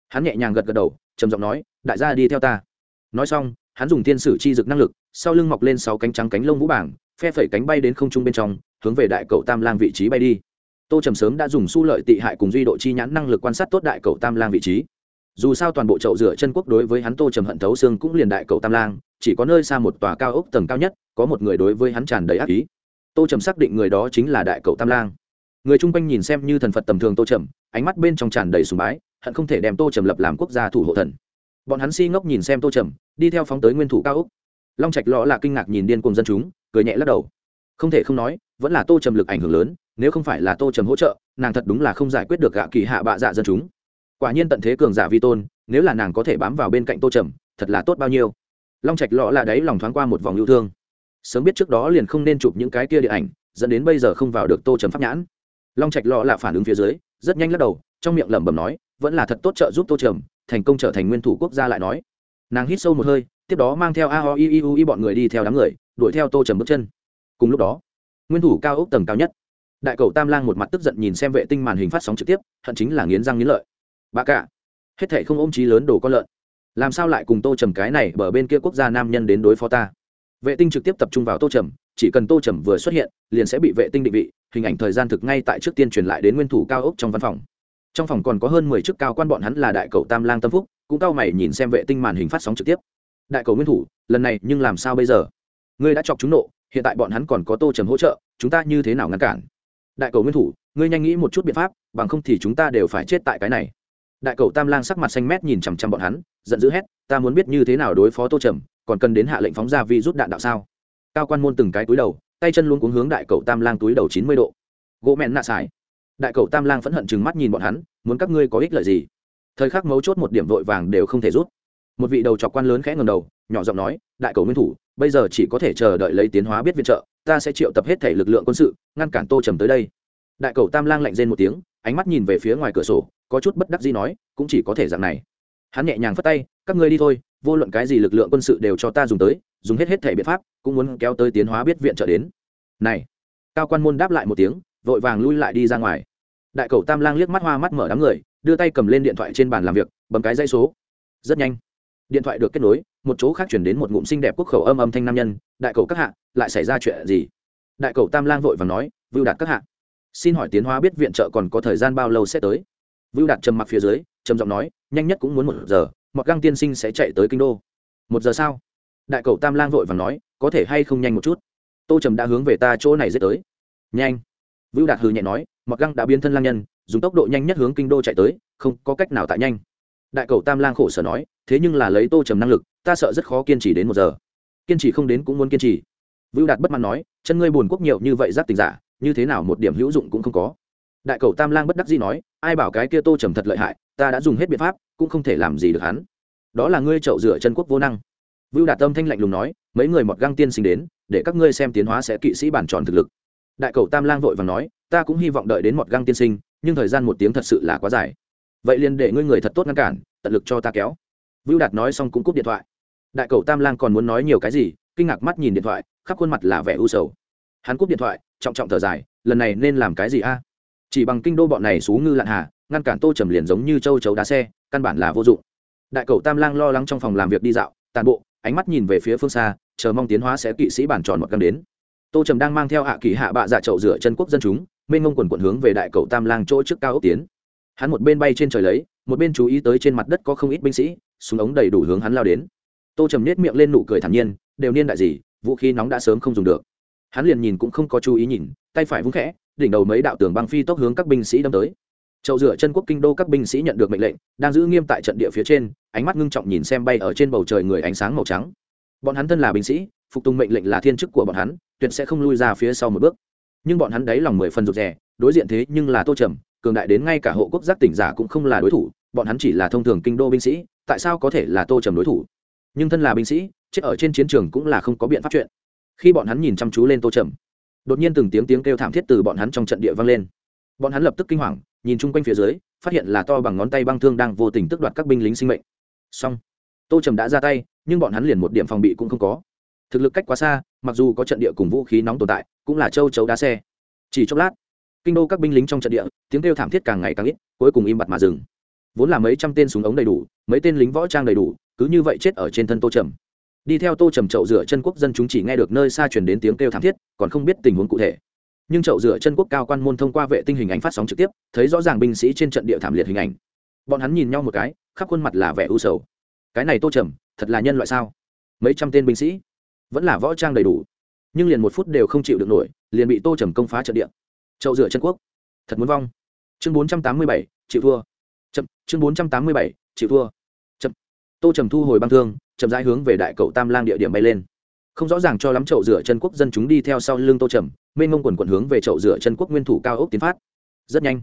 Hắn nhẹ nhàng gật gật đầu, trầm giọng nói đại gia đi theo ta. Nói xong, hắn dùng thiên sử chi dực năng lực, sau lưng mọc lên sáu cánh trắng cánh lông vũ bảng, phe phẩy cánh bay đến không trung bên trong, hướng về đại cậu tam lang vị trí bay đi. Tô trầm sớm đã dùng su lợi tị hại cùng duy độ chi nhãn năng lực quan sát tốt đại cậu tam lang vị trí. Dù sao toàn bộ chậu rửa chân quốc đối với hắn tô trầm hận thấu xương cũng liền đại cậu tam lang, chỉ có nơi xa một tòa cao ốc tầng cao nhất, có một người đối với hắn tràn đầy ác ý. Tô trầm xác định người đó chính là đại cậu tam lang. Người chung quanh nhìn xem như thần phật tầm thường tô trầm, ánh mắt bên trong tràn đầy sùng bái, hận không thể đem tô trầm lập làm quốc gia thủ hộ thần bọn hắn si ngốc nhìn xem tô trầm, đi theo phóng tới nguyên thủ cao úc long trạch lọ là kinh ngạc nhìn điên cùng dân chúng, cười nhẹ lắc đầu. Không thể không nói, vẫn là tô trầm lực ảnh hưởng lớn, nếu không phải là tô trầm hỗ trợ, nàng thật đúng là không giải quyết được gạ kỳ hạ bạ dạ dân chúng. Quả nhiên tận thế cường giả vi tôn, nếu là nàng có thể bám vào bên cạnh tô trầm, thật là tốt bao nhiêu. Long trạch lọ là đấy lòng thoáng qua một vòng yêu thương. Sớm biết trước đó liền không nên chụp những cái kia điện ảnh, dẫn đến bây giờ không vào được tô trầm pháp nhãn. Long trạch lọ là phản ứng phía dưới, rất nhanh lắc đầu, trong miệng lẩm bẩm nói, vẫn là thật tốt trợ giúp tô trầm thành công trở thành nguyên thủ quốc gia lại nói. Nàng hít sâu một hơi, tiếp đó mang theo a o i i u i bọn người đi theo đám người, đuổi theo tô trầm bước chân. Cùng lúc đó, nguyên thủ cao ốc tầng cao nhất, đại cầu tam lang một mặt tức giận nhìn xem vệ tinh màn hình phát sóng trực tiếp, hận chính là nghiến răng nghiến lợi. Bà cả, hết thệ không ôm trí lớn đồ con lợn. Làm sao lại cùng tô trầm cái này bờ bên kia quốc gia nam nhân đến đối phó ta? Vệ tinh trực tiếp tập trung vào tô trầm, chỉ cần tô trầm vừa xuất hiện, liền sẽ bị vệ tinh định vị, hình ảnh thời gian thực ngay tại trước tiên truyền lại đến nguyên thủ cao ốc trong văn phòng trong phòng còn có hơn mười chức cao quan, bọn hắn là đại cầu tam lang tâm phúc, cũng cao mày nhìn xem vệ tinh màn hình phát sóng trực tiếp. Đại cầu nguyên thủ, lần này nhưng làm sao bây giờ? Ngươi đã chọc chúng nộ, hiện tại bọn hắn còn có tô trầm hỗ trợ, chúng ta như thế nào ngăn cản? Đại cầu nguyên thủ, ngươi nhanh nghĩ một chút biện pháp, bằng không thì chúng ta đều phải chết tại cái này. Đại cầu tam lang sắc mặt xanh mét nhìn chằm chằm bọn hắn, giận dữ hét, ta muốn biết như thế nào đối phó tô trầm, còn cần đến hạ lệnh phóng ra vi rút đạn đạo sao? Cao quan môn từng cái túi đầu, tay chân luôn cuống hướng đại cầu tam lang túi đầu chín mươi độ. Gỗ mẹn nạ xài đại cậu tam lang phẫn hận chừng mắt nhìn bọn hắn, muốn các ngươi có ích lợi gì? Thời khắc mấu chốt một điểm vội vàng đều không thể rút. Một vị đầu trọc quan lớn khẽ ngầm đầu, nhỏ giọng nói, đại cầu nguyên thủ, bây giờ chỉ có thể chờ đợi lấy tiến hóa biết viện trợ, ta sẽ triệu tập hết thể lực lượng quân sự, ngăn cản tô trầm tới đây. Đại cầu tam lang lạnh rên một tiếng, ánh mắt nhìn về phía ngoài cửa sổ, có chút bất đắc gì nói, cũng chỉ có thể dạng này. Hắn nhẹ nhàng phất tay, các ngươi đi thôi, vô luận cái gì lực lượng quân sự đều cho ta dùng tới, dùng hết hết thể biện pháp, cũng muốn kéo tới tiến hóa biết viện trợ đến. Này, cao quan môn đáp lại một tiếng vội vàng lui lại đi ra ngoài. Đại cầu tam lang liếc mắt hoa mắt mở đám người, đưa tay cầm lên điện thoại trên bàn làm việc, bấm cái dây số. Rất nhanh, điện thoại được kết nối, một chỗ khác chuyển đến một ngụm xinh đẹp quốc khẩu âm âm thanh nam nhân, đại cầu các hạ, lại xảy ra chuyện gì? Đại cầu tam lang vội và nói, vưu đạt các hạ, xin hỏi tiến hóa biết viện trợ còn có thời gian bao lâu sẽ tới? Vưu đạt trầm mặc phía dưới, trầm giọng nói, nhanh nhất cũng muốn một giờ mọt găng tiên sinh sẽ chạy tới kinh đô. Một giờ sao? Đại cầu tam lang vội và nói, có thể hay không nhanh một chút? Tô trầm đã hướng về ta chỗ này dễ tới. Nhanh vưu đạt hừ nhẹ nói mọt găng đã biến thân lang nhân, dùng tốc độ nhanh nhất hướng kinh đô chạy tới, không có cách nào tại nhanh. Đại cầu tam lang khổ sở nói, thế nhưng là lấy tô trầm năng lực, ta sợ rất khó kiên trì đến một giờ. Kiên trì không đến cũng muốn kiên trì. Vưu đạt bất mãn nói, chân ngươi buồn quốc nhiều như vậy giác tình giả, như thế nào một điểm hữu dụng cũng không có. Đại cầu tam lang bất đắc dĩ nói, ai bảo cái kia tô trầm thật lợi hại, ta đã dùng hết biện pháp, cũng không thể làm gì được hắn. Đó là ngươi trậu rửa chân quốc vô năng. Vưu đạt tâm thanh lạnh lùng nói, mấy người mọt găng tiên sinh đến, để các ngươi xem tiến hóa sẽ kỵ sĩ bản tròn thực lực đại cầu tam lang vội và nói, ta cũng hy vọng đợi đến mọt găng tiên sinh, nhưng thời gian một tiếng thật sự là quá dài. Vậy liền để ngươi người thật tốt ngăn cản, tận lực cho ta kéo. Vưu đạt nói xong cũng cúp điện thoại. Đại cầu tam lang còn muốn nói nhiều cái gì, kinh ngạc mắt nhìn điện thoại, khắp khuôn mặt là vẻ u sầu. Hắn cúp điện thoại, trọng trọng thở dài, lần này nên làm cái gì a? Chỉ bằng kinh đô bọn này xú ngư lạn hà, ngăn cản tô trầm liền giống như châu chấu đá xe, căn bản là vô dụng. Đại cầu tam lang lo lắng trong phòng làm việc đi dạo, tàn bộ, ánh mắt nhìn về phía phương xa, chờ mong tiến hóa sẽ kỵ sĩ bản tròn một căng đến tô trầm đang mang theo hạ kỳ hạ bạ dạ chậu rửa chân quốc dân chúng mênh ngông quần quận hướng về đại cầu tam lang chỗ trước cao ốc tiến hắn một bên bay trên trời lấy một bên chú ý tới trên mặt đất có không ít binh sĩ súng ống đầy đủ hướng hắn lao đến tô trầm nết miệng lên nụ cười thản nhiên đều niên đại gì vũ khí nóng đã sớm không dùng được hắn liền nhìn cũng không có chú ý nhìn tay phải vung khẽ đỉnh đầu mấy đạo tường băng phi tốc hướng các binh sĩ đâm tới chậu rửa chân quốc kinh đô các binh sĩ nhận được mệnh lệnh đang giữ nghiêm tại trận địa phía trên ánh mắt ngưng trọng nhìn xem bay ở trên bầu trời người ánh sáng màu trắng bọn hắn thân là binh sĩ phục tùng mệnh lệnh là thiên chức của bọn hắn tuyệt sẽ không lui ra phía sau một bước. Nhưng bọn hắn đấy lòng mười phần rụt rè, đối diện thế nhưng là tô trầm, cường đại đến ngay cả hộ quốc giác tỉnh giả cũng không là đối thủ, bọn hắn chỉ là thông thường kinh đô binh sĩ, tại sao có thể là tô trầm đối thủ? Nhưng thân là binh sĩ, chết ở trên chiến trường cũng là không có biện pháp chuyện. Khi bọn hắn nhìn chăm chú lên tô trầm, đột nhiên từng tiếng tiếng kêu thảm thiết từ bọn hắn trong trận địa vang lên. Bọn hắn lập tức kinh hoàng, nhìn chung quanh phía dưới, phát hiện là to bằng ngón tay băng thương đang vô tình tước đoạt các binh lính sinh mệnh. Song tô trầm đã ra tay, nhưng bọn hắn liền một điểm phòng bị cũng không có. Thực lực cách quá xa mặc dù có trận địa cùng vũ khí nóng tồn tại, cũng là châu chấu đá xe. Chỉ chốc lát, kinh đô các binh lính trong trận địa, tiếng kêu thảm thiết càng ngày càng ít, cuối cùng im bặt mà dừng. Vốn là mấy trăm tên súng ống đầy đủ, mấy tên lính võ trang đầy đủ, cứ như vậy chết ở trên thân tô trầm. Đi theo tô trầm chậu rửa chân quốc dân chúng chỉ nghe được nơi xa truyền đến tiếng kêu thảm thiết, còn không biết tình huống cụ thể. Nhưng chậu rửa chân quốc cao quan môn thông qua vệ tinh hình ảnh phát sóng trực tiếp, thấy rõ ràng binh sĩ trên trận địa thảm liệt hình ảnh. Bọn hắn nhìn nhau một cái, khắp khuôn mặt là vẻ u sầu. Cái này tô trầm, thật là nhân loại sao? Mấy trăm tên binh sĩ vẫn là võ trang đầy đủ, nhưng liền một phút đều không chịu được nổi, liền bị tô trầm công phá trận địa. Chậu rửa chân quốc. Thật muốn vong. Chương bốn trăm tám mươi bảy, chịu thua. Chậm, chương bốn trăm tám mươi bảy, chịu thua. Chậm. Tô trầm thu hồi băng thương, chậm rãi hướng về đại cậu tam lang địa điểm bay lên. Không rõ ràng cho lắm chậu rửa chân quốc dân chúng đi theo sau lưng tô trầm, mênh mông quần quần hướng về chậu rửa chân quốc nguyên thủ cao ốc tiến phát. Rất nhanh,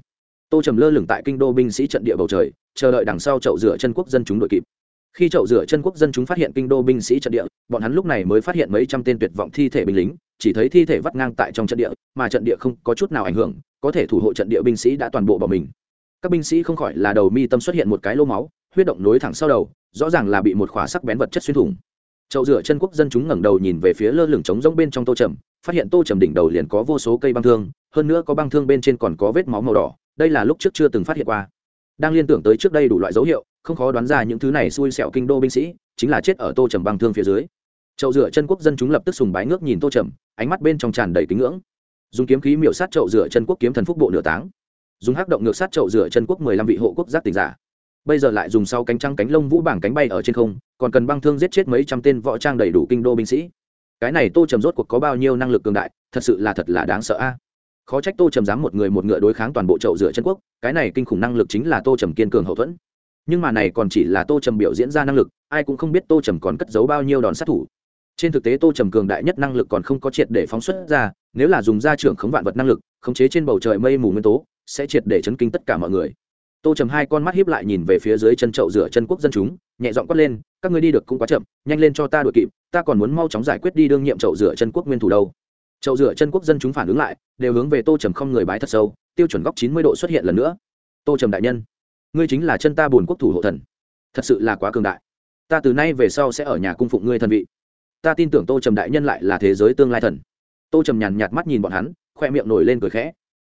tô trầm lơ lửng tại kinh đô binh sĩ trận địa bầu trời, chờ đợi đằng sau chậu rửa chân quốc dân chúng đội kịp khi chậu rửa chân quốc dân chúng phát hiện kinh đô binh sĩ trận địa, bọn hắn lúc này mới phát hiện mấy trăm tên tuyệt vọng thi thể binh lính, chỉ thấy thi thể vắt ngang tại trong trận địa, mà trận địa không có chút nào ảnh hưởng, có thể thủ hộ trận địa binh sĩ đã toàn bộ bỏ mình. Các binh sĩ không khỏi là đầu mi tâm xuất hiện một cái lô máu, huyết động nối thẳng sau đầu, rõ ràng là bị một khỏa sắc bén vật chất xuyên thủng. Chậu rửa chân quốc dân chúng ngẩng đầu nhìn về phía lơ lửng trống rỗng bên trong tô trầm, phát hiện tô trầm đỉnh đầu liền có vô số cây băng thương, hơn nữa có băng thương bên trên còn có vết máu màu đỏ, đây là lúc trước chưa từng phát hiện qua. Đang liên tưởng tới trước đây đủ loại dấu hiệu không khó đoán ra những thứ này xui xẻo kinh đô binh sĩ, chính là chết ở tô trầm băng thương phía dưới. Chậu rửa chân quốc dân chúng lập tức sùng bái ngước nhìn tô trầm, ánh mắt bên trong tràn đầy kính ngưỡng. Dùng kiếm khí miểu sát chậu rửa chân quốc kiếm thần phúc bộ nửa táng. Dùng hắc động ngược sát chậu rửa chân quốc mười lăm vị hộ quốc giác tỉnh giả. Bây giờ lại dùng sau cánh trăng cánh lông vũ bảng cánh bay ở trên không, còn cần băng thương giết chết mấy trăm tên võ trang đầy đủ kinh đô binh sĩ. Cái này tô trầm rốt cuộc có bao nhiêu năng lực cường đại, thật sự là thật là đáng sợ a. Khó trách tô trầm dám một người một ngựa đối kháng toàn bộ chậu rửa chân quốc, cái này kinh khủng năng lực chính là tô trầm kiên cường hậu thuẫn nhưng mà này còn chỉ là tô trầm biểu diễn ra năng lực, ai cũng không biết tô trầm còn cất giấu bao nhiêu đòn sát thủ. Trên thực tế tô trầm cường đại nhất năng lực còn không có triệt để phóng xuất ra, nếu là dùng ra trưởng khống vạn vật năng lực, khống chế trên bầu trời mây mù nguyên tố, sẽ triệt để chấn kinh tất cả mọi người. Tô trầm hai con mắt hiếp lại nhìn về phía dưới chân trậu rửa chân quốc dân chúng, nhẹ dọn quát lên, các ngươi đi được cũng quá chậm, nhanh lên cho ta đội kịp, ta còn muốn mau chóng giải quyết đi đương nhiệm trậu rửa chân quốc nguyên thủ đâu. Chậu rửa chân quốc dân chúng phản ứng lại, đều hướng về tô trầm không người bái thật sâu, tiêu chuẩn góc chín mươi độ xuất hiện lần nữa. Tô trầm đại nhân ngươi chính là chân ta bồn quốc thủ hộ thần. Thật sự là quá cường đại. Ta từ nay về sau sẽ ở nhà cung phụng ngươi thần vị. Ta tin tưởng tô trầm đại nhân lại là thế giới tương lai thần. Tô trầm nhàn nhạt mắt nhìn bọn hắn, khoe miệng nổi lên cười khẽ.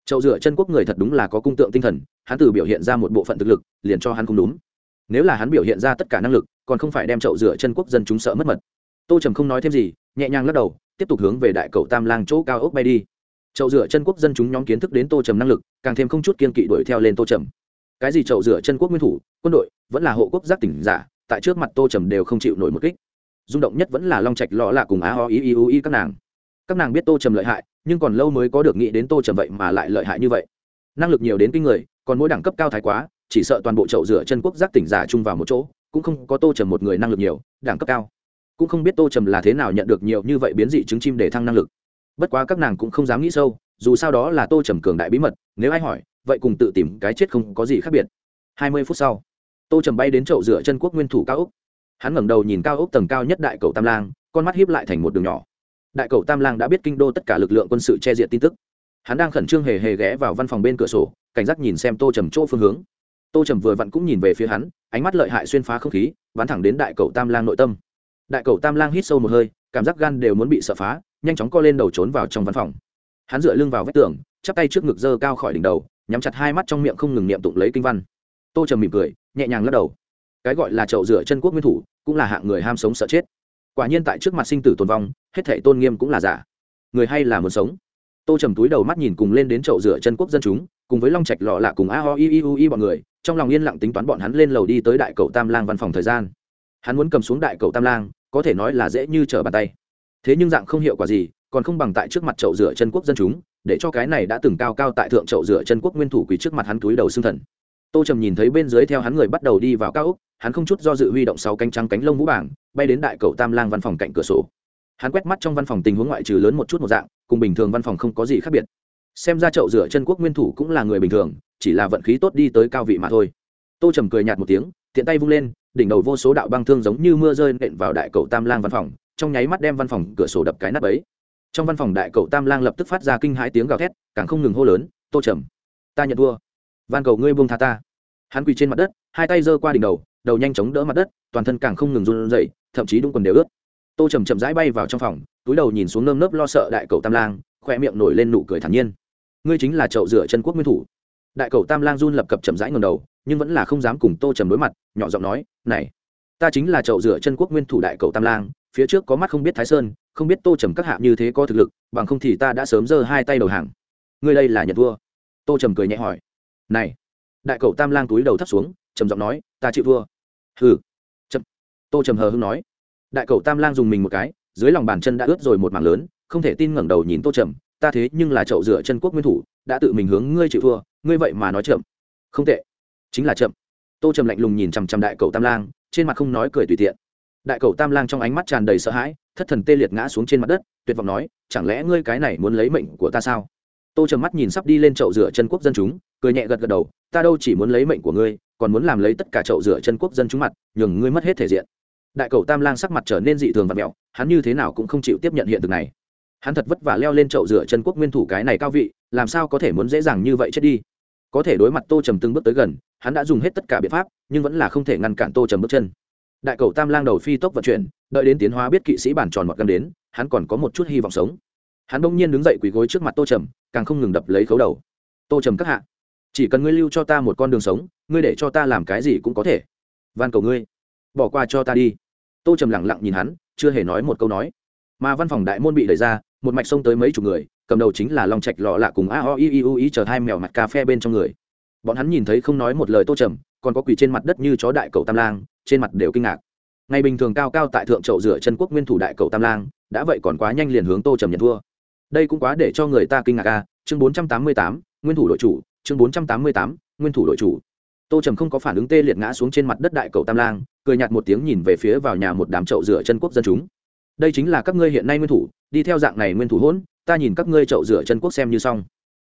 Chậu rửa chân quốc người thật đúng là có cung tượng tinh thần, hắn từ biểu hiện ra một bộ phận thực lực, liền cho hắn không đúng. Nếu là hắn biểu hiện ra tất cả năng lực, còn không phải đem chậu rửa chân quốc dân chúng sợ mất mật. Tô trầm không nói thêm gì, nhẹ nhàng lắc đầu, tiếp tục hướng về đại cầu tam lang chỗ cao ốc bay đi. Chậu rửa chân quốc dân chúng nhóm kiến thức đến tô trầm năng lực, càng thêm không chút kiên kỵ đuổi theo lên tô trầm cái gì chậu rửa chân quốc nguyên thủ, quân đội, vẫn là hộ quốc giác tỉnh giả, tại trước mặt tô trầm đều không chịu nổi một kích. Rung động nhất vẫn là long trạch lọ là cùng á ho ý ý ý các nàng. Các nàng biết tô trầm lợi hại, nhưng còn lâu mới có được nghĩ đến tô trầm vậy mà lại lợi hại như vậy. Năng lực nhiều đến kinh người, còn mỗi đẳng cấp cao thái quá, chỉ sợ toàn bộ chậu rửa chân quốc giác tỉnh giả chung vào một chỗ, cũng không có tô trầm một người năng lực nhiều, đẳng cấp cao. Cũng không biết tô trầm là thế nào nhận được nhiều như vậy biến dị trứng chim để thăng năng lực. Bất quá các nàng cũng không dám nghĩ sâu, dù sao đó là tô trầm cường đại bí mật, nếu ai hỏi vậy cùng tự tìm cái chết không có gì khác biệt. Hai mươi phút sau, tô trầm bay đến chậu rửa chân quốc nguyên thủ cao úc hắn ngẩng đầu nhìn cao úc tầng cao nhất đại cầu tam lang, con mắt hiếp lại thành một đường nhỏ. Đại cầu tam lang đã biết kinh đô tất cả lực lượng quân sự che diện tin tức. Hắn đang khẩn trương hề hề ghé vào văn phòng bên cửa sổ, cảnh giác nhìn xem tô trầm chỗ phương hướng. Tô trầm vừa vặn cũng nhìn về phía hắn, ánh mắt lợi hại xuyên phá không khí, bắn thẳng đến đại cầu tam lang nội tâm. Đại cầu tam lang hít sâu một hơi, cảm giác gan đều muốn bị sợ phá, nhanh chóng co lên đầu trốn vào trong văn phòng. Hắn dựa lưng vào vách tường, chắp tay trước ngực dơ cao khỏi đỉnh đầu nhắm chặt hai mắt trong miệng không ngừng niệm tụng lấy kinh văn. Tô trầm mỉm cười, nhẹ nhàng lắc đầu. Cái gọi là chậu rửa chân quốc nguyên thủ, cũng là hạng người ham sống sợ chết. Quả nhiên tại trước mặt sinh tử tồn vong, hết thể tôn nghiêm cũng là giả. Người hay là muốn sống? Tô trầm túi đầu mắt nhìn cùng lên đến chậu rửa chân quốc dân chúng, cùng với long trạch lọ lạ cùng a ho i i u i bọn người, trong lòng yên lặng tính toán bọn hắn lên lầu đi tới đại cầu tam lang văn phòng thời gian. Hắn muốn cầm xuống đại cầu tam lang, có thể nói là dễ như trở bàn tay. Thế nhưng dạng không hiệu quả gì, còn không bằng tại trước mặt chậu rửa chân quốc dân chúng để cho cái này đã từng cao cao tại thượng chậu rửa chân quốc nguyên thủ quỳ trước mặt hắn túi đầu xương thần. Tô trầm nhìn thấy bên dưới theo hắn người bắt đầu đi vào cao úc hắn không chút do dự huy động sáu cánh trắng cánh lông vũ bảng, bay đến đại cầu tam lang văn phòng cạnh cửa sổ. Hắn quét mắt trong văn phòng tình huống ngoại trừ lớn một chút một dạng, cùng bình thường văn phòng không có gì khác biệt. Xem ra chậu rửa chân quốc nguyên thủ cũng là người bình thường, chỉ là vận khí tốt đi tới cao vị mà thôi. Tô trầm cười nhạt một tiếng, tiện tay vung lên, đỉnh đầu vô số đạo băng thương giống như mưa rơi nện vào đại cầu tam lang văn phòng, trong nháy mắt đem văn phòng cửa sổ đập cái nắp ấy trong văn phòng đại cậu tam lang lập tức phát ra kinh hãi tiếng gào thét, càng không ngừng hô lớn, tô trầm, ta nhận thua. Van cầu ngươi buông tha ta. Hắn quỳ trên mặt đất, hai tay giơ qua đỉnh đầu đầu nhanh chóng đỡ mặt đất, toàn thân càng không ngừng run rẩy, thậm chí đúng quần đều ướt. Tô trầm chậm rãi bay vào trong phòng, túi đầu nhìn xuống nơm nớp lo sợ đại cậu tam lang khoe miệng nổi lên nụ cười thản nhiên. Ngươi chính là chậu rửa chân quốc nguyên thủ. Đại cậu tam lang run lập cập chậm rãi ngầm đầu, nhưng vẫn là không dám cùng tô trầm đối mặt, nhỏ giọng nói, này, ta chính là chậu rửa chân quốc nguyên thủ đại cậu tam lang, phía trước có mắt không biết thái sơn không biết tô trầm các hạ như thế có thực lực, bằng không thì ta đã sớm giơ hai tay đầu hàng. Ngươi đây là nhận thua. Tô trầm cười nhẹ hỏi. Này, đại cầu tam lang túi đầu thắt xuống, trầm giọng nói, ta chịu thua. Hừ. Chậm. Tô trầm hờ hưng nói. Đại cầu tam lang dùng mình một cái, dưới lòng bàn chân đã ướt rồi một mảng lớn, không thể tin ngẩng đầu nhìn tô trầm, ta thế nhưng là chậu rửa chân quốc nguyên thủ, đã tự mình hướng ngươi chịu thua, ngươi vậy mà nói chậm. Không tệ. Chính là chậm. Tô trầm lạnh lùng nhìn chằm chằm đại cầu tam lang, trên mặt không nói cười tùy tiện đại cầu tam lang trong ánh mắt tràn đầy sợ hãi, thất thần tê liệt ngã xuống trên mặt đất, tuyệt vọng nói, chẳng lẽ ngươi cái này muốn lấy mệnh của ta sao? Tô trầm mắt nhìn sắp đi lên chậu rửa chân quốc dân chúng, cười nhẹ gật gật đầu, ta đâu chỉ muốn lấy mệnh của ngươi, còn muốn làm lấy tất cả chậu rửa chân quốc dân chúng mặt, nhường ngươi mất hết thể diện. Đại cầu tam lang sắc mặt trở nên dị thường và mẹo, hắn như thế nào cũng không chịu tiếp nhận hiện thực này. Hắn thật vất vả leo lên chậu rửa chân quốc nguyên thủ cái này cao vị, làm sao có thể muốn dễ dàng như vậy chết đi? Có thể đối mặt tô trầm từng bước tới gần, hắn đã dùng hết tất cả biện pháp, nhưng vẫn là không thể ngăn cản tô trầm bước chân đại cầu tam lang đầu phi tốc vận chuyển, đợi đến tiến hóa biết kỵ sĩ bản tròn mọt găm đến, hắn còn có một chút hy vọng sống. Hắn bỗng nhiên đứng dậy quỳ gối trước mặt tô trầm, càng không ngừng đập lấy khấu đầu. Tô trầm các hạ, chỉ cần ngươi lưu cho ta một con đường sống, ngươi để cho ta làm cái gì cũng có thể. Van cầu ngươi, bỏ qua cho ta đi. Tô trầm lẳng lặng nhìn hắn, chưa hề nói một câu nói. Mà văn phòng đại môn bị đẩy ra, một mạch xông tới mấy chục người, cầm đầu chính là long trạch lọ lạ cùng a o i i u i chờ hai mèo mặt cà phê bên trong người. Bọn hắn nhìn thấy không nói một lời tô trầm, còn có quỳ trên mặt đất như chó đại cầu tam lang trên mặt đều kinh ngạc. Ngày bình thường cao cao tại thượng trậu rửa chân quốc nguyên thủ đại cầu tam lang, đã vậy còn quá nhanh liền hướng tô trầm nhận thua. Đây cũng quá để cho người ta kinh ngạc a, chương bốn trăm tám mươi tám, nguyên thủ đội chủ, chương bốn trăm tám mươi tám, nguyên thủ đội chủ. Tô trầm không có phản ứng tê liệt ngã xuống trên mặt đất đại cầu tam lang, cười nhạt một tiếng nhìn về phía vào nhà một đám trậu rửa chân quốc dân chúng. Đây chính là các ngươi hiện nay nguyên thủ, đi theo dạng này nguyên thủ hỗn, ta nhìn các ngươi trậu rửa chân quốc xem như xong.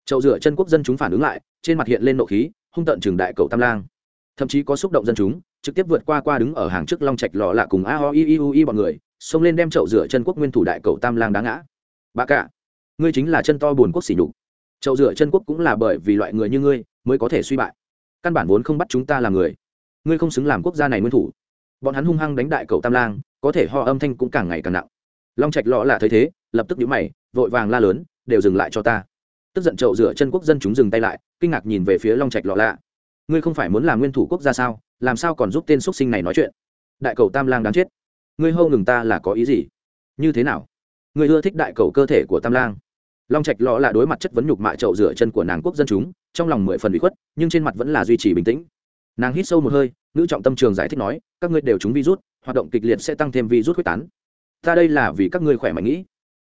Trậu rửa chân quốc dân chúng phản ứng lại, trên mặt hiện lên nộ khí, hung tận trường đại cầu tam lang. Thậm chí có xúc động dân chúng trực tiếp vượt qua qua đứng ở hàng trước long trạch lọ lạ cùng a ho i i u i bọn người, xông lên đem chậu rửa chân quốc nguyên thủ đại cầu tam lang đá ngã. Bà cả, ngươi chính là chân to buồn quốc xỉ nhục. Chậu rửa chân quốc cũng là bởi vì loại người như ngươi mới có thể suy bại. Căn bản vốn không bắt chúng ta làm người. Ngươi không xứng làm quốc gia này nguyên thủ. Bọn hắn hung hăng đánh đại cầu tam lang, có thể ho âm thanh cũng càng ngày càng nặng. Long trạch lọ là thấy thế, lập tức nhũ mày, vội vàng la lớn, đều dừng lại cho ta. Tức giận chậu rửa chân quốc dân chúng dừng tay lại, kinh ngạc nhìn về phía long trạch lọ lạ ngươi không phải muốn làm nguyên thủ quốc gia sao? Làm sao còn giúp tên x sinh này nói chuyện? Đại cầu tam lang đáng chết. Ngươi hâu ngừng ta là có ý gì? Như thế nào? Ngươi ưa thích đại cầu cơ thể của tam lang. Long trạch lọ là đối mặt chất vấn nhục mạ chậu rửa chân của nàng quốc dân chúng, trong lòng mười phần bị khuất, nhưng trên mặt vẫn là duy trì bình tĩnh. Nàng hít sâu một hơi nữ trọng tâm trường giải thích nói, các ngươi đều trúng virus, hoạt động kịch liệt sẽ tăng thêm virus quyết tán. Ta đây là vì các ngươi khỏe mạnh nghĩ.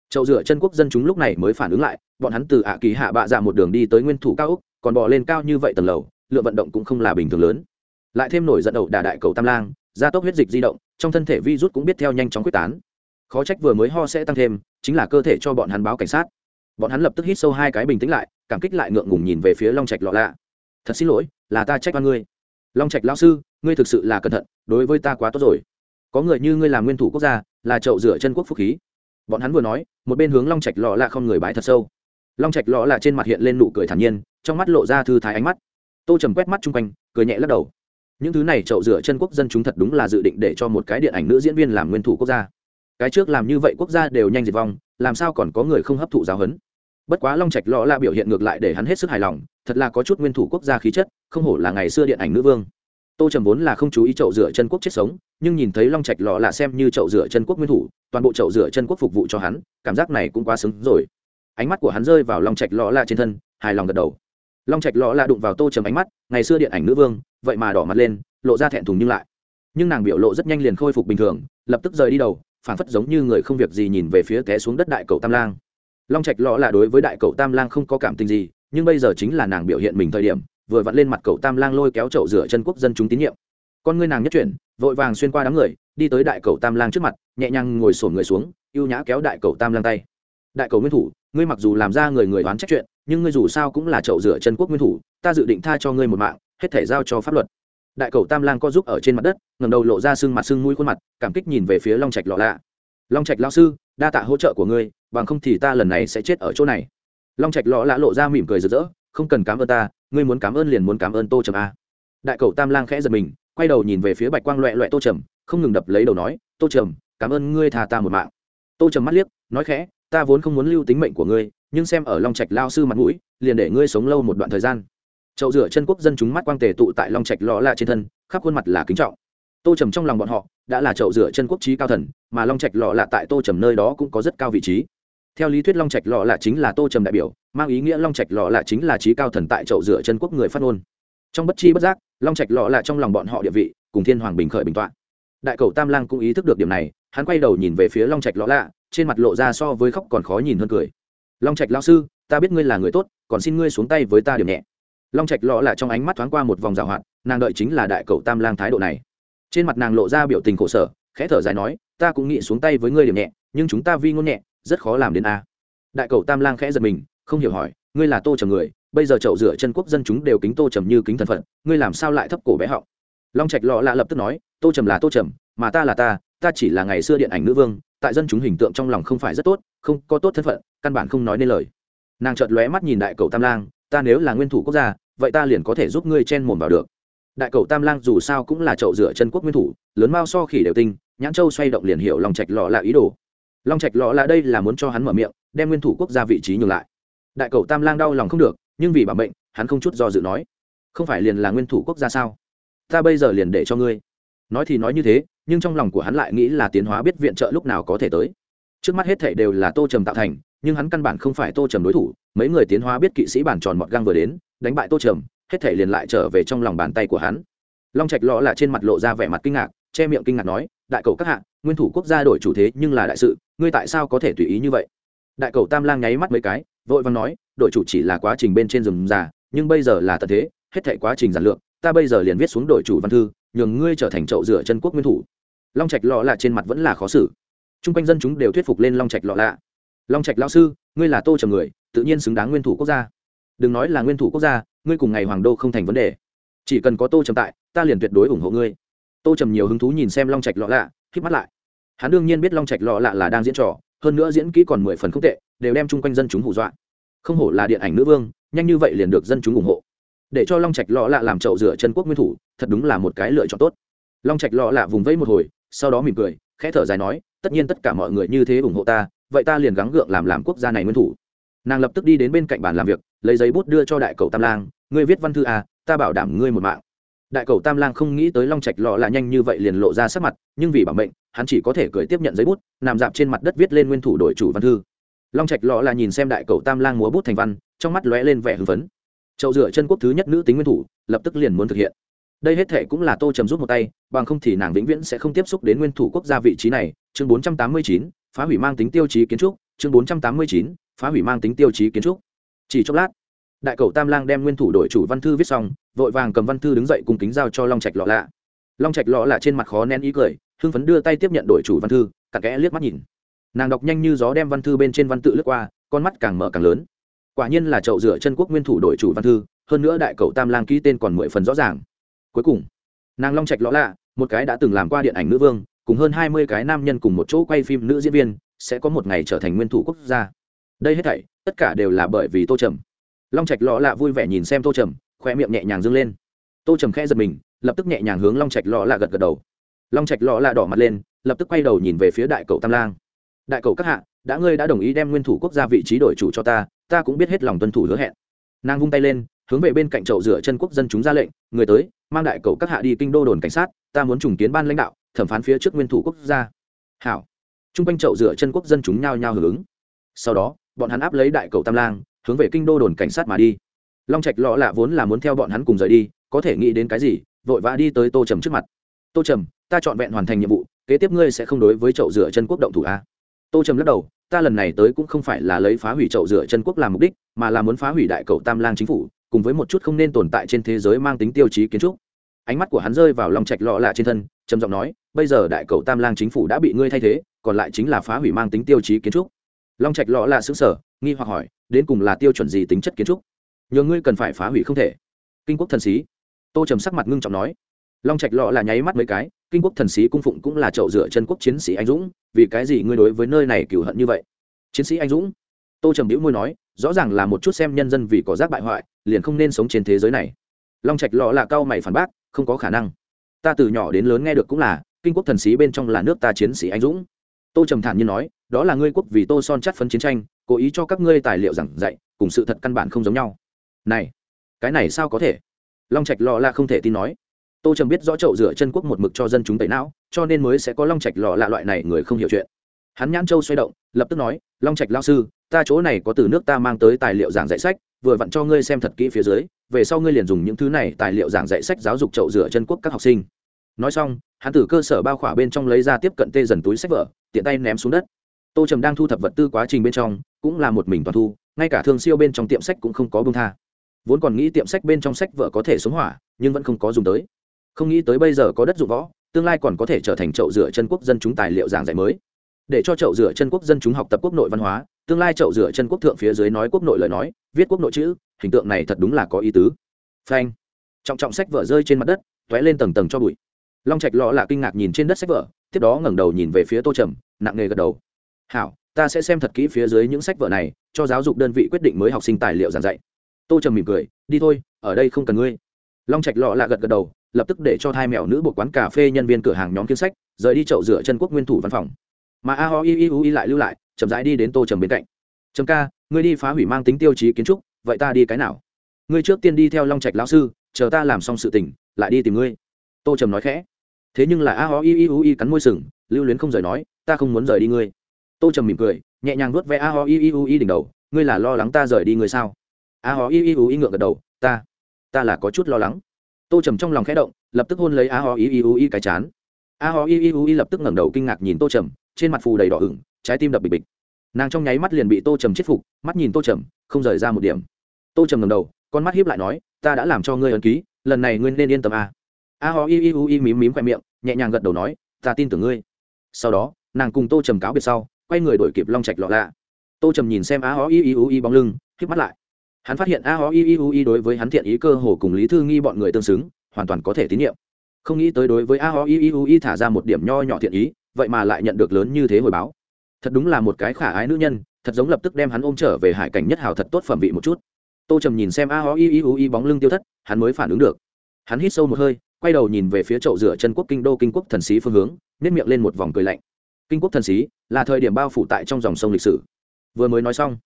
Chậu rửa chân quốc dân chúng lúc này mới phản ứng lại, bọn hắn từ ạ kỳ hạ bạ dạ một đường đi tới nguyên thủ cao úc, còn bò lên cao như vậy tầng lầu lượng vận động cũng không là bình thường lớn. Lại thêm nổi giận đầu đà đại cầu tam lang, gia tốc huyết dịch di động, trong thân thể vi rút cũng biết theo nhanh chóng quyết tán. Khó trách vừa mới ho sẽ tăng thêm, chính là cơ thể cho bọn hắn báo cảnh sát. Bọn hắn lập tức hít sâu hai cái bình tĩnh lại, cảm kích lại ngượng ngùng nhìn về phía long trạch lọ lạ. Thật xin lỗi, là ta trách oan ngươi. Long trạch lao sư, ngươi thực sự là cẩn thận, đối với ta quá tốt rồi. Có người như ngươi làm nguyên thủ quốc gia, là chậu rửa chân quốc phúc khí. Bọn hắn vừa nói, một bên hướng long trạch lọ lạ không người bái thật sâu. Long trạch lọ lạ trên mặt hiện lên nụ cười thản nhiên, trong mắt lộ ra thư thái ánh mắt tô trầm quét mắt chung quanh, cười nhẹ lắc đầu. Những thứ này chậu rửa chân quốc dân chúng thật đúng là dự định để cho một cái điện ảnh nữ diễn viên làm nguyên thủ quốc gia. Cái trước làm như vậy quốc gia đều nhanh diệt vong, làm sao còn có người không hấp thụ giáo huấn? Bất quá long trạch lọ là biểu hiện ngược lại để hắn hết sức hài lòng, thật là có chút nguyên thủ quốc gia khí chất, không hổ là ngày xưa điện ảnh nữ vương. Tô trầm vốn là không chú ý chậu rửa chân quốc chết sống, nhưng nhìn thấy long trạch lọ là xem như chậu rửa chân quốc nguyên thủ, toàn bộ chậu rửa chân quốc phục vụ cho hắn, cảm giác này cũng quá xứng rồi. Ánh mắt của hắn rơi vào long trạch lọ là trên thân, hài lòng gật đầu long trạch lọ là đụng vào tô trầm ánh mắt, ngày xưa điện ảnh nữ vương, vậy mà đỏ mặt lên, lộ ra thẹn thùng nhưng lại. Nhưng nàng biểu lộ rất nhanh liền khôi phục bình thường, lập tức rời đi đầu phản phất giống như người không việc gì nhìn về phía té xuống đất đại cầu tam lang. Long trạch lọ là đối với đại cầu tam lang không có cảm tình gì, nhưng bây giờ chính là nàng biểu hiện mình thời điểm, vừa vặn lên mặt cầu tam lang lôi kéo chậu rửa chân quốc dân chúng tín nhiệm. Con ngươi nàng nhất chuyển, vội vàng xuyên qua đám người, đi tới đại cầu tam lang trước mặt, nhẹ nhàng ngồi sổn người xuống, ưu nhã kéo đại cầu tam lang tay. Đại cầu nguyên thủ, ngươi mặc dù làm ra người người đoán trách chuyện nhưng ngươi dù sao cũng là chậu rửa chân quốc nguyên thủ, ta dự định tha cho ngươi một mạng, hết thể giao cho pháp luật. Đại cầu tam lang co giúp ở trên mặt đất ngầm đầu lộ ra sưng mặt sưng mũi khuôn mặt, cảm kích nhìn về phía long trạch lọ lạ. Long trạch lao sư, đa tạ hỗ trợ của ngươi, bằng không thì ta lần này sẽ chết ở chỗ này. Long trạch lọ lạ lộ ra mỉm cười rực rỡ, không cần cảm ơn ta, ngươi muốn cảm ơn liền muốn cảm ơn tô trầm a. Đại cầu tam lang khẽ giật mình, quay đầu nhìn về phía bạch quang loẹ loẹ tô trầm, không ngừng đập lấy đầu nói, tô trầm, cảm ơn ngươi thà ta một mạng. Tô trầm mắt liếc, nói khẽ ta vốn không muốn lưu tính mệnh của ngươi, nhưng xem ở long trạch lao sư mặt mũi, liền để ngươi sống lâu một đoạn thời gian. Chậu rửa chân quốc dân chúng mắt quang tề tụ tại long trạch lọ la trên thân, khắp khuôn mặt là kính trọng. Tô trầm trong lòng bọn họ, đã là chậu rửa chân quốc trí cao thần, mà long trạch lọ là tại tô trầm nơi đó cũng có rất cao vị trí. Theo lý thuyết long trạch lọ là chính là tô trầm đại biểu, mang ý nghĩa long trạch lọ là chính là trí cao thần tại chậu rửa chân quốc người phát ngôn. Trong bất chi bất giác, long trạch lọ là trong lòng bọn họ địa vị, cùng thiên hoàng bình khởi bình t đại cầu tam lang cũng ý thức được điểm này, hắn quay đầu nhìn về phía long trạch lõ lạ, trên mặt lộ ra so với khóc còn khó nhìn hơn cười. Long trạch lao sư, ta biết ngươi là người tốt, còn xin ngươi xuống tay với ta điểm nhẹ. Long trạch lọ lạ trong ánh mắt thoáng qua một vòng rào hoạt, nàng đợi chính là đại cầu tam lang thái độ này. Trên mặt nàng lộ ra biểu tình khổ sở, khẽ thở dài nói, ta cũng nghĩ xuống tay với ngươi điểm nhẹ, nhưng chúng ta vi ngôn nhẹ, rất khó làm đến a. Đại cầu tam lang khẽ giật mình, không hiểu hỏi, ngươi là tô trầm người, bây giờ chậu rửa chân quốc dân chúng đều kính tô trầm như kính thần phận ngươi làm sao lại thấp cổ bé họng? Long trạch lọ lạ lập tức nói, tô trầm là tô trầm, mà ta là ta ta chỉ là ngày xưa điện ảnh nữ vương, tại dân chúng hình tượng trong lòng không phải rất tốt, không có tốt thân phận, căn bản không nói nên lời. Nàng chợt lóe mắt nhìn đại cầu tam lang, ta nếu là nguyên thủ quốc gia, vậy ta liền có thể giúp ngươi chen mồm vào được. Đại cầu tam lang dù sao cũng là chậu rửa chân quốc nguyên thủ, lớn mao so khỉ đều tinh, nhãn châu xoay động liền hiểu lòng trạch lọ là ý đồ. Long trạch lọ là đây là muốn cho hắn mở miệng, đem nguyên thủ quốc gia vị trí nhường lại. Đại cầu tam lang đau lòng không được, nhưng vì bảo mệnh, hắn không chút do dự nói, không phải liền là nguyên thủ quốc gia sao? Ta bây giờ liền để cho ngươi. Nói thì nói như thế, nhưng trong lòng của hắn lại nghĩ là tiến hóa biết viện trợ lúc nào có thể tới. Trước mắt hết thảy đều là tô trầm tạo thành, nhưng hắn căn bản không phải tô trầm đối thủ. Mấy người tiến hóa biết kỵ sĩ bản tròn mọt găng vừa đến, đánh bại tô trầm, hết thảy liền lại trở về trong lòng bàn tay của hắn. Long trạch lọ là trên mặt lộ ra vẻ mặt kinh ngạc, che miệng kinh ngạc nói, đại cầu các hạ, nguyên thủ quốc gia đổi chủ thế nhưng là đại sự, ngươi tại sao có thể tùy ý như vậy? Đại cầu tam lang nháy mắt mấy cái, vội vàng nói đội chủ chỉ là quá trình bên trên rừng già, nhưng bây giờ là tận thế, hết thảy quá trình giản lược ta bây giờ liền viết xuống đội chủ văn thư, nhường ngươi trở thành chậu rửa chân quốc nguyên thủ. Long trạch lọ lạ trên mặt vẫn là khó xử. T r u n g quanh dân chúng đều thuyết phục lên long trạch lọ lạ. Long trạch lao sư, ngươi là tô trầm người, tự nhiên xứng đáng nguyên thủ quốc gia. Đừng nói là nguyên thủ quốc gia, ngươi cùng ngày hoàng đô không thành vấn đề. Chỉ cần có tô trầm tại, ta liền tuyệt đối ủng hộ ngươi. Tô trầm nhiều hứng thú nhìn xem long trạch lọ lạ k mắt lại. Hắn đương nhiên biết long trạch lọ lạ là đang diễn trò, hơn nữa diễn kỹ còn mười phần không tệ, đều đem chung quanh dân chúng hù dọa. Không hổ là điện ảnh nữ vương, nhanh như vậy liền được dân chúng ủng hộ để cho long trạch lọ lạ làm chậu rửa chân quốc nguyên thủ, thật đúng là một cái lựa chọn tốt. Long trạch lọ lạ vùng vẫy một hồi, sau đó mỉm cười, khẽ thở dài nói, tất nhiên tất cả mọi người như thế ủng hộ ta, vậy ta liền gắng gượng làm làm quốc gia này nguyên thủ. Nàng lập tức đi đến bên cạnh bàn làm việc, lấy giấy bút đưa cho đại cầu tam lang, ngươi viết văn thư à ta bảo đảm ngươi một mạng. Đại cầu tam lang không nghĩ tới long trạch lọ là nhanh như vậy liền lộ ra sắc mặt, nhưng vì bảo mệnh, hắn chỉ có thể cười tiếp nhận giấy bút, nằm dạp trên mặt đất viết lên nguyên thủ đội chủ văn thư. Long trạch lọ là nhìn xem đại cầu tam lang múa bút thành văn, trong mắt lóe lên vẻ hưng phấn chậu rửa chân quốc thứ nhất nữ tính nguyên thủ, lập tức liền muốn thực hiện. Đây hết thể cũng là tô trầm rút một tay, bằng không thì nàng vĩnh viễn sẽ không tiếp xúc đến nguyên thủ quốc gia vị trí này. Chương bốn trăm tám mươi chín, phá hủy mang tính tiêu chí kiến trúc. Chương bốn trăm tám mươi chín, phá hủy mang tính tiêu chí kiến trúc. Chỉ chốc lát, đại cầu tam lang đem nguyên thủ đội chủ văn thư viết xong, vội vàng cầm văn thư đứng dậy cùng kính giao cho long trạch lọ lạ. Long trạch lọ lạ trên mặt khó nén ý cười, hưng phấn đưa tay tiếp nhận đội chủ văn thư, cặn kẽ liếc mắt nhìn. Nàng đọc nhanh như gió đem văn thư bên trên văn tự lướt qua, con mắt càng mở càng lớn quả nhiên là chậu rửa chân quốc nguyên thủ đội chủ văn thư, hơn nữa đại cậu tam lang ký tên còn mười phần rõ ràng. Cuối cùng, nàng long trạch lọ lạ, một cái đã từng làm qua điện ảnh nữ vương, cùng hơn hai mươi cái nam nhân cùng một chỗ quay phim nữ diễn viên, sẽ có một ngày trở thành nguyên thủ quốc gia. Đây hết thảy, tất cả đều là bởi vì tô trầm. Long trạch lọ lạ vui vẻ nhìn xem tô trầm, khoe miệng nhẹ nhàng dâng lên. Tô trầm khẽ giật mình, lập tức nhẹ nhàng hướng long trạch lọ lạ gật gật đầu. Long trạch lọ lạ đỏ mặt lên, lập tức quay đầu nhìn về phía đại cầu tam lang. Đại cầu các hạ, đã ngươi đã đồng ý đem nguyên thủ quốc gia vị trí đổi chủ cho ta ta cũng biết hết lòng tuân thủ hứa hẹn. Nàng vung tay lên, hướng về bên cạnh chậu rửa chân quốc dân chúng ra lệnh, người tới, mang đại cầu các hạ đi kinh đô đồn cảnh sát, ta muốn trùng kiến ban lãnh đạo, thẩm phán phía trước nguyên thủ quốc gia. Hảo. T r u n g quanh chậu rửa chân quốc dân chúng nhao nhao hưởng ứng. Sau đó, bọn hắn áp lấy đại cầu tam lang, hướng về kinh đô đồn cảnh sát mà đi. Long trạch lọ lạ vốn là muốn theo bọn hắn cùng rời đi, có thể nghĩ đến cái gì, vội vã đi tới tô trầm trước mặt. Tô trầm, ta trọn vẹn hoàn thành nhiệm vụ, kế tiếp ngươi sẽ không đối với chậu rửa chân quốc động thủ a tô trầm lắc đầu ta lần này tới cũng không phải là lấy phá hủy chậu rửa chân quốc làm mục đích, mà là muốn phá hủy đại cầu tam lang chính phủ, cùng với một chút không nên tồn tại trên thế giới mang tính tiêu chí kiến trúc. Ánh mắt của hắn rơi vào lòng trạch lọ lạ trên thân, trầm giọng nói, bây giờ đại cầu tam lang chính phủ đã bị ngươi thay thế, còn lại chính là phá hủy mang tính tiêu chí kiến trúc. Long trạch lọ lạ xứng sở nghi hoặc hỏi, đến cùng là tiêu chuẩn gì tính chất kiến trúc? Nhờ ngươi cần phải phá hủy không thể. Kinh quốc thần sĩ, tô trầm sắc mặt ngưng trọng nói long trạch lọ là nháy mắt mấy cái, kinh quốc thần sĩ cung phụng cũng là chậu rửa chân quốc chiến sĩ anh dũng, vì cái gì ngươi đối với nơi này cửu hận như vậy? Chiến sĩ anh dũng, tô trầm đĩu môi nói, rõ ràng là một chút xem nhân dân vì có rác bại hoại, liền không nên sống trên thế giới này. Long trạch lọ là cao mày phản bác, không có khả năng. Ta từ nhỏ đến lớn nghe được cũng là, kinh quốc thần sĩ bên trong là nước ta chiến sĩ anh dũng. Tô trầm thản như nói, đó là ngươi quốc vì tô son chắt phấn chiến tranh, cố ý cho các ngươi tài liệu giảng dạy, cùng sự thật căn bản không giống nhau. Này, cái này sao có thể? Long trạch lọ là không thể tin nói tô trầm biết rõ chậu rửa chân quốc một mực cho dân chúng tẩy não, cho nên mới sẽ có long trạch lọ lạ loại này người không hiểu chuyện. Hắn nhãn châu xoay động, lập tức nói, long trạch lao sư, ta chỗ này có từ nước ta mang tới tài liệu giảng dạy sách, vừa vặn cho ngươi xem thật kỹ phía dưới, về sau ngươi liền dùng những thứ này tài liệu giảng dạy sách giáo dục chậu rửa chân quốc các học sinh. Nói xong, hắn từ cơ sở bao khỏa bên trong lấy ra tiếp cận tê dần túi sách vở, tiện tay ném xuống đất. Tô trầm đang thu thập vật tư quá trình bên trong, cũng là một mình toàn thu, ngay cả thương siêu bên trong tiệm sách cũng không có bông tha. Vốn còn nghĩ tiệm sách bên trong sách vở có thể sống hỏa, nhưng vẫn không có dùng tới không nghĩ tới bây giờ có đất dụng võ, tương lai còn có thể trở thành chậu rửa chân quốc dân chúng tài liệu giảng dạy mới. Để cho chậu rửa chân quốc dân chúng học tập quốc nội văn hóa, tương lai chậu rửa chân quốc thượng phía dưới nói quốc nội lời nói, viết quốc nội chữ, hình tượng này thật đúng là có ý tứ. Phanh. Trọng trọng sách vở rơi trên mặt đất t ó é lên tầng tầng cho bụi. Long trạch lọ là kinh ngạc nhìn trên đất sách vở, tiếp đó ngẩng đầu nhìn về phía tô trầm, nặng nề gật đầu. Hảo, ta sẽ xem thật kỹ phía dưới những sách vở này, cho giáo dục đơn vị quyết định mới học sinh tài liệu giảng dạy. Tô trầm mỉm cười, đi thôi, ở đây không cần ngươi. Long trạch lọ là gật gật đầu lập tức để cho hai mèo nữ buộc quán cà phê nhân viên cửa hàng nhóm kiếm sách, rời đi chậu rửa chân quốc nguyên thủ văn phòng. Mà a ho i i u i lại lưu lại, chậm rãi đi đến tô trầm bên cạnh. Trầm ca, ngươi đi phá hủy mang tính tiêu chí kiến trúc, vậy ta đi cái nào? Ngươi trước tiên đi theo long trạch lão sư, chờ ta làm xong sự tình, lại đi tìm ngươi. Tô trầm nói khẽ. Thế nhưng là a ho i i u i cắn môi sừng, lưu luyến không rời nói, ta không muốn rời đi ngươi. Tô trầm mỉm cười, nhẹ nhàng vuốt ve a ho i i u i đỉnh đầu, ngươi là lo lắng ta rời đi ngươi sao? A ho i i u i ngượng gật đầu, ta ta là có chút lo lắng tô trầm trong lòng khẽ động, lập tức hôn lấy a ho i i u i cái chán. A ho i i u i lập tức ngẩng đầu kinh ngạc nhìn tô trầm, trên mặt phù đầy đỏ ửng, trái tim đập bịch bịch. Nàng trong nháy mắt liền bị tô trầm chết phục, mắt nhìn tô trầm, không rời ra một điểm. Tô trầm ngầm đầu, con mắt hiếp lại nói, ta đã làm cho ngươi ấn ký, lần này ngươi nên yên tâm a a ho i i u i mím mím khoe miệng, nhẹ nhàng gật đầu nói, ta tin tưởng ngươi. Sau đó, nàng cùng tô trầm cáo biệt sau, quay người đổi kịp long trạch lọ lạ. Tô trầm nhìn xem a ho i i u i bóng lưng k mắt lại hắn phát hiện a o i i u i đối với hắn thiện ý cơ hồ cùng lý thư nghi bọn người tương xứng, hoàn toàn có thể tín nhiệm. Không nghĩ tới đối với a o i i u i thả ra một điểm nho nhỏ thiện ý, vậy mà lại nhận được lớn như thế hồi báo. Thật đúng là một cái khả ái nữ nhân, thật giống lập tức đem hắn ôm trở về hải cảnh nhất hào thật tốt phẩm vị một chút. Tô trầm nhìn xem a o i i u i bóng lưng tiêu thất, hắn mới phản ứng được. Hắn hít sâu một hơi, quay đầu nhìn về phía chậu rửa chân quốc kinh đô kinh quốc thần sĩ phương hướng nếp miệng lên một vòng cười lạnh. Kinh quốc thần sĩ là thời điểm bao phủ tại trong dòng sông lịch sử. Vừa mới nói xong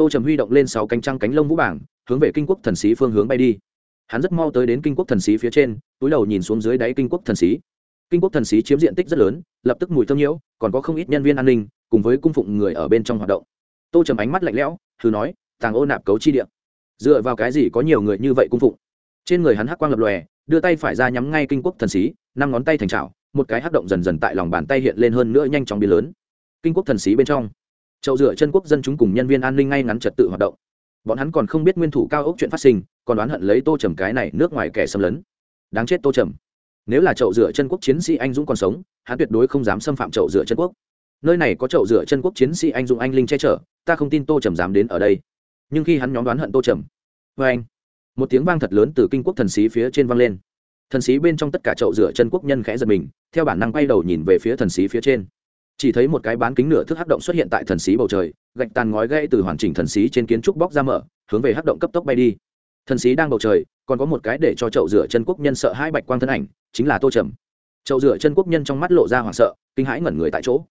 tô trầm huy động lên sáu cánh trăng cánh lông vũ bảng hướng về kinh quốc thần xí phương hướng bay đi. Hắn rất mau tới đến kinh quốc thần xí phía trên túi đầu nhìn xuống dưới đáy kinh quốc thần xí. kinh quốc thần xí chiếm diện tích rất lớn lập tức mùi thơm nhiễu còn có không ít nhân viên an ninh cùng với cung phụng người ở bên trong hoạt động. Tô trầm ánh mắt lạnh lẽo thử nói tàng ô nạp cấu chi điện dựa vào cái gì có nhiều người như vậy cung phụng? Trên người hắn hắc quang lập lòe đưa tay phải ra nhắm ngay kinh quốc thần xí, năm ngón tay thành trào một cái hắc động dần dần tại lòng bàn tay hiện lên hơn nữa nhanh chóng biến lớn. Kinh quốc thần xí bên trong chậu rửa chân quốc dân chúng cùng nhân viên an ninh ngay ngắn trật tự hoạt động. Bọn hắn còn không biết nguyên thủ cao ốc chuyện phát sinh, còn đoán hận lấy tô trầm cái này nước ngoài kẻ xâm lấn. Đáng chết tô trầm. Nếu là chậu rửa chân quốc chiến sĩ anh dũng còn sống, hắn tuyệt đối không dám xâm phạm chậu rửa chân quốc. Nơi này có chậu rửa chân quốc chiến sĩ anh dũng anh linh che chở, ta không tin tô trầm dám đến ở đây. Nhưng khi hắn nhóm đoán hận tô trầm vê anh. Một tiếng vang thật lớn từ kinh quốc thần sĩ phía trên vang lên. Thần sĩ bên trong tất cả chậu rửa chân quốc nhân khẽ giật mình, theo bản năng quay đầu nhìn về phía thần sĩ phía trên chỉ thấy một cái bán kính nửa thước hắc động xuất hiện tại thần sĩ bầu trời, gạch tàn ngói gãy từ hoàn chỉnh thần sĩ trên kiến trúc bóc ra mở, hướng về hắc động cấp tốc bay đi. Thần sĩ đang bầu trời, còn có một cái để cho chậu rửa chân quốc nhân sợ hai bạch quang thân ảnh, chính là tô trầm. Chậu rửa chân quốc nhân trong mắt lộ ra hoảng sợ, kinh hãi ngẩn người tại chỗ.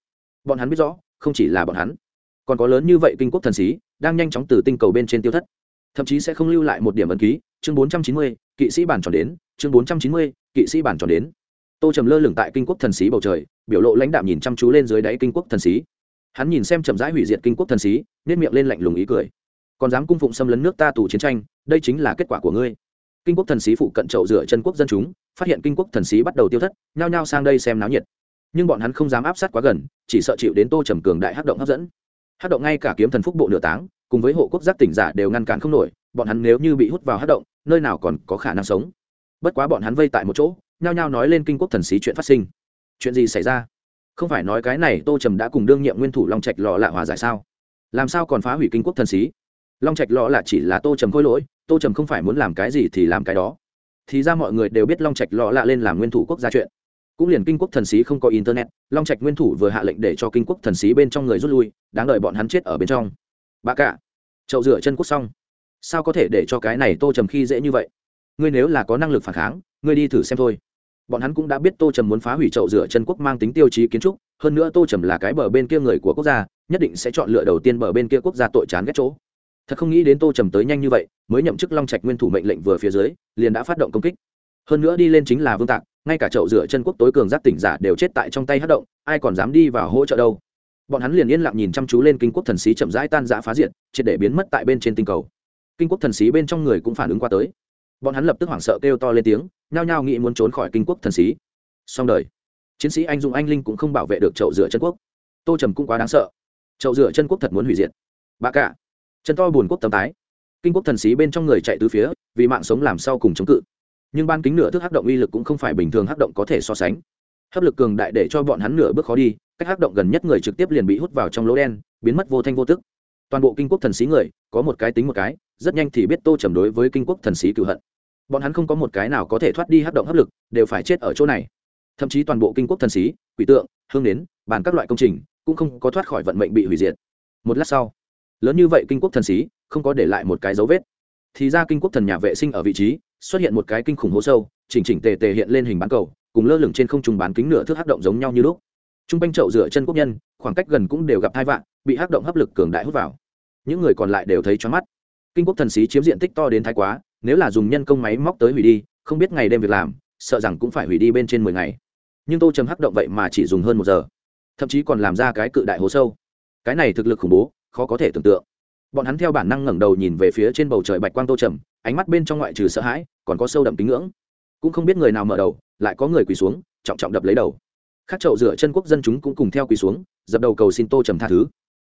Bọn hắn biết rõ, không chỉ là bọn hắn, còn có lớn như vậy kinh quốc thần sĩ đang nhanh chóng từ tinh cầu bên trên tiêu thất. Thậm chí sẽ không lưu lại một điểm ấn ký, chương bốn trăm chín mươi, kỵ sĩ bản tròn đến, chương bốn trăm chín mươi, kỵ sĩ bản tròn đến tô trầm lơ lửng tại kinh quốc thần sĩ bầu trời, biểu lộ lãnh đạm nhìn chăm chú lên dưới đáy kinh quốc thần sĩ hắn nhìn xem chậm rãi hủy diệt kinh quốc thần sĩ nếp miệng lên lạnh lùng ý cười. Còn dám cung phụng xâm lấn nước ta tù chiến tranh, đây chính là kết quả của ngươi. Kinh quốc thần sĩ phụ cận trậu rửa chân quốc dân chúng, phát hiện kinh quốc thần sĩ bắt đầu tiêu thất, nhao nhao sang đây xem náo nhiệt. Nhưng bọn hắn không dám áp sát quá gần, chỉ sợ chịu đến tô trầm cường đại hắc động hấp dẫn. Hắc động ngay cả kiếm thần phúc bộ nửa táng, cùng với hộ quốc giác tỉnh giả đều ngăn cản không nổi, bọn hắn nếu như bị hút vào hắc động, nơi nào còn có khả năng sống. Bất quá bọn hắn vây tại một chỗ nhao nhao nói lên kinh quốc thần sĩ chuyện phát sinh. Chuyện gì xảy ra? Không phải nói cái này tô trầm đã cùng đương nhiệm nguyên thủ long trạch lọ lạ hòa giải sao? Làm sao còn phá hủy kinh quốc thần sĩ long trạch lọ lạ chỉ là tô trầm khôi lỗi, tô trầm không phải muốn làm cái gì thì làm cái đó. Thì ra mọi người đều biết long trạch lọ lạ lên làm nguyên thủ quốc gia chuyện. Cũng liền kinh quốc thần sĩ không có internet, long trạch nguyên thủ vừa hạ lệnh để cho kinh quốc thần sĩ bên trong người rút lui, đáng đợi bọn hắn chết ở bên trong. Bà cả, chậu rửa chân quốc xong. Sao có thể để cho cái này tô trầm khi dễ như vậy? Ngươi nếu là có năng lực phản kháng, ngươi đi thử xem thôi bọn hắn cũng đã biết tô trầm muốn phá hủy chậu rửa chân quốc mang tính tiêu chí kiến trúc, hơn nữa tô trầm là cái bờ bên kia người của quốc gia, nhất định sẽ chọn lựa đầu tiên bờ bên kia quốc gia tội chán ghét chỗ. Thật không nghĩ đến tô trầm tới nhanh như vậy, mới nhậm chức long trạch nguyên thủ mệnh lệnh vừa phía dưới, liền đã phát động công kích. Hơn nữa đi lên chính là vương tạc, ngay cả chậu rửa chân quốc tối cường giác tỉnh giả đều chết tại trong tay hát động, ai còn dám đi vào hỗ trợ đâu. Bọn hắn liền yên lặng nhìn chăm chú lên kinh quốc thần sĩ chậm rãi tan rã phá diệt, triệt để biến mất tại bên trên tinh cầu. Kinh quốc thần sĩ bên trong người cũng phản ứng qua tới bọn hắn lập tức hoảng sợ kêu to lên tiếng, nhao nhao nghĩ muốn trốn khỏi kinh quốc thần sĩ. Song đời. Chiến sĩ anh dũng anh linh cũng không bảo vệ được chậu rửa chân quốc. Tô trầm cũng quá đáng sợ. Chậu rửa chân quốc thật muốn hủy diệt. Bà cả. Chân to buồn quốc tầm tái. Kinh quốc thần sĩ bên trong người chạy từ phía, vì mạng sống làm sau cùng chống cự. Nhưng ban kính nửa thức hắc động uy lực cũng không phải bình thường hắc động có thể so sánh. Hấp lực cường đại để cho bọn hắn nửa bước khó đi, cách hắc động gần nhất người trực tiếp liền bị hút vào trong lỗ đen, biến mất vô thanh vô tức. Toàn bộ kinh quốc thần sĩ người, có một cái tính một cái, rất nhanh thì biết tô trầm đối với kinh quốc thần sĩ cựu hận bọn hắn không có một cái nào có thể thoát đi hấp động hấp lực, đều phải chết ở chỗ này. Thậm chí toàn bộ kinh quốc thần sĩ, quỷ tượng, hương đến bàn các loại công trình, cũng không có thoát khỏi vận mệnh bị hủy diệt. Một lát sau, lớn như vậy kinh quốc thần sĩ, không có để lại một cái dấu vết. Thì ra kinh quốc thần nhà vệ sinh ở vị trí, xuất hiện một cái kinh khủng hố sâu, chỉnh chỉnh tề tề hiện lên hình bán cầu, cùng lơ lửng trên không trung bán kính nửa thước hắc động giống nhau như lúc. Trung quanh chậu rửa chân quốc nhân, khoảng cách gần cũng đều gặp hai vạn, bị hắc động hấp lực cường đại hút vào. Những người còn lại đều thấy choáng mắt. Kinh quốc thần sĩ chiếm diện tích to đến thái quá nếu là dùng nhân công máy móc tới hủy đi, không biết ngày đêm việc làm, sợ rằng cũng phải hủy đi bên trên mười ngày. Nhưng tô trầm hắc động vậy mà chỉ dùng hơn một giờ, thậm chí còn làm ra cái cự đại hố sâu. Cái này thực lực khủng bố, khó có thể tưởng tượng. Bọn hắn theo bản năng ngẩng đầu nhìn về phía trên bầu trời bạch quang tô trầm, ánh mắt bên trong ngoại trừ sợ hãi, còn có sâu đậm tín ngưỡng. Cũng không biết người nào mở đầu, lại có người quỳ xuống, trọng trọng đập lấy đầu. Khát chậu rửa chân quốc dân chúng cũng cùng theo quỳ xuống, dập đầu cầu xin tô trầm tha thứ.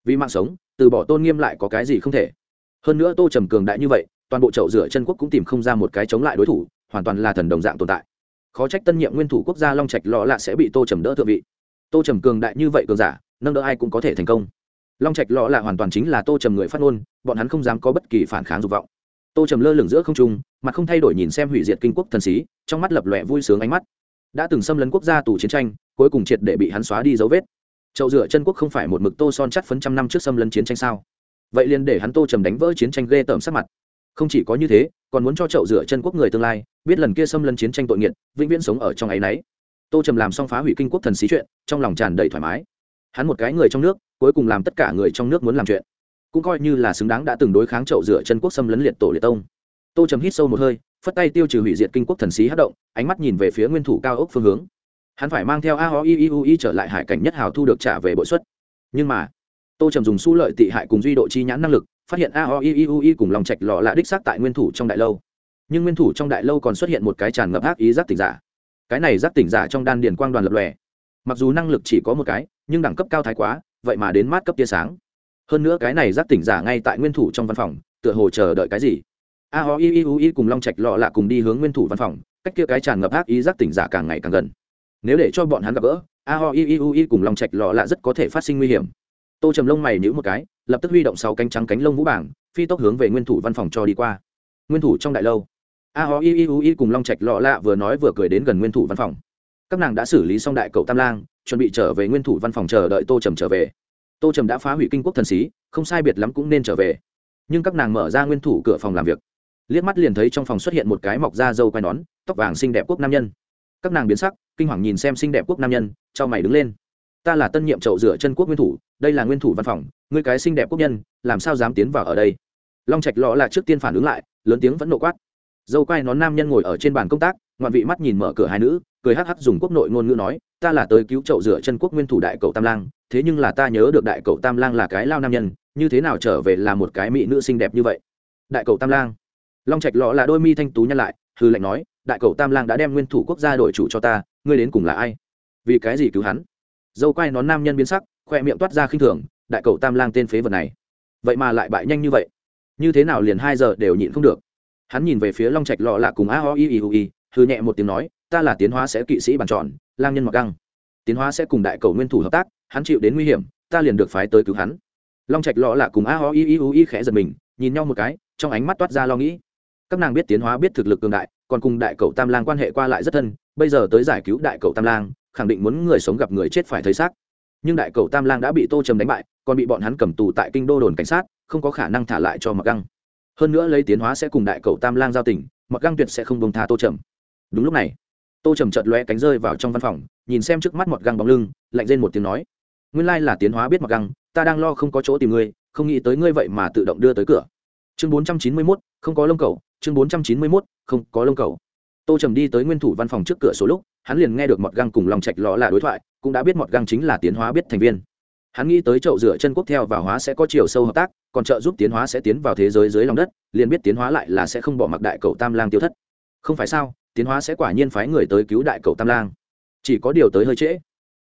Vì mạng sống, từ bỏ tôn nghiêm lại có cái gì không thể. Hơn nữa tô trầm cường đại như vậy toàn bộ chậu rửa chân quốc cũng tìm không ra một cái chống lại đối thủ, hoàn toàn là thần đồng dạng tồn tại. Khó trách tân nhiệm nguyên thủ quốc gia long trạch lọ lạ sẽ bị tô trầm đỡ thượng vị. Tô trầm cường đại như vậy cường giả, nâng đỡ ai cũng có thể thành công. Long trạch lọ lạ hoàn toàn chính là tô trầm người phát ngôn, bọn hắn không dám có bất kỳ phản kháng dục vọng. Tô trầm lơ lửng giữa không trung, mặt không thay đổi nhìn xem hủy diệt kinh quốc thần xí trong mắt lập lòe vui sướng ánh mắt. Đã từng xâm lấn quốc gia tù chiến tranh, cuối cùng triệt để bị hắn xóa đi dấu vết. Chậu rửa chân quốc không phải một mực tô son chắt phấn trăm năm trước xâm lấn chiến tranh sao? Vậy liền để hắn tô trầm đánh vỡ chiến tranh ghê tởm sắc mặt không chỉ có như thế, còn muốn cho chậu rửa chân quốc người tương lai, biết lần kia xâm lấn chiến tranh tội nghiệt, vĩnh viễn sống ở trong áy náy. Tô trầm làm xong phá hủy kinh quốc thần xí chuyện, trong lòng tràn đầy thoải mái. Hắn một cái người trong nước, cuối cùng làm tất cả người trong nước muốn làm chuyện. Cũng coi như là xứng đáng đã từng đối kháng chậu rửa chân quốc xâm lấn liệt tổ liệt tông. Tô trầm hít sâu một hơi, phất tay tiêu trừ hủy diệt kinh quốc thần xí hát động, ánh mắt nhìn về phía nguyên thủ cao ốc phương hướng. Hắn phải mang theo a ho i i u i trở lại hải cảnh nhất hào thu được trả về bội xuất. Nhưng mà, tô trầm dùng su lợi tị hại cùng duy độ chi nhãn năng lực phát hiện aoiui cùng lòng trạch lọ lạ đích xác tại nguyên thủ trong đại lâu. Nhưng nguyên thủ trong đại lâu còn xuất hiện một cái tràn ngập ác ý giác tỉnh giả. Cái này giác tỉnh giả trong đan điền quang đoàn lập lòe. Mặc dù năng lực chỉ có một cái, nhưng đẳng cấp cao thái quá, vậy mà đến mát cấp tia sáng. Hơn nữa cái này giác tỉnh giả ngay tại nguyên thủ trong văn phòng, tựa hồ chờ đợi cái gì? A ho i u i cùng long trạch lọ lạ cùng đi hướng nguyên thủ văn phòng, cách kia cái tràn ngập ác ý giác tỉnh giả càng ngày càng gần. Nếu để cho bọn hắn gặp gỡ, a ho i u i cùng long trạch lọ lạ rất có thể phát sinh nguy hiểm tô trầm lông mày nhữ một cái, lập tức huy động sáu cánh trắng cánh lông vũ bảng, phi tốc hướng về nguyên thủ văn phòng cho đi qua. Nguyên thủ trong đại lâu. A ho i i u i cùng long trạch lọ lạ vừa nói vừa cười đến gần nguyên thủ văn phòng. Các nàng đã xử lý xong đại cậu tam lang, chuẩn bị trở về nguyên thủ văn phòng chờ đợi tô trầm trở về. Tô trầm đã phá hủy kinh quốc thần xí, không sai biệt lắm cũng nên trở về. Nhưng các nàng mở ra nguyên thủ cửa phòng làm việc. Liếc mắt liền thấy trong phòng xuất hiện một cái mọc da dâu quai nón, tóc vàng xinh đẹp quốc nam nhân. Các nàng biến sắc, kinh hoàng nhìn xem xinh đẹp quốc nam nhân cho mày đứng lên ta là tân nhiệm trậu rửa chân quốc nguyên thủ, đây là nguyên thủ văn phòng, ngươi cái xinh đẹp quốc nhân, làm sao dám tiến vào ở đây? Long trạch lọ là trước tiên phản ứng lại, lớn tiếng vẫn nộ quát. Dâu quai nón nam nhân ngồi ở trên bàn công tác, ngoạn vị mắt nhìn mở cửa hai nữ, cười hắc hắc dùng quốc nội ngôn ngữ nói, ta là tới cứu chậu rửa chân quốc nguyên thủ đại cầu tam lang, thế nhưng là ta nhớ được đại cầu tam lang là cái lao nam nhân, như thế nào trở về là một cái mỹ nữ xinh đẹp như vậy? Đại cầu tam lang. Long trạch lọ là đôi mi thanh tú nhăn lại hư lệnh nói, đại cầu tam lang đã đem nguyên thủ quốc gia đổi chủ cho ta, ngươi đến cùng là ai? Vì cái gì cứu hắn? Dâu quai nón nam nhân biến sắc, khoe miệng toát ra khinh thường, đại cầu tam lang tên phế vật này. Vậy mà lại bại nhanh như vậy. Như thế nào liền hai giờ đều nhịn không được. Hắn nhìn về phía long trạch lọ lạ cùng a ho i i u i hư nhẹ một tiếng nói, ta là tiến hóa sẽ kỵ sĩ bàn tròn lang nhân mặc găng. Tiến hóa sẽ cùng đại cầu nguyên thủ hợp tác, hắn chịu đến nguy hiểm, ta liền được phái tới cứu hắn. Long trạch lọ lạ cùng a ho i i u i khẽ giật mình, nhìn nhau một cái, trong ánh mắt toát ra lo nghĩ. Các nàng biết tiến hóa biết thực lực cường đại, còn cùng đại cầu tam lang quan hệ qua lại rất thân, bây giờ tới giải cứu đại cầu tam lang khẳng định muốn người sống gặp người chết phải thấy xác. Nhưng đại cầu tam lang đã bị tô trầm đánh bại, còn bị bọn hắn cầm tù tại kinh đô đồn cảnh sát, không có khả năng thả lại cho mặc găng. Hơn nữa lấy tiến hóa sẽ cùng đại cầu tam lang giao tình mặc găng tuyệt sẽ không bông tha tô trầm. Đúng lúc này, tô trầm chợt lóe cánh rơi vào trong văn phòng, nhìn xem trước mắt mọt găng bóng lưng, lạnh lên một tiếng nói, nguyên lai là tiến hóa biết mạc găng, ta đang lo không có chỗ tìm ngươi, không nghĩ tới ngươi vậy mà tự động đưa tới cửa. Chương bốn trăm chín mươi mốt, không có lông cầu, chương bốn trăm chín mươi mốt, không có lông cầu. Tô trầm đi tới nguyên thủ văn phòng trước cửa số lúc hắn liền nghe được mọt găng cùng lòng trạch lọ là đối thoại, cũng đã biết mọt găng chính là tiến hóa biết thành viên. Hắn nghĩ tới chậu rửa chân quốc theo và hóa sẽ có chiều sâu hợp tác, còn trợ giúp tiến hóa sẽ tiến vào thế giới dưới lòng đất, liền biết tiến hóa lại là sẽ không bỏ mặc đại cầu tam lang tiêu thất. Không phải sao, tiến hóa sẽ quả nhiên phái người tới cứu đại cầu tam lang. Chỉ có điều tới hơi trễ.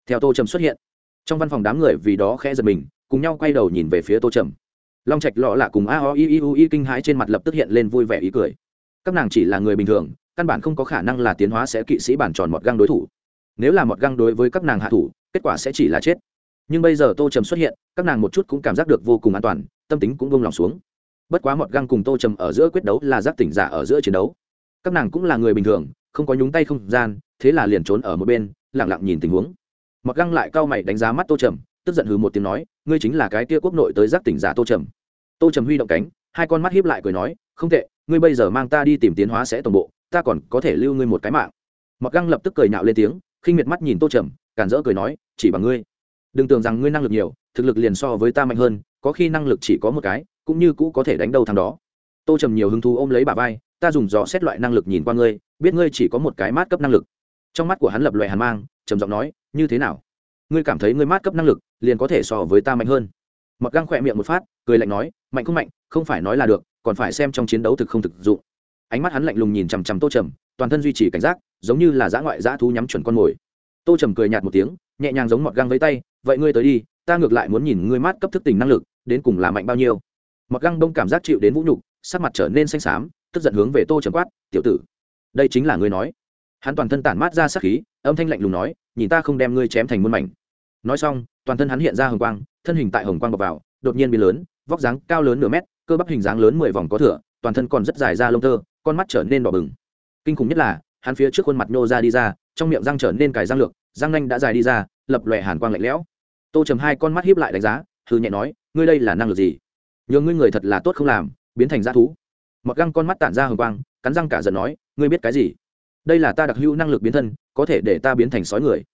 Theo tô trầm xuất hiện, trong văn phòng đám người vì đó khẽ giật mình, cùng nhau quay đầu nhìn về phía tô trầm. Long trạch lọ là cùng a o i i u i kinh hãi trên mặt lập tức hiện lên vui vẻ ý cười. Các nàng chỉ là người bình thường căn bản không có khả năng là tiến hóa sẽ kỵ sĩ bản tròn mọt găng đối thủ. Nếu là mọt găng đối với các nàng hạ thủ, kết quả sẽ chỉ là chết. Nhưng bây giờ tô trầm xuất hiện, các nàng một chút cũng cảm giác được vô cùng an toàn, tâm tính cũng bông lòng xuống. Bất quá mọt găng cùng tô trầm ở giữa quyết đấu là giác tỉnh giả ở giữa chiến đấu. Các nàng cũng là người bình thường, không có nhúng tay không gian, thế là liền trốn ở một bên lẳng lặng nhìn tình huống. Mọt găng lại cau mày đánh giá mắt tô trầm, tức giận hừ một tiếng nói, ngươi chính là cái tia quốc nội tới giác tỉnh giả tô trầm. Tô trầm huy động cánh, hai con mắt hiếp lại cười nói, không tệ, ngươi bây giờ mang ta đi tìm tiến hóa sẽ tổng bộ ta còn có thể lưu ngươi một cái mạng. Mặc găng lập tức cười nhạo lên tiếng, khinh miệt mắt nhìn tô trầm cản rỡ cười nói, chỉ bằng ngươi. Đừng tưởng rằng ngươi năng lực nhiều, thực lực liền so với ta mạnh hơn, có khi năng lực chỉ có một cái, cũng như cũ có thể đánh đầu thằng đó. Tô trầm nhiều hứng thú ôm lấy bà vai, ta dùng dò xét loại năng lực nhìn qua ngươi, biết ngươi chỉ có một cái mát cấp năng lực. Trong mắt của hắn lập loại hàn mang, trầm giọng nói, như thế nào? Ngươi cảm thấy ngươi mát cấp năng lực, liền có thể so với ta mạnh hơn. Mặc găng khỏe miệng một phát, cười lạnh nói, mạnh không mạnh, không phải nói là được, còn phải xem trong chiến đấu thực không thực dụng ánh mắt hắn lạnh lùng nhìn chằm chằm tô trầm, toàn thân duy trì cảnh giác, giống như là dã ngoại dã thú nhắm chuẩn con mồi. Tô trầm cười nhạt một tiếng, nhẹ nhàng giống mọt găng với tay, vậy ngươi tới đi, ta ngược lại muốn nhìn ngươi mát cấp thức tình năng lực, đến cùng là mạnh bao nhiêu. Mọt găng đông cảm giác chịu đến vũ nhục, sắc mặt trở nên xanh xám, tức giận hướng về tô trầm quát, tiểu tử, đây chính là ngươi nói. Hắn toàn thân tản mát ra sắc khí, âm thanh lạnh lùng nói, nhìn ta không đem ngươi chém thành muôn mảnh. Nói xong, toàn thân hắn hiện ra hồng quang, thân hình tại hồng quang bọc vào, đột nhiên biến lớn, vóc dáng cao lớn nửa mét, cơ bắp hình dáng lớn mười vòng có thửa toàn thân còn rất dài ra lông tơ con mắt trở nên đỏ bừng. Kinh khủng nhất là, hắn phía trước khuôn mặt nhô ra đi ra, trong miệng răng trở nên cài răng lược, răng nanh đã dài đi ra, lập lòe hàn quang lạnh lẽo. Tô trầm hai con mắt hiếp lại đánh giá hư nhẹ nói, ngươi đây là năng lực gì? Nhường ngươi người thật là tốt không làm, biến thành dã thú. Mặc găng con mắt tản ra hồng quang, cắn răng cả giận nói, ngươi biết cái gì? Đây là ta đặc hữu năng lực biến thân, có thể để ta biến thành sói người.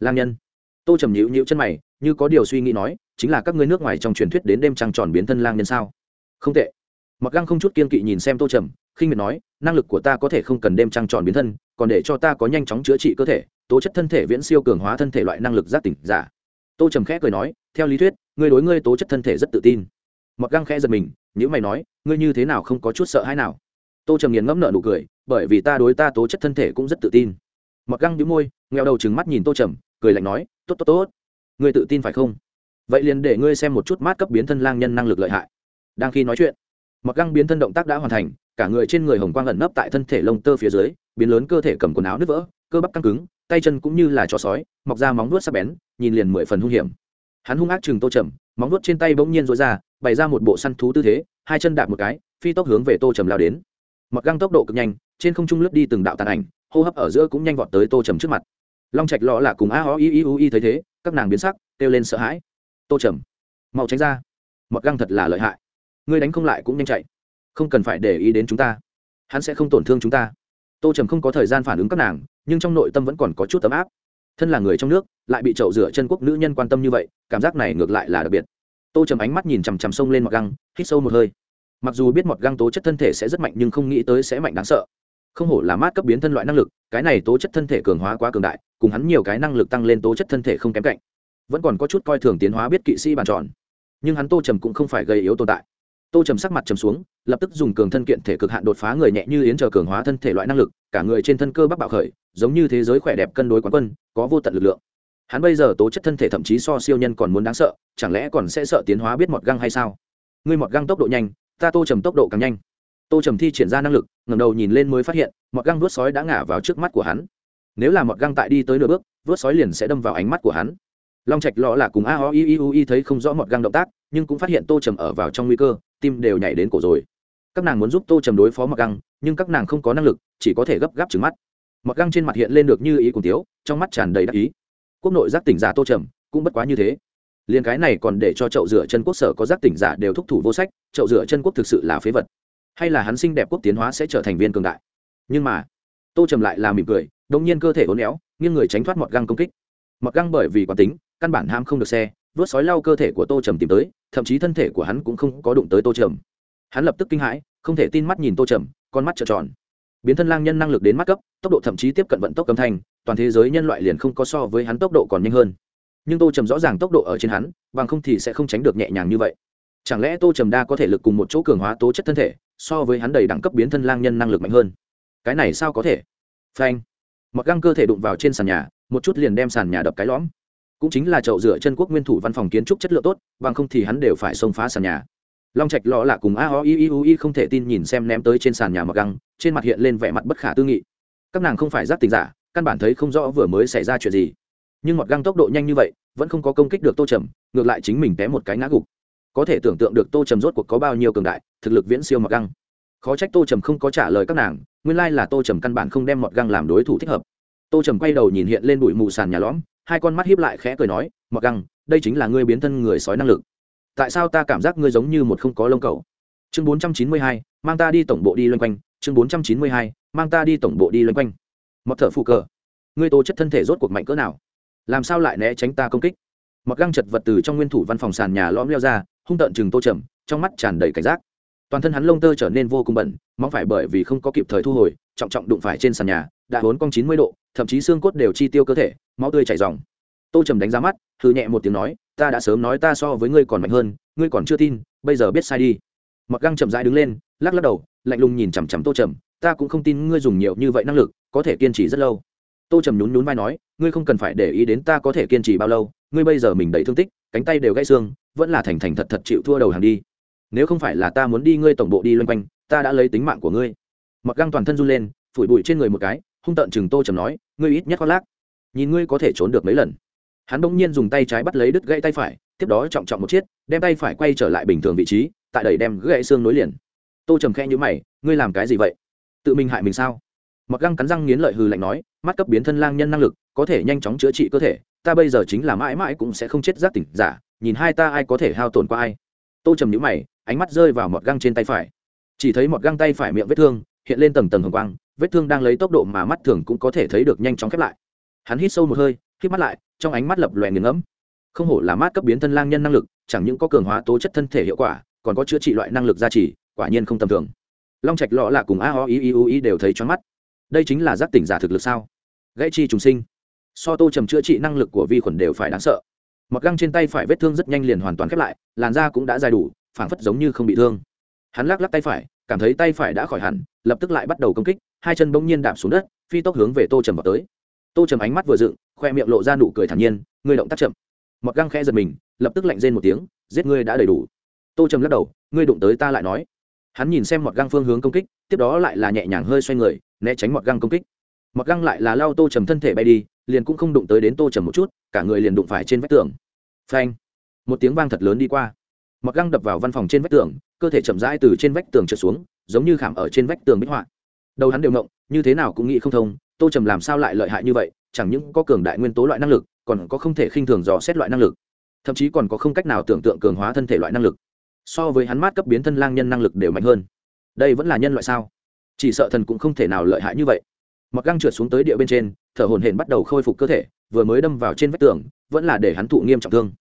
Lang nhân. Tô trầm nhịu nhịu chân mày, như có điều suy nghĩ nói, chính là các ngươi nước ngoài trong truyền thuyết đến đêm trăng tròn biến thân lang nhân sao? Không tệ. Mặc găng không chút kiên kỵ nhìn xem tô trầm khinh miệt nói, năng lực của ta có thể không cần đêm trăng tròn biến thân, còn để cho ta có nhanh chóng chữa trị cơ thể, tố chất thân thể viễn siêu cường hóa thân thể loại năng lực giác tỉnh giả tô trầm khẽ cười nói, theo lý thuyết, ngươi đối ngươi tố chất thân thể rất tự tin. Mặc găng khẽ giật mình những mày nói, ngươi như thế nào không có chút sợ hãi nào? Tô trầm nghiền ngẫm nợ nụ cười, bởi vì ta đối ta tố chất thân thể cũng rất tự tin. Mặc găng đĩu môi ngheo đầu trừng mắt nhìn tô trầm, cười lạnh nói, tốt tốt tốt. Ngươi tự tin phải không? Vậy liền để ngươi xem một chút mát cấp biến thân lang nhân năng lực lợi hại. Đang khi nói chuyện mặc găng biến thân động tác đã hoàn thành cả người trên người hồng quang ẩn nấp tại thân thể lông tơ phía dưới, biến lớn cơ thể cầm quần áo nứt vỡ, cơ bắp căng cứng, tay chân cũng như là chó sói, mọc ra móng vuốt sắc bén, nhìn liền mười phần hung hiểm. Hắn hung ác chừng tô trầm, móng vuốt trên tay bỗng nhiên rối ra, bày ra một bộ săn thú tư thế, hai chân đạp một cái, phi tốc hướng về tô trầm lao đến. Mặc găng tốc độ cực nhanh, trên không trung lướt đi từng đạo tàn ảnh, hô hấp ở giữa cũng nhanh vọt tới tô trầm trước mặt. Long trạch lọ là cùng a ho i i u i thấy thế, các nàng biến sắc, kêu lên sợ hãi. Tô trầm, mau tránh ra. Mặc găng thật là lợi hại. Ngươi đánh không lại cũng nhanh chạy không cần phải để ý đến chúng ta. Hắn sẽ không tổn thương chúng ta. Tô trầm không có thời gian phản ứng các nàng, nhưng trong nội tâm vẫn còn có chút tấm áp. Thân là người trong nước, lại bị trậu rửa chân quốc nữ nhân quan tâm như vậy, cảm giác này ngược lại là đặc biệt. Tô trầm ánh mắt nhìn chằm chằm sông lên mọt găng, hít sâu một hơi. Mặc dù biết mọt găng tố chất thân thể sẽ rất mạnh nhưng không nghĩ tới sẽ mạnh đáng sợ. Không hổ là mát cấp biến thân loại năng lực, cái này tố chất thân thể cường hóa quá cường đại, cùng hắn nhiều cái năng lực tăng lên tố chất thân thể không kém cạnh. Vẫn còn có chút coi thường tiến hóa biết kỵ sĩ bàn tròn. Nhưng hắn tô trầm cũng không phải gây yếu tồn tại. Tô trầm sắc mặt trầm xuống lập tức dùng cường thân kiện thể cực hạn đột phá người nhẹ như yến chờ cường hóa thân thể loại năng lực, cả người trên thân cơ bắc bạo khởi, giống như thế giới khỏe đẹp cân đối quán quân, có vô tận lực lượng. Hắn bây giờ tố chất thân thể thậm chí so siêu nhân còn muốn đáng sợ, chẳng lẽ còn sẽ sợ tiến hóa biết mọt găng hay sao? Ngươi mọt găng tốc độ nhanh, ta tô trầm tốc độ càng nhanh. Tô trầm thi triển ra năng lực ngầm đầu nhìn lên mới phát hiện, mọt găng vớt sói đã ngả vào trước mắt của hắn. Nếu là mọt găng tại đi tới nửa bước vớt sói liền sẽ đâm vào ánh mắt của hắn. Long trạch lọ là cùng a ho i i u i thấy không rõ mọt găng động tác, nhưng cũng phát hiện tô trầm ở vào trong nguy cơ, tim đều nhảy đến cổ rồi các nàng muốn giúp tô trầm đối phó mặc găng, nhưng các nàng không có năng lực, chỉ có thể gấp gáp trứng mắt. Mặc găng trên mặt hiện lên được như ý cùng tiếu, trong mắt tràn đầy đắc ý. Quốc nội giác tỉnh giả tô trầm cũng bất quá như thế. Liền cái này còn để cho chậu rửa chân quốc sở có giác tỉnh giả đều thúc thủ vô sách, chậu rửa chân quốc thực sự là phế vật. Hay là hắn sinh đẹp quốc tiến hóa sẽ trở thành viên cường đại. Nhưng mà, tô trầm lại là mỉm cười đông nhiên cơ thể uốn éo, nghiêng người tránh thoát mọt găng công kích. Mọt găng bởi vì quán tính, căn bản ham không được xe vớt sói lau cơ thể của tô trầm tìm tới, thậm chí thân thể của hắn cũng không có đụng tới tô trầm hắn lập tức kinh hãi, không thể tin mắt nhìn tô trầm, con mắt trợn tròn. Biến thân lang nhân năng lực đến mắt cấp, tốc độ thậm chí tiếp cận vận tốc âm thanh, toàn thế giới nhân loại liền không có so với hắn tốc độ còn nhanh hơn. Nhưng tô trầm rõ ràng tốc độ ở trên hắn, bằng không thì sẽ không tránh được nhẹ nhàng như vậy. Chẳng lẽ tô trầm đa có thể lực cùng một chỗ cường hóa tố chất thân thể, so với hắn đầy đẳng cấp biến thân lang nhân năng lực mạnh hơn? Cái này sao có thể? Phanh. Mặc găng cơ thể đụng vào trên sàn nhà, một chút liền đem sàn nhà đập cái lõm. Cũng chính là chậu rửa chân quốc nguyên thủ văn phòng kiến trúc chất lượng tốt, bằng không thì hắn đều phải xông phá sàn nhà long trạch lọ lạ cùng a o i i u i không thể tin nhìn xem ném tới trên sàn nhà mặc găng, trên mặt hiện lên vẻ mặt bất khả tư nghị. Các nàng không phải giác tình giả, căn bản thấy không rõ vừa mới xảy ra chuyện gì. Nhưng mặc găng tốc độ nhanh như vậy, vẫn không có công kích được tô trầm, ngược lại chính mình té một cái ngã gục. Có thể tưởng tượng được tô trầm rốt cuộc có bao nhiêu cường đại, thực lực viễn siêu mặc găng. Khó trách tô trầm không có trả lời các nàng, nguyên lai là tô trầm căn bản không đem mọt găng làm đối thủ thích hợp. Tô trầm quay đầu nhìn hiện lên bụi mù sàn nhà lõm, hai con mắt hiếp lại khẽ cười nói mọt găng, đây chính là ngươi biến thân người sói năng lực tại sao ta cảm giác ngươi giống như một không có lông cầu chương bốn trăm chín mươi hai, mang ta đi tổng bộ đi loanh quanh. Chương bốn trăm chín mươi hai, mang ta đi tổng bộ đi loanh quanh. Mọt thở phụ cờ. Ngươi tố chất thân thể rốt cuộc mạnh cỡ nào? Làm sao lại né tránh ta công kích? Mọt găng chật vật từ trong nguyên thủ văn phòng sàn nhà lõm leo ra, hung tợn chừng tô trầm, trong mắt tràn đầy cảnh giác. Toàn thân hắn lông tơ trở nên vô cùng bẩn mong phải bởi vì không có kịp thời thu hồi, trọng trọng đụng phải trên sàn nhà, đã hốn cong chín mươi độ, thậm chí xương cốt đều chi tiêu cơ thể, máu tươi chảy dòng tô trầm đánh giá mắt thư nhẹ một tiếng nói, ta đã sớm nói ta so với ngươi còn mạnh hơn, ngươi còn chưa tin, bây giờ biết sai đi. Mặc găng chậm rãi đứng lên, lắc lắc đầu, lạnh lùng nhìn chằm chằm tô trầm, ta cũng không tin ngươi dùng nhiều như vậy năng lực, có thể kiên trì rất lâu. Tô trầm nhún nhún vai nói, ngươi không cần phải để ý đến ta có thể kiên trì bao lâu, ngươi bây giờ mình đầy thương tích, cánh tay đều gãy xương, vẫn là thành thành thật thật chịu thua đầu hàng đi. Nếu không phải là ta muốn đi ngươi tổng bộ đi loanh quanh, ta đã lấy tính mạng của ngươi. Mặc găng toàn thân run lên, phủi bụi trên người một cái, hung tợn chừng tô trầm nói, ngươi ít nhất khoác lác, nhìn ngươi có thể trốn được mấy lần hắn bỗng nhiên dùng tay trái bắt lấy đứt gãy tay phải, tiếp đó trọng trọng một chiếc đem tay phải quay trở lại bình thường vị trí, tại đầy đem gãy xương nối liền. Tô trầm khe nhữ mày, ngươi làm cái gì vậy? Tự mình hại mình sao? Mặc găng cắn răng nghiến lợi hừ lạnh nói, mắt cấp biến thân lang nhân năng lực, có thể nhanh chóng chữa trị cơ thể, ta bây giờ chính là mãi mãi cũng sẽ không chết giác tỉnh giả, nhìn hai ta ai có thể hao tổn qua ai. Tô trầm nhữ mày, ánh mắt rơi vào mọt găng trên tay phải. Chỉ thấy mọt găng tay phải miệng vết thương, hiện lên tầng tầng hồng quang, vết thương đang lấy tốc độ mà mắt thường cũng có thể thấy được nhanh chóng khép lại. Hắn hít sâu một hơi khi mắt lại, trong ánh mắt lập lòe nghiền ngẫm. Không hổ là mát cấp biến thân lang nhân năng lực, chẳng những có cường hóa tố chất thân thể hiệu quả, còn có chữa trị loại năng lực gia trì, quả nhiên không tầm thường. Long trạch lọ là cùng a ho i i u i đều thấy choáng mắt. Đây chính là giác tỉnh giả thực lực sao? Gãy chi trùng sinh. So tô trầm chữa trị năng lực của vi khuẩn đều phải đáng sợ. Mặc găng trên tay phải vết thương rất nhanh liền hoàn toàn khép lại, làn da cũng đã dài đủ, phảng phất giống như không bị thương. Hắn lắc lắc tay phải, cảm thấy tay phải đã khỏi hẳn, lập tức lại bắt đầu công kích, hai chân bỗng nhiên đạp xuống đất, phi tốc hướng về tô trầm vào tới tô trầm ánh mắt vừa dựng, khoe miệng lộ ra nụ cười thản nhiên, ngươi động tác chậm. Mặc găng khẽ giật mình, lập tức lạnh rên một tiếng, giết ngươi đã đầy đủ. Tô trầm lắc đầu, ngươi đụng tới ta lại nói. Hắn nhìn xem mọt găng phương hướng công kích, tiếp đó lại là nhẹ nhàng hơi xoay người, né tránh mọt găng công kích. Mọt găng lại là lao tô trầm thân thể bay đi, liền cũng không đụng tới đến tô trầm một chút, cả người liền đụng phải trên vách tường. Phanh! Một tiếng vang thật lớn đi qua. Mọt găng đập vào văn phòng trên vách tường, cơ thể chậm rãi từ trên vách tường trượt xuống, giống như khảm ở trên vách tường bích họa. Đầu hắn đều ngộng như thế nào cũng nghĩ không thông tô trầm làm sao lại lợi hại như vậy, chẳng những có cường đại nguyên tố loại năng lực, còn có không thể khinh thường dò xét loại năng lực. Thậm chí còn có không cách nào tưởng tượng cường hóa thân thể loại năng lực. So với hắn mát cấp biến thân lang nhân năng lực đều mạnh hơn. Đây vẫn là nhân loại sao? Chỉ sợ thần cũng không thể nào lợi hại như vậy. Mặc găng trượt xuống tới địa bên trên, thở hồn hển bắt đầu khôi phục cơ thể, vừa mới đâm vào trên vách tường, vẫn là để hắn thụ nghiêm trọng thương.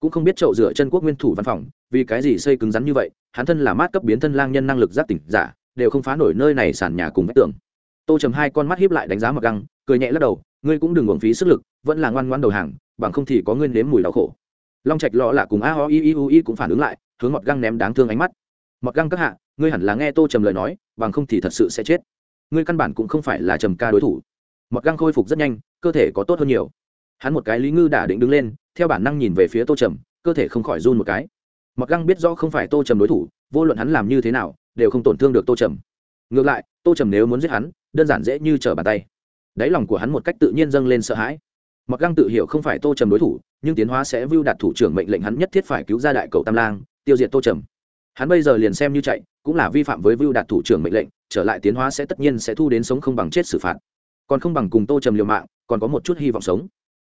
Cũng không biết chậu rửa chân quốc nguyên thủ văn phòng, vì cái gì xây cứng rắn như vậy, hắn thân là mát cấp biến thân lang nhân năng lực giáp tỉnh giả, đều không phá nổi nơi này sàn nhà cùng vách tường tô trầm hai con mắt hiếp lại đánh giá mặc găng, cười nhẹ lắc đầu, ngươi cũng đừng uổng phí sức lực, vẫn là ngoan ngoan đầu hàng, bằng không thì có ngươi nếm mùi đau khổ. Long trạch lọ lạ cùng a ho i i u i cũng phản ứng lại, hướng mọt găng ném đáng thương ánh mắt. Mọt găng các hạ, ngươi hẳn là nghe tô trầm lời nói, bằng không thì thật sự sẽ chết. Ngươi căn bản cũng không phải là trầm ca đối thủ. Mọt găng khôi phục rất nhanh, cơ thể có tốt hơn nhiều. Hắn một cái lý ngư đả định đứng lên, theo bản năng nhìn về phía tô trầm, cơ thể không khỏi run một cái. Mọt găng biết rõ không phải tô trầm đối thủ, vô luận hắn làm như thế nào, đều không tổn thương được tô trầm. Ngược lại, tô trầm nếu muốn giết hắn đơn giản dễ như trở bàn tay. Đáy lòng của hắn một cách tự nhiên dâng lên sợ hãi. Mặc găng tự hiểu không phải tô trầm đối thủ, nhưng tiến hóa sẽ vưu đạt thủ trưởng mệnh lệnh hắn nhất thiết phải cứu ra đại cầu tam lang, tiêu diệt tô trầm. Hắn bây giờ liền xem như chạy, cũng là vi phạm với vưu đạt thủ trưởng mệnh lệnh, trở lại tiến hóa sẽ tất nhiên sẽ thu đến sống không bằng chết xử phạt. Còn không bằng cùng tô trầm liều mạng, còn có một chút hy vọng sống.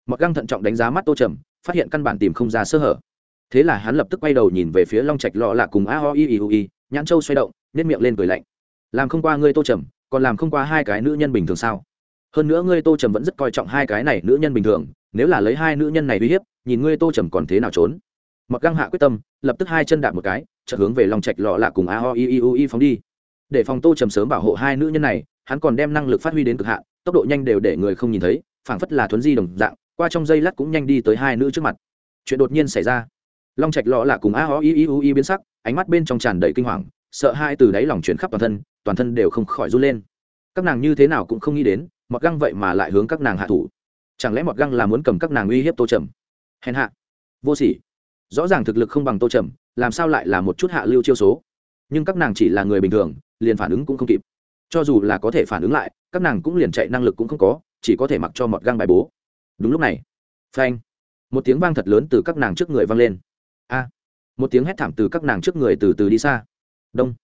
Mặc găng thận trọng đánh giá mắt tô trầm, phát hiện căn bản tìm không ra sơ hở. Thế là hắn lập tức quay đầu nhìn về phía long trạch lọ lạ cùng a ho i i u i, nhãn châu xoay động nếp miệng lên cười lạnh. Làm không qua ngươi tô trầm còn làm không qua hai cái nữ nhân bình thường sao? Hơn nữa ngươi tô trầm vẫn rất coi trọng hai cái này nữ nhân bình thường, nếu là lấy hai nữ nhân này uy hiếp, nhìn ngươi tô trầm còn thế nào trốn? Mặc găng hạ quyết tâm, lập tức hai chân đạp một cái, chợt hướng về lòng trạch lọ lạ cùng a ho i i u i phóng đi. Để phòng tô trầm sớm bảo hộ hai nữ nhân này, hắn còn đem năng lực phát huy đến cực hạn, tốc độ nhanh đều để người không nhìn thấy, phảng phất là thuấn di đồng dạng, qua trong giây lát cũng nhanh đi tới hai nữ trước mặt. Chuyện đột nhiên xảy ra. Long trạch lọ lạ cùng a ho i i u i biến sắc, ánh mắt bên trong tràn đầy kinh hoàng, sợ hai từ đáy lòng chuyển khắp toàn thân toàn thân đều không khỏi run lên. Các nàng như thế nào cũng không nghĩ đến, mọt găng vậy mà lại hướng các nàng hạ thủ. Chẳng lẽ mọt găng là muốn cầm các nàng uy hiếp tô trầm? Hèn hạ. Vô sỉ. Rõ ràng thực lực không bằng tô trầm, làm sao lại là một chút hạ lưu chiêu số? Nhưng các nàng chỉ là người bình thường, liền phản ứng cũng không kịp. Cho dù là có thể phản ứng lại, các nàng cũng liền chạy năng lực cũng không có, chỉ có thể mặc cho mọt găng bài bố. Đúng lúc này. Phanh. Một tiếng vang thật lớn từ các nàng trước người vang lên. A. Một tiếng hét thảm từ các nàng trước người từ từ đi xa. Đông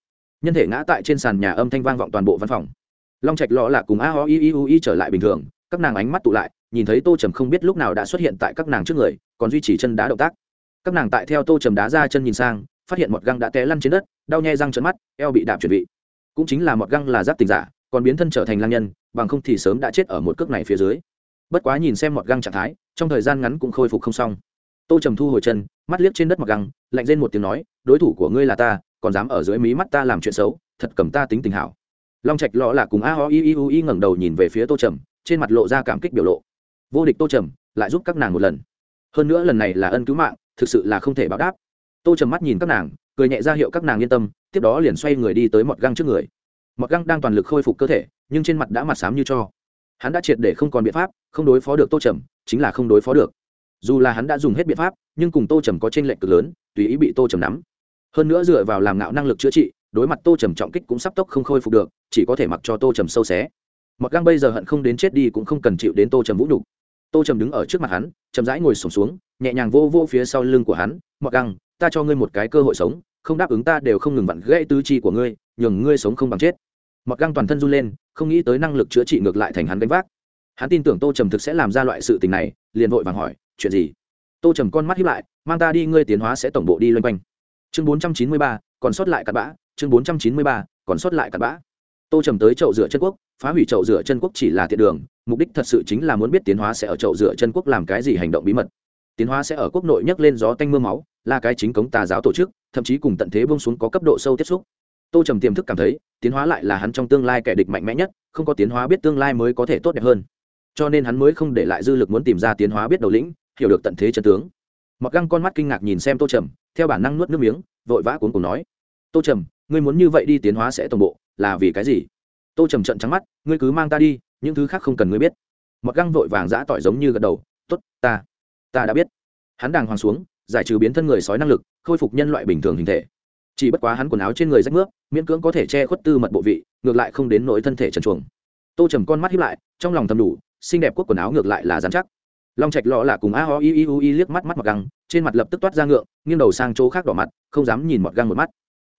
nhân thể ngã tại trên sàn nhà âm thanh vang vọng toàn bộ văn phòng. Long trạch lọ lạ cùng a ho i i u i trở lại bình thường, các nàng ánh mắt tụ lại, nhìn thấy tô trầm không biết lúc nào đã xuất hiện tại các nàng trước người, còn duy trì chân đá động tác. Các nàng tại theo tô trầm đá ra chân nhìn sang, phát hiện một găng đã té lăn trên đất, đau nhai răng trấn mắt, eo bị đạp chuẩn bị cũng chính là một găng là giáp tình giả, còn biến thân trở thành lang nhân, bằng không thì sớm đã chết ở một cước này phía dưới. Bất quá nhìn xem một găng trạng thái, trong thời gian ngắn cũng khôi phục không xong. Tô trầm thu hồi chân, mắt liếc trên đất mặc găng, lạnh lên một tiếng nói, đối thủ của ngươi là ta còn dám ở dưới mí mắt ta làm chuyện xấu, thật cầm ta tính tình hảo. Long trạch lọ là cùng a ho i i u i ngẩng đầu nhìn về phía tô trầm, trên mặt lộ ra cảm kích biểu lộ. Vô địch tô trầm, lại giúp các nàng một lần. Hơn nữa lần này là ân cứu mạng, thực sự là không thể báo đáp. Tô trầm mắt nhìn các nàng, cười nhẹ ra hiệu các nàng yên tâm, tiếp đó liền xoay người đi tới mọt găng trước người. Mọt găng đang toàn lực khôi phục cơ thể, nhưng trên mặt đã mặt xám như cho. Hắn đã triệt để không còn biện pháp, không đối phó được tô trầm, chính là không đối phó được. Dù là hắn đã dùng hết biện pháp, nhưng cùng tô trầm có t r ê n lệch cực lớn, tùy ý bị tô trầm nắm hơn nữa dựa vào làm ngạo năng lực chữa trị, đối mặt tô trầm trọng kích cũng sắp tốc không khôi phục được, chỉ có thể mặc cho tô trầm sâu xé. Mặc găng bây giờ hận không đến chết đi cũng không cần chịu đến tô trầm vũ nhục. Tô trầm đứng ở trước mặt hắn, chậm rãi ngồi sổm xuống, nhẹ nhàng vô vô phía sau lưng của hắn, mặc găng, ta cho ngươi một cái cơ hội sống, không đáp ứng ta đều không ngừng vặn gãy tứ chi của ngươi, nhường ngươi sống không bằng chết. Mặc găng toàn thân run lên, không nghĩ tới năng lực chữa trị ngược lại thành hắn gánh vác. Hắn tin tưởng tô trầm thực sẽ làm ra loại sự tình này, liền vội vàng hỏi, chuyện gì? Tô trầm con mắt hiếp lại, mang ta đi, ngươi tiến hóa sẽ tổng bộ đi loanh quanh chương bốn trăm chín mươi ba, còn sót lại cặn bã. Chương bốn trăm chín mươi ba, còn sót lại cặn bã. Tô trầm tới chậu rửa chân quốc, phá hủy chậu rửa chân quốc chỉ là tiện đường, mục đích thật sự chính là muốn biết tiến hóa sẽ ở chậu rửa chân quốc làm cái gì hành động bí mật. Tiến hóa sẽ ở quốc nội nhấc lên gió tanh mưa máu, là cái chính cống tà giáo tổ chức, thậm chí cùng tận thế bông xuống có cấp độ sâu tiếp xúc. Tô trầm tiềm thức cảm thấy, tiến hóa lại là hắn trong tương lai kẻ địch mạnh mẽ nhất, không có tiến hóa biết tương lai mới có thể tốt đẹp hơn. Cho nên hắn mới không để lại dư lực muốn tìm ra tiến hóa biết đầu lĩnh, hiểu được tận thế chân tướng. Mặc găng con mắt kinh ngạc nhìn xem tô trầm theo bản năng nuốt nước miếng, vội vã cuốn cùng nói, tô trầm, ngươi muốn như vậy đi tiến hóa sẽ tổng bộ, là vì cái gì? Tô trầm trận trắng mắt, ngươi cứ mang ta đi, những thứ khác không cần ngươi biết. Mặc găng vội vàng giã tỏi giống như gật đầu t ố t ta ta đã biết. Hắn đàng hoàng xuống, giải trừ biến thân người sói năng lực, khôi phục nhân loại bình thường hình thể. Chỉ bất quá hắn quần áo trên người rách nước, miễn cưỡng có thể che khuất tư mật bộ vị, ngược lại không đến nỗi thân thể trần chuồng tô trầm con mắt hiếp lại, trong lòng thầm đủ, xinh đẹp quốc quần áo ngược lại là dán chắc. Long trạch lọ là cùng a ho i i u i liếc mắt mắt mặc găng, trên mặt lập tức toát ra ngượng nghiêng đầu sang chỗ khác đỏ mặt, không dám nhìn mọt găng một mắt.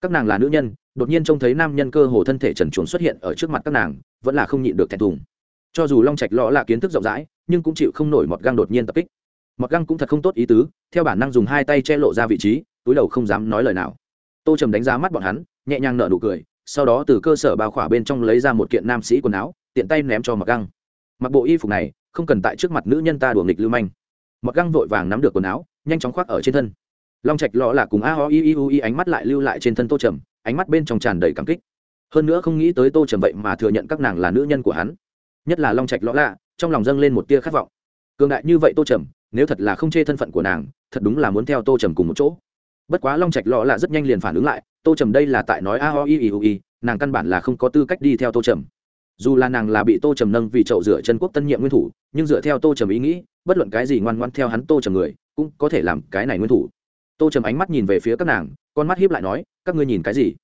Các nàng là nữ nhân, đột nhiên trông thấy nam nhân cơ hồ thân thể trần chuồn xuất hiện ở trước mặt các nàng, vẫn là không nhịn được thẹn thùng. Cho dù long trạch lọ là kiến thức rộng rãi, nhưng cũng chịu không nổi mọt găng đột nhiên tập kích. Mọt găng cũng thật không tốt ý tứ, theo bản năng dùng hai tay che lộ ra vị trí, túi đầu không dám nói lời nào. Tô trầm đánh giá mắt bọn hắn, nhẹ nhàng nở nụ cười, sau đó từ cơ sở bao khỏa bên trong lấy ra một kiện nam sĩ quần áo, tiện tay ném cho mọt găng. Mặc bộ y phục này, không cần tại trước mặt nữ nhân ta đùa nghịch lưu manh. Mặc găng vội vàng nắm được quần áo, nhanh chóng khoác ở trên thân long trạch lọ là cùng a ho i i u i ánh mắt lại lưu lại trên thân tô trầm, ánh mắt bên trong tràn đầy cảm kích. Hơn nữa không nghĩ tới tô trầm vậy mà thừa nhận các nàng là nữ nhân của hắn. Nhất là long trạch lọ lạ, trong lòng dâng lên một tia khát vọng. Cường đại như vậy tô trầm, nếu thật là không chê thân phận của nàng, thật đúng là muốn theo tô trầm cùng một chỗ. Bất quá long trạch lọ lạ rất nhanh liền phản ứng lại, tô trầm đây là tại nói a ho i i u i, nàng căn bản là không có tư cách đi theo tô trầm. Dù là nàng là bị tô trầm nâng vì chậu rửa chân quốc tân nhiệm nguyên thủ, nhưng dựa theo tô trầm ý nghĩ, bất luận cái gì ngoan ngoan theo hắn tô trầm người, cũng có thể làm cái này nguyên thủ tô trầm ánh mắt nhìn về phía các nàng, con mắt hiếp lại nói, các ngươi nhìn cái gì?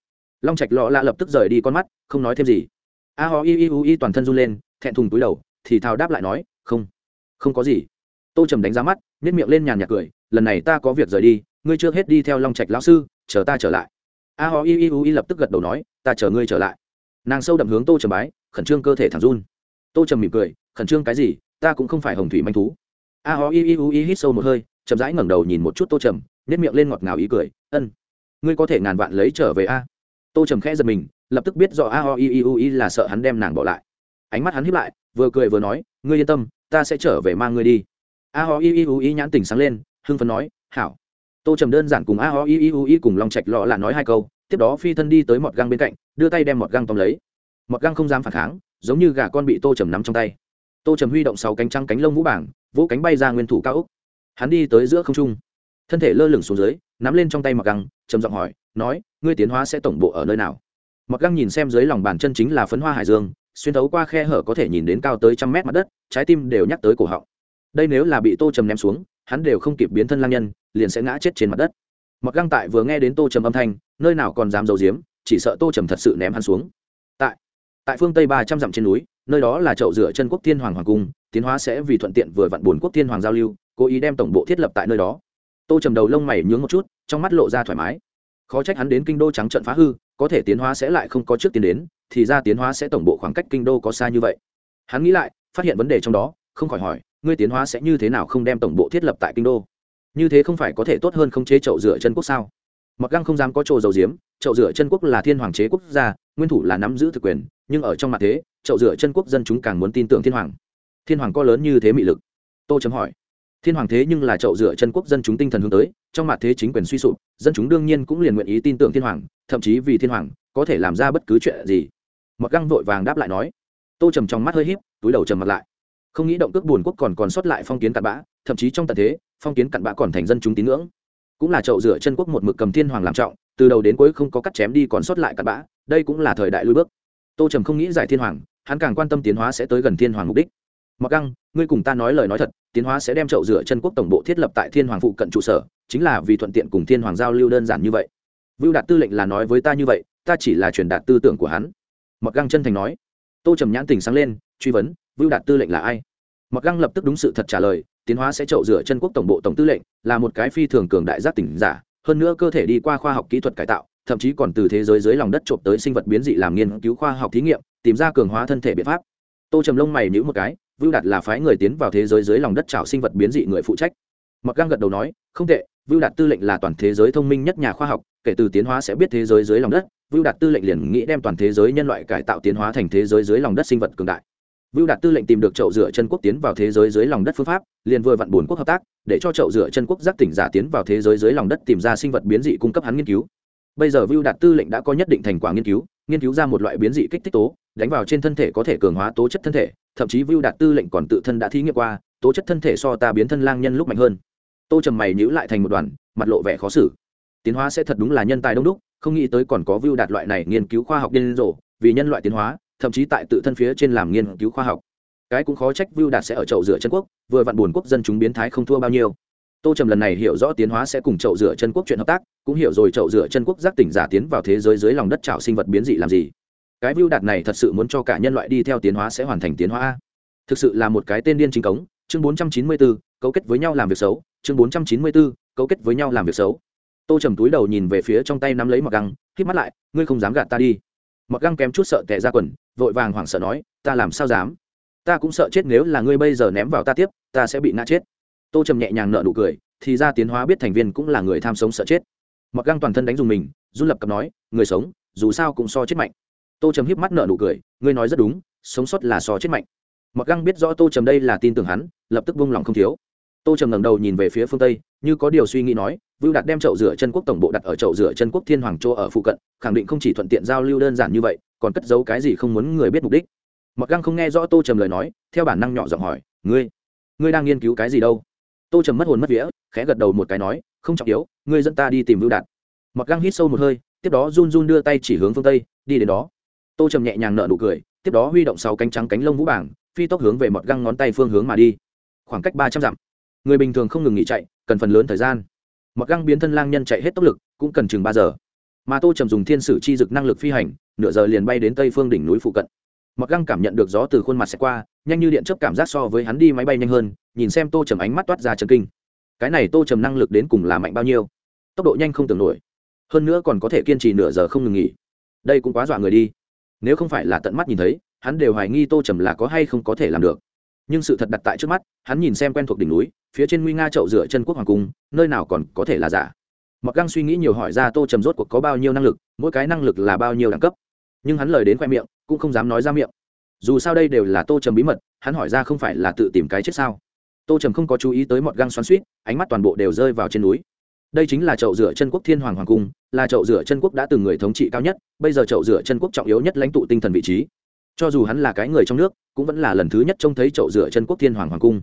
Long trạch lọ lạ lập tức rời đi con mắt, không nói thêm gì. A ho i i u i toàn thân run lên, thẹn thùng túi đầu, thì thào đáp lại nói, không không có gì. Tô trầm đánh giá mắt nhét miệng lên nhàn nhạc cười, lần này ta có việc rời đi, ngươi chưa hết đi theo long trạch lão sư, chờ ta trở lại. A ho i i u i lập tức gật đầu nói, ta chờ ngươi trở lại. Nàng sâu đậm hướng tô trầm bái, khẩn trương cơ thể thẳng run. Tô trầm mỉm cười, khẩn trương cái gì, ta cũng không phải hồng thủy manh thú. A ho i i u i hít sâu một hơi, chậm rãi ngẩng đầu nhìn một chút tô trầm nếp miệng lên ngọt ngào ý cười, ân, ngươi có thể ngàn vạn lấy trở về a? Tô trầm khẽ giật mình, lập tức biết rõ a ho i i u i là sợ hắn đem nàng bỏ lại. Ánh mắt hắn hiếp lại, vừa cười vừa nói, ngươi yên tâm, ta sẽ trở về mang ngươi đi. A ho i i u i nhãn tỉnh sáng lên, hưng phấn nói, hảo. Tô trầm đơn giản cùng a ho i i u i cùng lòng trạch lọ là nói hai câu, tiếp đó phi thân đi tới mọt găng bên cạnh, đưa tay đem mọt găng tóm lấy. Mọt găng không dám phản kháng, giống như gà con bị tô trầm nắm trong tay. Tô trầm huy động sáu cánh trăng cánh lông vũ bảng, vỗ cánh bay ra nguyên thủ cao úc hắn đi tới giữa không trung thân thể lơ lửng xuống dưới, nắm lên trong tay mặc găng, trầm giọng hỏi, nói, ngươi tiến hóa sẽ tổng bộ ở nơi nào? Mặc găng nhìn xem dưới lòng bàn chân chính là phấn hoa hải dương, xuyên thấu qua khe hở có thể nhìn đến cao tới trăm mét mặt đất, trái tim đều nhắc tới cổ họng. Đây nếu là bị tô trầm ném xuống, hắn đều không kịp biến thân lang nhân, liền sẽ ngã chết trên mặt đất. Mặc găng tại vừa nghe đến tô trầm âm thanh, nơi nào còn dám giấu giếm, chỉ sợ tô trầm thật sự ném hắn xuống. Tại tại phương tây ba trăm dặm trên núi, nơi đó là chậu rửa chân quốc thiên hoàng hoàng cung, tiến hóa sẽ vì thuận tiện vừa vặn buồn quốc thiên hoàng giao lưu, cố ý đem tổng bộ thiết lập tại nơi đó tô trầm đầu lông mày nhướng một chút, trong mắt lộ ra thoải mái. Khó trách hắn đến kinh đô trắng trận phá hư, có thể tiến hóa sẽ lại không có trước tiến đến, thì ra tiến hóa sẽ tổng bộ khoảng cách kinh đô có xa như vậy. Hắn nghĩ lại, phát hiện vấn đề trong đó, không khỏi hỏi, ngươi tiến hóa sẽ như thế nào không đem tổng bộ thiết lập tại kinh đô? Như thế không phải có thể tốt hơn không chế chậu rửa chân quốc sao? Mặc găng không dám có trồ dầu diếm chậu rửa chân quốc là thiên hoàng chế quốc gia, nguyên thủ là nắm giữ thực quyền, nhưng ở trong mặt thế, chậu rửa chân quốc dân chúng càng muốn tin tưởng thiên hoàng. Thiên hoàng có lớn như thế mị lực? Tô chấm hỏi thiên hoàng thế nhưng là chậu dựa chân quốc dân chúng tinh thần hướng tới, trong mặt thế chính quyền suy sụp, dân chúng đương nhiên cũng liền nguyện ý tin tưởng thiên hoàng, thậm chí vì thiên hoàng, có thể làm ra bất cứ chuyện gì. Mọt găng vội vàng đáp lại nói. Tô trầm trong mắt hơi híp, túi đầu trầm mặt lại. Không nghĩ động cước buồn quốc còn còn sót lại phong kiến cặn bã, thậm chí trong tận thế, phong kiến cặn bã còn thành dân chúng tín ngưỡng. Cũng là chậu rửa chân quốc một mực cầm thiên hoàng làm trọng, từ đầu đến cuối không có cắt chém đi còn sót lại cặn bã, đây cũng là thời đại lui bước. Tô trầm không nghĩ giải thiên hoàng, hắn càng quan tâm tiến hóa sẽ tới gần thiên hoàng mục đích mặc găng, ngươi cùng ta nói lời nói thật, tiến hóa sẽ đem chậu rửa chân quốc tổng bộ thiết lập tại thiên hoàng phụ cận trụ sở, chính là vì thuận tiện cùng thiên hoàng giao lưu đơn giản như vậy. Vưu đạt tư lệnh là nói với ta như vậy, ta chỉ là truyền đạt tư tưởng của hắn. Mặc găng chân thành nói. Tô trầm nhãn tình sáng lên, truy vấn, vưu đạt tư lệnh là ai? Mặc găng lập tức đúng sự thật trả lời, tiến hóa sẽ chậu rửa chân quốc tổng bộ tổng tư lệnh, là một cái phi thường cường đại giác tỉnh giả, hơn nữa cơ thể đi qua khoa học kỹ thuật cải tạo, thậm chí còn từ thế giới dưới lòng đất trộm tới sinh vật biến dị làm nghiên cứu khoa học thí nghiệm, tìm ra cường hóa thân thể biện pháp. Tô trầm lông mày nhữ một cái vưu đạt là phái người tiến vào thế giới dưới lòng đất trào sinh vật biến dị người phụ trách. Mặc găng gật đầu nói, không tệ, vưu đạt tư lệnh là toàn thế giới thông minh nhất nhà khoa học, kể từ tiến hóa sẽ biết thế giới dưới lòng đất, vưu đạt tư lệnh liền nghĩ đem toàn thế giới nhân loại cải tạo tiến hóa thành thế giới dưới lòng đất sinh vật cường đại. Vưu đạt tư lệnh tìm được chậu rửa chân quốc tiến vào thế giới dưới lòng đất phương pháp, liền vừa vặn bốn quốc hợp tác, để cho chậu rửa chân quốc giác tỉnh giả tiến vào thế giới dưới lòng đất tìm ra sinh vật biến dị cung cấp hắn nghiên cứu. Bây giờ vưu đạt tư lệnh đã có nhất định thành quả nghiên cứu nghiên cứu ra một loại biến dị kích thích tố đánh vào trên thân thể có thể cường hóa tố chất thân thể, thậm chí vưu đạt tư lệnh còn tự thân đã thí nghiệm qua, tố chất thân thể so ta biến thân lang nhân lúc mạnh hơn. Tô trầm mày nhữ lại thành một đoàn, mặt lộ vẻ khó xử. Tiến hóa sẽ thật đúng là nhân tài đông đúc, không nghĩ tới còn có vưu đạt loại này nghiên cứu khoa học điên rồ, vì nhân loại tiến hóa, thậm chí tại tự thân phía trên làm nghiên cứu khoa học. Cái cũng khó trách vưu đạt sẽ ở chậu rửa chân quốc, vừa vặn buồn quốc dân chúng biến thái không thua bao nhiêu. Tô trầm lần này hiểu rõ tiến hóa sẽ cùng chậu rửa chân quốc chuyện hợp tác, cũng hiểu rồi chậu rửa chân quốc giác tỉnh giả tiến vào thế giới dưới lòng đất trào sinh vật biến dị làm gì cái view đạt này thật sự muốn cho cả nhân loại đi theo tiến hóa sẽ hoàn thành tiến hóa thực sự là một cái tên điên chính cống. Chương 494, cấu kết với nhau làm việc xấu. Chương 494, cấu kết với nhau làm việc xấu. Tô trầm túi đầu nhìn về phía trong tay nắm lấy mặc găng hít mắt lại ngươi không dám gạt ta đi. Mặc găng kém chút sợ tệ ra quần vội vàng hoảng sợ nói ta làm sao dám? Ta cũng sợ chết nếu là ngươi bây giờ ném vào ta tiếp ta sẽ bị ngã chết. Tô trầm nhẹ nhàng nợ nụ cười thì ra tiến hóa biết thành viên cũng là người tham sống sợ chết. Mặc găng toàn thân đánh dùng mình run lập cập nói người sống dù sao cũng so chết mạnh tô trầm híp mắt nợ nụ cười, ngươi nói rất đúng, sống sót là so chết mạnh. Mặc găng biết rõ tô trầm đây là tin tưởng hắn, lập tức vung lòng không thiếu. Tô trầm ngẩng đầu nhìn về phía phương tây, như có điều suy nghĩ nói, vưu đạt đem chậu rửa chân quốc tổng bộ đặt ở chậu rửa chân quốc thiên hoàng châu ở phụ cận, khẳng định không chỉ thuận tiện giao lưu đơn giản như vậy, còn cất giấu cái gì không muốn người biết mục đích. Mặc găng không nghe rõ tô trầm lời nói, theo bản năng nhỏ giọng hỏi, ngươi ngươi đang nghiên cứu cái gì đâu? Tô trầm mất hồn mất vía, khẽ gật đầu một cái nói, không trọng yếu, ngươi dẫn ta đi tìm vưu đạt. Mặc găng hít sâu một hơi, tiếp đó run run đưa tay chỉ hướng phương tây, đi đến đó tô trầm nhẹ nhàng nợ nụ cười, tiếp đó huy động sáu cánh trắng cánh lông vũ bảng, phi tốc hướng về mọt găng ngón tay phương hướng mà đi. Khoảng cách ba trăm dặm. Người bình thường không ngừng nghỉ chạy, cần phần lớn thời gian. Mọt găng biến thân lang nhân chạy hết tốc lực, cũng cần chừng ba giờ. Mà tô trầm dùng thiên sử chi dực năng lực phi hành, nửa giờ liền bay đến tây phương đỉnh núi phụ cận. Mọt găng cảm nhận được gió từ khuôn mặt sẽ qua, nhanh như điện chấp cảm giác so với hắn đi máy bay nhanh hơn, nhìn xem tô trầm ánh mắt toát ra chân kinh. Cái này tô trầm năng lực đến cùng là mạnh bao nhiêu? Tốc độ nhanh không tưởng nổi. Hơn nữa còn có thể kiên trì nửa giờ không ngừng nghỉ. Đây cũng quá dọa người đi nếu không phải là tận mắt nhìn thấy, hắn đều hoài nghi tô trầm là có hay không có thể làm được. Nhưng sự thật đặt tại trước mắt, hắn nhìn xem quen thuộc đỉnh núi, phía trên nguy nga trậu dựa chân quốc hoàng cung, nơi nào còn có thể là giả. Mặc găng suy nghĩ nhiều hỏi ra tô trầm rốt cuộc có bao nhiêu năng lực, mỗi cái năng lực là bao nhiêu đẳng cấp. Nhưng hắn lời đến khoe miệng, cũng không dám nói ra miệng. Dù sao đây đều là tô trầm bí mật, hắn hỏi ra không phải là tự tìm cái chết sao? Tô trầm không có chú ý tới mọt găng xoắn suýt ánh mắt toàn bộ đều rơi vào trên núi đây chính là chậu rửa chân quốc thiên hoàng hoàng cung, là chậu rửa chân quốc đã từng người thống trị cao nhất, bây giờ chậu rửa chân quốc trọng yếu nhất lãnh tụ tinh thần vị trí. Cho dù hắn là cái người trong nước, cũng vẫn là lần thứ nhất trông thấy chậu rửa chân quốc thiên hoàng hoàng cung.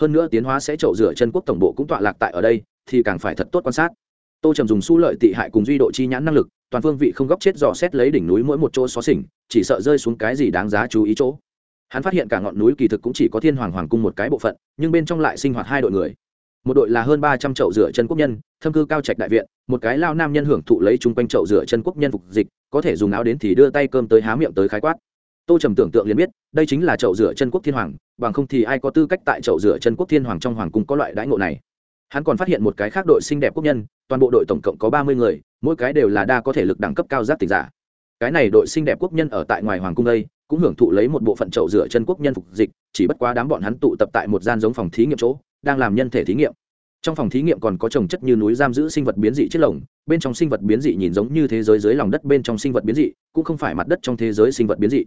Hơn nữa tiến hóa sẽ chậu rửa chân quốc tổng bộ cũng tọa lạc tại ở đây, thì càng phải thật tốt quan sát. Tô trầm dùng su lợi tị hại cùng duy độ chi nhãn năng lực, toàn phương vị không góc chết dò xét lấy đỉnh núi mỗi một chỗ xó xỉnh, chỉ sợ rơi xuống cái gì đáng giá chú ý chỗ. Hắn phát hiện cả ngọn núi kỳ thực cũng chỉ có thiên hoàng hoàng cung một cái bộ phận, nhưng bên trong lại sinh hoạt hai đội người một đội là hơn ba trăm chậu rửa chân quốc nhân, thâm cư cao trạch đại viện, một cái lao nam nhân hưởng thụ lấy chung quanh chậu rửa chân quốc nhân phục dịch, có thể dùng áo đến thì đưa tay cơm tới há miệng tới khái quát. Tô trầm tưởng tượng liền biết, đây chính là chậu rửa chân quốc thiên hoàng, bằng không thì ai có tư cách tại chậu rửa chân quốc thiên hoàng trong hoàng cung có loại đãi ngộ này. Hắn còn phát hiện một cái khác đội xinh đẹp quốc nhân, toàn bộ đội tổng cộng có ba mươi người, mỗi cái đều là đa có thể lực đẳng cấp cao giác tỉnh giả. Cái này đội xinh đẹp quốc nhân ở tại ngoài hoàng cung đây, cũng hưởng thụ lấy một bộ phận chậu rửa chân quốc nhân phục dịch, chỉ bất quá đám bọn hắn tụ tập tại một gian giống phòng thí nghiệm chỗ đang làm nhân thể thí nghiệm. Trong phòng thí nghiệm còn có trồng chất như núi giam giữ sinh vật biến dị chết lồng, bên trong sinh vật biến dị nhìn giống như thế giới dưới lòng đất bên trong sinh vật biến dị, cũng không phải mặt đất trong thế giới sinh vật biến dị.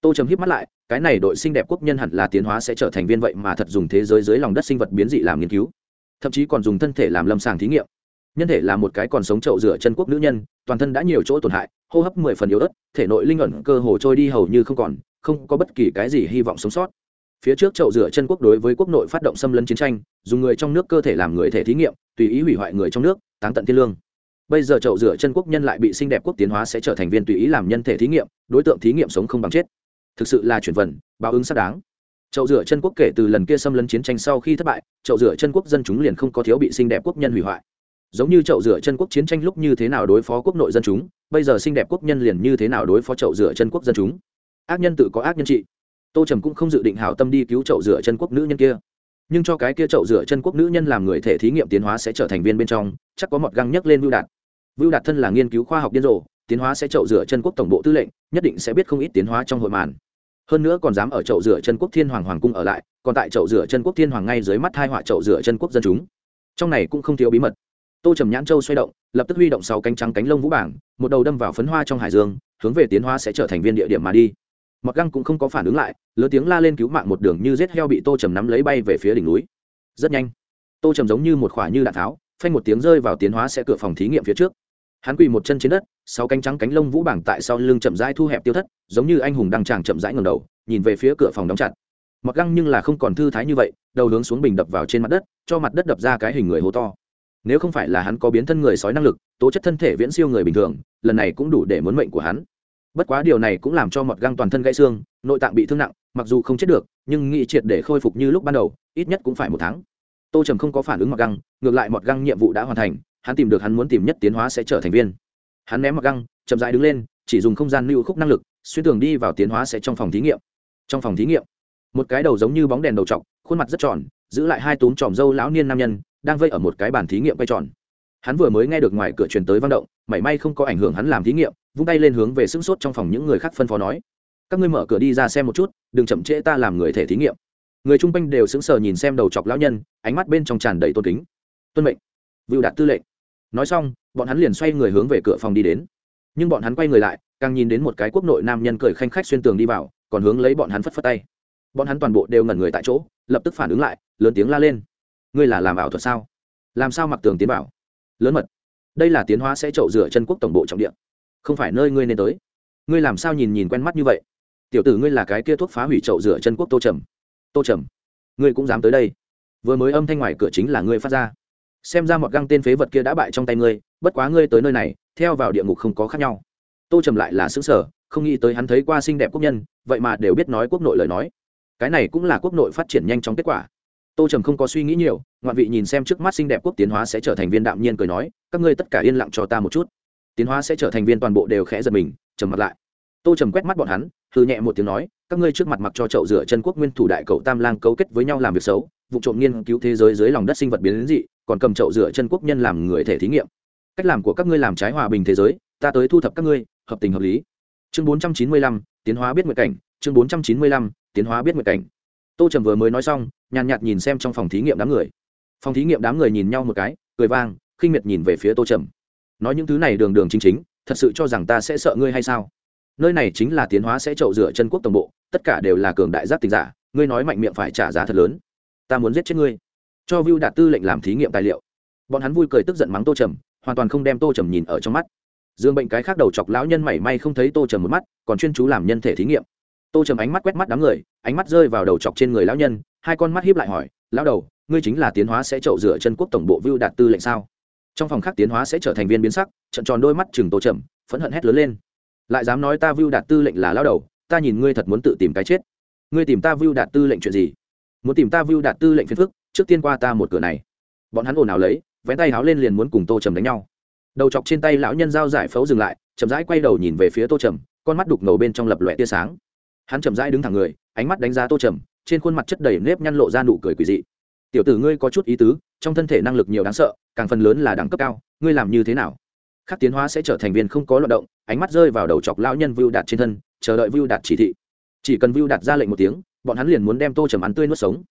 Tô trầm híp mắt lại, cái này đội sinh đẹp quốc nhân hẳn là tiến hóa sẽ trở thành viên vậy mà thật dùng thế giới dưới lòng đất sinh vật biến dị làm nghiên cứu. Thậm chí còn dùng thân thể làm lâm sàng thí nghiệm. Nhân thể là một cái còn sống trậu rửa chân quốc nữ nhân, toàn thân đã nhiều chỗ tổn hại, hô hấp mười phần yếu ớt, thể nội linh ẩn cơ hồ trôi đi hầu như không còn, không có bất kỳ cái gì hy vọng sống sót phía trước chậu rửa chân quốc đối với quốc nội phát động xâm lấn chiến tranh, dùng người trong nước cơ thể làm người thể thí nghiệm, tùy ý hủy hoại người trong nước, táng tận thiên lương. Bây giờ chậu rửa chân quốc nhân lại bị xinh đẹp quốc tiến hóa sẽ trở thành viên tùy ý làm nhân thể thí nghiệm, đối tượng thí nghiệm sống không bằng chết. Thực sự là chuyển vần báo ứng xác đáng. Chậu rửa chân quốc kể từ lần kia xâm lấn chiến tranh sau khi thất bại, chậu rửa chân quốc dân chúng liền không có thiếu bị xinh đẹp quốc nhân hủy hoại. Giống như chậu rửa chân quốc chiến tranh lúc như thế nào đối phó quốc nội dân chúng, bây giờ xinh đẹp quốc nhân liền như thế nào đối phó chậu rửa chân quốc dân chúng. Ác nhân tự có ác nhân trị tô trầm cũng không dự định hảo tâm đi cứu chậu rửa chân quốc nữ nhân kia. Nhưng cho cái kia chậu rửa chân quốc nữ nhân làm người thể thí nghiệm tiến hóa sẽ trở thành viên bên trong, chắc có một găng nhấc lên vưu đạt. Vưu đạt thân là nghiên cứu khoa học điên rồ, tiến hóa sẽ chậu rửa chân quốc tổng bộ tư lệnh, nhất định sẽ biết không ít tiến hóa trong hội màn. Hơn nữa còn dám ở chậu rửa chân quốc thiên hoàng hoàng cung ở lại, còn tại chậu rửa chân quốc thiên hoàng ngay dưới mắt hai họa chậu rửa chân quốc dân chúng. Trong này cũng không thiếu bí mật. Tô trầm nhãn châu xoay động, lập tức huy động sáu cánh trắng cánh lông vũ bảng, một đầu đâm vào phấn hoa trong hải dương, hướng về tiến hóa sẽ trở thành viên địa điểm mà đi mặc găng cũng không có phản ứng lại, lớn tiếng la lên cứu mạng một đường như rết heo bị tô trầm nắm lấy bay về phía đỉnh núi. Rất nhanh, tô trầm giống như một khoả như đạn tháo, phanh một tiếng rơi vào tiến hóa sẽ cửa phòng thí nghiệm phía trước. Hắn quỳ một chân trên đất, sáu cánh trắng cánh lông vũ bảng tại sau lưng chậm rãi thu hẹp tiêu thất, giống như anh hùng đăng tràng chậm rãi ngầm đầu, nhìn về phía cửa phòng đóng chặt. Mặc găng nhưng là không còn thư thái như vậy, đầu hướng xuống bình đập vào trên mặt đất, cho mặt đất đập ra cái hình người hố to. Nếu không phải là hắn có biến thân người sói năng lực, tố chất thân thể viễn siêu người bình thường, lần này cũng đủ để muốn mệnh của hắn bất quá điều này cũng làm cho mọt găng toàn thân gãy xương, nội tạng bị thương nặng, mặc dù không chết được, nhưng nghị triệt để khôi phục như lúc ban đầu, ít nhất cũng phải một tháng. Tô trầm không có phản ứng mọt găng, ngược lại mọt găng nhiệm vụ đã hoàn thành, hắn tìm được hắn muốn tìm nhất tiến hóa sẽ trở thành viên. Hắn ném mọt găng, chậm dại đứng lên, chỉ dùng không gian lưu khúc năng lực, xuyên tường đi vào tiến hóa sẽ trong phòng thí nghiệm. Trong phòng thí nghiệm, một cái đầu giống như bóng đèn đầu t khuôn mặt rất tròn, giữ lại hai túm tròm dâu lão niên nam nhân, đang vây ở một cái bàn thí nghiệm quay tròn. Hắn vừa mới nghe được ngoài cửa truyền tới văn động, mảy may không có ảnh hưởng hắn làm thí nghiệm vung tay lên hướng về sững sốt trong phòng những người khác phân phó nói, các ngươi mở cửa đi ra xem một chút, đừng chậm trễ ta làm người thể thí nghiệm. Người chung quanh đều sững sờ nhìn xem đầu chọc lão nhân, ánh mắt bên trong tràn đầy tôn kính. Tuân mệnh vựu đạt tư lệnh. Nói xong, bọn hắn liền xoay người hướng về cửa phòng đi đến. Nhưng bọn hắn quay người lại, càng nhìn đến một cái quốc nội nam nhân cười khanh khách xuyên tường đi vào, còn hướng lấy bọn hắn phất phất tay. Bọn hắn toàn bộ đều ngẩn người tại chỗ, lập tức phản ứng lại, lớn tiếng la lên. Ngươi là làm ảo thuật sao? Làm sao mặc tường tiến bảo lớn mật. Đây là tiến hóa sẽ trậu rửa chân quốc tổng bộ trọng địa không phải nơi ngươi nên tới. Ngươi làm sao nhìn nhìn quen mắt như vậy? Tiểu tử ngươi là cái kia thuốc phá hủy trậu rửa chân quốc tô trầm. Tô trầm, ngươi cũng dám tới đây. Vừa mới âm thanh ngoài cửa chính là ngươi phát ra. Xem ra một găng tên phế vật kia đã bại trong tay ngươi, bất quá ngươi tới nơi này, theo vào địa ngục không có khác nhau. Tô trầm lại là xứng sở không nghĩ tới hắn thấy qua xinh đẹp quốc nhân, vậy mà đều biết nói quốc nội lời nói. Cái này cũng là quốc nội phát triển nhanh chóng kết quả. Tô trầm không có suy nghĩ nhiều, ngoạn vị nhìn xem trước mắt xinh đẹp quốc tiến hóa sẽ trở thành viên đạm nhiên cười nói, các ngươi tất cả yên lặng cho ta một chút tiến hóa sẽ trở thành viên toàn bộ đều khẽ giật mình, trầm mặt lại. Tô trầm quét mắt bọn hắn hư nhẹ một tiếng nói, các ngươi trước mặt mặc cho chậu rửa chân quốc nguyên thủ đại cậu tam lang cấu kết với nhau làm việc xấu, vụ trộm nghiên cứu thế giới dưới lòng đất sinh vật biến dị, còn cầm chậu rửa chân quốc nhân làm người thể thí nghiệm. Cách làm của các ngươi làm trái hòa bình thế giới, ta tới thu thập các ngươi, hợp tình hợp lý. Chương bốn trăm chín mươi lăm, tiến hóa biết nguyện cảnh, chương bốn trăm chín mươi lăm, tiến hóa biết nguyện cảnh. Tô trầm vừa mới nói xong, nhàn nhạt nhìn xem trong phòng thí nghiệm đám người. Phòng thí nghiệm đám người nhìn nhau một cái, cười vang, khinh miệt nhìn về phía tô trầm nói những thứ này đường đường chính chính, thật sự cho rằng ta sẽ sợ ngươi hay sao? Nơi này chính là tiến hóa sẽ trậu rửa chân quốc tổng bộ, tất cả đều là cường đại giác tình giả, ngươi nói mạnh miệng phải trả giá thật lớn. Ta muốn giết chết ngươi. Cho view đạt tư lệnh làm thí nghiệm tài liệu. Bọn hắn vui cười tức giận mắng tô trầm, hoàn toàn không đem tô trầm nhìn ở trong mắt. Dương bệnh cái khác đầu chọc lão nhân mảy may không thấy tô trầm một mắt, còn chuyên chú làm nhân thể thí nghiệm. Tô trầm ánh mắt quét mắt đám người, ánh mắt rơi vào đầu chọc trên người lão nhân, hai con mắt hiếp lại hỏi, lão đầu, ngươi chính là tiến hóa sẽ trậu rửa chân quốc tổng bộ view đạt tư lệnh sao? Trong phòng khác tiến hóa sẽ trở thành viên biến sắc, trận tròn đôi mắt chừng tô trầm, phẫn hận hét lớn lên. Lại dám nói ta vưu đạt tư lệnh là lão đầu, ta nhìn ngươi thật muốn tự tìm cái chết. Ngươi tìm ta vưu đạt tư lệnh chuyện gì? Muốn tìm ta vưu đạt tư lệnh phiền phức, trước tiên qua ta một cửa này. Bọn hắn ồn ào lấy, vén tay háo lên liền muốn cùng tô trầm đánh nhau. Đầu chọc trên tay lão nhân dao giải phẫu dừng lại, chậm rãi quay đầu nhìn về phía tô trầm, con mắt đục ngầu bên trong lập lòe tia sáng. Hắn chậm rãi đứng thẳng người, ánh mắt đánh giá tô trầm, trên khuôn mặt chất đầy nếp nhăn lộ ra nụ cười quỳ dị. Tiểu tử ngươi có chút ý tứ, trong thân thể năng lực nhiều đáng sợ càng phần lớn là đẳng cấp cao, ngươi làm như thế nào? Khắc tiến hóa sẽ trở thành viên không có loạt động, ánh mắt rơi vào đầu chọc lão nhân vưu đạt trên thân, chờ đợi vưu đạt chỉ thị. Chỉ cần vưu đạt ra lệnh một tiếng, bọn hắn liền muốn đem tô trầm ăn tươi nuốt sống.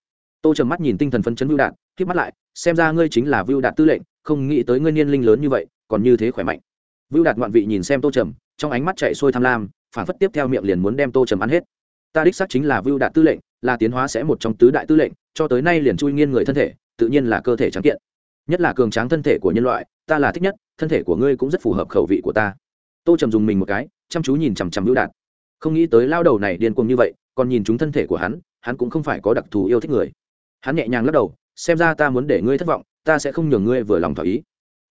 Tô trầm mắt nhìn tinh thần phấn chấn vưu đạt k mắt lại, xem ra ngươi chính là vưu đạt tư lệnh, không nghĩ tới ngươi niên linh lớn như vậy, còn như thế khỏe mạnh. Vưu đạt ngoạn vị nhìn xem tô trầm, trong ánh mắt chạy sôi tham lam, phản phất tiếp theo miệng liền muốn đem tô trầm ăn hết. Ta đích xác chính là vưu đạt tư lệnh, là tiến hóa sẽ một trong tứ đại tư lệnh, cho tới nay liền chui nghiên người thân thể, tự nhiên là cơ thể trắng kiện nhất là cường tráng thân thể của nhân loại, ta là thích nhất, thân thể của ngươi cũng rất phù hợp khẩu vị của ta. Tô trầm dùng mình một cái, chăm chú nhìn chằm chằm hữu đạt. Không nghĩ tới lao đầu này điên cuồng như vậy, còn nhìn chúng thân thể của hắn hắn cũng không phải có đặc thù yêu thích người. Hắn nhẹ nhàng lắc đầu, xem ra ta muốn để ngươi thất vọng, ta sẽ không nhường ngươi vừa lòng thỏa ý.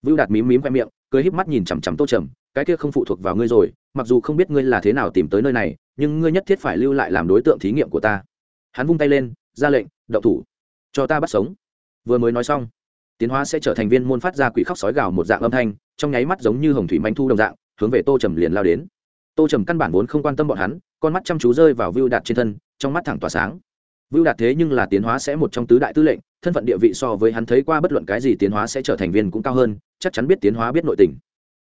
Vưu đạt mím mím khoe miệng, cười híp mắt nhìn chằm chằm tô trầm, cái kia không phụ thuộc vào ngươi rồi, mặc dù không biết ngươi là thế nào tìm tới nơi này, nhưng ngươi nhất thiết phải lưu lại làm đối tượng thí nghiệm của ta. Hắn vung tay lên, ra lệnh, đậu thủ, cho ta bắt sống. Vừa mới nói xong tiến hóa sẽ trở thành viên môn phát ra quỷ khóc sói gào một dạng âm thanh, trong nháy mắt giống như hồng thủy manh thu đồng dạng, hướng về tô trầm liền lao đến. Tô trầm căn bản vốn không quan tâm bọn hắn, con mắt chăm chú rơi vào vưu đạt trên thân, trong mắt thẳng tỏa sáng. Vưu đạt thế nhưng là tiến hóa sẽ một trong tứ đại tư lệnh, thân phận địa vị so với hắn thấy qua bất luận cái gì tiến hóa sẽ trở thành viên cũng cao hơn, chắc chắn biết tiến hóa biết nội tình.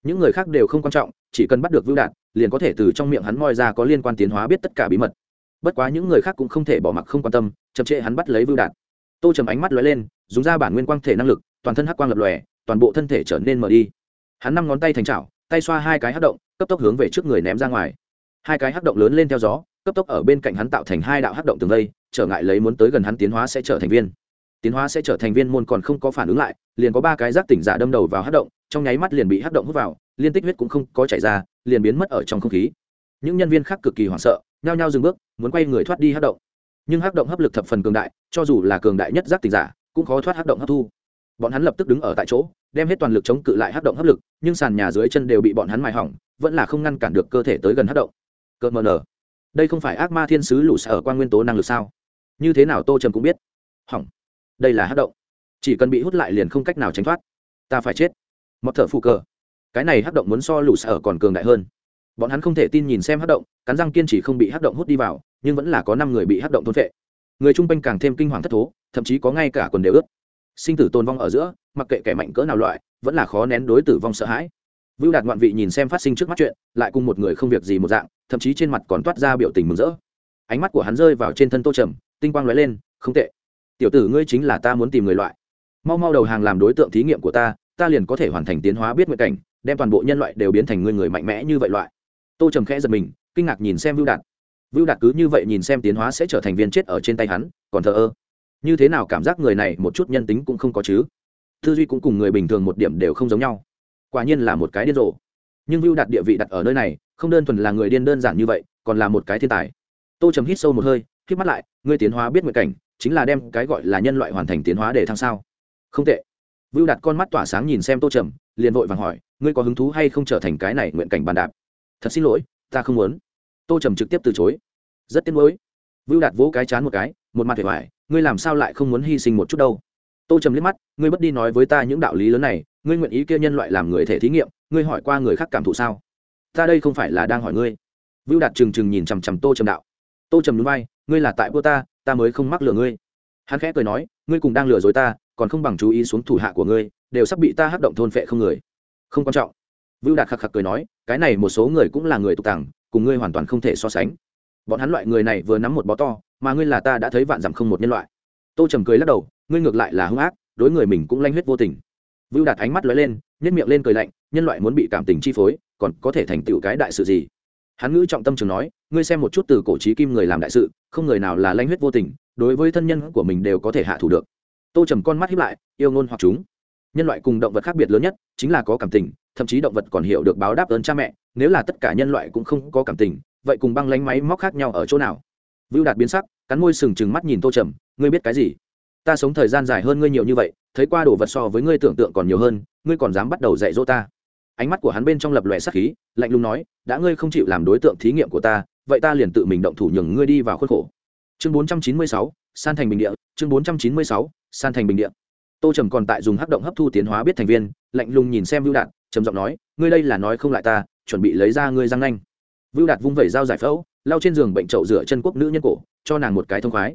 Những người khác đều không quan trọng, chỉ cần bắt được vưu đạt, liền có thể từ trong miệng hắn moi ra có liên quan tiến hóa biết tất cả bí mật. Bất quá những người khác cũng không thể bỏ mặc không quan tâm, chậm trễ hắn bắt lấy vưu đạt tô trầm ánh mắt lóe lên, dùng ra bản nguyên quang thể năng lực, toàn thân hắc quang lập lòe, toàn bộ thân thể trở nên mở đi. Hắn năm ngón tay thành chảo, tay xoa hai cái hắc động, cấp tốc hướng về trước người ném ra ngoài. Hai cái hắc động lớn lên theo gió, cấp tốc ở bên cạnh hắn tạo thành hai đạo hắc động tường vây, trở ngại lấy muốn tới gần hắn tiến hóa sẽ trở thành viên. Tiến hóa sẽ trở thành viên môn còn không có phản ứng lại, liền có ba cái giác tỉnh giả đâm đầu vào hắc động, trong nháy mắt liền bị hắc động hút vào, liên tích huyết cũng không có chảy ra, liền biến mất ở trong không khí. Những nhân viên khác cực kỳ hoảng sợ, nhao nhao dừng bước, muốn quay người thoát đi hắc động nhưng hắc động hấp lực thập phần cường đại, cho dù là cường đại nhất giác tình giả, cũng khó thoát hắc động hấp thu. Bọn hắn lập tức đứng ở tại chỗ, đem hết toàn lực chống cự lại hắc động hấp lực, nhưng sàn nhà dưới chân đều bị bọn hắn mài hỏng, vẫn là không ngăn cản được cơ thể tới gần hắc động. Cơ mờ nở. Đây không phải ác ma thiên sứ lũ sở quan nguyên tố năng lực sao? Như thế nào tô trầm cũng biết. Hỏng. Đây là hắc động. Chỉ cần bị hút lại liền không cách nào tránh thoát. Ta phải chết. Mọt thở phụ cờ. Cái này hắc động muốn so lũ sở còn cường đại hơn. Bọn hắn không thể tin nhìn xem hắc động, cắn răng kiên trì không bị hắc động hút đi vào nhưng vẫn là có năm người bị hắc động thôn phệ. người chung quanh càng thêm kinh hoàng thất thố, thậm chí có ngay cả quần đều ướt. Sinh tử tồn vong ở giữa, mặc kệ kẻ mạnh cỡ nào loại, vẫn là khó nén đối tử vong sợ hãi. Vưu đạt ngoạn vị nhìn xem phát sinh trước mắt chuyện, lại cùng một người không việc gì một dạng, thậm chí trên mặt còn toát ra biểu tình mừng rỡ. Ánh mắt của hắn rơi vào trên thân tô trầm, tinh quang lóe lên, không tệ. Tiểu tử ngươi chính là ta muốn tìm người loại. Mau mau đầu hàng làm đối tượng thí nghiệm của ta ta liền có thể hoàn thành tiến hóa biết nguyện cảnh, đem toàn bộ nhân loại đều biến thành ngươi người mạnh mẽ như vậy loại. Tô trầm khẽ giật mình, kinh ngạc nhìn xem vưu đạt vưu đạt cứ như vậy nhìn xem tiến hóa sẽ trở thành viên chết ở trên tay hắn, còn thờ ơ. Như thế nào cảm giác người này một chút nhân tính cũng không có chứ? Tư duy cũng cùng người bình thường một điểm đều không giống nhau. Quả nhiên là một cái điên rồ. Nhưng vưu đạt địa vị đặt ở nơi này, không đơn thuần là người điên đơn giản như vậy, còn là một cái thiên tài. Tô trầm hít sâu một hơi k mắt lại ngươi tiến hóa biết nguyện cảnh, chính là đem cái gọi là nhân loại hoàn thành tiến hóa để thăng sao? Không tệ. Vưu đặt con mắt tỏa sáng nhìn xem tô trầm, liền vội vàng hỏi, ngươi có hứng thú hay không trở thành cái này nguyện cảnh bàn đạp? Thật xin lỗi, ta không muốn. Tô trầm trực tiếp từ chối rất tiếc nuối. Vưu đạt vỗ cái chán một cái, một mặt vẻ vải ngươi làm sao lại không muốn hy sinh một chút đâu? Tô trầm liếc mắt, ngươi bất đi nói với ta những đạo lý lớn này, ngươi nguyện ý kia nhân loại làm người thể thí nghiệm, ngươi hỏi qua người khác cảm thụ sao? Ta đây không phải là đang hỏi ngươi. Vưu đạt trừng trừng nhìn chằm chằm tô trầm đạo. Tô trầm núi bay ngươi là tại vua ta ta mới không mắc lừa ngươi. Hắn khẽ cười nói, ngươi cùng đang lừa dối ta, còn không bằng chú ý xuống thủ hạ của ngươi, đều sắp bị ta hắc động thôn phệ không người. Không quan trọng. Vưu đạt khạc khạc cười nói, cái này một số người cũng là người tục tàng cùng ngươi hoàn toàn không thể so sánh bọn hắn loại người này vừa nắm một bó to, mà ngươi là ta đã thấy vạn dặm không một nhân loại. Tô trầm cười lắc đầu, ngươi ngược lại là hung ác, đối người mình cũng lanh huyết vô tình. Vưu đạt ánh mắt lóe lên nhét miệng lên cười lạnh, nhân loại muốn bị cảm tình chi phối, còn có thể thành tựu cái đại sự gì? Hắn ngữ trọng tâm trường nói, ngươi xem một chút từ cổ trí kim người làm đại sự, không người nào là lanh huyết vô tình, đối với thân nhân của mình đều có thể hạ thủ được. Tô trầm con mắt hiếp lại, yêu ngôn hoặc chúng. Nhân loại cùng động vật khác biệt lớn nhất, chính là có cảm tình, thậm chí động vật còn hiểu được báo đáp ơn cha mẹ, nếu là tất cả nhân loại cũng không có cảm tình vậy cùng băng lánh máy móc khác nhau ở chỗ nào? Vưu đạt biến sắc, cắn môi sừng chừng mắt nhìn tô trầm, ngươi biết cái gì? Ta sống thời gian dài hơn ngươi nhiều như vậy, thấy qua đồ vật so với ngươi tưởng tượng còn nhiều hơn, ngươi còn dám bắt đầu dạy dỗ ta? Ánh mắt của hắn bên trong lập lòe sắc khí, lạnh lùng nói, đã ngươi không chịu làm đối tượng thí nghiệm của ta, vậy ta liền tự mình động thủ nhường ngươi đi vào khuôn khổ. Chương bốn trăm chín mươi sáu, san thành bình địa, chương bốn trăm chín mươi sáu, san thành bình địa. Tô trầm còn tại dùng hắc động hấp thu tiến hóa biết thành viên, lạnh lùng nhìn xem vưu đạt, trầm giọng nói, ngươi đây là nói không lại ta, chuẩn bị lấy ra ngươi răng nanh vưu đạt vung vẩy dao giải phẫu lao trên giường bệnh chậu rửa chân quốc nữ nhân cổ, cho nàng một cái thông khoái.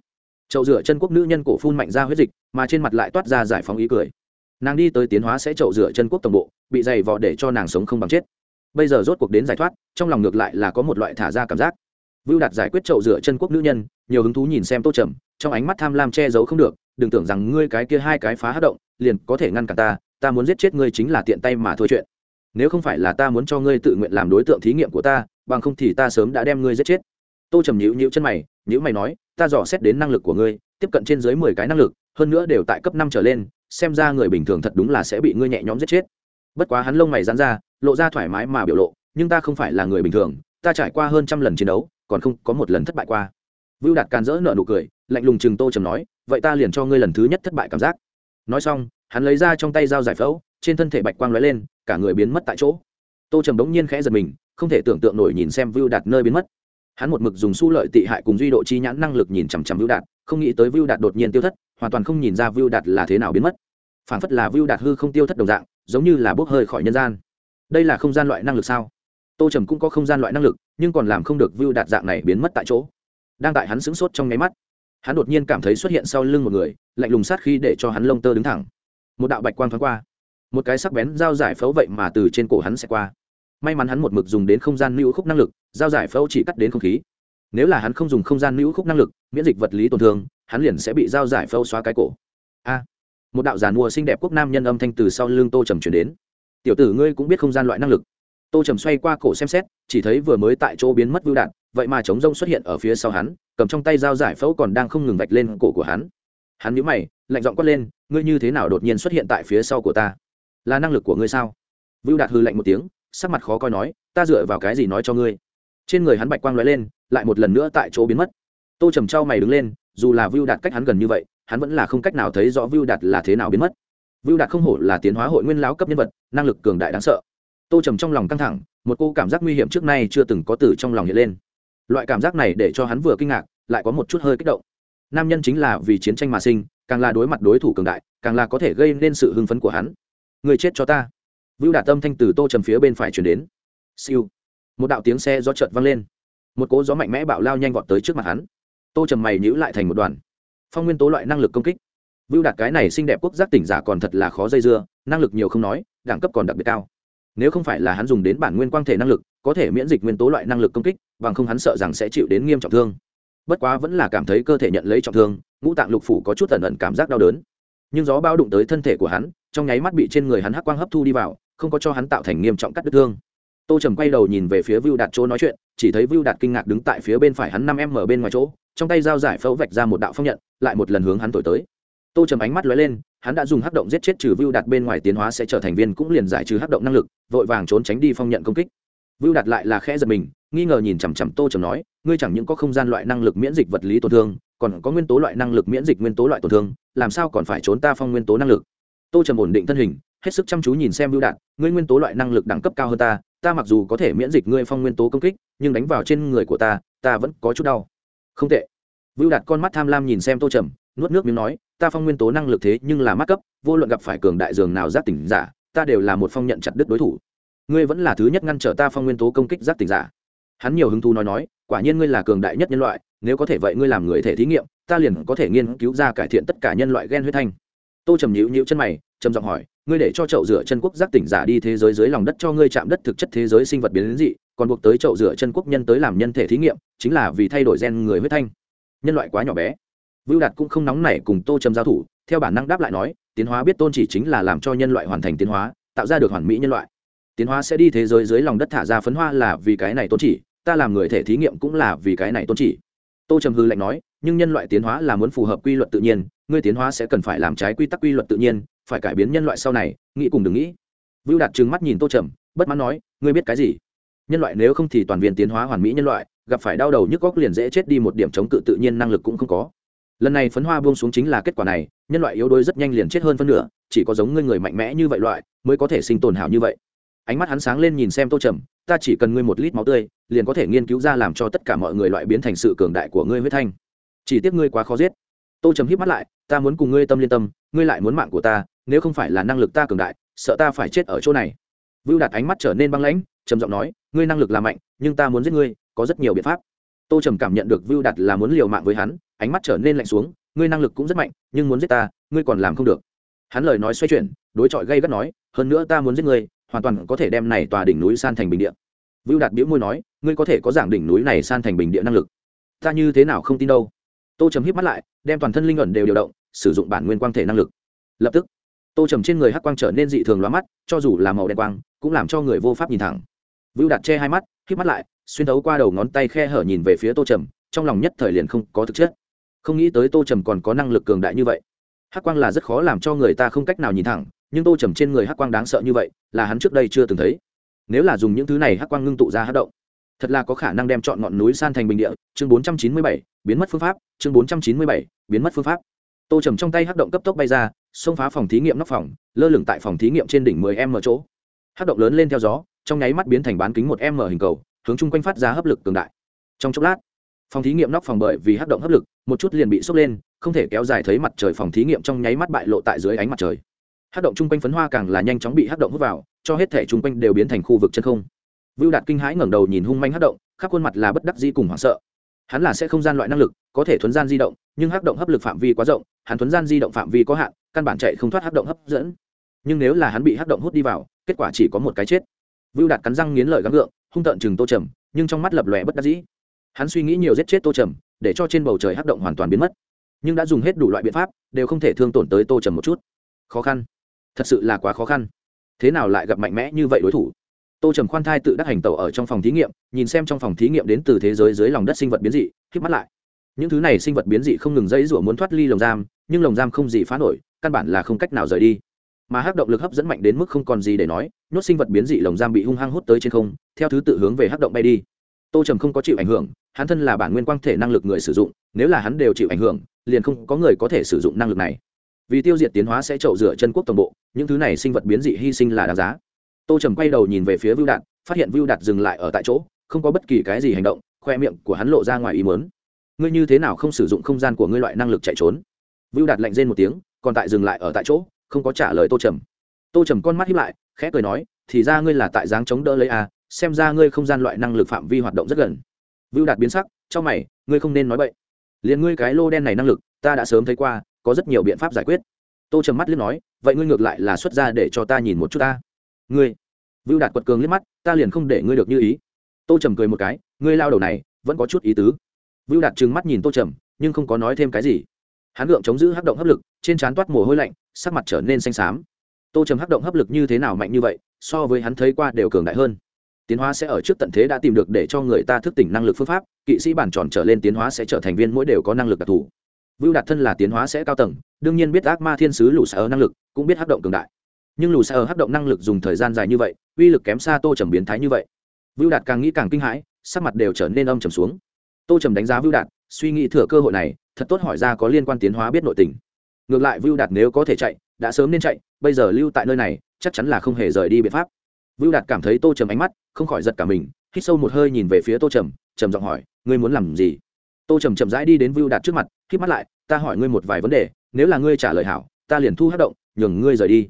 Chậu rửa chân quốc nữ nhân cổ phun mạnh ra huyết dịch, mà trên mặt lại toát ra giải phóng ý cười. Nàng đi tới tiến hóa sẽ chậu rửa chân quốc tổng bộ, bị dày vò để cho nàng sống không bằng chết. Bây giờ rốt cuộc đến giải thoát, trong lòng ngược lại là có một loại thả ra cảm giác. Vưu đạt giải quyết chậu rửa chân quốc nữ nhân, nhiều hứng thú nhìn xem tô trầm, trong ánh mắt tham lam che giấu không được, đừng tưởng rằng ngươi cái kia hai cái phá hát động, liền có thể ngăn cản ta ta muốn giết chết ngươi chính là tiện tay mà thôi chuyện. Nếu không phải là ta muốn cho ngươi tự nguyện làm đối tượng thí nghiệm của ta bằng không thì ta sớm đã đem ngươi giết chết. Tô trầm nhịu nhịu chân mày nhữ mày nói, ta dò xét đến năng lực của ngươi, tiếp cận trên dưới mười cái năng lực, hơn nữa đều tại cấp năm trở lên, xem ra người bình thường thật đúng là sẽ bị ngươi nhẹ nhõm giết chết. Bất quá hắn lông mày dán ra, lộ ra thoải mái mà biểu lộ, nhưng ta không phải là người bình thường, ta trải qua hơn trăm lần chiến đấu, còn không có một lần thất bại qua. Vưu đạt càn rỡ nợ nụ cười, lạnh lùng chừng tô trầm nói, vậy ta liền cho ngươi lần thứ nhất thất bại cảm giác. Nói xong, hắn lấy ra trong tay dao giải phẫu, trên thân thể bạch quang lóe lên, cả người biến mất tại chỗ. Tô trầm bỗng nhiên khẽ giật mình không thể tưởng tượng nổi nhìn xem vưu đạt nơi biến mất. Hắn một mực dùng su lợi tị hại cùng duy độ chi nhãn năng lực nhìn chằm chằm vưu đạt, không nghĩ tới vưu đạt đột nhiên tiêu thất, hoàn toàn không nhìn ra vưu đạt là thế nào biến mất. Phản phất là vưu đạt hư không tiêu thất đồng dạng, giống như là bốc hơi khỏi nhân gian. Đây là không gian loại năng lực sao? Tô trầm cũng có không gian loại năng lực, nhưng còn làm không được vưu đạt dạng này biến mất tại chỗ. Đang tại hắn sững sốt trong nháy mắt, hắn đột nhiên cảm thấy xuất hiện sau lưng một người, lạnh lùng sát khi để cho hắn lông tơ đứng thẳng. Một đạo bạch quang thoáng qua, một cái sắc bén dao giải phẫu vậy mà từ trên cổ hắn sẽ qua may mắn hắn một mực dùng đến không gian lưu khúc năng lực dao giải phẫu chỉ cắt đến không khí. Nếu là hắn không dùng không gian lưu khúc năng lực, miễn dịch vật lý tổn thương, hắn liền sẽ bị dao giải phẫu xóa cái cổ. A, một đạo giàn mùa xinh đẹp quốc nam nhân âm thanh từ sau lưng tô trầm chuyển đến. Tiểu tử ngươi cũng biết không gian loại năng lực. Tô trầm xoay qua cổ xem xét, chỉ thấy vừa mới tại chỗ biến mất vưu đạn, vậy mà chống rông xuất hiện ở phía sau hắn, cầm trong tay dao giải phẫu còn đang không ngừng vạch lên cổ của hắn. Hắn nhíu mày, lạnh giọng quát lên, ngươi như thế nào đột nhiên xuất hiện tại phía sau của ta? Là năng lực của ngươi sao? Vưu đạt hư lạnh một tiếng sắc mặt khó coi nói, ta dựa vào cái gì nói cho ngươi? Trên người hắn bạch quang lóe lên, lại một lần nữa tại chỗ biến mất. Tô trầm trao mày đứng lên, dù là vưu đạt cách hắn gần như vậy, hắn vẫn là không cách nào thấy rõ vưu đạt là thế nào biến mất. Vưu đạt không hổ là tiến hóa hội nguyên lão cấp nhân vật, năng lực cường đại đáng sợ. Tô trầm trong lòng căng thẳng, một cô cảm giác nguy hiểm trước nay chưa từng có từ trong lòng hiện lên. Loại cảm giác này để cho hắn vừa kinh ngạc, lại có một chút hơi kích động. Nam nhân chính là vì chiến tranh mà sinh, càng là đối mặt đối thủ cường đại, càng là có thể gây nên sự hưng phấn của hắn. Người chết cho ta vưu đạt tâm thanh từ tô trầm phía bên phải chuyển đến. Siêu. Một đạo tiếng xe gió chợt vang lên. Một cỗ gió mạnh mẽ bạo lao nhanh vọt tới trước mặt hắn. Tô trầm mày nhữ lại thành một đoàn. Phong nguyên tố loại năng lực công kích. Vưu đạt cái này xinh đẹp quốc giác tỉnh giả còn thật là khó dây dưa, năng lực nhiều không nói, đẳng cấp còn đặc biệt cao. Nếu không phải là hắn dùng đến bản nguyên quang thể năng lực, có thể miễn dịch nguyên tố loại năng lực công kích, bằng không hắn sợ rằng sẽ chịu đến nghiêm trọng thương. Bất quá vẫn là cảm thấy cơ thể nhận lấy trọng thương, ngũ tạng lục phủ có chút tẩn ẩn cảm giác đau đớn. Nhưng gió bao đụng tới thân thể của hắn, trong nháy mắt bị trên người hắn hắc quang hấp thu đi vào không có cho hắn tạo thành nghiêm trọng cắt đứt thương. Tô trầm quay đầu nhìn về phía vưu đạt chỗ nói chuyện, chỉ thấy vưu đạt kinh ngạc đứng tại phía bên phải hắn năm em ở bên ngoài chỗ, trong tay dao giải phẫu vạch ra một đạo phong nhận, lại một lần hướng hắn thổi tới. Tô trầm ánh mắt lóe lên, hắn đã dùng hắc động giết chết trừ vưu đạt bên ngoài tiến hóa sẽ trở thành viên cũng liền giải trừ hắc động năng lực, vội vàng trốn tránh đi phong nhận công kích. Vưu đạt lại là khẽ giật mình, nghi ngờ nhìn chằm chằm tô trầm nói, ngươi chẳng những có không gian loại năng lực miễn dịch vật lý tổn thương, còn có nguyên tố loại năng lực miễn dịch nguyên tố loại tổn thương, làm sao còn phải trốn ta phong nguyên tố năng lực? Tô trầm ổn định thân hình hết sức chăm chú nhìn xem lưu đạt, ngươi nguyên tố loại năng lực đẳng cấp cao hơn ta ta mặc dù có thể miễn dịch ngươi phong nguyên tố công kích, nhưng đánh vào trên người của ta ta vẫn có chút đau. Không tệ. Vưu đạt con mắt tham lam nhìn xem tô trầm, nuốt nước miếng nói, ta phong nguyên tố năng lực thế nhưng là mắc cấp, vô luận gặp phải cường đại dường nào giác tỉnh giả, ta đều là một phong nhận chặt đứt đối thủ. Ngươi vẫn là thứ nhất ngăn trở ta phong nguyên tố công kích giác tỉnh giả. Hắn nhiều hứng thú nói nói, quả nhiên ngươi là cường đại nhất nhân loại, nếu có thể vậy ngươi làm người thể thí nghiệm, ta liền có thể nghiên cứu ra cải thiện tất cả nhân loại gen huyết thanh. Tô trầm nhịu nhịu chân mày, trầm giọng hỏi ngươi để cho chậu rửa chân quốc giác tỉnh giả đi thế giới dưới lòng đất cho ngươi chạm đất thực chất thế giới sinh vật biến dị, còn buộc tới chậu rửa chân quốc nhân tới làm nhân thể thí nghiệm, chính là vì thay đổi gen người huyết thanh. Nhân loại quá nhỏ bé. Vưu đạt cũng không nóng nảy cùng tô trầm giao thủ, theo bản năng đáp lại nói, tiến hóa biết tôn chỉ chính là làm cho nhân loại hoàn thành tiến hóa, tạo ra được hoàn mỹ nhân loại. Tiến hóa sẽ đi thế giới dưới lòng đất thả ra phấn hoa là vì cái này tôn chỉ, ta làm người thể thí nghiệm cũng là vì cái này tôn chỉ. Tô trầm hư lạnh nói, nhưng nhân loại tiến hóa là muốn phù hợp quy luật tự nhiên, ngươi tiến hóa sẽ cần phải làm trái quy tắc quy luật tự nhiên phải cải biến nhân loại sau này, nghĩ cùng đừng nghĩ. Vưu đạt trừng mắt nhìn tô trầm, bất mãn nói, ngươi biết cái gì? Nhân loại nếu không thì toàn viên tiến hóa hoàn mỹ nhân loại, gặp phải đau đầu nhức góc liền dễ chết đi một điểm chống cự tự nhiên năng lực cũng không có. Lần này phấn hoa buông xuống chính là kết quả này, nhân loại yếu đuối rất nhanh liền chết hơn phân nửa, chỉ có giống ngươi người mạnh mẽ như vậy loại, mới có thể sinh tồn hảo như vậy. Ánh mắt hắn sáng lên nhìn xem tô trầm, ta chỉ cần ngươi một lít máu tươi, liền có thể nghiên cứu ra làm cho tất cả mọi người loại biến thành sự cường đại của ngươi huyết thanh. Chỉ tiếc ngươi quá khó giết. Tô trầm hít mắt lại, ta muốn cùng ngươi tâm liên tâm ngươi lại muốn mạng của ta, nếu không phải là năng lực ta cường đại, sợ ta phải chết ở chỗ này. Vưu đạt ánh mắt trở nên băng lãnh, trầm giọng nói, ngươi năng lực là mạnh, nhưng ta muốn giết ngươi, có rất nhiều biện pháp. Tô trầm cảm nhận được vưu đạt là muốn liều mạng với hắn, ánh mắt trở nên lạnh xuống, ngươi năng lực cũng rất mạnh, nhưng muốn giết ta, ngươi còn làm không được. Hắn lời nói xoay chuyển, đối chọi gây gắt nói, hơn nữa ta muốn giết ngươi, hoàn toàn có thể đem này tòa đỉnh núi san thành bình địa. Vưu đạt biễu môi nói, ngươi có thể có giảng đỉnh núi này san thành bình địa năng lực. Ta như thế nào không tin đâu. Tô trầm hít mắt lại, đem toàn thân linh ẩn đều điều động sử dụng bản nguyên quang thể năng lực. Lập tức, tô trầm trên người hắc quang trở nên dị thường lóa mắt, cho dù là màu đen quang, cũng làm cho người vô pháp nhìn thẳng. Vưu đạt che hai mắt, híp mắt lại, xuyên thấu qua đầu ngón tay khe hở nhìn về phía tô trầm, trong lòng nhất thời liền không có thực chất. Không nghĩ tới tô trầm còn có năng lực cường đại như vậy. Hắc quang là rất khó làm cho người ta không cách nào nhìn thẳng, nhưng tô trầm trên người hắc quang đáng sợ như vậy, là hắn trước đây chưa từng thấy. Nếu là dùng những thứ này hắc quang ngưng tụ ra hắc động, thật là có khả năng đem chọn ngọn núi san thành bình địa. Chương bốn trăm chín mươi bảy, biến mất phương pháp. Chương bốn trăm chín mươi bảy, biến mất phương pháp tô trầm trong tay hắc động cấp tốc bay ra, xông phá phòng thí nghiệm nóc phòng, lơ lửng tại phòng thí nghiệm trên đỉnh mười m chỗ. Hắc động lớn lên theo gió, trong nháy mắt biến thành bán kính một m hình cầu, hướng chung quanh phát ra hấp lực cường đại. Trong chốc lát, phòng thí nghiệm nóc phòng bởi vì hắc động hấp lực, một chút liền bị sốc lên, không thể kéo dài thấy mặt trời phòng thí nghiệm trong nháy mắt bại lộ tại dưới ánh mặt trời. Hắc động chung quanh phấn hoa càng là nhanh chóng bị hắc động hút vào, cho hết thể chung quanh đều biến thành khu vực chân không. Vưu đạt kinh hãi ngẩng đầu nhìn hung manh hắc động, khắp khuôn mặt là bất đắc dĩ cùng hoảng sợ. Hắn là sẽ không gian loại năng lực, có thể thuấn gian di động nhưng hắc động hấp lực phạm vi quá rộng, hắn thuấn gian di động phạm vi có hạn, căn bản chạy không thoát hắc động hấp dẫn. Nhưng nếu là hắn bị hắc động hút đi vào, kết quả chỉ có một cái chết. Vưu đạt cắn răng nghiến lợi gắng gượng, hung tợn chừng tô trầm, nhưng trong mắt lập lòe bất đắc dĩ. Hắn suy nghĩ nhiều giết chết tô trầm, để cho trên bầu trời hắc động hoàn toàn biến mất. Nhưng đã dùng hết đủ loại biện pháp, đều không thể thương tổn tới tô trầm một chút. Khó khăn. Thật sự là quá khó khăn. Thế nào lại gặp mạnh mẽ như vậy đối thủ? Tô trầm khoan thai tự đắc hành tẩu ở trong phòng thí nghiệm, nhìn xem trong phòng thí nghiệm đến từ thế giới dưới lòng đất sinh vật biến dị k mắt lại những thứ này sinh vật biến dị không ngừng dãy rủa muốn thoát ly lồng giam, nhưng lồng giam không gì phá nổi, căn bản là không cách nào rời đi. Mà hắc động lực hấp dẫn mạnh đến mức không còn gì để nói, nhốt sinh vật biến dị lồng giam bị hung hăng hút tới trên không, theo thứ tự hướng về hắc động bay đi. Tô trầm không có chịu ảnh hưởng, hắn thân là bản nguyên quang thể năng lực người sử dụng, nếu là hắn đều chịu ảnh hưởng, liền không có người có thể sử dụng năng lực này. Vì tiêu diệt tiến hóa sẽ trậu rửa chân quốc toàn bộ, những thứ này sinh vật biến dị hy sinh là đáng giá. Tô trầm quay đầu nhìn về phía vưu đạt, phát hiện vưu đạt dừng lại ở tại chỗ, không có bất kỳ cái gì hành động, khoe miệng của hắn lộ ra ngoài ý mớn ngươi như thế nào không sử dụng không gian của ngươi loại năng lực chạy trốn? Vưu đạt lạnh rên một tiếng, còn tại dừng lại ở tại chỗ, không có trả lời tô trầm. Tô trầm con mắt hiếp lại, khẽ cười nói, thì ra ngươi là tại dáng chống đỡ lấy a xem ra ngươi không gian loại năng lực phạm vi hoạt động rất gần. Vưu đạt biến sắc trong mày, ngươi không nên nói vậy liền ngươi cái lô đen này năng lực, ta đã sớm thấy qua, có rất nhiều biện pháp giải quyết. Tô trầm mắt liếc nói, vậy ngươi ngược lại là xuất ra để cho ta nhìn một chút ta. Ngươi? Vưu đạt quật cường liếc mắt, ta liền không để ngươi được như ý. Tô trầm cười một cái, ngươi lao đầu này, vẫn có chút ý tứ vưu đạt trừng mắt nhìn tô trầm, nhưng không có nói thêm cái gì. Hắn gượng chống giữ hắc động hấp lực, trên trán toát mồ hôi lạnh, sắc mặt trở nên xanh xám. Tô trầm hắc động hấp lực như thế nào mạnh như vậy, so với hắn thấy qua đều cường đại hơn. Tiến hóa sẽ ở trước tận thế đã tìm được để cho người ta thức tỉnh năng lực phương pháp, kỵ sĩ bản tròn trở lên tiến hóa sẽ trở thành viên mỗi đều có năng lực đặc thù. Vưu đạt thân là tiến hóa sẽ cao tầng, đương nhiên biết ác ma thiên sứ lù xa ở năng lực, cũng biết hắc động cường đại. Nhưng lù xa ở hắc động năng lực dùng thời gian dài như vậy, uy lực kém xa tô trầm biến thái như vậy. Vưu đạt càng nghĩ càng kinh hãi, sắc mặt đều trở nên âm trầm xuống tô trầm đánh giá vưu đạt, suy nghĩ thừa cơ hội này, thật tốt hỏi ra có liên quan tiến hóa biết nội tình. Ngược lại vưu đạt nếu có thể chạy, đã sớm nên chạy, bây giờ lưu tại nơi này, chắc chắn là không hề rời đi biện pháp. Vưu đạt cảm thấy tô trầm ánh mắt, không khỏi giật cả mình, hít sâu một hơi nhìn về phía tô trầm trầm giọng hỏi, ngươi muốn làm gì? Tô trầm chậm rãi đi đến vưu đạt trước mặt k mắt lại, ta hỏi ngươi một vài vấn đề, nếu là ngươi trả lời hảo, ta liền thu hát động, nhường ngươi rời đi.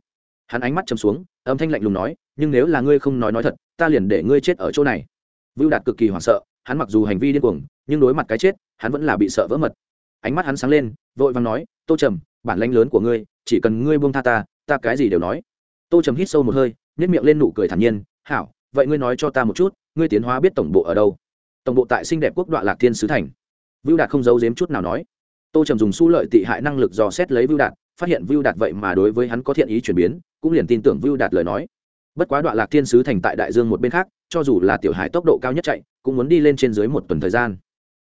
Hắn ánh mắt chầm xuống, âm thanh lạnh lùng nói, nhưng nếu là ngươi không nói nói thật, ta liền để ngươi chết ở chỗ này. Vưu đạt cực kỳ hoảng sợ hắn mặc dù hành vi điên cuồng, nhưng đối mặt cái chết, hắn vẫn là bị sợ vỡ mật. Ánh mắt hắn sáng lên, vội vàng nói, tô trầm, bản lãnh lớn của ngươi, chỉ cần ngươi buông tha ta ta cái gì đều nói. Tô trầm hít sâu một hơi nhét miệng lên nụ cười thản nhiên, hảo, vậy ngươi nói cho ta một chút, ngươi tiến hóa biết tổng bộ ở đâu? Tổng bộ tại xinh đẹp quốc đoạn lạc thiên sứ thành. Vưu đạt không giấu giếm chút nào nói. Tô trầm dùng su lợi tị hại năng lực dò xét lấy vưu đạt, phát hiện vưu đạt vậy mà đối với hắn có thiện ý chuyển biến, cũng liền tin tưởng vưu đạt lời nói bất quá đoạn lạc thiên sứ thành tại đại dương một bên khác, cho dù là tiểu hải tốc độ cao nhất chạy, cũng muốn đi lên trên dưới một tuần thời gian.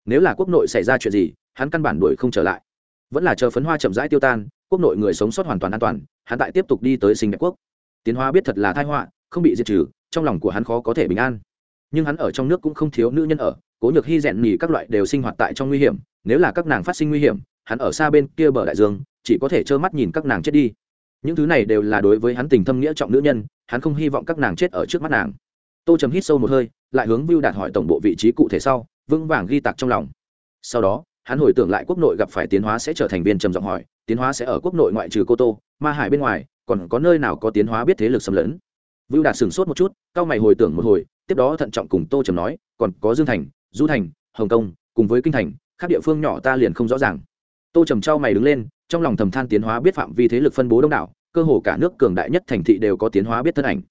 Nếu là quốc nội xảy ra chuyện gì, hắn căn bản đuổi không trở lại. Vẫn là chờ phấn hoa chậm rãi tiêu tan, quốc nội người sống sót hoàn toàn an toàn, hắn tại tiếp tục đi tới sinh đẹp quốc. Tiến Hoa biết thật là thai họa, không bị diệt trừ, trong lòng của hắn khó có thể bình an. Nhưng hắn ở trong nước cũng không thiếu nữ nhân ở, cố nhược hy rèn nhì các loại đều sinh hoạt tại trong nguy hiểm, nếu là các nàng phát sinh nguy hiểm, hắn ở xa bên kia bờ đại dương, chỉ có thể trơ mắt nhìn các nàng chết đi. Những thứ này đều là đối với hắn tình thâm nghĩa trọng nữ nhân hắn không hy vọng các nàng chết ở trước mắt nàng. Tô trầm hít sâu một hơi, lại hướng vưu đạt hỏi tổng bộ vị trí cụ thể sau, vững vàng ghi tạc trong lòng. Sau đó, hắn hồi tưởng lại quốc nội gặp phải tiến hóa sẽ trở thành viên trầm giọng hỏi, tiến hóa sẽ ở quốc nội ngoại trừ cô tô, ma hải bên ngoài, còn có nơi nào có tiến hóa biết thế lực xâm lấn? Vưu đạt sửng sốt một chút cao mày hồi tưởng một hồi, tiếp đó thận trọng cùng tô trầm nói, còn có dương thành, du thành, hồng kông, cùng với kinh thành các địa phương nhỏ ta liền không rõ ràng. Tô trầm trao mày đứng lên, trong lòng thầm than tiến hóa biết phạm vi thế lực phân bố đông đảo cơ hồ cả nước cường đại nhất thành thị đều có tiến hóa biết thân ảnh.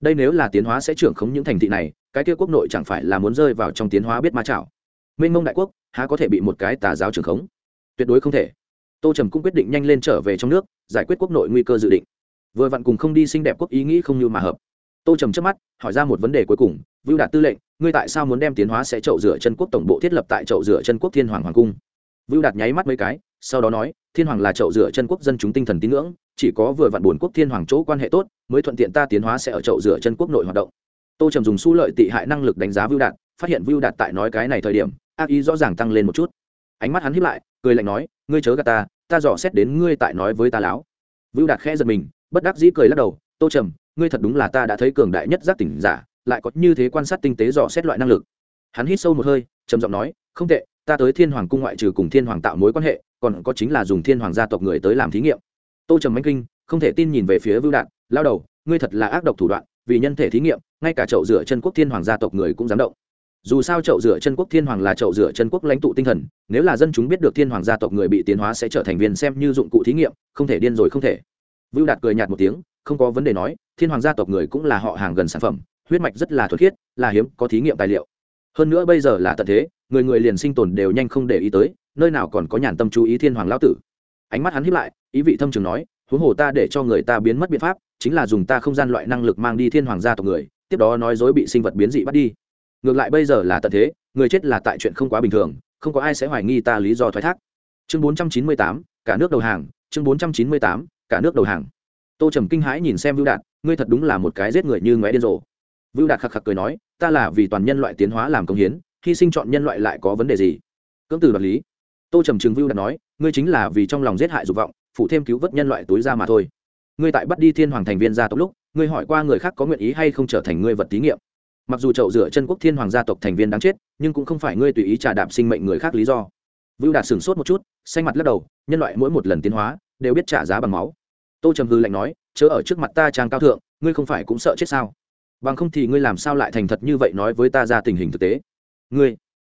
Đây nếu là tiến hóa sẽ trưởng khống những thành thị này, cái kia quốc nội chẳng phải là muốn rơi vào trong tiến hóa biết ma chảo. Minh mông đại quốc, há có thể bị một cái tà giáo trưởng khống? Tuyệt đối không thể. Tô trầm cũng quyết định nhanh lên trở về trong nước, giải quyết quốc nội nguy cơ dự định. Vừa vặn cùng không đi xinh đẹp quốc ý nghĩ không như mà hợp. Tô trầm trước mắt, hỏi ra một vấn đề cuối cùng, vưu đạt tư lệnh, ngươi tại sao muốn đem tiến hóa sẽ chậu rửa chân quốc tổng bộ thiết lập tại chậu rửa chân quốc thiên hoàng hoàng cung? Vưu đạt nháy mắt mấy cái sau đó nói, thiên hoàng là chậu rửa chân quốc dân chúng tinh thần tín ngưỡng, chỉ có vừa vặn buồn quốc thiên hoàng chỗ quan hệ tốt, mới thuận tiện ta tiến hóa sẽ ở chậu rửa chân quốc nội hoạt động. Tô trầm dùng su lợi tị hại năng lực đánh giá vưu đạt, phát hiện vưu đạt tại nói cái này thời điểm, ác ý rõ ràng tăng lên một chút. Ánh mắt hắn hiếp lại, cười lạnh nói, ngươi chớ gạt ta ta dò xét đến ngươi tại nói với ta láo. Vưu đạt khẽ giật mình, bất đắc dĩ cười lắc đầu, tô trầm, ngươi thật đúng là ta đã thấy cường đại nhất giác tỉnh giả, lại có như thế quan sát tinh tế dò xét loại năng lực. Hắn hít sâu một hơi, trầm giọng nói, không tệ ta tới thiên hoàng cung ngoại trừ cùng thiên hoàng tạo mối quan hệ, còn có chính là dùng thiên hoàng gia tộc người tới làm thí nghiệm. Tô trầm manh kinh, không thể tin nhìn về phía vưu đạn lao đầu, ngươi thật là ác độc thủ đoạn, vì nhân thể thí nghiệm, ngay cả chậu rửa chân quốc thiên hoàng gia tộc người cũng dám động. Dù sao chậu rửa chân quốc thiên hoàng là chậu rửa chân quốc lãnh tụ tinh thần, nếu là dân chúng biết được thiên hoàng gia tộc người bị tiến hóa sẽ trở thành viên xem như dụng cụ thí nghiệm, không thể điên rồi không thể. Vưu đạt cười nhạt một tiếng, không có vấn đề nói, thiên hoàng gia tộc người cũng là họ hàng gần sản phẩm, huyết mạch rất là thuật khiết, là hiếm, có thí nghiệm tài liệu. Hơn nữa bây giờ là tận thế người người liền sinh tồn đều nhanh không để ý tới, nơi nào còn có nhàn tâm chú ý thiên hoàng lão tử. Ánh mắt hắn hiếp lại, ý vị thâm trường nói, huống hồ ta để cho người ta biến mất biện pháp, chính là dùng ta không gian loại năng lực mang đi thiên hoàng gia tộc người, tiếp đó nói dối bị sinh vật biến dị bắt đi. Ngược lại bây giờ là tận thế, người chết là tại chuyện không quá bình thường, không có ai sẽ hoài nghi ta lý do thoái thác. Chương bốn trăm chín mươi tám, cả nước đầu hàng, chương bốn trăm chín mươi tám, cả nước đầu hàng. Tô trầm kinh hãi nhìn xem vưu đạt, ngươi thật đúng là một cái giết người như ngoé điên rồ. Vưu đạt khạc khạc cười nói, ta là vì toàn nhân loại tiến hóa làm công hiến hy sinh chọn nhân loại lại có vấn đề gì? Cưỡng từ đoạt lý. Tô trầm trừng vưu đạt nói, ngươi chính là vì trong lòng giết hại dục vọng, phụ thêm cứu vớt nhân loại tối ra mà thôi. Ngươi tại bắt đi thiên hoàng thành viên gia tộc lúc, ngươi hỏi qua người khác có nguyện ý hay không trở thành ngươi vật thí nghiệm. Mặc dù chậu rửa chân quốc thiên hoàng gia tộc thành viên đáng chết, nhưng cũng không phải ngươi tùy ý trà đạp sinh mệnh người khác lý do. Vưu đạt sửng sốt một chút, xanh mặt lắc đầu, nhân loại mỗi một lần tiến hóa, đều biết trả giá bằng máu. Tô trầm hư lạnh nói, chớ ở trước mặt ta trang cao thượng, ngươi không phải cũng sợ chết sao? Bằng không thì ngươi làm sao lại thành thật như vậy nói với ta ra tình hình thực tế? Ngươi.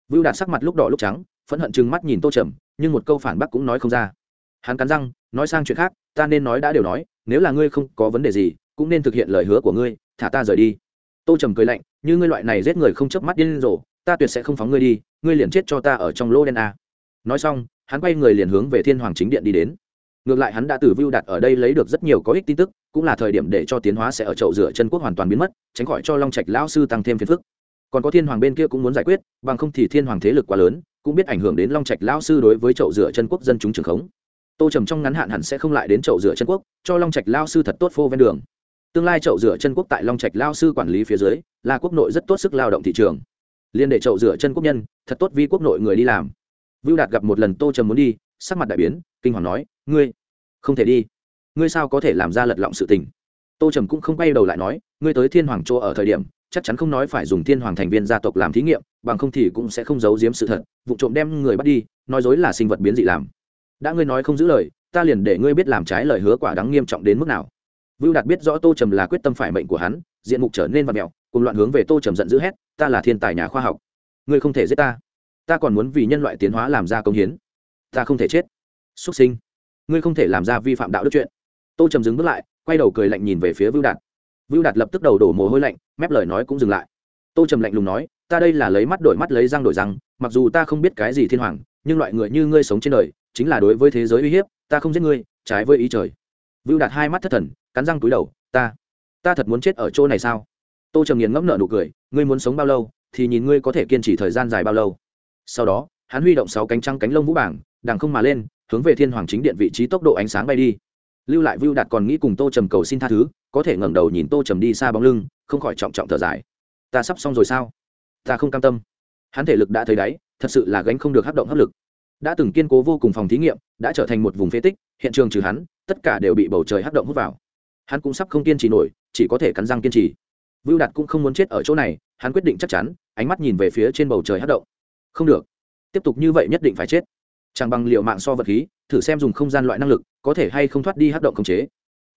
Vưu đạt sắc mặt lúc đỏ lúc trắng, phẫn hận chừng mắt nhìn tô trầm, nhưng một câu phản bác cũng nói không ra. Hắn cắn răng, nói sang chuyện khác, ta nên nói đã đều nói, nếu là ngươi không có vấn đề gì, cũng nên thực hiện lời hứa của ngươi, thả ta rời đi. Tô trầm cười lạnh, như ngươi loại này giết người không chớp mắt điên rồ, ta tuyệt sẽ không phóng ngươi đi, ngươi liền chết cho ta ở trong lô đen a. Nói xong, hắn quay người liền hướng về thiên hoàng chính điện đi đến. Ngược lại hắn đã từ vưu đạt ở đây lấy được rất nhiều có ích tin tức, cũng là thời điểm để cho tiến hóa sẽ ở chậu rửa chân quốc hoàn toàn biến mất, tránh khỏi cho long trạch lão sư tăng thêm phiền phức còn có thiên hoàng bên kia cũng muốn giải quyết, bằng không thì thiên hoàng thế lực quá lớn, cũng biết ảnh hưởng đến long trạch lão sư đối với chậu rửa chân quốc dân chúng trường khống. Tô trầm trong ngắn hạn hẳn sẽ không lại đến chậu rửa chân quốc, cho long trạch lao sư thật tốt phô ven đường. Tương lai chậu rửa chân quốc tại long trạch lao sư quản lý phía dưới, là quốc nội rất tốt sức lao động thị trường. Liên để chậu rửa chân quốc nhân, thật tốt vì quốc nội người đi làm. Vưu đạt gặp một lần tô trầm muốn đi, sắc mặt đại biến, kinh hoàng nói, ngươi, không thể đi. Ngươi sao có thể làm ra lật lọng sự tình? Tô trầm cũng không quay đầu lại nói, ngươi tới thiên hoàng chỗ ở thời điểm chắc chắn không nói phải dùng thiên hoàng thành viên gia tộc làm thí nghiệm, bằng không thì cũng sẽ không giấu giếm sự thật, vụ trộm đem người bắt đi, nói dối là sinh vật biến dị làm. Đã ngươi nói không giữ lời, ta liền để ngươi biết làm trái lời hứa quả đáng nghiêm trọng đến mức nào. Vưu đạt biết rõ tô trầm là quyết tâm phải mệnh của hắn, diện mục trở nên vật mẹo, cùng loạn hướng về tô trầm giận dữ hét, ta là thiên tài nhà khoa học, ngươi không thể giết ta. Ta còn muốn vì nhân loại tiến hóa làm ra công hiến. Ta không thể chết. Xuất sinh. Ngươi không thể làm ra vi phạm đạo đức chuyện. Tô trầm dừng bước lại, quay đầu cười lạnh nhìn về phía vưu đạt vưu đạt lập tức đầu đổ mồ hôi lạnh, mép lời nói cũng dừng lại. Tô trầm lạnh lùng nói, ta đây là lấy mắt đổi mắt lấy răng đổi răng, mặc dù ta không biết cái gì thiên hoàng, nhưng loại người như ngươi sống trên đời, chính là đối với thế giới uy hiếp, ta không giết ngươi, trái với ý trời. Vưu đạt hai mắt thất thần, cắn răng túi đầu, ta ta thật muốn chết ở chỗ này sao? Tô trầm nghiền ngẫm nợ nụ cười, ngươi muốn sống bao lâu, thì nhìn ngươi có thể kiên trì thời gian dài bao lâu. Sau đó, hắn huy động sáu cánh trăng cánh lông vũ bảng, đằng không mà lên, hướng về thiên hoàng chính điện vị trí tốc độ ánh sáng bay đi lưu lại vưu đạt còn nghĩ cùng tô trầm cầu xin tha thứ, có thể ngẩng đầu nhìn tô trầm đi xa bóng lưng, không khỏi trọng trọng thở dài. Ta sắp xong rồi sao? Ta không cam tâm. Hắn thể lực đã thấy đáy, thật sự là gánh không được hấp động hấp lực. Đã từng kiên cố vô cùng phòng thí nghiệm, đã trở thành một vùng phế tích, hiện trường trừ hắn, tất cả đều bị bầu trời hấp động hút vào. Hắn cũng sắp không kiên trì nổi, chỉ có thể cắn răng kiên trì. Vưu đạt cũng không muốn chết ở chỗ này, hắn quyết định chắc chắn, ánh mắt nhìn về phía trên bầu trời hấp động. Không được. Tiếp tục như vậy nhất định phải chết chẳng bằng liệu mạng so vật khí, thử xem dùng không gian loại năng lực có thể hay không thoát đi hấp động khống chế.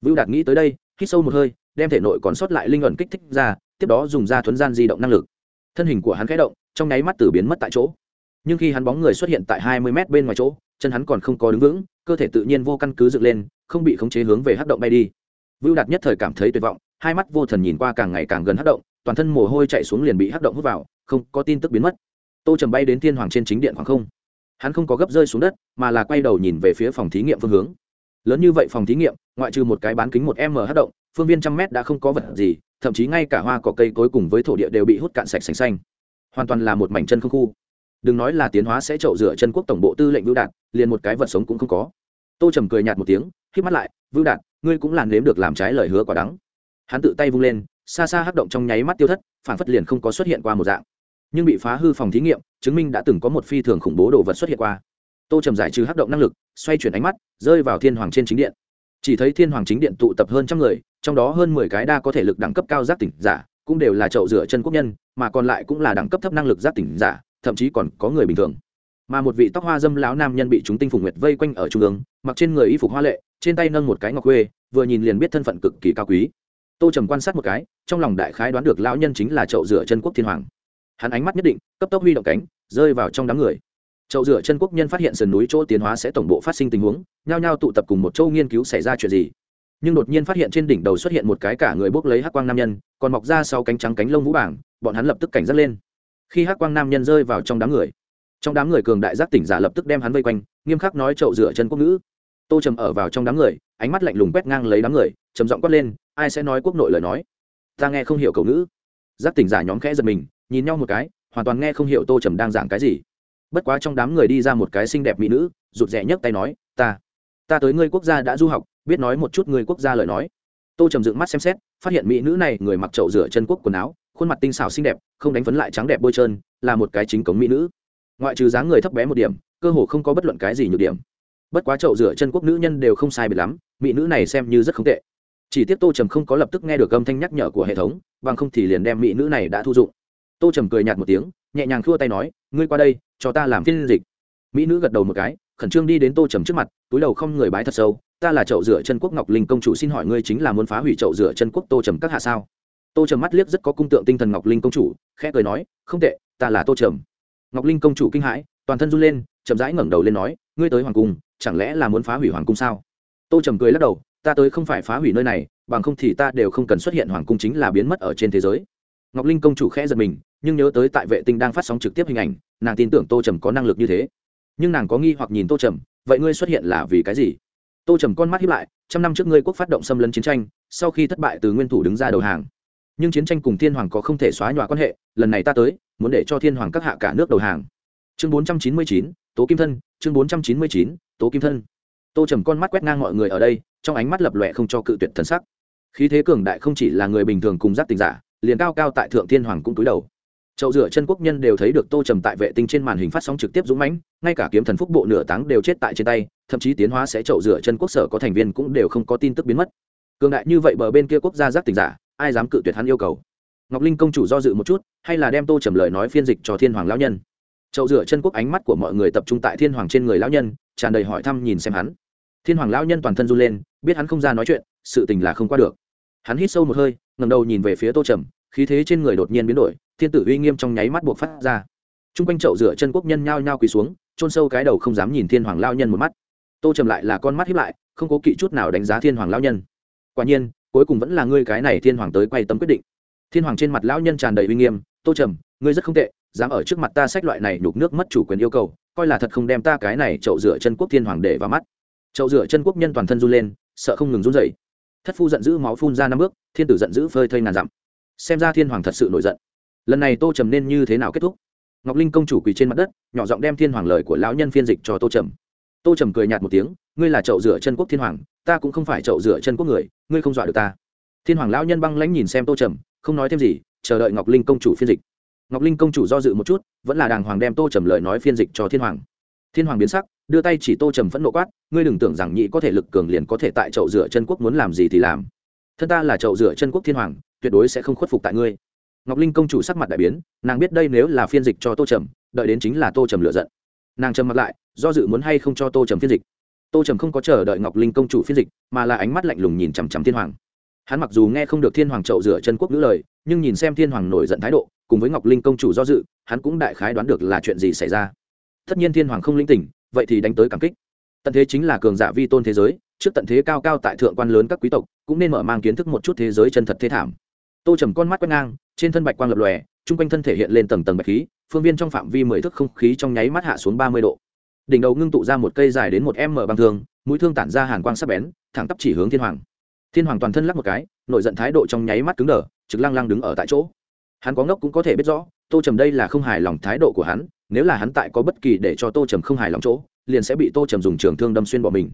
Vưu đạt nghĩ tới đây, hít sâu một hơi, đem thể nội còn sót lại linh ẩn kích thích ra, tiếp đó dùng ra thuấn gian di động năng lực. Thân hình của hắn khẽ động, trong nháy mắt tử biến mất tại chỗ. Nhưng khi hắn bóng người xuất hiện tại hai mươi mét bên ngoài chỗ, chân hắn còn không có đứng vững, cơ thể tự nhiên vô căn cứ dựng lên, không bị khống chế hướng về hát động bay đi. Vưu đạt nhất thời cảm thấy tuyệt vọng, hai mắt vô thần nhìn qua càng ngày càng gần hát động, toàn thân mồ hôi chạy xuống liền bị hát động hút vào, không có tin tức biến mất. Tô trầm bay đến thiên hoàng trên chính điện khoảng không hắn không có gấp rơi xuống đất, mà là quay đầu nhìn về phía phòng thí nghiệm phương hướng. Lớn như vậy phòng thí nghiệm, ngoại trừ một cái bán kính một m hát động, phương viên trăm mét đã không có vật gì, thậm chí ngay cả hoa cỏ cây cối cùng với thổ địa đều bị hút cạn sạch sành xanh. Hoàn toàn là một mảnh chân không khu. Đừng nói là tiến hóa sẽ trậu rửa chân quốc tổng bộ tư lệnh vưu đạt, liền một cái vật sống cũng không có. Tô trầm cười nhạt một tiếng khi mắt lại, vưu đạt, ngươi cũng làn nếm được làm trái lời hứa quả đắng. Hắn tự tay vung lên, xa xa hắc động trong nháy mắt tiêu thất phản phất liền không có xuất hiện qua một dạng nhưng bị phá hư phòng thí nghiệm, chứng minh đã từng có một phi thường khủng bố đồ vật xuất hiện qua. Tô trầm giải trừ hắc động năng lực, xoay chuyển ánh mắt, rơi vào thiên hoàng trên chính điện. Chỉ thấy thiên hoàng chính điện tụ tập hơn trăm người, trong đó hơn mười cái đa có thể lực đẳng cấp cao giác tỉnh giả, cũng đều là chậu rửa chân quốc nhân, mà còn lại cũng là đẳng cấp thấp năng lực giác tỉnh giả, thậm chí còn có người bình thường. Mà một vị tóc hoa dâm lão nam nhân bị chúng tinh phùng nguyệt vây quanh ở trung ương, mặc trên người y phục hoa lệ, trên tay nâng một cái ngọc khuê, vừa nhìn liền biết thân phận cực kỳ cao quý. Tô trầm quan sát một cái, trong lòng đại khái đoán được lão nhân chính là chậu rửa chân quốc thiên hoàng hắn ánh mắt nhất định, cấp tốc huy động cánh, rơi vào trong đám người. Chậu rửa chân quốc nhân phát hiện sườn núi chỗ tiến hóa sẽ tổng bộ phát sinh tình huống, nhao nhao tụ tập cùng một châu nghiên cứu xảy ra chuyện gì. Nhưng đột nhiên phát hiện trên đỉnh đầu xuất hiện một cái cả người bốc lấy hắc quang nam nhân, còn mọc ra sau cánh trắng cánh lông vũ bảng, bọn hắn lập tức cảnh giác lên. Khi hắc quang nam nhân rơi vào trong đám người, trong đám người cường đại giác tỉnh giả lập tức đem hắn vây quanh, nghiêm khắc nói chậu rửa chân quốc ngữ. Tô trầm ở vào trong đám người, ánh mắt lạnh lùng quét ngang lấy đám người, trầm giọng quát lên, ai sẽ nói quốc nội lời nói? Ta nghe không hiểu cầu ngữ. Giác tỉnh giả nhóm khẽ giật mình nhìn nhau một cái, hoàn toàn nghe không hiểu tô trầm đang giảng cái gì. Bất quá trong đám người đi ra một cái xinh đẹp mỹ nữ, rụt rè nhấc tay nói, ta ta tới ngươi quốc gia đã du học, biết nói một chút ngươi quốc gia lời nói. Tô trầm dựng mắt xem xét, phát hiện mỹ nữ này người mặc trậu rửa chân quốc quần áo, khuôn mặt tinh xảo xinh đẹp, không đánh phấn lại trắng đẹp bôi trơn, là một cái chính cống mỹ nữ. Ngoại trừ dáng người thấp bé một điểm, cơ hồ không có bất luận cái gì nhược điểm. Bất quá trậu rửa chân quốc nữ nhân đều không sai biệt lắm, mỹ nữ này xem như rất không tệ. Chỉ tiếc tô trầm không có lập tức nghe được âm thanh nhắc nhở của hệ thống, bằng không thì liền đem mỹ nữ này đã thu dụng tô trầm cười nhạt một tiếng, nhẹ nhàng khua tay nói, ngươi qua đây, cho ta làm phiên dịch. Mỹ nữ gật đầu một cái, khẩn trương đi đến tô trầm trước mặt, túi đầu không người bái thật sâu, ta là chậu rửa chân quốc ngọc linh công chủ xin hỏi ngươi chính là muốn phá hủy chậu rửa chân quốc tô trầm các hạ sao? Tô trầm mắt liếc rất có cung tượng tinh thần ngọc linh công chủ, khẽ cười nói, không tệ, ta là tô trầm. Ngọc linh công chủ kinh hãi, toàn thân run lên, chậm rãi ngẩng đầu lên nói, ngươi tới hoàng cung, chẳng lẽ là muốn phá hủy hoàng cung sao? Tô trầm cười lắc đầu, ta tới không phải phá hủy nơi này, bằng không thì ta đều không cần xuất hiện hoàng cung chính là biến mất ở trên thế giới ngọc linh công chủ khẽ giật mình, nhưng nhớ tới tại vệ tinh đang phát sóng trực tiếp hình ảnh, nàng tin tưởng tô trầm có năng lực như thế. Nhưng nàng có nghi hoặc nhìn tô trầm, vậy ngươi xuất hiện là vì cái gì? Tô trầm con mắt hiếp lại, trăm năm trước ngươi quốc phát động xâm lấn chiến tranh, sau khi thất bại từ nguyên thủ đứng ra đầu hàng. Nhưng chiến tranh cùng thiên hoàng có không thể xóa nhòa quan hệ, lần này ta tới, muốn để cho thiên hoàng các hạ cả nước đầu hàng. Chương bốn trăm chín mươi chín, tố kim thân, chương bốn trăm chín mươi chín, tố kim thân. Tô trầm con mắt quét ngang mọi người ở đây, trong ánh mắt lập lòe không cho cự tuyệt thần sắc. Khí thế cường đại không chỉ là người bình thường cùng giác tình giả liền cao cao tại thượng thiên hoàng cũng túi đầu. Chậu rửa chân quốc nhân đều thấy được tô trầm tại vệ tinh trên màn hình phát sóng trực tiếp dũng mãnh, ngay cả kiếm thần phúc bộ nửa táng đều chết tại trên tay, thậm chí tiến hóa sẽ chậu rửa chân quốc sở có thành viên cũng đều không có tin tức biến mất. Cường đại như vậy bờ bên kia quốc gia giác tình giả, ai dám cự tuyệt hắn yêu cầu? Ngọc linh công chủ do dự một chút, hay là đem tô trầm lời nói phiên dịch cho thiên hoàng lão nhân? Chậu rửa chân quốc ánh mắt của mọi người tập trung tại thiên hoàng trên người lão nhân, tràn đầy hỏi thăm nhìn xem hắn. Thiên hoàng lão nhân toàn thân run lên, biết hắn không ra nói chuyện, sự tình là không qua được. Hắn hít sâu một hơi ngầm đầu nhìn về phía tô trầm, khí thế trên người đột nhiên biến đổi, thiên tử uy nghiêm trong nháy mắt buộc phát ra. T r u n g quanh chậu rửa chân quốc nhân nhao nhao quỳ xuống trôn sâu cái đầu không dám nhìn thiên hoàng lao nhân một mắt. Tô trầm lại là con mắt hiếp lại, không có kỵ chút nào đánh giá thiên hoàng lao nhân. Quả nhiên, cuối cùng vẫn là ngươi cái này thiên hoàng tới quay tâm quyết định. Thiên hoàng trên mặt lão nhân tràn đầy uy nghiêm, tô trầm, ngươi rất không tệ, dám ở trước mặt ta sách loại này nhục nước mất chủ quyền yêu cầu, coi là thật không đem ta cái này chậu rửa chân quốc thiên hoàng để vào mắt. Chậu rửa chân quốc nhân toàn thân run lên, sợ không ngừng run dậy thất phu giận dữ máu phun ra năm bước, thiên tử giận dữ phơi thây ngàn dặm. Xem ra thiên hoàng thật sự nổi giận. Lần này tô trầm nên như thế nào kết thúc? Ngọc linh công chủ quỳ trên mặt đất, nhỏ giọng đem thiên hoàng lời của lão nhân phiên dịch cho tô trầm. Tô trầm cười nhạt một tiếng, ngươi là chậu rửa chân quốc thiên hoàng, ta cũng không phải chậu rửa chân quốc người, ngươi không dọa được ta. Thiên hoàng lão nhân băng lãnh nhìn xem tô trầm, không nói thêm gì, chờ đợi ngọc linh công chủ phiên dịch. Ngọc linh công chủ do dự một chút, vẫn là đàng hoàng đem tô trầm lời nói phiên dịch cho thiên hoàng. Thiên hoàng biến sắc đưa tay chỉ tô trầm phẫn nộ quát, ngươi đừng tưởng rằng nhị có thể lực cường liền có thể tại chậu rửa chân quốc muốn làm gì thì làm. Thân ta là chậu rửa chân quốc thiên hoàng, tuyệt đối sẽ không khuất phục tại ngươi. Ngọc linh công chủ sắc mặt đại biến, nàng biết đây nếu là phiên dịch cho tô trầm, đợi đến chính là tô trầm lựa giận. Nàng trầm mặt lại, do dự muốn hay không cho tô trầm phiên dịch. Tô trầm không có chờ đợi ngọc linh công chủ phiên dịch, mà là ánh mắt lạnh lùng nhìn chằm chằm thiên hoàng. Hắn mặc dù nghe không được thiên hoàng trậu rửa chân quốc ngữ lời, nhưng nhìn xem thiên hoàng nổi giận thái độ, cùng với ngọc linh công chủ do dự, hắn cũng đại khái đoán được là chuyện gì xảy ra. Tất nhiên thiên hoàng không linh tỉnh vậy thì đánh tới cảm kích. Tận thế chính là cường giả vi tôn thế giới, trước tận thế cao cao tại thượng quan lớn các quý tộc, cũng nên mở mang kiến thức một chút thế giới chân thật thế thảm. Tô trầm con mắt quét ngang, trên thân bạch quang lập lòe, chung quanh thân thể hiện lên tầng tầng bạch khí, phương viên trong phạm vi mười thước không khí trong nháy mắt hạ xuống ba mươi độ. Đỉnh đầu ngưng tụ ra một cây dài đến một m bằng thương, mũi thương tản ra hàn quang sắc bén, thẳng tắp chỉ hướng thiên hoàng. Thiên hoàng toàn thân lắc một cái, nội giận thái độ trong nháy mắt cứng đờ, trực lăng lăng đứng ở tại chỗ. Hắn có ngốc cũng có thể biết rõ, tô trầm đây là không hài lòng thái độ của hắn nếu là hắn tại có bất kỳ để cho tô trầm không hài lòng chỗ, liền sẽ bị tô trầm dùng trường thương đâm xuyên bỏ mình.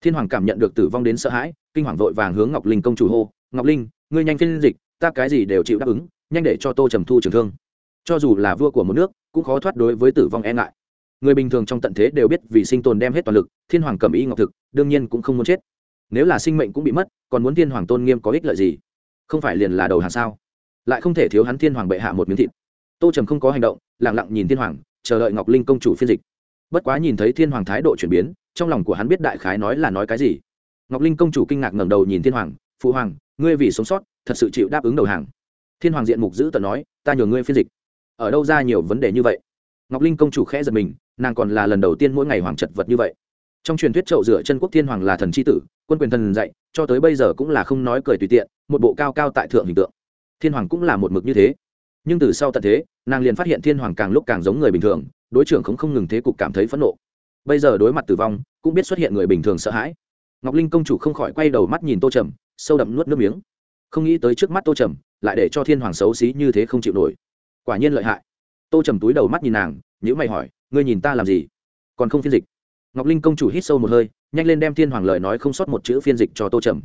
Thiên hoàng cảm nhận được tử vong đến sợ hãi, kinh hoàng vội vàng hướng ngọc linh công chủ hô, ngọc linh, ngươi nhanh phiên dịch, ta cái gì đều chịu đáp ứng, nhanh để cho tô trầm thu trường thương. Cho dù là vua của một nước, cũng khó thoát đối với tử vong e ngại. Người bình thường trong tận thế đều biết vì sinh tồn đem hết toàn lực, thiên hoàng cầm ý ngọc thực, đương nhiên cũng không muốn chết. Nếu là sinh mệnh cũng bị mất, còn muốn thiên hoàng tôn nghiêm có ích lợi gì? Không phải liền là đầu hàng sao? Lại không thể thiếu hắn thiên hoàng bệ hạ một miếng thịt. Tô trầm không có hành động lẳng lặng nhìn thiên hoàng chờ đợi ngọc linh công chủ phiên dịch. Bất quá nhìn thấy thiên hoàng thái độ chuyển biến, trong lòng của hắn biết đại khái nói là nói cái gì. Ngọc linh công chủ kinh ngạc ngẩng đầu nhìn thiên hoàng, phụ hoàng, ngươi vì sống sót, thật sự chịu đáp ứng đầu hàng. Thiên hoàng diện mục giữ tờ nói, ta nhờ ngươi phiên dịch. Ở đâu ra nhiều vấn đề như vậy? Ngọc linh công chủ khẽ giật mình, nàng còn là lần đầu tiên mỗi ngày hoàng chật vật như vậy. Trong truyền thuyết trậu rửa chân quốc thiên hoàng là thần c h i tử, quân quyền thần dạy, cho tới bây giờ cũng là không nói cười tùy tiện, một bộ cao cao tại thượng hình tượng. Thiên hoàng cũng là một mực như thế. Nhưng từ sau tận thế nàng liền phát hiện thiên hoàng càng lúc càng giống người bình thường, đối trưởng không không ngừng thế cục cảm thấy phẫn nộ. Bây giờ đối mặt tử vong, cũng biết xuất hiện người bình thường sợ hãi. Ngọc linh công chủ không khỏi quay đầu mắt nhìn tô trầm, sâu đậm nuốt nước miếng. Không nghĩ tới trước mắt tô trầm, lại để cho thiên hoàng xấu xí như thế không chịu nổi. Quả nhiên lợi hại. Tô trầm túi đầu mắt nhìn nàng nhữ mày hỏi, ngươi nhìn ta làm gì? Còn không phiên dịch? Ngọc linh công chủ hít sâu một hơi, nhanh lên đem thiên hoàng lời nói không sót một chữ phiên dịch cho tô trầm.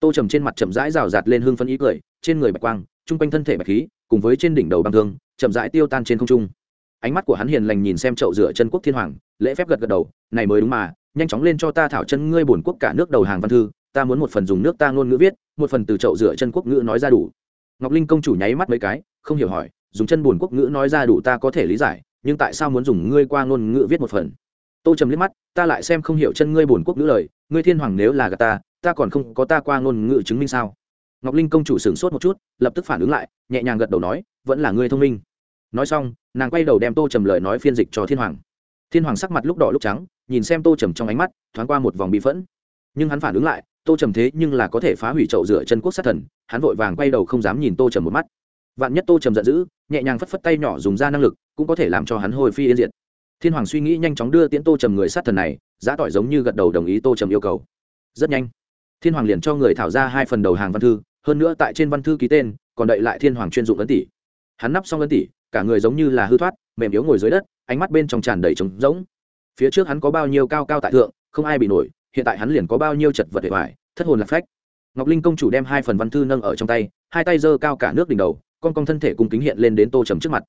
Tô trầm trên mặt chậm rãi rào rạt lên hương phân ý cười, trên người bạch quang, chung quanh thân thể bạch khí, cùng với trên đỉnh đầu băng thương chậm rãi tiêu tan trên không trung. Ánh mắt của hắn hiền lành nhìn xem chậu rửa chân quốc thiên hoàng, lễ phép gật gật đầu, này mới đúng mà, nhanh chóng lên cho ta thảo chân ngươi bổn quốc cả nước đầu hàng văn thư, ta muốn một phần dùng nước ta ngôn ngữ viết, một phần từ chậu rửa chân quốc ngữ nói ra đủ. Ngọc linh công chủ nháy mắt mấy cái, không hiểu hỏi, dùng chân bổn quốc ngữ nói ra đủ ta có thể lý giải, nhưng tại sao muốn dùng ngươi qua ngôn ngữ viết một phần? Tô trầm liếc mắt, ta lại xem không hiểu chân ngươi bổn quốc ngữ lời, ngươi thiên hoàng nếu là gà ta ta còn không có ta qua ngôn ngữ chứng minh sao? Ngọc linh công chủ sửng sốt một chút, lập tức phản ứng lại, nhẹ nhàng gật đầu nói, vẫn là ngươi thông minh nói xong, nàng quay đầu đem tô trầm lời nói phiên dịch cho thiên hoàng. Thiên hoàng sắc mặt lúc đỏ lúc trắng, nhìn xem tô trầm trong ánh mắt, thoáng qua một vòng bị phẫn. Nhưng hắn phản ứng lại, tô trầm thế nhưng là có thể phá hủy chậu rửa chân quốc sát thần, hắn vội vàng quay đầu không dám nhìn tô trầm một mắt. Vạn nhất tô trầm giận dữ, nhẹ nhàng phất phất tay nhỏ dùng ra năng lực, cũng có thể làm cho hắn hồi phi yên diệt. Thiên hoàng suy nghĩ nhanh chóng đưa tiễn tô trầm người sát thần này, giá tỏi giống như gật đầu đồng ý tô trầm yêu cầu. Rất nhanh, thiên hoàng liền cho người thảo ra hai phần đầu hàng văn thư, hơn nữa tại trên văn thư ký tên, còn đậy lại thiên hoàng chuyên dụng ấn tỷ. Hắn nắp xong ấn tỷ cả người giống như là hư thoát, mềm yếu ngồi dưới đất, ánh mắt bên trong tràn đầy trống rỗng. Phía trước hắn có bao nhiêu cao cao tại thượng, không ai bị nổi, hiện tại hắn liền có bao nhiêu chật vật hệ hoài, thất hồn lạc phách. Ngọc linh công chủ đem hai phần văn thư nâng ở trong tay, hai tay giơ cao cả nước đỉnh đầu, con con thân thể cung kính hiện lên đến tô trầm trước mặt.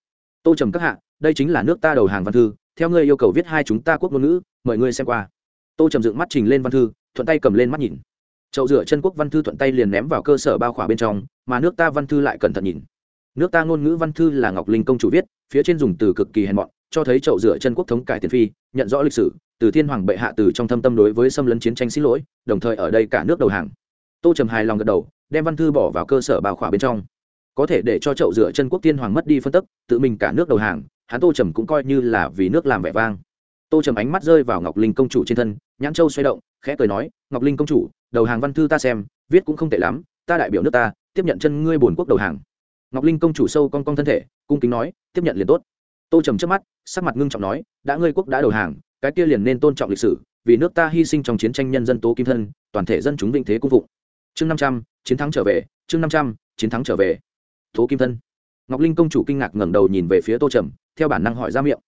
Tô trầm các hạ, đây chính là nước ta đầu hàng văn thư, theo ngươi yêu cầu viết hai chúng ta quốc ngôn ngữ, mời ngươi xem qua. Tô trầm dựng mắt trình lên văn thư, thuận tay cầm lên mắt nhìn. Chậu rửa chân quốc văn thư thuận tay liền ném vào cơ sở bao khỏa bên trong, mà nước ta văn thư lại cẩn thận nhìn nước ta ngôn ngữ văn thư là ngọc linh công chủ viết, phía trên dùng từ cực kỳ hèn mọn, cho thấy chậu rửa chân quốc thống cải tiền phi, nhận rõ lịch sử, từ thiên hoàng bệ hạ từ trong thâm tâm đối với xâm lấn chiến tranh xin lỗi, đồng thời ở đây cả nước đầu hàng. Tô trầm hài lòng gật đầu, đem văn thư bỏ vào cơ sở bào khỏa bên trong. Có thể để cho chậu rửa chân quốc thiên hoàng mất đi phân tức, tự mình cả nước đầu hàng, hắn tô trầm cũng coi như là vì nước làm vẻ vang. Tô trầm ánh mắt rơi vào ngọc linh công chủ trên thân, nhãn châu xoay động, khẽ cười nói, ngọc linh công chủ, đầu hàng văn thư ta xem, viết cũng không tệ lắm, ta đại biểu nước ta, tiếp nhận chân ngươi bổn quốc đầu hàng ngọc linh công chủ sâu con con thân thể, cung kính nói, tiếp nhận liền tốt. Tô trầm trước mắt, sắc mặt ngưng trọng nói, đã ngươi quốc đã đầu hàng, cái kia liền nên tôn trọng lịch sử, vì nước ta hy sinh trong chiến tranh nhân dân tố kim thân, toàn thể dân chúng vinh thế cung phụng. Chương năm trăm, chiến thắng trở về, chương năm trăm, chiến thắng trở về. Tố kim thân. Ngọc linh công chủ kinh ngạc ngẩng đầu nhìn về phía tô trầm, theo bản năng hỏi ra miệng.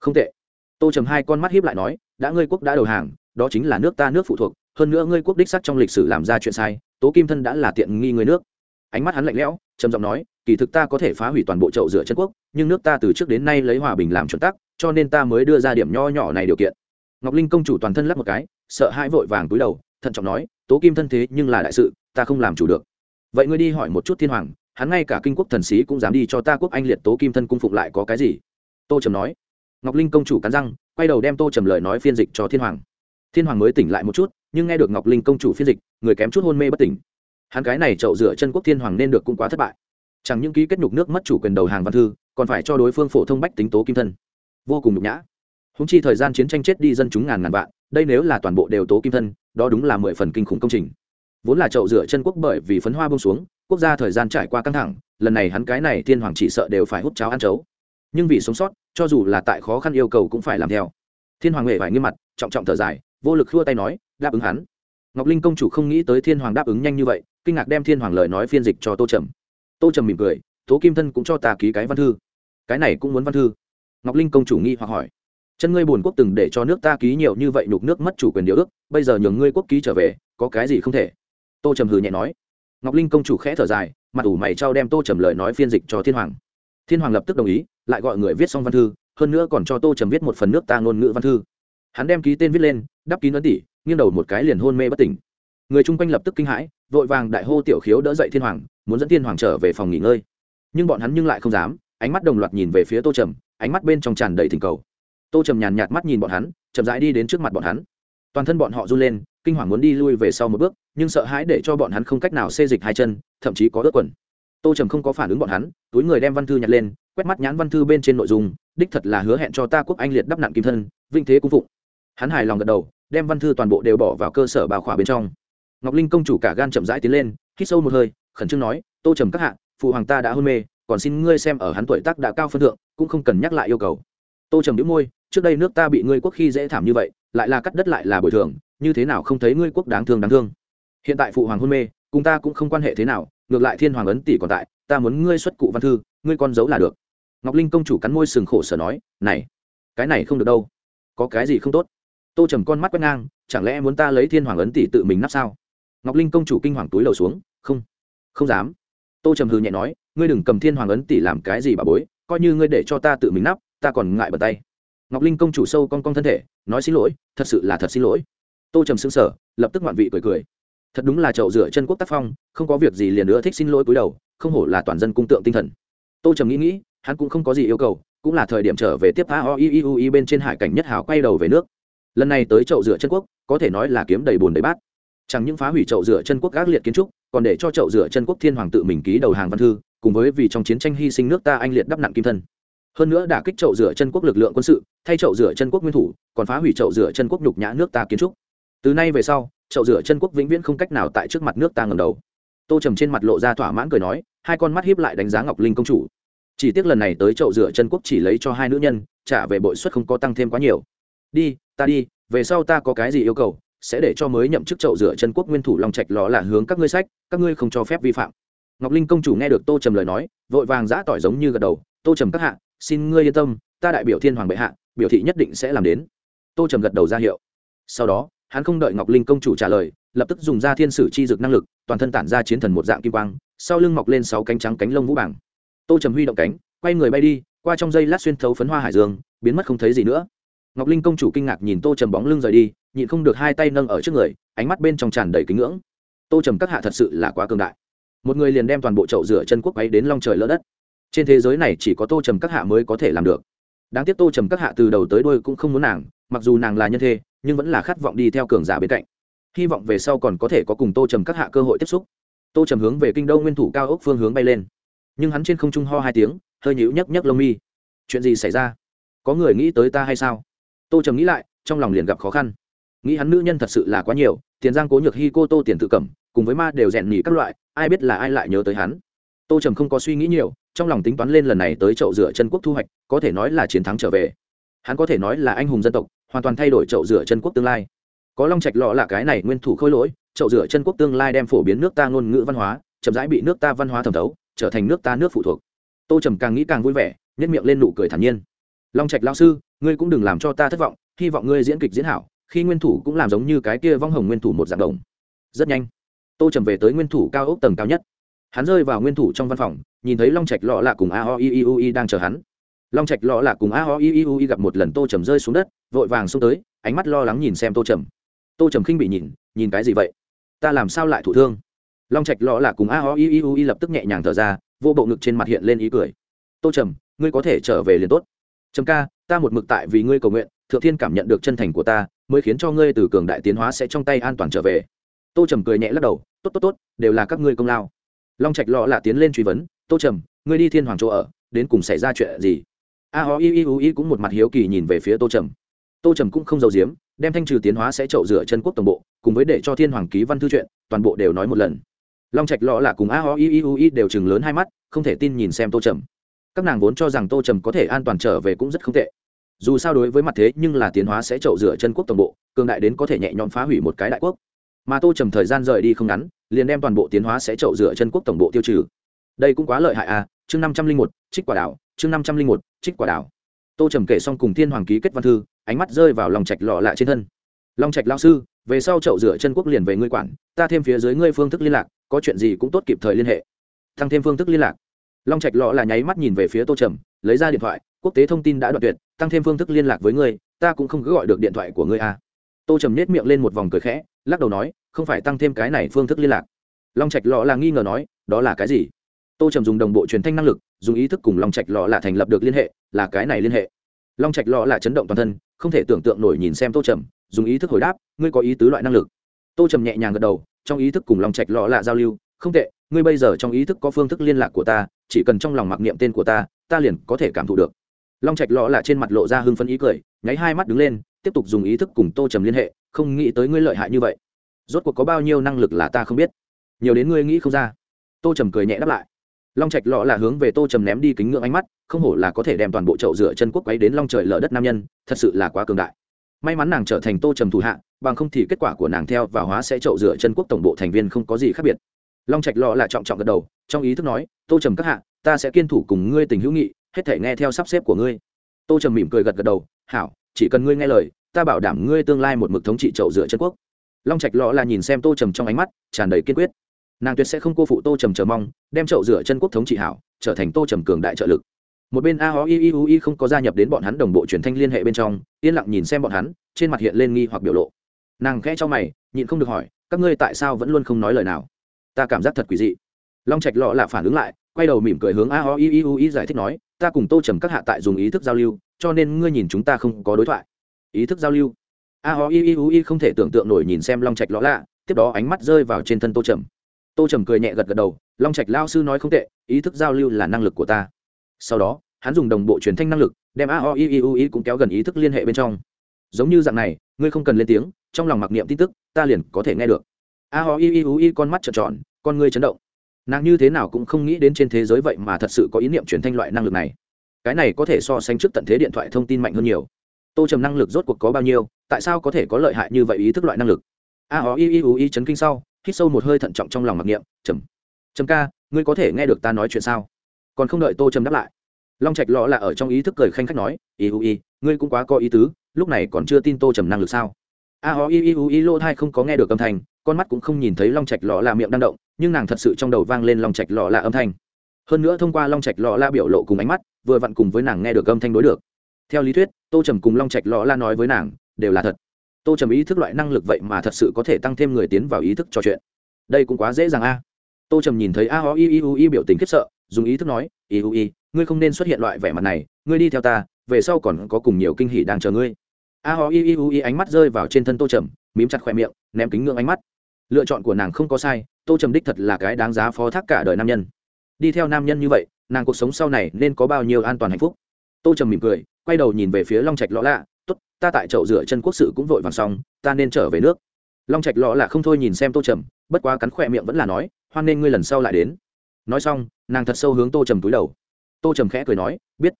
Không tệ. Tô trầm hai con mắt hiếp lại nói, đã ngươi quốc đã đầu hàng, đó chính là nước ta nước phụ thuộc, hơn nữa ngươi quốc đích sắc trong lịch sử làm ra chuyện sai, tố kim thân đã là tiện nghi người nước ánh mắt hắn lạnh lẽo, trầm giọng nói, kỳ thực ta có thể phá hủy toàn bộ chậu rửa chân quốc, nhưng nước ta từ trước đến nay lấy hòa bình làm chuẩn tắc, cho nên ta mới đưa ra điểm nho nhỏ này điều kiện. Ngọc linh công chủ toàn thân lắc một cái, sợ hãi vội vàng túi đầu, thận trọng nói, tố kim thân thế nhưng là đại sự, ta không làm chủ được. Vậy ngươi đi hỏi một chút thiên hoàng, hắn ngay cả kinh quốc thần sĩ cũng dám đi cho ta quốc anh liệt tố kim thân cung phục lại có cái gì? Tô trầm nói. Ngọc linh công chủ cắn răng, quay đầu đem tô trầm lời nói phiên dịch cho thiên hoàng. Thiên hoàng mới tỉnh lại một chút, nhưng nghe được ngọc linh công chủ phiên dịch, người kém chút hôn mê bất tỉnh hắn cái này trậu rửa chân quốc thiên hoàng nên được cũng quá thất bại. Chẳng những ký kết nhục nước mất chủ quyền đầu hàng văn thư, còn phải cho đối phương phổ thông bách tính tố kim thân. Vô cùng nhục nhã. Húng chi thời gian chiến tranh chết đi dân chúng ngàn ngàn vạn, đây nếu là toàn bộ đều tố kim thân, đó đúng là mười phần kinh khủng công trình. Vốn là chậu rửa chân quốc bởi vì phấn hoa bông xuống, quốc gia thời gian trải qua căng thẳng, lần này hắn cái này thiên hoàng chỉ sợ đều phải hút cháo ăn chấu. Nhưng vì sống sót, cho dù là tại khó khăn yêu cầu cũng phải làm theo. Thiên hoàng huệ phải nghiêm mặt, trọng trọng thở dài, vô lực khua tay nói, đáp ứng hắn ngọc linh công chủ không nghĩ tới thiên hoàng đáp ứng nhanh như vậy, kinh ngạc đem thiên hoàng lời nói phiên dịch cho tô trầm. Tô trầm mỉm cười, tố kim thân cũng cho ta ký cái văn thư. Cái này cũng muốn văn thư? Ngọc linh công chủ nghi hoặc hỏi. Chân ngươi bồn quốc từng để cho nước ta ký nhiều như vậy nhục nước mất chủ quyền điều ước, bây giờ nhường ngươi quốc ký trở về, có cái gì không thể? Tô trầm hừ nhẹ nói. Ngọc linh công chủ khẽ thở dài, mặt ủ mày trao đem tô trầm lời nói phiên dịch cho thiên hoàng. Thiên hoàng lập tức đồng ý, lại gọi người viết xong văn thư, hơn nữa còn cho tô trầm viết một phần nước ta ngôn ngữ văn thư. Hắn đem ký tên viết lên đắp kín ấn tỉ, nghiêng đầu một cái liền hôn mê bất tỉnh. Người chung quanh lập tức kinh hãi, vội vàng đại hô tiểu khiếu đỡ dậy thiên hoàng, muốn dẫn thiên hoàng trở về phòng nghỉ ngơi. Nhưng bọn hắn nhưng lại không dám, ánh mắt đồng loạt nhìn về phía tô trầm, ánh mắt bên trong tràn đầy thỉnh cầu. Tô trầm nhàn nhạt mắt nhìn bọn hắn, chậm rãi đi đến trước mặt bọn hắn. Toàn thân bọn họ run lên, kinh hoàng muốn đi lui về sau một bước, nhưng sợ hãi để cho bọn hắn không cách nào xê dịch hai chân, thậm chí có ướt quần. Tô trầm không có phản ứng bọn hắn, túi người đem văn thư nhặt lên, quét mắt nhãn văn thư bên trên nội dung, đích thật là hứa hẹn cho ta quốc anh liệt đắp nạn kim thân, vinh thế cung phụng hắn hài lòng gật đầu, đem văn thư toàn bộ đều bỏ vào cơ sở bà khỏa bên trong. Ngọc linh công chủ cả gan chậm rãi tiến lên, hít sâu một hơi, khẩn trương nói, tô trầm các hạ, phụ hoàng ta đã hôn mê, còn xin ngươi xem ở hắn tuổi tác đã cao phân thượng, cũng không cần nhắc lại yêu cầu. Tô trầm đĩu môi, trước đây nước ta bị ngươi quốc khi dễ thảm như vậy, lại là cắt đất lại là bồi thường, như thế nào không thấy ngươi quốc đáng thương đáng thương? Hiện tại phụ hoàng hôn mê, cùng ta cũng không quan hệ thế nào, ngược lại thiên hoàng ấn tỷ còn tại, ta muốn ngươi xuất cụ văn thư, ngươi con giấu là được. Ngọc linh công chủ cắn môi sừng khổ sở nói, này, cái này không được đâu, có cái gì không tốt? Tô trầm con mắt quét ngang, chẳng lẽ muốn ta lấy thiên hoàng ấn tỷ tự mình nắp sao? Ngọc linh công chủ kinh hoàng túi lầu xuống, không không dám. Tô trầm hư nhẹ nói, ngươi đừng cầm thiên hoàng ấn tỷ làm cái gì bà bối, coi như ngươi để cho ta tự mình nắp, ta còn ngại bật tay. Ngọc linh công chủ sâu con con thân thể, nói, xin lỗi, thật sự là thật xin lỗi. Tô trầm xứng sở lập tức ngoạn vị cười cười. Thật đúng là chậu rửa chân quốc tác phong, không có việc gì liền nữa thích xin lỗi cúi đầu, không hổ là toàn dân cung tượng tinh thần. Tô trầm nghĩ nghĩ, hắn cũng không có gì yêu cầu, cũng là thời điểm trở về tiếp a o i u i bên trên hải cảnh nhất hảo quay đầu về nước lần này tới chậu rửa chân quốc, có thể nói là kiếm đầy bùn đầy bát. Chẳng những phá hủy chậu rửa chân quốc gác liệt kiến trúc, còn để cho chậu rửa chân quốc thiên hoàng tự mình ký đầu hàng văn thư, cùng với vì trong chiến tranh hy sinh nước ta anh liệt đắp nặng kim thân. Hơn nữa đã kích chậu rửa chân quốc lực lượng quân sự, thay chậu rửa chân quốc nguyên thủ, còn phá hủy chậu rửa chân quốc nhục nhã nước ta kiến trúc. Từ nay về sau, chậu rửa chân quốc vĩnh viễn không cách nào tại trước mặt nước ta ngầm đầu. Tô trầm trên mặt lộ ra thỏa mãn cười nói, hai con mắt hiếp lại đánh giá ngọc linh công chủ. Chỉ tiếc lần này tới chậu rửa chân quốc chỉ lấy cho hai nữ nhân, trả về bội suất không có tăng thêm quá nhiều. Đi ta đi, về sau ta có cái gì yêu cầu, sẽ để cho mới nhậm chức chậu rửa chân quốc nguyên thủ long trạch ló là hướng các ngươi sách, các ngươi không cho phép vi phạm. Ngọc linh công chủ nghe được tô trầm lời nói, vội vàng giã tỏi giống như gật đầu, tô trầm các hạ, xin ngươi yên tâm, ta đại biểu thiên hoàng bệ hạ, biểu thị nhất định sẽ làm đến. Tô trầm gật đầu ra hiệu. Sau đó, hắn không đợi ngọc linh công chủ trả lời, lập tức dùng ra thiên sử chi dực năng lực, toàn thân tản ra chiến thần một dạng kim quang, sau lưng mọc lên sáu cánh trắng cánh lông vũ bảng. Tô trầm huy động cánh, quay người bay đi, qua trong dây lát xuyên thấu phấn hoa hải dương, biến mất không thấy gì nữa ngọc linh công chủ kinh ngạc nhìn tô trầm bóng lưng rời đi, nhịn không được hai tay nâng ở trước người, ánh mắt bên trong tràn đầy kính ngưỡng. Tô trầm các hạ thật sự là quá cường đại. Một người liền đem toàn bộ chậu rửa chân quốc ấy đến long trời lỡ đất. Trên thế giới này chỉ có tô trầm các hạ mới có thể làm được. Đáng tiếc tô trầm các hạ từ đầu tới đôi cũng không muốn nàng, mặc dù nàng là nhân thê, nhưng vẫn là khát vọng đi theo cường giả bên cạnh. Hy vọng về sau còn có thể có cùng tô trầm các hạ cơ hội tiếp xúc. Tô trầm hướng về kinh đô nguyên thủ cao ốc phương hướng bay lên. Nhưng hắn trên không trung ho hai tiếng, hơi nhíu nhấc nhấc lông mi. Chuyện gì xảy ra? Có người nghĩ tới ta hay sao? Tô trầm nghĩ lại, trong lòng liền gặp khó khăn. Nghĩ hắn nữ nhân thật sự là quá nhiều, tiền giang cố nhược hy, cô tô tiền tự cẩm, cùng với ma đều rèn nhỉ các loại, ai biết là ai lại nhớ tới hắn. Tô trầm không có suy nghĩ nhiều, trong lòng tính toán lên lần này tới chậu rửa chân quốc thu hoạch, có thể nói là chiến thắng trở về. Hắn có thể nói là anh hùng dân tộc, hoàn toàn thay đổi chậu rửa chân quốc tương lai. Có long trạch lọ là cái này nguyên thủ khôi lỗi, chậu rửa chân quốc tương lai đem phổ biến nước ta ngôn ngữ văn hóa, chậm rãi bị nước ta văn hóa thẩm thấu, trở thành nước ta nước phụ thuộc. Tô trầm càng nghĩ càng vui vẻ nhất miệng lên nụ cười thản nhiên long trạch lao sư, ngươi cũng đừng làm cho ta thất vọng, hy vọng ngươi diễn kịch diễn hảo, khi nguyên thủ cũng làm giống như cái kia vong hồng nguyên thủ một dạng đồng. Rất nhanh, tô trầm về tới nguyên thủ cao ốc tầng cao nhất. Hắn rơi vào nguyên thủ trong văn phòng, nhìn thấy long trạch lọ lạ cùng a ho i i u i đang chờ hắn. Long trạch lọ lạ cùng a ho i i u i gặp một lần tô trầm rơi xuống đất, vội vàng xuống tới, ánh mắt lo lắng nhìn xem tô trầm. Tô trầm khinh bị nhìn nhìn cái gì vậy? Ta làm sao lại thụ thương? Long trạch lọ lạ cùng a ho i i u i lập tức nhẹ nhàng thở ra, vô bộ ngực trên mặt hiện lên ý cười. Tô trầm, ngươi có thể trở về liền tốt trầm ca, ta một mực tại vì ngươi cầu nguyện, thượng thiên cảm nhận được chân thành của ta, mới khiến cho ngươi từ cường đại tiến hóa sẽ trong tay an toàn trở về. Tô trầm cười nhẹ lắc đầu, tốt tốt tốt, đều là các ngươi công lao. Long trạch lọ là tiến lên truy vấn, tô trầm, ngươi đi thiên hoàng chỗ ở, đến cùng xảy ra chuyện gì? A ho y y u y cũng một mặt hiếu kỳ nhìn về phía tô trầm. Tô trầm cũng không giấu giếm, đem thanh trừ tiến hóa sẽ trậu rửa chân quốc tổng bộ, cùng với để cho thiên hoàng ký văn thư chuyện, toàn bộ đều nói một lần. Long trạch lọ là cùng a ho y y u y đều chừng lớn hai mắt, không thể tin nhìn xem tô trầm các nàng vốn cho rằng tô trầm có thể an toàn trở về cũng rất không tệ. Dù sao đối với mặt thế nhưng là tiến hóa sẽ trậu rửa chân quốc tổng bộ, cường đại đến có thể nhẹ nhõm phá hủy một cái đại quốc. Mà tô trầm thời gian rời đi không ngắn, liền đem toàn bộ tiến hóa sẽ trậu rửa chân quốc tổng bộ tiêu trừ. Đây cũng quá lợi hại à chương năm trăm linh một, trích quả đảo, chương năm trăm linh một, trích quả đảo. Tô trầm kể xong cùng thiên hoàng ký kết văn thư, ánh mắt rơi vào lòng trạch lọ lạ trên thân. Long trạch lao sư, về sau chậu rửa chân quốc liền về ngươi quản, ta thêm phía dưới ngươi phương thức liên lạc, có chuyện gì cũng tốt kịp thời liên hệ. Thăng thêm phương thức liên lạc long trạch lọ là nháy mắt nhìn về phía tô trầm, lấy ra điện thoại, quốc tế thông tin đã đoạn tuyệt, tăng thêm phương thức liên lạc với ngươi, ta cũng không cứ gọi được điện thoại của ngươi à. tô trầm nết miệng lên một vòng cười khẽ, lắc đầu nói, không phải tăng thêm cái này phương thức liên lạc. Long trạch lọ là nghi ngờ nói, đó là cái gì? Tô trầm dùng đồng bộ truyền thanh năng lực, dùng ý thức cùng long trạch lọ là thành lập được liên hệ, là cái này liên hệ. Long trạch lọ là chấn động toàn thân, không thể tưởng tượng nổi nhìn xem tô trầm, dùng ý thức hồi đáp, ngươi có ý tứ loại năng lực. Tô trầm nhẹ nhàng gật đầu, trong ý thức cùng long trạch lọ là giao lưu, không tệ ngươi bây giờ trong ý thức có phương thức liên lạc của ta, chỉ cần trong lòng mặc niệm tên của ta ta liền có thể cảm thụ được. Long trạch lọ là trên mặt lộ ra hưng phấn ý cười, nháy hai mắt đứng lên, tiếp tục dùng ý thức cùng tô trầm liên hệ, không nghĩ tới ngươi lợi hại như vậy. Rốt cuộc có bao nhiêu năng lực là ta không biết. Nhiều đến ngươi nghĩ không ra. Tô trầm cười nhẹ đáp lại. Long trạch lọ là hướng về tô trầm ném đi kính ngưỡng ánh mắt, không hổ là có thể đem toàn bộ chậu rửa chân quốc quấy đến long trời lở đất nam nhân, thật sự là quá cường đại. May mắn nàng trở thành tô trầm thủ hạ, bằng không thì kết quả của nàng theo và hóa sẽ chậu rửa chân quốc tổng bộ thành viên không có gì khác biệt long trạch lọ là trọng trọng gật đầu, trong ý thức nói, tô trầm các hạ, ta sẽ kiên thủ cùng ngươi tình hữu nghị, hết thể nghe theo sắp xếp của ngươi. Tô trầm mỉm cười gật gật đầu, hảo, chỉ cần ngươi nghe lời, ta bảo đảm ngươi tương lai một mực thống trị chậu rửa chân quốc. Long trạch lọ là nhìn xem tô trầm trong ánh mắt, tràn đầy kiên quyết. Nàng tuyệt sẽ không cô phụ tô trầm chờ mong, đem chậu rửa chân quốc thống trị hảo, trở thành tô trầm cường đại trợ lực. Một bên a ho i i u i không có gia nhập đến bọn hắn đồng bộ truyền thanh liên hệ bên trong, yên lặng nhìn xem bọn hắn, trên mặt hiện lên nghi hoặc biểu lộ. Nàng khẽ cho mày, nhịn không được hỏi, các ngươi tại sao vẫn luôn không nói lời nào? Ta cảm giác thật quỷ dị. Long trạch lọ là phản ứng lại, quay đầu mỉm cười hướng a o i i u i giải thích nói, ta cùng tô trầm các hạ tại dùng ý thức giao lưu, cho nên ngươi nhìn chúng ta không có đối thoại. Ý thức giao lưu? A o i i u i không thể tưởng tượng nổi nhìn xem long trạch lọ lạ, tiếp đó ánh mắt rơi vào trên thân tô trầm. Tô trầm cười nhẹ gật gật đầu, long trạch lao sư nói không tệ, ý thức giao lưu là năng lực của ta. Sau đó, hắn dùng đồng bộ truyền thanh năng lực, đem a o i i u i cũng kéo gần ý thức liên hệ bên trong. Giống như dạng này, ngươi không cần lên tiếng, trong lòng mặc niệm tin tức, ta liền có thể nghe được a ho i i u i con mắt trợn tròn, con ngươi chấn động. Nàng như thế nào cũng không nghĩ đến trên thế giới vậy mà thật sự có ý niệm truyền thanh loại năng lực này. Cái này có thể so sánh trước tận thế điện thoại thông tin mạnh hơn nhiều. Tô trầm năng lực rốt cuộc có bao nhiêu, tại sao có thể có lợi hại như vậy ý thức loại năng lực? A ho i i u i chấn kinh sau, hít sâu một hơi thận trọng trong lòng mặc niệm, trầm trầm ca, ngươi có thể nghe được ta nói chuyện sao? Còn không đợi tô trầm đáp lại, long trạch lọ là ở trong ý thức cười khanh khách nói y u y ngươi cũng quá có ý tứ, lúc này còn chưa tin tô trầm năng lực sao? A ho i u i lỗ thai không có nghe được âm thanh, con mắt cũng không nhìn thấy long trạch lọ là miệng đang động, nhưng nàng thật sự trong đầu vang lên long trạch lọ là âm thanh. Hơn nữa thông qua long trạch lọ la biểu lộ cùng ánh mắt, vừa vặn cùng với nàng nghe được âm thanh đối được. Theo lý thuyết, tô trầm cùng long trạch lọ la nói với nàng, đều là thật. Tô trầm ý thức loại năng lực vậy mà thật sự có thể tăng thêm người tiến vào ý thức trò chuyện. Đây cũng quá dễ dàng a. Tô trầm nhìn thấy a ho i i u i biểu tình khiếp sợ, dùng ý thức nói, i u i, ngươi không nên xuất hiện loại vẻ mặt này, ngươi đi theo ta, về sau còn có cùng nhiều kinh hỉ đang chờ ngươi a ho i i u i ánh mắt rơi vào trên thân tô trầm, mím chặt khoe miệng, ném kính ngưỡng ánh mắt. Lựa chọn của nàng không có sai, tô trầm đích thật là cái đáng giá phó thác cả đời nam nhân. Đi theo nam nhân như vậy, nàng cuộc sống sau này nên có bao nhiêu an toàn hạnh phúc? Tô trầm mỉm cười, quay đầu nhìn về phía long trạch lõ lạ t ố t ta tại chậu rửa chân quốc sự cũng vội vàng xong, ta nên trở về nước. Long trạch lõ lạ không thôi nhìn xem tô trầm, bất quá cắn khoe miệng vẫn là nói, hoan nên ngươi lần sau lại đến. Nói xong, nàng thật sâu hướng tô trầm túi đầu. Tô trầm khẽ cười nói, biết.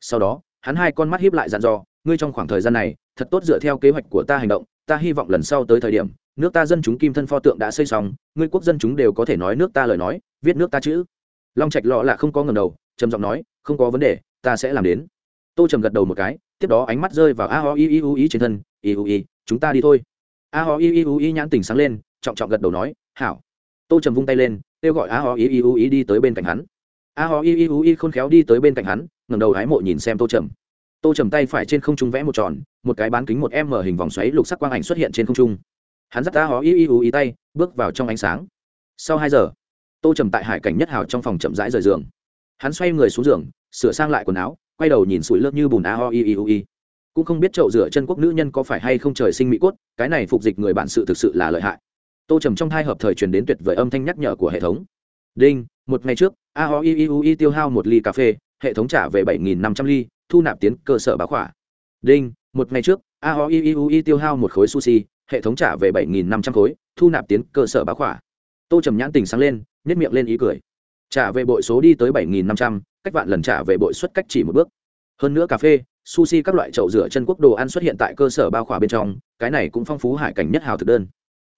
Sau đó, hắn hai con mắt hiếp lại dặn dò, ngươi trong khoảng thời gian này thật tốt dựa theo kế hoạch của ta hành động, ta hy vọng lần sau tới thời điểm, nước ta dân chúng kim thân pho tượng đã xây xong, ngươi quốc dân chúng đều có thể nói nước ta lời nói, viết nước ta chữ. Long trạch lọ là không có ngầm đầu, trầm giọng nói, không có vấn đề, ta sẽ làm đến. Tô trầm gật đầu một cái, tiếp đó ánh mắt rơi vào a ho i i u i trên thân, i u i, chúng ta đi thôi. A ho i i u i nhãn tình sáng lên, trọng trọng gật đầu nói, hảo. Tô trầm vung tay lên, kêu gọi a ho i i u i đi tới bên cạnh hắn. A ho i i u i khôn khéo đi tới bên cạnh hắn ngầm đầu hái mộ nhìn xem tô trầm tô trầm tay phải trên không trung vẽ một tròn, một cái bán kính một m hình vòng xoáy lục sắc quang ảnh xuất hiện trên không trung. Hắn dắt ta hó y y u i tay, bước vào trong ánh sáng. Sau hai giờ, tô trầm tại hải cảnh nhất hào trong phòng chậm rãi rời giường. Hắn xoay người xuống giường, sửa sang lại quần áo, quay đầu nhìn sủi lớp như bùn a ho y y u y. Cũng không biết chậu rửa chân quốc nữ nhân có phải hay không trời sinh mỹ cốt, cái này phục dịch người bản sự thực sự là lợi hại. Tô trầm trong thai hợp thời truyền đến tuyệt vời âm thanh nhắc nhở của hệ thống. Đinh, một ngày trước, a ho y y u y tiêu hao một ly cà phê, hệ thống trả về bảy nghìn năm trăm ly thu nạp tiến cơ sở báo khỏa. Đinh, một ngày trước, a ho i i u i tiêu hao một khối sushi, hệ thống trả về bảy nghìn năm trăm khối, thu nạp tiến cơ sở báo khỏa. Tô trầm nhãn tình sáng lên nhét miệng lên ý cười. Trả về bội số đi tới bảy nghìn năm trăm, cách vạn lần trả về bội suất cách chỉ một bước. Hơn nữa cà phê, sushi các loại chậu rửa chân quốc đồ ăn xuất hiện tại cơ sở bao khỏa bên trong, cái này cũng phong phú hải cảnh nhất hào thực đơn.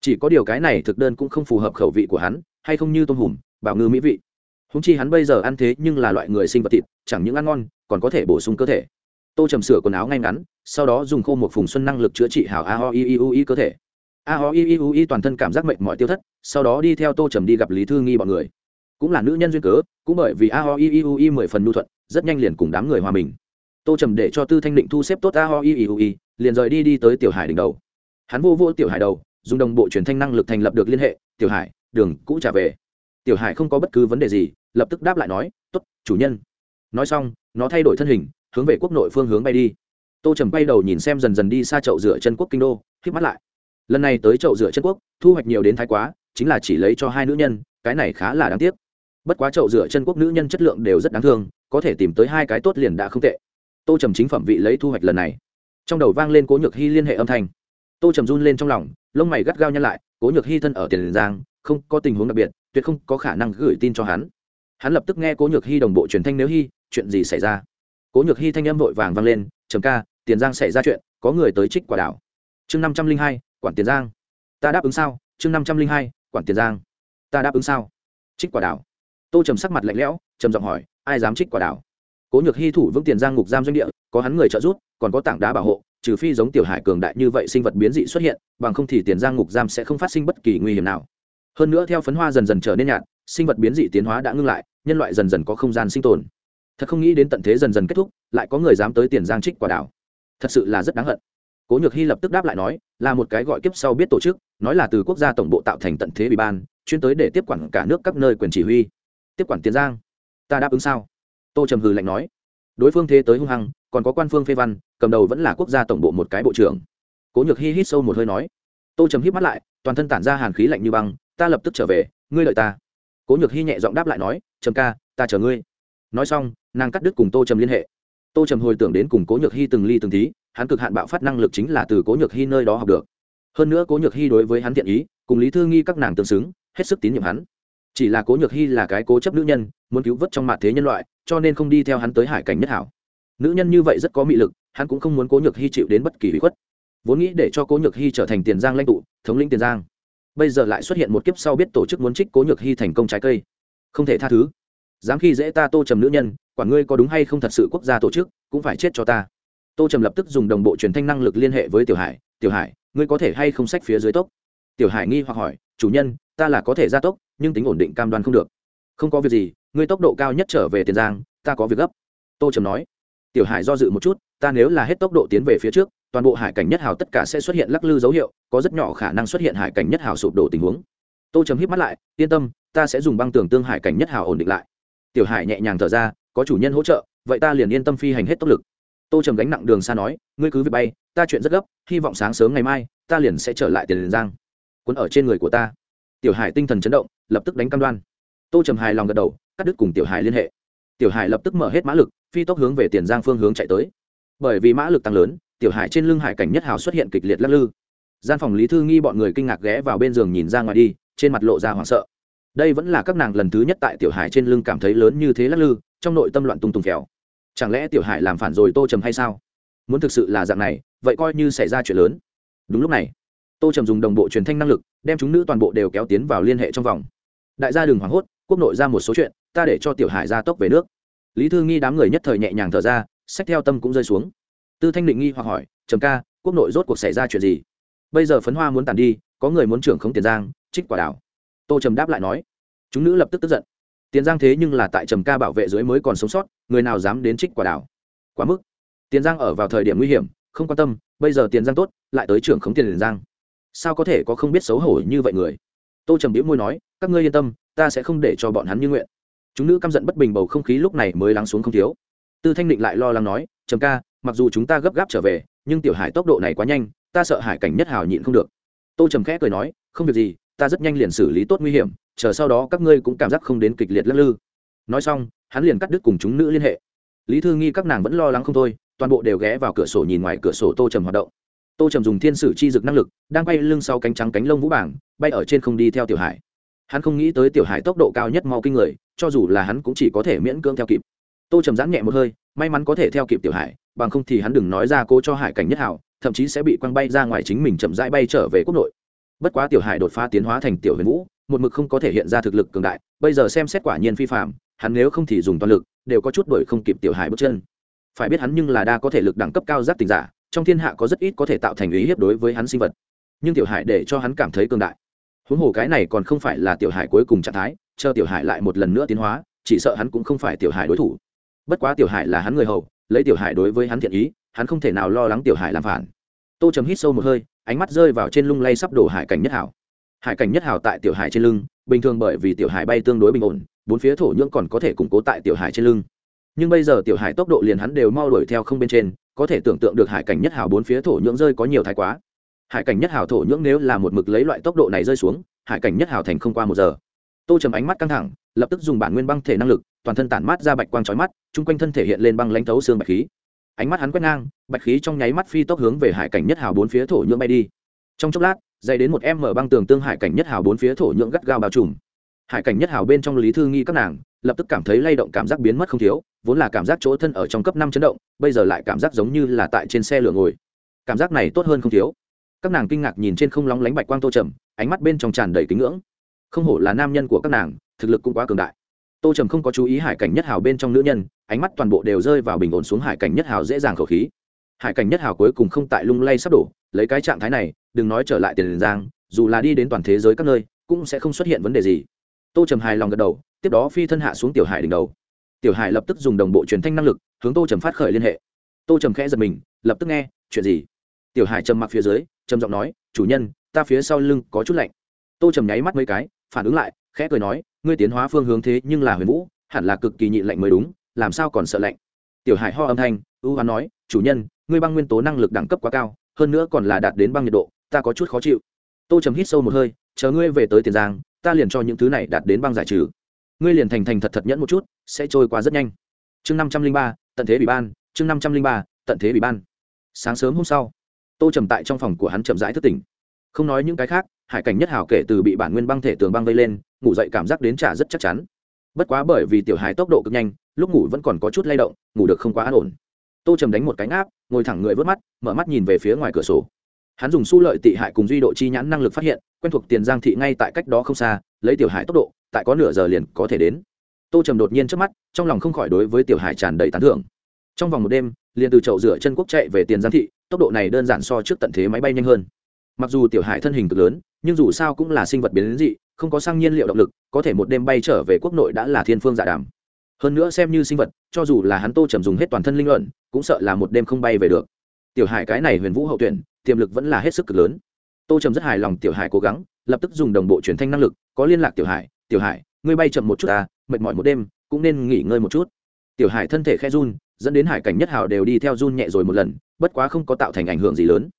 Chỉ có điều cái này thực đơn cũng không phù hợp khẩu vị của hắn, hay không như tôm hùm, bảo ngư mỹ vị húng chi hắn bây giờ ăn thế nhưng là loại người sinh vật thịt, chẳng những ăn ngon, còn có thể bổ sung cơ thể. Tô trầm sửa quần áo ngay ngắn, sau đó dùng khô một phùng xuân năng lực chữa trị hảo a ho i i u i cơ thể. A ho i i u i toàn thân cảm giác mệnh mọi tiêu thất, sau đó đi theo tô trầm đi gặp lý thư nghi bọn người. Cũng là nữ nhân duyên cớ, cũng bởi vì a ho i i u i mười phần nhu thuận, rất nhanh liền cùng đám người hòa mình. Tô trầm để cho tư thanh định thu xếp tốt a ho i i u i liền rời đi đi tới tiểu hải đỉnh đầu. Hắn vô vô tiểu hải đầu, dùng đồng bộ truyền thanh năng lực thành lập được liên hệ. Tiểu hải, đường cũ trả về. Tiểu hải không có bất cứ vấn đề gì lập tức đáp lại nói t ố t chủ nhân. Nói xong, nó thay đổi thân hình, hướng về quốc nội phương hướng bay đi. Tô trầm bay đầu nhìn xem dần dần đi xa chậu rửa chân quốc kinh đô k mắt lại. Lần này tới chậu rửa chân quốc, thu hoạch nhiều đến thái quá, chính là chỉ lấy cho hai nữ nhân, cái này khá là đáng tiếc. Bất quá chậu rửa chân quốc nữ nhân chất lượng đều rất đáng thương, có thể tìm tới hai cái tốt liền đã không tệ. Tô trầm chính phẩm vị lấy thu hoạch lần này. Trong đầu vang lên cố nhược hy liên hệ âm thanh. Tô trầm run lên trong lòng, lông mày gắt gao nhăn lại, cố nhược hy thân ở tiền giang, không có tình huống đặc biệt, tuyệt không có khả năng gửi tin cho hắn hắn lập tức nghe cố nhược hy đồng bộ truyền thanh nếu hy chuyện gì xảy ra? Cố nhược hy thanh âm vội vàng vang lên, trầm ca, tiền giang xảy ra chuyện, có người tới trích quả đảo. Chương năm trăm linh hai, quản tiền giang. Ta đáp ứng sao? Chương năm trăm linh hai, quản tiền giang. Ta đáp ứng sao? Trích quả đảo. Tô trầm sắc mặt lạnh lẽo, trầm giọng hỏi, ai dám trích quả đảo? Cố nhược hy thủ vững tiền giang ngục giam doanh địa, có hắn người trợ giúp, còn có tảng đá bảo hộ, trừ phi giống tiểu hải cường đại như vậy sinh vật biến dị xuất hiện, bằng không thì tiền giang ngục giam sẽ không phát sinh bất kỳ nguy hiểm nào. Hơn nữa theo phấn hoa dần dần trở nên nhạt sinh vật biến dị tiến hóa đã ngưng lại, nhân loại dần dần có không gian sinh tồn. Thật không nghĩ đến tận thế dần dần kết thúc, lại có người dám tới tiền giang trích quả đảo. Thật sự là rất đáng hận. Cố nhược hy lập tức đáp lại nói, là một cái gọi kiếp sau biết tổ chức, nói là từ quốc gia tổng bộ tạo thành tận thế ủy ban, chuyên tới để tiếp quản cả nước các nơi quyền chỉ huy. Tiếp quản tiền giang. Ta đáp ứng sao? Tô trầm hừ lạnh nói. Đối phương thế tới hung hăng, còn có quan phương phê văn, cầm đầu vẫn là quốc gia tổng bộ một cái bộ trưởng. Cố nhược hy hít sâu một hơi nói. Tô trầm hít mắt lại, toàn thân tản ra hàn khí lạnh như băng, ta lập tức trở về, ngươi lợi ta cố nhược hy nhẹ giọng đáp lại nói, trầm ca, ta chờ ngươi. Nói xong, nàng cắt đứt cùng tô trầm liên hệ. Tô trầm hồi tưởng đến cùng cố nhược hy từng ly từng tí hắn cực hạn bạo phát năng lực chính là từ cố nhược hy nơi đó học được. Hơn nữa cố nhược hy đối với hắn thiện ý, cùng lý thư nghi các nàng tương xứng, hết sức tín nhiệm hắn. Chỉ là cố nhược hy là cái cố chấp nữ nhân, muốn cứu vớt trong mặt thế nhân loại, cho nên không đi theo hắn tới hải cảnh nhất hảo. Nữ nhân như vậy rất có mị lực, hắn cũng không muốn cố nhược hy chịu đến bất kỳ hủy khuất. Vốn nghĩ để cho cố nhược hy trở thành tiền giang lãnh tụ, thống lĩnh tiền giang bây giờ lại xuất hiện một kiếp sau biết tổ chức muốn trích cố nhược hy thành công trái cây. Không thể tha thứ. Dám khi dễ ta tô trầm nữ nhân quản ngươi có đúng hay không thật sự quốc gia tổ chức, cũng phải chết cho ta. Tô trầm lập tức dùng đồng bộ truyền thanh năng lực liên hệ với tiểu hải. Tiểu hải, ngươi có thể hay không sách phía dưới tốc? Tiểu hải nghi hoặc hỏi, chủ nhân, ta là có thể gia tốc, nhưng tính ổn định cam đoan không được. Không có việc gì, ngươi tốc độ cao nhất trở về tiền giang, ta có việc gấp. Tô trầm nói. Tiểu hải do dự một chút, ta nếu là hết tốc độ tiến về phía trước toàn bộ hải cảnh nhất hào tất cả sẽ xuất hiện lắc lư dấu hiệu, có rất nhỏ khả năng xuất hiện hải cảnh nhất hào sụp đổ tình huống. Tô trầm hít mắt lại, yên tâm, ta sẽ dùng băng tường tương hải cảnh nhất hào ổn định lại. Tiểu hải nhẹ nhàng thở ra, có chủ nhân hỗ trợ, vậy ta liền yên tâm phi hành hết tốc lực. Tô trầm gánh nặng đường xa nói, ngươi cứ việc bay, ta chuyện rất gấp, hy vọng sáng sớm ngày mai, ta liền sẽ trở lại tiền liền giang. Cuốn ở trên người của ta. Tiểu hải tinh thần chấn động, lập tức đánh cam đoan. Tô trầm hài lòng gật đầu, cắt đứt cùng tiểu hải liên hệ. Tiểu hải lập tức mở hết mã lực, phi tốc hướng về tiền giang phương hướng chạy tới. Bởi vì mã lực tăng lớn tiểu hải trên lưng hải cảnh nhất hào xuất hiện kịch liệt lắc lư. Gian phòng lý thư nghi bọn người kinh ngạc ghé vào bên giường nhìn ra ngoài đi, trên mặt lộ ra hoảng sợ. Đây vẫn là các nàng lần thứ nhất tại tiểu hải trên lưng cảm thấy lớn như thế lắc lư, trong nội tâm loạn tung tùng khéo chẳng lẽ tiểu hải làm phản rồi tô trầm hay sao? Muốn thực sự là dạng này, vậy coi như xảy ra chuyện lớn. Đúng lúc này, tô trầm dùng đồng bộ truyền thanh năng lực, đem chúng nữ toàn bộ đều kéo tiến vào liên hệ trong vòng. Đại gia đừng hoảng hốt, quốc nội ra một số chuyện, ta để cho tiểu hải ra tốc về nước. Lý thư nghi đám người nhất thời nhẹ nhàng thở ra, sách theo tâm cũng rơi xuống tư thanh định nghi hoặc hỏi, trầm ca, quốc nội rốt cuộc xảy ra chuyện gì? Bây giờ phấn hoa muốn tàn đi, có người muốn trưởng không tiền giang, trích quả đảo. Tô trầm đáp lại nói, chúng nữ lập tức tức giận. Tiền giang thế nhưng là tại trầm ca bảo vệ dưới mới còn sống sót, người nào dám đến trích quả đảo? Quá mức. Tiền giang ở vào thời điểm nguy hiểm, không quan tâm, bây giờ tiền giang tốt, lại tới trưởng khống tiền giang. Sao có thể có không biết xấu hổ như vậy người? Tô trầm biễu môi nói, các ngươi yên tâm, ta sẽ không để cho bọn hắn như nguyện. Chúng nữ căm giận bất bình bầu không khí lúc này mới lắng xuống không thiếu. Tư thanh định lại lo lắng nói, trầm ca mặc dù chúng ta gấp gáp trở về, nhưng tiểu hải tốc độ này quá nhanh, ta sợ hải cảnh nhất hào nhịn không được. Tô trầm khẽ cười nói, không việc gì, ta rất nhanh liền xử lý tốt nguy hiểm, chờ sau đó các ngươi cũng cảm giác không đến kịch liệt lắc lư. Nói xong, hắn liền cắt đứt cùng chúng nữ liên hệ. Lý thư nghi các nàng vẫn lo lắng không thôi, toàn bộ đều ghé vào cửa sổ nhìn ngoài cửa sổ tô trầm hoạt động. Tô trầm dùng thiên sử chi dực năng lực, đang bay lưng sau cánh trắng cánh lông vũ bảng, bay ở trên không đi theo tiểu hải. Hắn không nghĩ tới tiểu hải tốc độ cao nhất mau kinh người, cho dù là hắn cũng chỉ có thể miễn cưỡng theo kịp. Tô trầm giãn nhẹ một hơi, may mắn có thể theo kịp tiểu hải bằng không thì hắn đừng nói ra cố cho hải cảnh nhất hảo, thậm chí sẽ bị quăng bay ra ngoài chính mình chậm rãi bay trở về quốc nội. Bất quá tiểu hải đột phá tiến hóa thành tiểu huyền vũ, một mực không có thể hiện ra thực lực cường đại, bây giờ xem xét quả nhiên phi phạm hắn nếu không thì dùng toàn lực, đều có chút đổi không kịp tiểu hải bước chân. Phải biết hắn nhưng là đa có thể lực đẳng cấp cao giác tình giả, trong thiên hạ có rất ít có thể tạo thành ý hiếp đối với hắn sinh vật. Nhưng tiểu hải để cho hắn cảm thấy cường đại. Huống hồ cái này còn không phải là tiểu hải cuối cùng trạng thái, chờ tiểu hải lại một lần nữa tiến hóa, chỉ sợ hắn cũng không phải tiểu hải đối thủ. Bất quá tiểu hải là hắn người hầu lấy tiểu hải đối với hắn thiện ý, hắn không thể nào lo lắng tiểu hải làm phản. Tô trầm hít sâu một hơi, ánh mắt rơi vào trên lung lay sắp đổ hải cảnh nhất hảo. Hải cảnh nhất hảo tại tiểu hải trên lưng, bình thường bởi vì tiểu hải bay tương đối bình ổn, bốn phía thổ nhưỡng còn có thể củng cố tại tiểu hải trên lưng. Nhưng bây giờ tiểu hải tốc độ liền hắn đều mau đuổi theo không bên trên, có thể tưởng tượng được hải cảnh nhất hảo bốn phía thổ nhưỡng rơi có nhiều thái quá. Hải cảnh nhất hảo thổ nhưỡng nếu là một mực lấy loại tốc độ này rơi xuống, hải cảnh nhất hảo thành không qua một giờ. Tô trầm ánh mắt căng thẳng, lập tức dùng bản nguyên băng thể năng lực toàn thân tản mát ra bạch quang chói mắt, chung quanh thân thể hiện lên băng lãnh thấu xương bạch khí. Ánh mắt hắn quét ngang, bạch khí trong nháy mắt phi tốc hướng về hải cảnh nhất hào bốn phía thổ nhưỡng bay đi. Trong chốc lát, dày đến một em mở băng tường tương hải cảnh nhất hào bốn phía thổ nhưỡng gắt gao bao trùm. Hải cảnh nhất hào bên trong lý thư nghi các nàng, lập tức cảm thấy lay động cảm giác biến mất không thiếu, vốn là cảm giác chỗ thân ở trong cấp năm chấn động, bây giờ lại cảm giác giống như là tại trên xe lửa ngồi. Cảm giác này tốt hơn không thiếu. Các nàng kinh ngạc nhìn trên không lóng lánh bạch quang tô trầm, ánh mắt bên trong tràn đầy kính ngưỡng. Không hổ là nam nhân của các nàng, thực lực cũng quá cường đại tô trầm không có chú ý hải cảnh nhất hào bên trong nữ nhân, ánh mắt toàn bộ đều rơi vào bình ổn xuống hải cảnh nhất hào dễ dàng khẩu khí. Hải cảnh nhất hào cuối cùng không tại lung lay sắp đổ, lấy cái trạng thái này, đừng nói trở lại tiền giang, dù là đi đến toàn thế giới các nơi, cũng sẽ không xuất hiện vấn đề gì. Tô trầm hài lòng gật đầu, tiếp đó phi thân hạ xuống tiểu hải đỉnh đầu. Tiểu hải lập tức dùng đồng bộ truyền thanh năng lực, hướng tô trầm phát khởi liên hệ. Tô trầm khẽ giật mình, lập tức nghe, chuyện gì? Tiểu hải trầm mặc phía dưới, trầm giọng nói, chủ nhân, ta phía sau lưng có chút lạnh. Tô trầm nháy mắt mấy cái, phản ứng lại khẽ cười nói, ngươi tiến hóa phương hướng thế nhưng là huyền vũ, hẳn là cực kỳ nhịn lạnh mới đúng, làm sao còn sợ lạnh? Tiểu hải ho âm thanh, ưu hoán nói, chủ nhân, ngươi băng nguyên tố năng lực đẳng cấp quá cao, hơn nữa còn là đạt đến băng nhiệt độ, ta có chút khó chịu. Tô trầm hít sâu một hơi, chờ ngươi về tới tiền giang, ta liền cho những thứ này đạt đến băng giải trừ. Ngươi liền thành thành thật thật nhẫn một chút, sẽ trôi qua rất nhanh. Chương năm trăm linh ba, tận thế bị ban, chương năm trăm linh ba, tận thế bị ban. Sáng sớm hôm sau, tô trầm tại trong phòng của hắn chậm rãi thức tỉnh. Không nói những cái khác hải cảnh nhất hảo kể từ bị bản nguyên băng thể tường băng vây lên, ngủ dậy cảm giác đến trả rất chắc chắn. Bất quá bởi vì tiểu hải tốc độ cực nhanh, lúc ngủ vẫn còn có chút lay động, ngủ được không quá an ổn. Tô trầm đánh một cánh áp ngồi thẳng người vớt mắt, mở mắt nhìn về phía ngoài cửa sổ. Hắn dùng su lợi tị hại cùng duy độ chi nhãn năng lực phát hiện, quen thuộc tiền giang thị ngay tại cách đó không xa, lấy tiểu hải tốc độ, tại có nửa giờ liền có thể đến. Tô trầm đột nhiên trước mắt, trong lòng không khỏi đối với tiểu hải tràn đầy tán thưởng. Trong vòng một đêm, liền từ chậu rửa chân quốc chạy về tiền giang thị, tốc độ này đơn giản so trước tận thế máy bay nhanh hơn. Mặc dù tiểu hải thân hình cực lớn nhưng dù sao cũng là sinh vật biến dị, không có xăng nhiên liệu động lực, có thể một đêm bay trở về quốc nội đã là thiên phương dạ đàm. Hơn nữa xem như sinh vật, cho dù là hắn tô trầm dùng hết toàn thân linh luận, cũng sợ là một đêm không bay về được. Tiểu hải cái này huyền vũ hậu tuyển, tiềm lực vẫn là hết sức cực lớn. Tô trầm rất hài lòng tiểu hải cố gắng, lập tức dùng đồng bộ truyền thanh năng lực, có liên lạc tiểu hải tiểu hải, ngươi bay chậm một chút à mệt mỏi một đêm, cũng nên nghỉ ngơi một chút. Tiểu hải thân thể khe run, dẫn đến hải cảnh nhất hào đều đi theo run nhẹ rồi một lần, bất quá không có tạo thành ảnh hưởng gì lớn.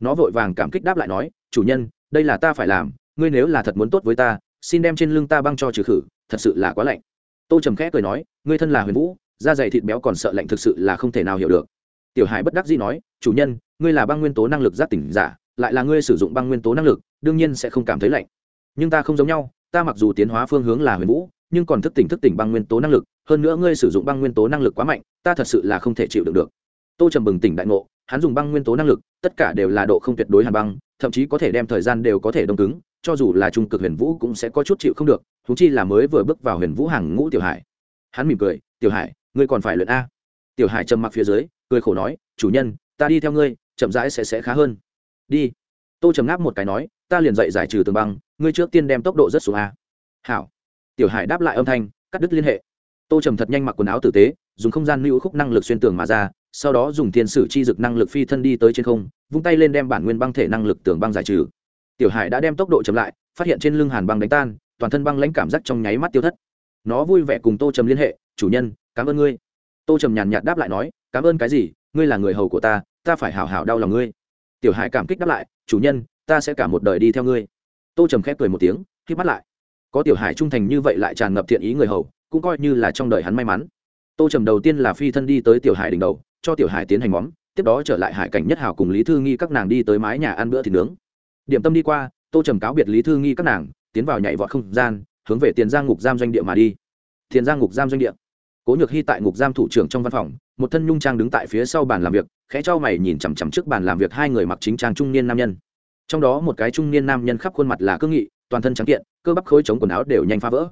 Nó vội vàng cảm kích đáp lại nói, chủ nhân đây là ta phải làm, ngươi nếu là thật muốn tốt với ta, xin đem trên lưng ta băng cho trừ khử, thật sự là quá lạnh. Tô trầm khẽ cười nói, ngươi thân là huyền vũ, da dày thịt béo còn sợ lạnh thực sự là không thể nào hiểu được. Tiểu hải bất đắc dĩ nói, chủ nhân, ngươi là băng nguyên tố năng lực giác tỉnh giả, lại là ngươi sử dụng băng nguyên tố năng lực, đương nhiên sẽ không cảm thấy lạnh. Nhưng ta không giống nhau, ta mặc dù tiến hóa phương hướng là huyền vũ, nhưng còn thức tỉnh thức tỉnh băng nguyên tố năng lực, hơn nữa ngươi sử dụng băng nguyên tố năng lực quá mạnh, ta thật sự là không thể chịu được được. Tô trầm bừng tỉnh đại ngộ, hắn dùng băng nguyên tố năng lực, tất cả đều là độ không tuyệt đối hàn băng thậm chí có thể đem thời gian đều có thể đông cứng, cho dù là trung cực huyền vũ cũng sẽ có chút chịu không được thú chi là mới vừa bước vào huyền vũ hàng ngũ tiểu hải. Hắn mỉm cười, tiểu hải, ngươi còn phải luyện a. Tiểu hải trầm mặc phía dưới, cười khổ nói, chủ nhân, ta đi theo ngươi, chậm rãi sẽ sẽ khá hơn. Đi. Tô trầm ngáp một cái nói, ta liền dậy giải trừ tường băng, ngươi trước tiên đem tốc độ rất xuống a. Hảo. Tiểu hải đáp lại âm thanh, cắt đứt liên hệ. Tô trầm thật nhanh mặc quần áo tử tế, dùng không gian lưu khúc năng lực xuyên tường mà ra sau đó dùng thiên sử chi dực năng lực phi thân đi tới trên không, vung tay lên đem bản nguyên băng thể năng lực tường băng giải trừ. Tiểu hải đã đem tốc độ chậm lại, phát hiện trên lưng hàn băng đánh tan, toàn thân băng lãnh cảm giác trong nháy mắt tiêu thất. Nó vui vẻ cùng tô trầm liên hệ, chủ nhân, cảm ơn ngươi. Tô trầm nhàn nhạt đáp lại nói, cảm ơn cái gì? Ngươi là người hầu của ta ta phải hảo hảo đau lòng ngươi. Tiểu hải cảm kích đáp lại, chủ nhân, ta sẽ cả một đời đi theo ngươi. Tô trầm khép cười một tiếng khi mắt lại. Có tiểu hải trung thành như vậy lại tràn ngập thiện ý người hầu, cũng coi như là trong đời hắn may mắn. Tô trầm đầu tiên là phi thân đi tới tiểu hải đỉnh đầu cho tiểu hải tiến hành móm, tiếp đó trở lại hải cảnh nhất hào cùng lý thư nghi các nàng đi tới mái nhà ăn bữa thịt nướng. Điểm tâm đi qua, tô trầm cáo biệt lý thư nghi các nàng, tiến vào nhảy vọt không gian, hướng về tiền giang ngục giam doanh địa mà đi. Tiền giang ngục giam doanh địa. Cố nhược hy tại ngục giam thủ trưởng trong văn phòng, một thân nhung trang đứng tại phía sau bàn làm việc, khẽ cho mày nhìn chằm chằm trước bàn làm việc hai người mặc chính trang trung niên nam nhân. Trong đó một cái trung niên nam nhân khắp khuôn mặt là cương nghị, toàn thân trắng kiện, cơ bắp khối chống quần áo đều nhanh phá vỡ.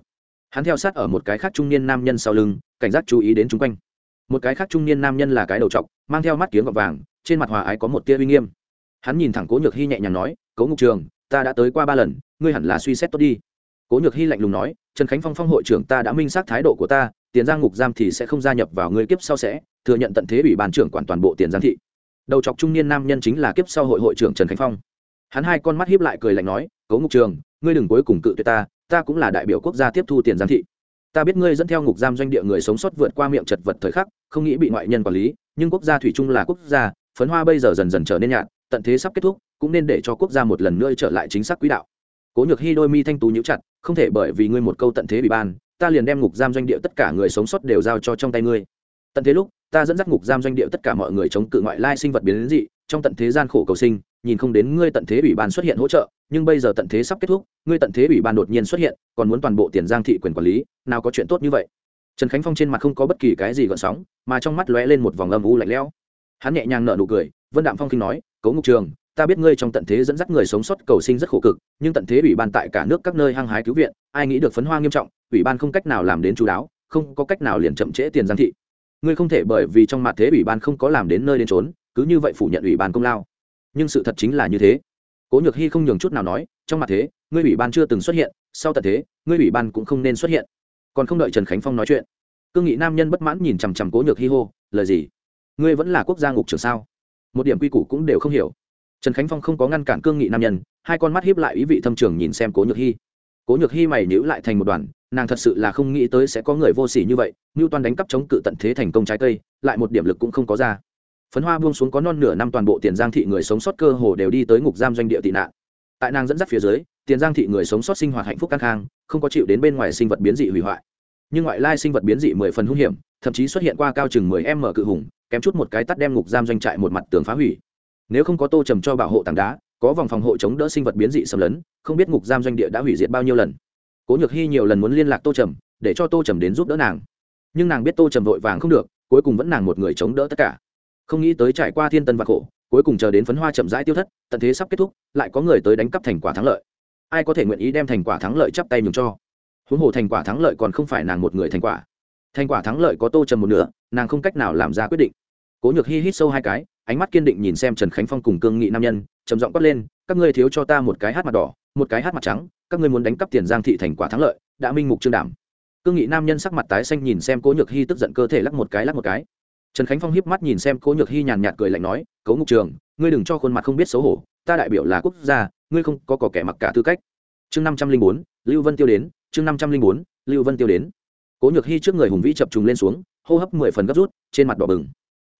Hắn theo sát ở một cái khác trung niên nam nhân sau lưng, cảnh giác chú ý đến chung quanh một cái khác trung niên nam nhân là cái đầu t mang theo mắt kiếm gọt vàng, trên mặt hòa ái có một tia uy nghiêm. Hắn nhìn thẳng cố nhược hy nhẹ nhàng nói, cố ngục trường, ta đã tới qua ba lần, ngươi hẳn là suy xét tốt đi. Cố nhược hy lạnh lùng nói, trần khánh phong phong hội trưởng ta đã minh xác thái độ của ta, tiền giang ngục giam thì sẽ không gia nhập vào ngươi kiếp sau sẽ, thừa nhận tận thế ủy ban trưởng quản toàn bộ tiền giang thị. Đầu chọc trung niên nam nhân chính là kiếp sau hội hội trưởng trần khánh phong. Hắn hai con mắt hiếp lại cười lạnh nói, cố ngục trường, ngươi đừng cuối cùng cự tuyệt ta ta cũng là đại biểu quốc gia tiếp thu tiền giang thị ta biết ngươi dẫn theo ngục giam doanh địa người sống sót vượt qua miệng chật vật thời khắc, không nghĩ bị ngoại nhân quản lý, nhưng quốc gia thủy chung là quốc gia, phấn hoa bây giờ dần dần trở nên nhạt, tận thế sắp kết thúc, cũng nên để cho quốc gia một lần nữa trở lại chính xác quỹ đạo. Cố nhược hy đôi mi thanh tú nhíu chặt, không thể bởi vì ngươi một câu tận thế bị ban, ta liền đem ngục giam doanh địa tất cả người sống sót đều giao cho trong tay ngươi. Tận thế lúc, ta dẫn dắt ngục giam doanh địa tất cả mọi người chống cự ngoại lai sinh vật biến dị, trong tận thế gian khổ cầu sinh nhìn không đến ngươi tận thế ủy ban xuất hiện hỗ trợ, nhưng bây giờ tận thế sắp kết thúc, ngươi tận thế ủy ban đột nhiên xuất hiện, còn muốn toàn bộ tiền giang thị quyền quản lý, nào có chuyện tốt như vậy? Trần khánh phong trên mặt không có bất kỳ cái gì gợn sóng, mà trong mắt lóe lên một vòng âm u lạnh lẽo. Hắn nhẹ nhàng nở nụ cười, vân đạm phong kinh nói, cấu ngục trường, ta biết ngươi trong tận thế dẫn dắt người sống sót cầu sinh rất khổ cực, nhưng tận thế ủy ban tại cả nước các nơi hăng hái cứu viện, ai nghĩ được phấn hoa nghiêm trọng, ủy ban không cách nào làm đến chú đáo, không có cách nào liền chậm trễ tiền giang thị. Ngươi không thể bởi vì trong mặt thế ủy ban không có làm đến nơi đến trốn cứ như vậy phủ nhận ủy ban công lao nhưng sự thật chính là như thế. Cố nhược hy không nhường chút nào nói, trong mặt thế, ngươi ủy ban chưa từng xuất hiện, sau tận thế, ngươi ủy ban cũng không nên xuất hiện. Còn không đợi trần khánh phong nói chuyện, cương nghị nam nhân bất mãn nhìn chằm chằm cố nhược hy hô, lời gì? Ngươi vẫn là quốc gia ngục trường sao? Một điểm quy củ cũng đều không hiểu. Trần khánh phong không có ngăn cản cương nghị nam nhân, hai con mắt hiếp lại ý vị thâm trường nhìn xem cố nhược hy cố nhược hy mày nhữ lại thành một đoàn, nàng thật sự là không nghĩ tới sẽ có người vô s ỉ như vậy như toàn đánh cắp chống cự tận thế thành công trái cây, lại một điểm lực cũng không có ra phấn hoa buông xuống có non nửa năm toàn bộ tiền giang thị người sống sót cơ hồ đều đi tới ngục giam doanh địa tị nạn. Tại nàng dẫn dắt phía dưới, tiền giang thị người sống sót sinh hoạt hạnh phúc căng khang không có chịu đến bên ngoài sinh vật biến dị hủy hoại. Nhưng ngoại lai sinh vật biến dị mười phần hung hiểm, thậm chí xuất hiện qua cao chừng mười m cự hùng, kém chút một cái tắt đem ngục giam doanh trại một mặt tường phá hủy. Nếu không có tô trầm cho bảo hộ tảng đá, có vòng phòng hộ chống đỡ sinh vật biến dị xâm lấn, không biết ngục giam doanh địa đã hủy diệt bao nhiêu lần. Cố nhược hy nhiều lần muốn liên lạc tô trầm, để cho tô trầm đến giúp đỡ nàng. Nhưng nàng biết tô trầm vội vàng không được, cuối cùng vẫn nàng một người chống đỡ tất cả không nghĩ tới trải qua thiên tân và khổ, cuối cùng chờ đến phấn hoa chậm rãi tiêu thất, tận thế sắp kết thúc, lại có người tới đánh cắp thành quả thắng lợi. Ai có thể nguyện ý đem thành quả thắng lợi chắp tay nhường cho? Huống hồ thành quả thắng lợi còn không phải nàng một người thành quả. Thành quả thắng lợi có tô trầm một nửa, nàng không cách nào làm ra quyết định. Cố nhược hy hít sâu hai cái, ánh mắt kiên định nhìn xem trần khánh phong cùng cương nghị nam nhân, trầm giọng quát lên, các ngươi thiếu cho ta một cái hát mặt đỏ, một cái hát mặt trắng, các ngươi muốn đánh cắp tiền giang thị thành quả thắng lợi, đã minh mục trương đảm. Cương nghị nam nhân sắc mặt tái xanh nhìn xem cố nhược hy tức giận cơ thể lắc một cái, lắc một cái trần khánh phong hiếp mắt nhìn xem cố nhược hy nhàn nhạt cười lạnh nói cấu ngục trường, ngươi đừng cho khuôn mặt không biết xấu hổ, ta đại biểu là quốc gia, ngươi không có cỏ kẻ mặc cả tư cách. Chương năm trăm linh bốn, lưu vân tiêu đến, chương năm trăm linh bốn, lưu vân tiêu đến. Cố nhược hy trước người hùng vĩ chập trùng lên xuống, hô hấp mười phần gấp rút, trên mặt đỏ bừng.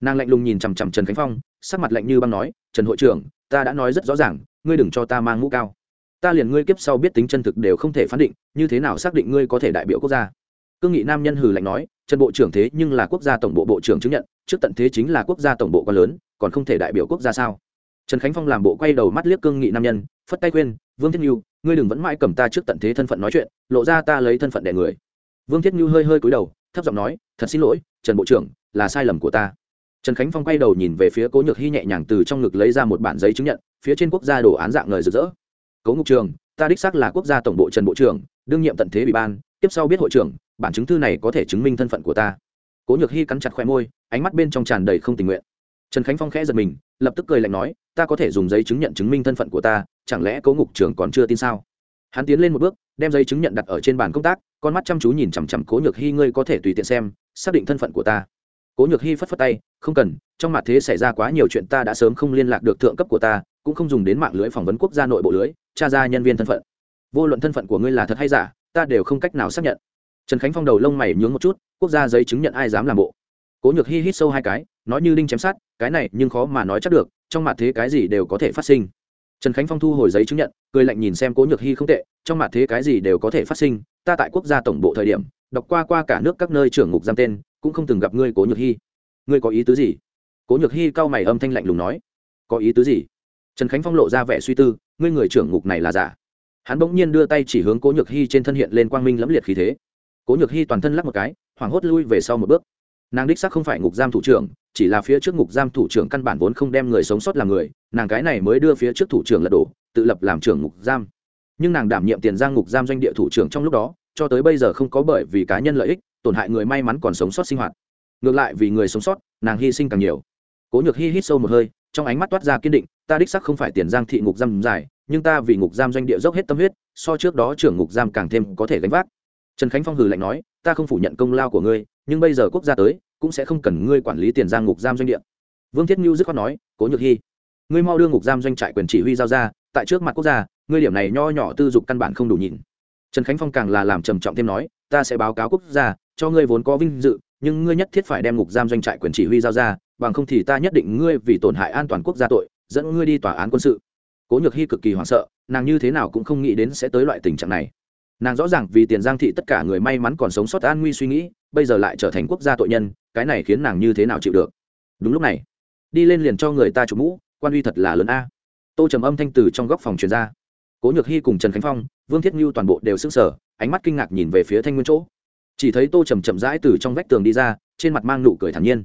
Nàng lạnh lùng nhìn chằm chằm trần khánh phong, sắc mặt lạnh như băng nói, trần hội trưởng, ta đã nói rất rõ ràng, ngươi đừng cho ta mang mũ cao. Ta liền ngươi kiếp sau biết tính chân thực đều không thể phán định, như thế nào xác định ngươi có thể đại biểu quốc gia? Cương nghị nam nhân hừ lạnh nói, trần bộ trưởng thế nhưng là quốc gia tổng bộ bộ trưởng chứng nhận, trước tận thế chính là quốc gia tổng bộ quá lớn, còn không thể đại biểu quốc gia sao? Trần khánh phong làm bộ quay đầu mắt liếc cương nghị nam nhân, phất tay khuyên, vương thiết nhu, ngươi đừng vẫn mãi cầm ta trước tận thế thân phận nói chuyện, lộ ra ta lấy thân phận đẻ người. Vương thiết nhu hơi hơi cúi đầu, thấp giọng nói, thật xin lỗi, trần bộ trưởng, là sai lầm của ta. Trần khánh phong quay đầu nhìn về phía cố nhược hy nhẹ nhàng từ trong ngực lấy ra một bản giấy chứng nhận, phía trên quốc gia đồ án dạng ngời rực rỡ. Cố ngục trường, ta đích xác là quốc gia tổng bộ trần bộ trưởng, đương nhiệm tận thế ủy ban tiếp sau biết hội trưởng, bản chứng thư này có thể chứng minh thân phận của ta. Cố nhược hy cắn chặt khoe môi, ánh mắt bên trong tràn đầy không tình nguyện. Trần khánh phong khẽ giật mình, lập tức cười lạnh nói, ta có thể dùng giấy chứng nhận chứng minh thân phận của ta, chẳng lẽ cố ngục trưởng còn chưa tin sao? Hắn tiến lên một bước, đem giấy chứng nhận đặt ở trên bàn công tác, con mắt chăm chú nhìn chằm chằm cố nhược hy ngươi có thể tùy tiện xem, xác định thân phận của ta. Cố nhược hy phất phất tay, không cần, trong mặt thế xảy ra quá nhiều chuyện ta đã sớm không liên lạc được thượng cấp của ta, cũng không dùng đến mạng lưới phỏng vấn quốc gia nội bộ lưới, tra ra nhân viên thân phận. Vô luận thân phận của ngươi là thật hay giả ta đều không cách nào xác nhận. Trần khánh phong đầu lông mày nhướng một chút, quốc gia giấy chứng nhận ai dám làm bộ. Cố nhược hy hít sâu hai cái, nói như đinh chém sát cái này nhưng khó mà nói chắc được, trong mặt thế cái gì đều có thể phát sinh. Trần khánh phong thu hồi giấy chứng nhận, cười lạnh nhìn xem cố nhược hy không tệ, trong mặt thế cái gì đều có thể phát sinh, ta tại quốc gia tổng bộ thời điểm, đọc qua qua cả nước các nơi trưởng ngục giam tên, cũng không từng gặp ngươi, cố nhược hy ngươi có ý tứ gì? Cố nhược hy cau mày âm thanh lạnh lùng nói. Có ý tứ gì? Trần khánh phong lộ ra vẻ suy tư, ngươi người trưởng ngục này là giả? Hắn bỗng nhiên đưa tay chỉ hướng cố nhược hy trên thân hiện lên quang minh lẫm liệt khí thế. Cố nhược hy toàn thân lắc một cái, hoảng hốt lui về sau một bước. Nàng đích sắc không phải ngục giam thủ trưởng, chỉ là phía trước ngục giam thủ trưởng căn bản vốn không đem người sống sót làm người, nàng cái này mới đưa phía trước thủ trưởng lật đổ, tự lập làm trưởng ngục giam. Nhưng nàng đảm nhiệm tiền giang ngục giam doanh địa thủ trưởng trong lúc đó, cho tới bây giờ không có bởi vì cá nhân lợi ích, tổn hại người may mắn còn sống sót sinh hoạt. Ngược lại vì người sống sót, nàng hy sinh càng nhiều. Cố nhược hy hít sâu một hơi, trong ánh mắt toát ra kiên định, ta đích sắc không phải tiền giang thị ngục giam dài nhưng ta vì ngục giam doanh địa dốc hết tâm huyết, so trước đó trưởng ngục giam càng thêm có thể gánh vác. Trần khánh phong hừ lạnh nói, ta không phủ nhận công lao của ngươi, nhưng bây giờ quốc gia tới, cũng sẽ không cần ngươi quản lý tiền giang ngục giam doanh địa. Vương thiết nhu dứt khoát nói, cố nhược hy ngươi mau đưa ngục giam doanh trại quyền chỉ huy giao ra, tại trước mặt quốc gia, ngươi điểm này nho nhỏ tư dục căn bản không đủ nhìn. Trần khánh phong càng là làm trầm trọng thêm nói, ta sẽ báo cáo quốc gia, cho ngươi vốn có vinh dự, nhưng ngươi nhất thiết phải đem ngục giam doanh trại quyền chỉ huy giao ra, bằng không thì ta nhất định ngươi vì tổn hại an toàn quốc gia tội, dẫn ngươi đi tòa án quân sự cố nhược hy cực kỳ hoảng sợ nàng như thế nào cũng không nghĩ đến sẽ tới loại tình trạng này. Nàng rõ ràng vì tiền giang thị tất cả người may mắn còn sống sót an nguy suy nghĩ bây giờ lại trở thành quốc gia tội nhân cái này khiến nàng như thế nào chịu được? Đúng lúc này đi lên liền cho người ta chụp mũ quan uy thật là lớn a. Tô trầm âm thanh từ trong góc phòng truyền ra. Cố nhược hy cùng trần khánh phong vương thiết ngưu toàn bộ đều sững sờ, sở ánh mắt kinh ngạc nhìn về phía thanh nguyên chỗ. Chỉ thấy tô trầm chậm rãi từ trong vách tường đi ra trên mặt mang nụ cười thản nhiên.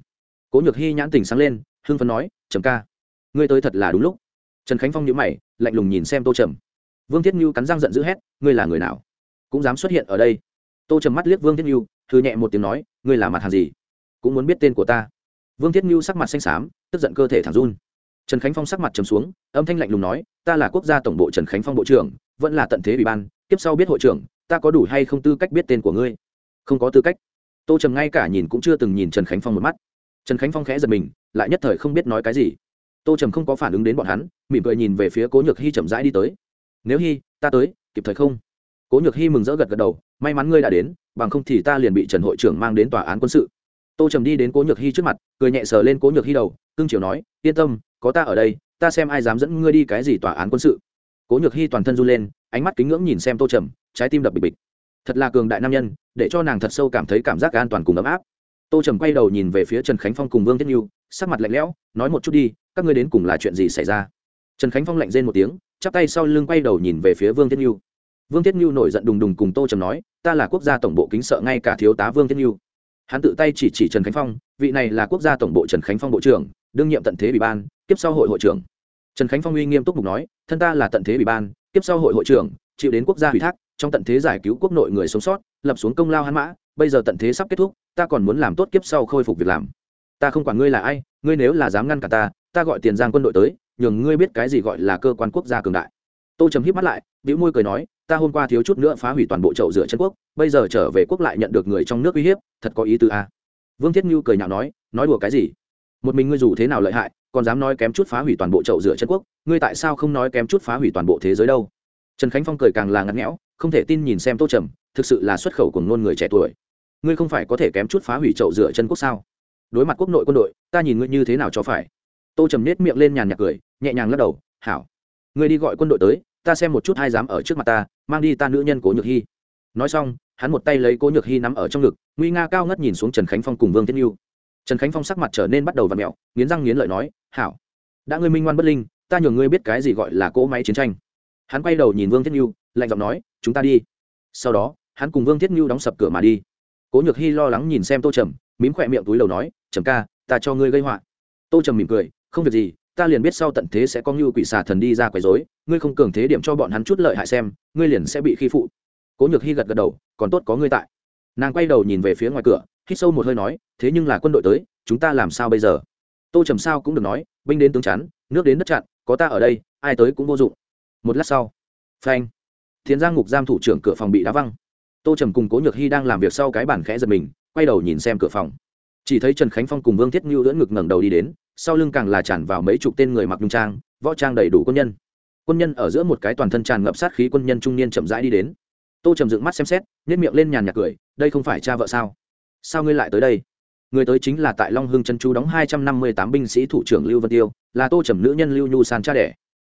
Cố nhược hy nhãn tình sáng lên hưng phấn nói trầm ca ngươi tới thật là đúng lúc trần khánh phong nhữ mày, lạnh lùng nhìn xem tô trầm. Vương thiết như cắn răng giận dữ hét, ngươi là người nào? Cũng dám xuất hiện ở đây? Tô trầm mắt liếc vương thiết như thư nhẹ một tiếng nói, ngươi là mặt hàng gì? Cũng muốn biết tên của ta. Vương thiết như sắc mặt xanh xám, tức giận cơ thể thẳng run. Trần khánh phong sắc mặt trầm xuống, âm thanh lạnh lùng nói, ta là quốc gia tổng bộ trần khánh phong bộ trưởng, vẫn là tận thế ủy ban, tiếp sau biết hội trưởng, ta có đủ hay không tư cách biết tên của ngươi? Không có tư cách. Tô trầm ngay cả nhìn cũng chưa từng nhìn trần khánh phong một mắt. Trần khánh phong khẽ giật mình, lại nhất thời không biết nói cái gì tô trầm không có phản ứng đến bọn hắn, mỉm cười nhìn về phía cố nhược hy chậm rãi đi tới. Nếu hy, ta tới, kịp thời không? Cố nhược hy mừng rỡ gật gật đầu, may mắn ngươi đã đến, bằng không thì ta liền bị trần hội trưởng mang đến tòa án quân sự. Tô trầm đi đến cố nhược hy trước mặt, cười nhẹ sờ lên cố nhược hy đầu cưng chiều nói, yên tâm, có ta ở đây, ta xem ai dám dẫn ngươi đi cái gì tòa án quân sự. Cố nhược hy toàn thân run lên, ánh mắt kính ngưỡng nhìn xem tô trầm, trái tim đập bịch bịch. Thật là cường đại nam nhân, để cho nàng thật sâu cảm thấy cảm giác an toàn cùng ấm áp. Tô trầm quay đầu nhìn về phía trần khánh phong cùng vương thiết nhu, sắc mặt lạnh lẽo, nói một chút đi các ngươi đến cùng là chuyện gì xảy ra? Trần khánh phong lạnh rên một tiếng, chắp tay sau lưng quay đầu nhìn về phía vương thiết nhu. Vương thiết nhu nổi giận đùng đùng cùng tô trầm nói, ta là quốc gia tổng bộ kính sợ ngay cả thiếu tá vương thiết nhu. Hắn tự tay chỉ chỉ trần khánh phong, vị này là quốc gia tổng bộ trần khánh phong bộ trưởng, đương nhiệm tận thế ủy ban tiếp sau hội hội trưởng. Trần khánh phong uy nghiêm túc mục nói, thân ta là tận thế ủy ban tiếp sau hội hội trưởng, chịu đến quốc gia ủy thác, trong tận thế giải cứu quốc nội người sống sót, lập xuống công lao hắn mã, bây giờ tận thế sắp kết thúc, ta còn muốn làm tốt kiếp sau khôi phục việc làm. Ta không quản ngươi là ai, ngươi nếu là dám ngăn cả ta ta gọi tiền giang quân đội tới, nhường ngươi biết cái gì gọi là cơ quan quốc gia cường đại. Tô trầm híp mắt lại, bĩu môi cười nói, ta hôm qua thiếu chút nữa phá hủy toàn bộ chậu rửa chân quốc, bây giờ trở về quốc lại nhận được người trong nước uy hiếp, thật có ý tứ a à. vương thiết như cười nhạo nói nói đùa cái gì? Một mình ngươi dù thế nào lợi hại, còn dám nói kém chút phá hủy toàn bộ chậu rửa chân quốc, ngươi tại sao không nói kém chút phá hủy toàn bộ thế giới đâu? Trần khánh phong cười càng là ngắn ngẽo không thể tin nhìn xem tô trầm, thực sự là xuất khẩu của ngôn người trẻ tuổi. Ngươi không phải có thể kém chút phá hủy chậu rửa chân quốc sao? Đối mặt quốc nội quân đội, ta nhìn ngươi như thế nào cho phải? Tô trầm nết miệng lên nhàn nhạc cười, nhẹ nhàng lắc đầu, hảo ngươi đi gọi quân đội tới, ta xem một chút hai dám ở trước mặt ta, mang đi ta nữ nhân cố nhược hy nói xong, hắn một tay lấy cố nhược hy nắm ở trong ngực, nguy nga cao ngất nhìn xuống trần khánh phong cùng vương tiên yêu trần khánh phong sắc mặt trở nên bắt đầu v ặ mẹo, nghiến răng nghiến lợi nói, hảo, đã ngươi minh ngoan bất linh, ta nhường ngươi biết cái gì gọi là cỗ máy chiến tranh. Hắn quay đầu nhìn vương thiết nhu, lạnh giọng nói, chúng ta đi. Sau đó, hắn cùng vương thiết nhu đóng sập cửa mà đi. Cố nhược hy lo lắng nhìn xem tô trầm, mím khỏe miệng túi đầu nói, trầm ca, ta cho ngươi gây họa. Tô trầm mỉm cười không việc gì, ta liền biết sau tận thế sẽ có như quỷ xà thần đi ra quấy rối, ngươi không cường thế điểm cho bọn hắn chút lợi hại xem, ngươi liền sẽ bị khi phụ. Cố nhược hy gật gật đầu, còn tốt có ngươi tại. Nàng quay đầu nhìn về phía ngoài cửa, hít sâu một hơi nói, thế nhưng là quân đội tới, chúng ta làm sao bây giờ? Tô trầm sao cũng được nói, binh đến tướng chắn, nước đến đất chặn, có ta ở đây, ai tới cũng vô dụng. Một lát sau, phanh, thiến giang ngục giam thủ trưởng cửa phòng bị đá văng. Tô trầm cùng cố nhược hy đang làm việc sau cái bản khẽ giật mình, quay đầu nhìn xem cửa phòng. Chỉ thấy trần khánh phong cùng vương thiết ngưu lưỡn ngực ngẩng đầu đi đến sau lưng càng là tràn vào mấy chục tên người mặc nhung trang, võ trang đầy đủ quân nhân. Quân nhân ở giữa một cái toàn thân tràn ngập sát khí quân nhân trung niên chậm rãi đi đến. Tô trầm dựng mắt xem xét nhét miệng lên nhàn nhạc cười, đây không phải cha vợ sao? Sao ngươi lại tới đây? Người tới chính là tại long hưng chân chú đóng hai trăm năm mươi tám binh sĩ thủ trưởng lưu vân tiêu, là tô trầm nữ nhân lưu nhu san cha đẻ.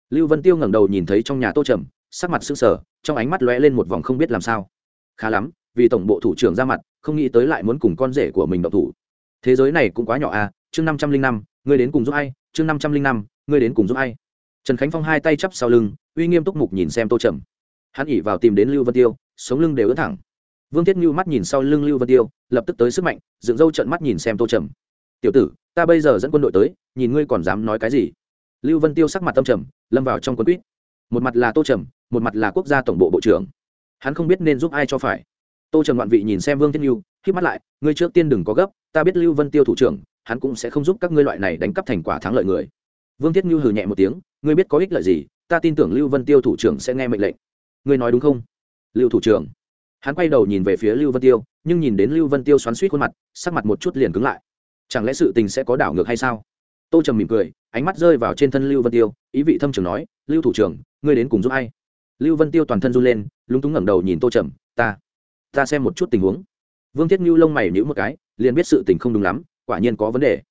Lưu vân tiêu ngẩng đầu nhìn thấy trong nhà tô trầm, sắc mặt s ư n g sở trong ánh mắt lóe lên một vòng không biết làm sao. Khá lắm, vì tổng bộ thủ trưởng ra mặt, không nghĩ tới lại muốn cùng con rể của mình độc thủ. Thế giới này cũng quá nhỏ à chương năm trăm linh năm ngươi đến cùng giúp ai, chương năm trăm linh năm, ngươi đến cùng giúp ai. Trần khánh phong hai tay chắp sau lưng, uy nghiêm túc mục nhìn xem tô trầm. Hắn ỉ vào tìm đến lưu vân tiêu, sống lưng đều ướt thẳng. Vương thiết như mắt nhìn sau lưng lưu vân tiêu, lập tức tới sức mạnh, dựng râu trận mắt nhìn xem tô trầm. Tiểu tử, ta bây giờ dẫn quân đội tới, nhìn ngươi còn dám nói cái gì? Lưu vân tiêu sắc mặt tâm trầm, lâm vào trong quân quýt. Một mặt là tô trầm, một mặt là quốc gia tổng bộ bộ trưởng. Hắn không biết nên giúp ai cho phải. Tô trầm ngoạn vị nhìn xem vương thiết nhu khi mắt lại, ngươi trước tiên đừng có gấp, ta biết lưu vân tiêu thủ trưởng hắn cũng sẽ không giúp các ngươi loại này đánh cắp thành quả thắng lợi người. Vương thiết nhu hừ nhẹ một tiếng, ngươi biết có ích lợi gì, ta tin tưởng lưu vân tiêu thủ trưởng sẽ nghe mệnh lệnh. Ngươi nói đúng không? Lưu thủ trưởng. Hắn quay đầu nhìn về phía lưu vân tiêu, nhưng nhìn đến lưu vân tiêu xoắn suýt khuôn mặt, sắc mặt một chút liền cứng lại. Chẳng lẽ sự tình sẽ có đảo ngược hay sao? Tô trầm mỉm cười, ánh mắt rơi vào trên thân lưu vân tiêu, ý vị thâm trường nói, lưu thủ trưởng, ngươi đến cùng giúp ai? Lưu vân tiêu toàn thân run lên, lúng túng ngẩng đầu nhìn tô trầm, ta ta xem một chút tình huống. Vương thiết ngưu lông mày nhữ một cái, liền biết sự tình không đúng lắm quả nhiên có vấn đề.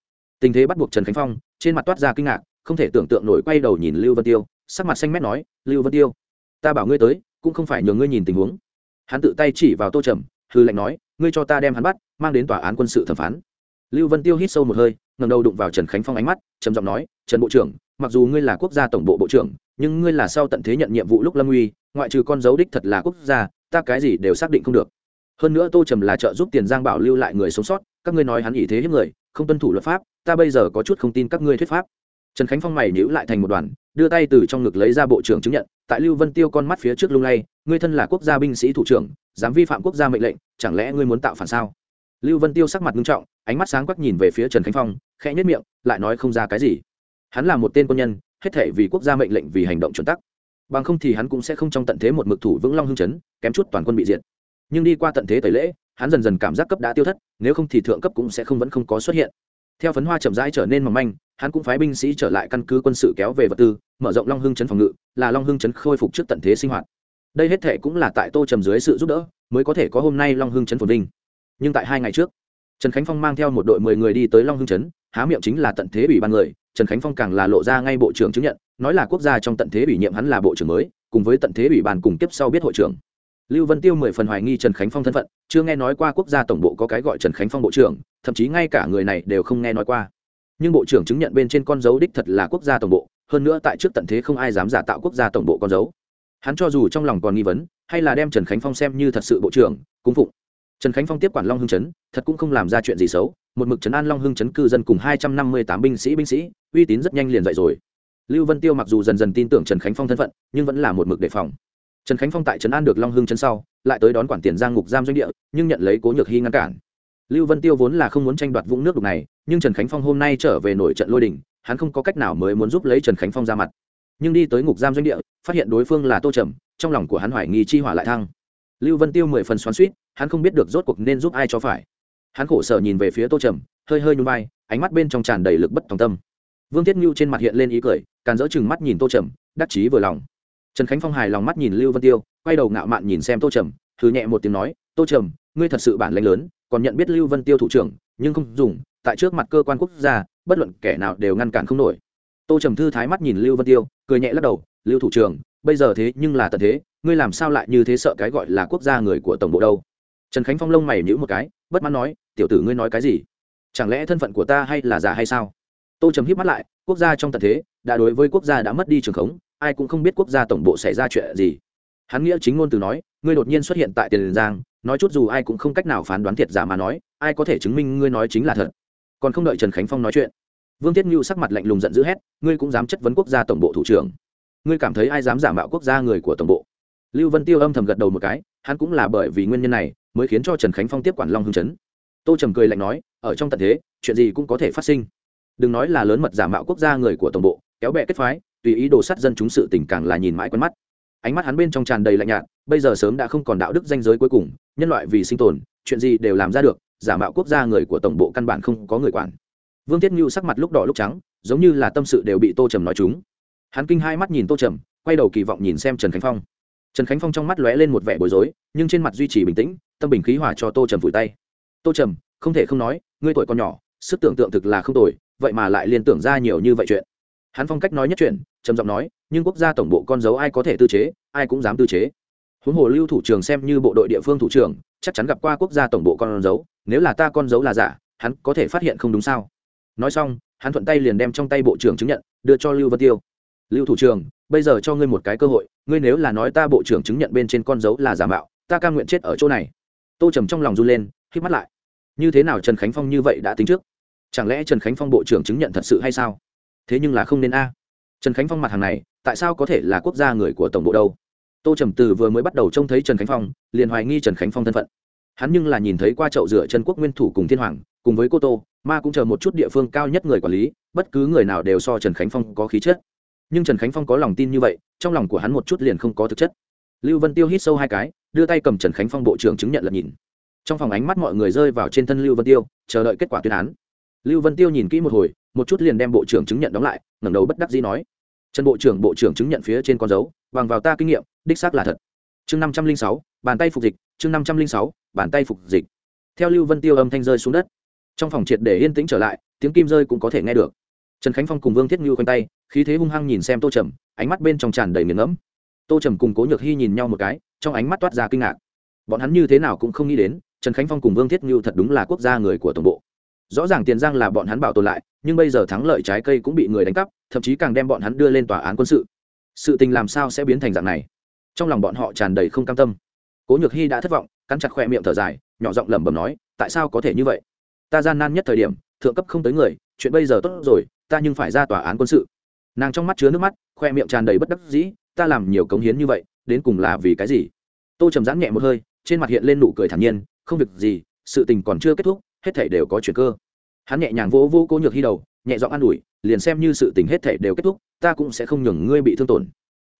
Tình thế bắt buộc trần khánh phong, trên mặt toát ra kinh ngạc, không thể tưởng tượng nổi quay đầu nhìn lưu vân tiêu, sắc mặt xanh mét nói, lưu vân tiêu, ta bảo ngươi tới, cũng không phải nhờ ngươi nhìn tình huống. Hắn tự tay chỉ vào tô trầm hư lệnh nói, ngươi cho ta đem hắn bắt, mang đến tòa án quân sự thẩm phán. Lưu vân tiêu hít sâu một hơi ngầm đầu đụng vào trần khánh phong ánh mắt, trầm giọng nói, trần bộ trưởng, mặc dù ngươi là quốc gia tổng bộ bộ trưởng, nhưng ngươi là sau tận thế nhận nhiệm vụ lúc lâm nguy ngoại trừ con dấu đích thật là quốc gia, ta cái gì đều xác định không được. Hơn nữa tô trầm là trợ giúp tiền giang bảo lưu lại người sống sót các ngươi nói hắn ý thế hiếp người, không tuân thủ luật pháp, ta bây giờ có chút không tin các ngươi thuyết pháp. Trần khánh phong mày nhữ lại thành một đoàn, đưa tay từ trong ngực lấy ra bộ trưởng chứng nhận, tại lưu vân tiêu con mắt phía trước lung lay, ngươi thân là quốc gia binh sĩ thủ trưởng, dám vi phạm quốc gia mệnh lệnh, chẳng lẽ ngươi muốn tạo phản sao? Lưu vân tiêu sắc mặt nghiêm trọng, ánh mắt sáng quắc nhìn về phía trần khánh phong, khẽ nhất miệng, lại nói không ra cái gì. Hắn là một tên quân nhân, hết thể vì quốc gia mệnh lệnh vì hành động chuẩn tắc. Bằng không thì hắn cũng sẽ không trong tận thế một mực thủ vững long hưng chấn, kém chút toàn quân bị diệt. Nhưng đi qua tận thế tẩy lễ hắn dần dần cảm giác cấp đã tiêu thất, nếu không thì thượng cấp cũng sẽ không, vẫn không có xuất hiện. Theo phấn hoa chậm rãi trở nên mỏng manh, hắn cũng phái binh sĩ trở lại căn cứ quân sự kéo về vật tư, mở rộng long hưng chấn phòng ngự, là long hưng chấn khôi phục trước tận thế sinh hoạt. Đây hết thể cũng là tại tô trầm dưới sự giúp đỡ, mới có thể có hôm nay long hưng chấn phồn vinh. Nhưng tại hai ngày trước, trần khánh phong mang theo một đội mười người đi tới long hưng chấn, há miệng chính là tận thế ủy ban người, trần khánh phong càng là lộ ra ngay bộ trưởng chứng nhận, nói là quốc gia trong tận thế ủy nhiệm hắn là bộ trưởng mới, cùng với tận thế ủy ban cùng tiếp sau biết hội trưởng lưu vân tiêu mười phần hoài nghi trần khánh phong thân phận, chưa nghe nói qua quốc gia tổng bộ có cái gọi trần khánh phong bộ trưởng, thậm chí ngay cả người này đều không nghe nói qua. Nhưng bộ trưởng chứng nhận bên trên con dấu đích thật là quốc gia tổng bộ, hơn nữa tại trước tận thế không ai dám giả tạo quốc gia tổng bộ con dấu. Hắn cho dù trong lòng còn nghi vấn, hay là đem trần khánh phong xem như thật sự bộ trưởng, cung phụng. Trần khánh phong tiếp quản long hưng chấn, thật cũng không làm ra chuyện gì xấu, một mực trấn an long hưng chấn cư dân cùng hai trăm năm mươi tám binh sĩ binh sĩ, uy tín rất nhanh liền dậy rồi. Lưu vân tiêu mặc dù dần dần tin tưởng trần khánh phong thân phận, nhưng vẫn là một mực đề phòng trần khánh phong tại trấn an được long hưng chân sau, lại tới đón quản tiền giang ngục giam doanh địa, nhưng nhận lấy cố nhược hy ngăn cản. Lưu vân tiêu vốn là không muốn tranh đoạt vũng nước đục này, nhưng trần khánh phong hôm nay trở về nổi trận lôi đình, hắn không có cách nào mới muốn giúp lấy trần khánh phong ra mặt. Nhưng đi tới ngục giam doanh địa, phát hiện đối phương là tô trầm, trong lòng của hắn hoài nghi chi hỏa lại thăng. Lưu vân tiêu mười phần xoắn suýt hắn không biết được rốt cuộc nên giúp ai cho phải. Hắn khổ sở nhìn về phía tô trầm, hơi hơi nhung vai, ánh mắt bên trong tràn đầy lực bất tòng tâm. Vương thiết ngưu trên mặt hiện lên ý cười, càn dỡ chừng mắt nhìn tô trầm, đắc chí vừa lòng trần khánh phong hài lòng mắt nhìn lưu vân tiêu, quay đầu ngạo mạn nhìn xem tô trầm thử nhẹ một tiếng nói, tô trầm, ngươi thật sự bản lãnh lớn, còn nhận biết lưu vân tiêu thủ trưởng, nhưng không dùng, tại trước mặt cơ quan quốc gia, bất luận kẻ nào đều ngăn cản không nổi. Tô trầm thư thái mắt nhìn lưu vân tiêu, cười nhẹ lắc đầu, lưu thủ trưởng, bây giờ thế nhưng là tận thế, ngươi làm sao lại như thế sợ cái gọi là quốc gia người của tổng bộ đâu? Trần khánh phong lông mày nhữ một cái, bất mãn nói, tiểu tử ngươi nói cái gì? Chẳng lẽ thân phận của ta hay là giả hay sao? Tô trầm hít mắt lại, quốc gia trong tận thế, đã đối với quốc gia đã mất đi trường khống ai cũng không biết quốc gia tổng bộ xảy ra chuyện gì. Hắn nghĩa chính ngôn từ nói, ngươi đột nhiên xuất hiện tại tiền giang, nói chút dù ai cũng không cách nào phán đoán thiệt giả mà nói, ai có thể chứng minh ngươi nói chính là thật. Còn không đợi trần khánh phong nói chuyện, vương Tiết ngưu sắc mặt lạnh lùng giận dữ hét, ngươi cũng dám chất vấn quốc gia tổng bộ thủ trưởng. Ngươi cảm thấy ai dám giả mạo quốc gia người của tổng bộ? Lưu vân tiêu âm thầm gật đầu một cái, hắn cũng là bởi vì nguyên nhân này, mới khiến cho trần khánh phong tiếp quản long hưng chấn tô trầm cười lạnh nói, ở trong tận thế, chuyện gì cũng có thể phát sinh. Đừng nói là lớn mật giả mạo quốc gia người của tổng bộ, kéo bẹ kết phái tùy ý đồ sát dân chúng sự tình càng là nhìn mãi quen mắt. Ánh mắt hắn bên trong tràn đầy lạnh nhạt, bây giờ sớm đã không còn đạo đức danh giới cuối cùng, nhân loại vì sinh tồn, chuyện gì đều làm ra được, giả mạo quốc gia người của tổng bộ căn bản không có người quản. Vương thiết ngưu sắc mặt lúc đỏ lúc trắng, giống như là tâm sự đều bị tô trầm nói chúng. Hắn kinh hai mắt nhìn tô trầm, quay đầu kỳ vọng nhìn xem trần khánh phong. Trần khánh phong trong mắt lóe lên một vẻ bối rối, nhưng trên mặt duy trì bình tĩnh, tâm bình khí hòa cho tô trầm vùi tay. Tô trầm, không thể không nói, ngươi tuổi còn nhỏ, sức tưởng tượng thực là không tồi, vậy mà lại liên tưởng ra nhiều như vậy chuyện hắn phong cách nói nhất chuyện trầm giọng nói, nhưng quốc gia tổng bộ con dấu ai có thể tư chế, ai cũng dám tư chế. Huống hồ lưu thủ trưởng xem như bộ đội địa phương thủ trưởng, chắc chắn gặp qua quốc gia tổng bộ con dấu, nếu là ta con dấu là giả, hắn có thể phát hiện không đúng sao? Nói xong, hắn thuận tay liền đem trong tay bộ trưởng chứng nhận, đưa cho lưu vân tiêu. Lưu thủ trưởng, bây giờ cho ngươi một cái cơ hội, ngươi nếu là nói ta bộ trưởng chứng nhận bên trên con dấu là giả mạo, ta cam nguyện chết ở chỗ này. Tô trầm trong lòng run lên hít mắt lại. Như thế nào trần khánh phong như vậy đã tính trước? Chẳng lẽ trần khánh phong bộ trưởng chứng nhận thật sự hay sao? Thế nhưng là không nên a. Trần khánh phong mặt hàng này, tại sao có thể là quốc gia người của tổng bộ đâu? Tô trầm từ vừa mới bắt đầu trông thấy trần khánh phong, liền hoài nghi trần khánh phong thân phận. Hắn nhưng là nhìn thấy qua chậu rửa chân quốc nguyên thủ cùng thiên hoàng, cùng với cô tô, ma cũng chờ một chút địa phương cao nhất người quản lý, bất cứ người nào đều so trần khánh phong có khí chất. Nhưng trần khánh phong có lòng tin như vậy, trong lòng của hắn một chút liền không có thực chất. Lưu vân tiêu hít sâu hai cái, đưa tay cầm trần khánh phong bộ trưởng chứng nhận lật nhìn. Trong phòng ánh mắt mọi người rơi vào trên thân lưu vân tiêu, chờ đợi kết quả tuyên án lưu vân tiêu nhìn kỹ một hồi, một chút liền đem bộ trưởng chứng nhận đóng lại, ngẩng đầu bất đắc dĩ nói, trần bộ trưởng bộ trưởng chứng nhận phía trên con dấu, bằng vào ta kinh nghiệm, đích xác là thật. Chương năm trăm linh sáu, bàn tay phục dịch, chương năm trăm linh sáu, bàn tay phục dịch. Theo lưu vân tiêu âm thanh rơi xuống đất, trong phòng triệt để yên tĩnh trở lại, tiếng kim rơi cũng có thể nghe được. Trần khánh phong cùng vương thiết như quanh tay, khí thế hung hăng nhìn xem tô trầm, ánh mắt bên trong tràn đầy nghiền ngẫm. Tô trầm cùng cố nhược hy nhìn nhau một cái, trong ánh mắt toát ra kinh ngạc. Bọn hắn như thế nào cũng không nghĩ đến, trần khánh phong cùng vương thiết như thật đúng là quốc gia người của tổng bộ rõ ràng tiền giang là bọn hắn bảo tồn lại, nhưng bây giờ thắng lợi trái cây cũng bị người đánh cắp, thậm chí càng đem bọn hắn đưa lên tòa án quân sự. Sự tình làm sao sẽ biến thành dạng này? Trong lòng bọn họ tràn đầy không cam tâm. Cố nhược hy đã thất vọng, cắn chặt khoe miệng thở dài, nhỏ giọng lẩm bẩm nói, tại sao có thể như vậy? Ta gian nan nhất thời điểm, thượng cấp không tới người, chuyện bây giờ tốt rồi, ta nhưng phải ra tòa án quân sự. Nàng trong mắt chứa nước mắt khoe miệng tràn đầy bất đắc dĩ, ta làm nhiều cống hiến như vậy, đến cùng là vì cái gì? Tô trầm giãn nhẹ một hơi, trên mặt hiện lên nụ cười thản nhiên, không việc gì, sự tình còn chưa kết thúc hết thảy đều có chuyện cơ. Hắn nhẹ nhàng vỗ vỗ cố nhược hy đầu, nhẹ giọng an ủi, liền xem như sự tình hết thảy đều kết thúc, ta cũng sẽ không nhường ngươi bị thương tổn.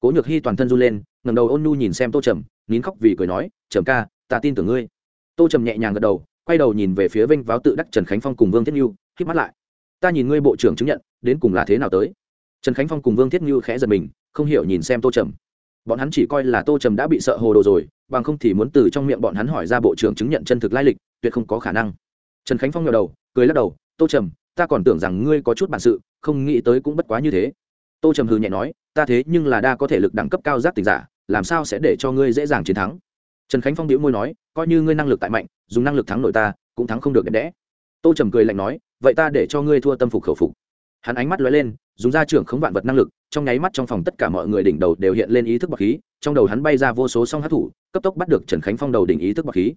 Cố nhược hy toàn thân run lên, ngẩng đầu ôn nhu nhìn xem tô trầm, nín khóc vì cười nói, trầm ca, ta tin tưởng ngươi. Tô trầm nhẹ nhàng gật đầu, quay đầu nhìn về phía vinh váo tự đắc trần khánh phong cùng vương thiết nhu k mắt lại. Ta nhìn ngươi bộ trưởng chứng nhận, đến cùng là thế nào tới? Trần khánh phong cùng vương thiết nhu khẽ giật mình, không hiểu nhìn xem tô trầm. Bọn hắn chỉ coi là tô trầm đã bị sợ hồ đồ rồi, bằng không thì muốn từ trong miệng bọn hắn hỏi ra bộ trưởng chứng nhận chân thực lai lịch, tuyệt không có khả năng trần khánh phong nhờ đầu, cười lắc đầu, tô trầm, ta còn tưởng rằng ngươi có chút bản sự, không nghĩ tới cũng bất quá như thế. Tô trầm hừ nhẹ nói, ta thế nhưng là đa có thể lực đẳng cấp cao giác tình giả, làm sao sẽ để cho ngươi dễ dàng chiến thắng? Trần khánh phong đĩu môi nói, coi như ngươi năng lực tại mạnh, dùng năng lực thắng nội ta, cũng thắng không được đẹp đẽ. Tô trầm cười lạnh nói, vậy ta để cho ngươi thua tâm phục khẩu phục. Hắn ánh mắt lóe lên, dùng ra trưởng khống vạn vật năng lực, trong nháy mắt trong phòng tất cả mọi người đỉnh đầu đều hiện lên ý thức bậc khí, trong đầu hắn bay ra vô số song hát thủ, cấp tốc bắt được trần khánh phong đầu đỉnh ý thức bậc khí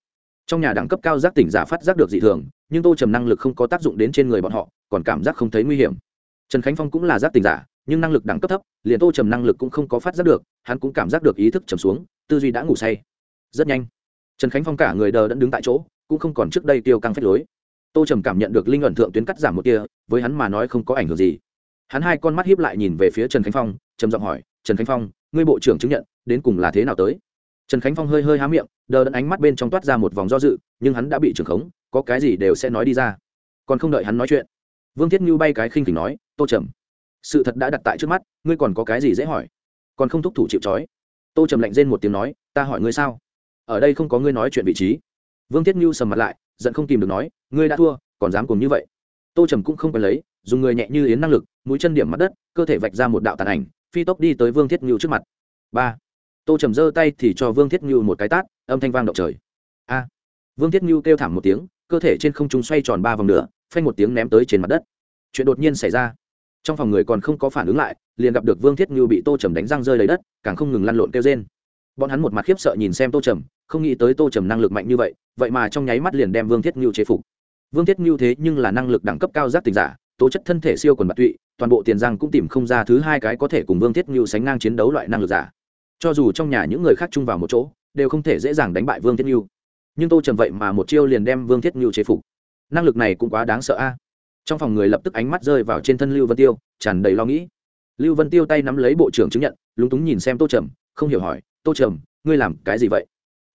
trong nhà đẳng cấp cao giác tỉnh giả phát giác được dị thường, nhưng tô trầm năng lực không có tác dụng đến trên người bọn họ, còn cảm giác không thấy nguy hiểm. Trần khánh phong cũng là giác tỉnh giả, nhưng năng lực đẳng cấp thấp, liền tô trầm năng lực cũng không có phát giác được, hắn cũng cảm giác được ý thức trầm xuống, tư duy đã ngủ say. Rất nhanh, trần khánh phong cả người đờ đẫn đứng tại chỗ, cũng không còn trước đây tiêu căng phép lối. Tô trầm cảm nhận được linh ẩn thượng tuyến cắt giảm một tia, với hắn mà nói không có ảnh hưởng gì. Hắn hai con mắt hiếp lại nhìn về phía trần khánh phong, trầm giọng hỏi, trần khánh phong, ngươi bộ trưởng chứng nhận, đến cùng là thế nào tới? Trần khánh phong hơi hơi há miệng đờ đẫn ánh mắt bên trong toát ra một vòng do dự, nhưng hắn đã bị trưởng khống, có cái gì đều sẽ nói đi ra. Còn không đợi hắn nói chuyện, vương thiết như bay cái khinh khỉnh nói, tô trầm, sự thật đã đặt tại trước mắt, ngươi còn có cái gì dễ hỏi? Còn không thúc thủ chịu trói. Tô trầm lạnh rên một tiếng nói, ta hỏi ngươi sao? Ở đây không có ngươi nói chuyện vị trí. Vương thiết như sầm mặt lại, giận không tìm được nói, ngươi đã thua, còn dám cùng như vậy? Tô trầm cũng không cần lấy, dùng người nhẹ như yến năng lực, mũi chân điểm mặt đất, cơ thể vạch ra một đạo tàn ảnh, phi tốc đi tới vương thiết như trước mặt. Ba. Tô trầm giơ tay thì cho vương thiết như một cái tát âm thanh vang động trời. A. Vương thiết như kêu thảm một tiếng, cơ thể trên không trung xoay tròn ba vòng nữa, phanh một tiếng ném tới trên mặt đất. Chuyện đột nhiên xảy ra. Trong phòng người còn không có phản ứng lại, liền gặp được vương thiết như bị tô trầm đánh răng rơi lấy đất, càng không ngừng lăn lộn kêu trên bọn hắn một mặt khiếp sợ nhìn xem tô trầm, không nghĩ tới tô trầm năng lực mạnh như vậy vậy mà trong nháy mắt liền đem vương thiết ngưu chế phục. Vương thiết ngưu thế nhưng là năng lực đẳng cấp cao giác tình giả, tố chất thân thể siêu quần bạc tụy, toàn bộ tiền giang cũng tìm không ra thứ hai cái có thể cùng vương thiết ngưu sánh ngang chiến đấu loại năng lực giả. Cho dù trong nhà những người khác chung vào một chỗ đều không thể dễ dàng đánh bại vương thiết ngưu nhưng tô trầm vậy mà một chiêu liền đem vương thiết ngưu chế phục. Năng lực này cũng quá đáng sợ a. Trong phòng người lập tức ánh mắt rơi vào trên thân lưu vân tiêu, tràn đầy lo nghĩ. Lưu vân tiêu tay nắm lấy bộ trưởng chứng nhận, lúng túng nhìn xem tô trầm, không hiểu hỏi, tô trầm, ngươi làm cái gì vậy?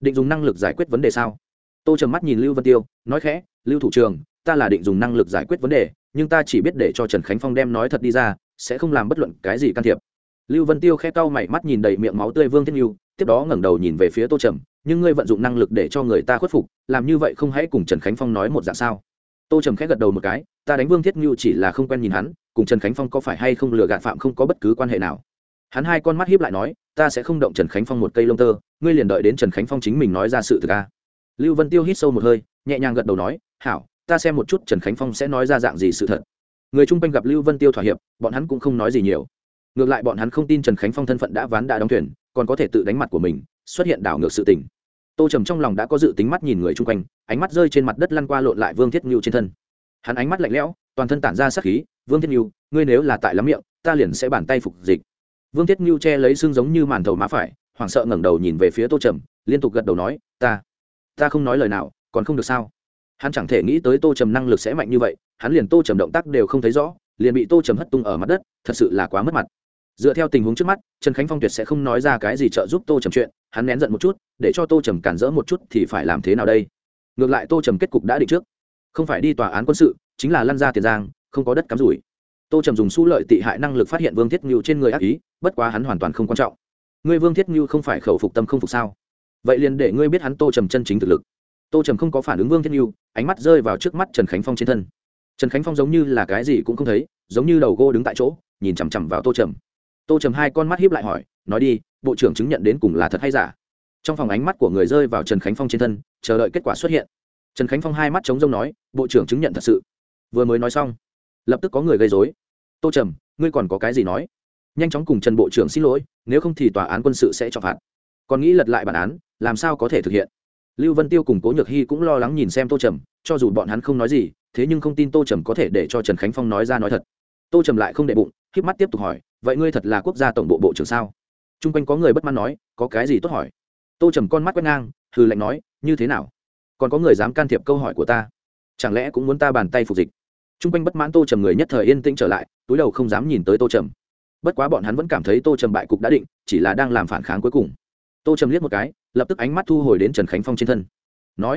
Định dùng năng lực giải quyết vấn đề sao? Tô trầm mắt nhìn lưu vân tiêu, nói khẽ, lưu thủ trường ta là định dùng năng lực giải quyết vấn đề, nhưng ta chỉ biết để cho trần khánh phong đem nói thật đi ra, sẽ không làm bất luận cái gì can thiệp. Lưu vân tiêu khe cau mày mắt nhìn đầy miệng máu tươi vương thiết lưu tiếp đó ngẩng đầu nhìn về phía tô trầm, nhưng ngươi vận dụng năng lực để cho người ta khuất phục, làm như vậy không hãy cùng trần khánh phong nói một dạng sao? Tô trầm khẽ gật đầu một cái, ta đánh vương thiết lưu chỉ là không quen nhìn hắn, cùng trần khánh phong có phải hay không lừa gạt phạm không có bất cứ quan hệ nào. Hắn hai con mắt hiếp lại nói, ta sẽ không động trần khánh phong một cây lông tơ, ngươi liền đợi đến trần khánh phong chính mình nói ra sự thực a. Lưu vân tiêu hít sâu một hơi, nhẹ nhàng gật đầu nói, hảo, ta xem một chút trần khánh phong sẽ nói ra dạng gì sự thật. Người chung quanh gặp lưu vân tiêu thỏa hiệp, bọn hắn cũng không nói gì nhiều ngược lại bọn hắn không tin trần khánh phong thân phận đã ván đã đóng thuyền, còn có thể tự đánh mặt của mình, xuất hiện đảo ngược sự tình. Tô trầm trong lòng đã có dự tính mắt nhìn người chung quanh, ánh mắt rơi trên mặt đất lăn qua lộn lại vương thiết ngưu trên thân. Hắn ánh mắt lạnh lẽo, toàn thân tản ra sắc khí, vương thiết ngưu ngươi nếu là tại lắm miệng, ta liền sẽ bàn tay phục dịch. Vương thiết ngưu che lấy xương giống như màn thầu má phải, hoảng sợ ngẩng đầu nhìn về phía tô trầm, liên tục gật đầu nói, ta ta không nói lời nào, còn không được sao? Hắn chẳng thể nghĩ tới tô trầm năng lực sẽ mạnh như vậy, hắn liền tô trầm động tác đều không thấy rõ, liền bị tô trầm hất tung ở mặt đất, thật sự là quá mất mặt dựa theo tình huống trước mắt, trần khánh phong tuyệt sẽ không nói ra cái gì trợ giúp tô trầm chuyện, hắn nén giận một chút, để cho tô trầm cản rỡ một chút thì phải làm thế nào đây? Ngược lại tô trầm kết cục đã định trước. Không phải đi tòa án quân sự, chính là lăn ra tiền giang, không có đất cắm rủi. Tô trầm dùng su lợi tị hại năng lực phát hiện vương thiết ngưu trên người ác ý, bất quá hắn hoàn toàn không quan trọng. Ngươi vương thiết ngưu không phải khẩu phục tâm không phục sao? Vậy liền để ngươi biết hắn tô trầm chân chính thực lực. Tô trầm không có phản ứng vương thiết ngưu, ánh mắt rơi vào trước mắt trần khánh phong trên thân. Trần khánh phong giống như là cái gì cũng không thấy, giống như đầu gô đứng tại chỗ, nhìn chằm chằm vào tô trầm tô trầm hai con mắt hiếp lại hỏi, nói đi, bộ trưởng chứng nhận đến cùng là thật hay giả? Trong phòng ánh mắt của người rơi vào trần khánh phong trên thân, chờ đợi kết quả xuất hiện. Trần khánh phong hai mắt chống rông nói, bộ trưởng chứng nhận thật sự. Vừa mới nói xong, lập tức có người gây dối tô trầm, ngươi còn có cái gì nói? Nhanh chóng cùng trần bộ trưởng xin lỗi, nếu không thì tòa án quân sự sẽ cho phạt. Còn nghĩ lật lại bản án, làm sao có thể thực hiện? Lưu vân tiêu cùng cố nhược hy cũng lo lắng nhìn xem tô trầm, cho dù bọn hắn không nói gì, thế nhưng không tin tô trầm có thể để cho trần khánh phong nói ra nói thật. Tô trầm lại không đệ bụng k mắt tiếp tục hỏi, vậy ngươi thật là quốc gia tổng bộ bộ trưởng sao? T r u n g quanh có người bất mãn nói, có cái gì tốt hỏi? Tô trầm con mắt quét ngang hư lệnh nói, như thế nào? Còn có người dám can thiệp câu hỏi của ta? Chẳng lẽ cũng muốn ta bàn tay phục dịch? T r u n g quanh bất mãn tô trầm người nhất thời yên tĩnh trở lại, túi đầu không dám nhìn tới tô trầm. Bất quá bọn hắn vẫn cảm thấy tô trầm bại cục đã định, chỉ là đang làm phản kháng cuối cùng. Tô trầm liếc một cái, lập tức ánh mắt thu hồi đến trần khánh phong trên thân. Nói,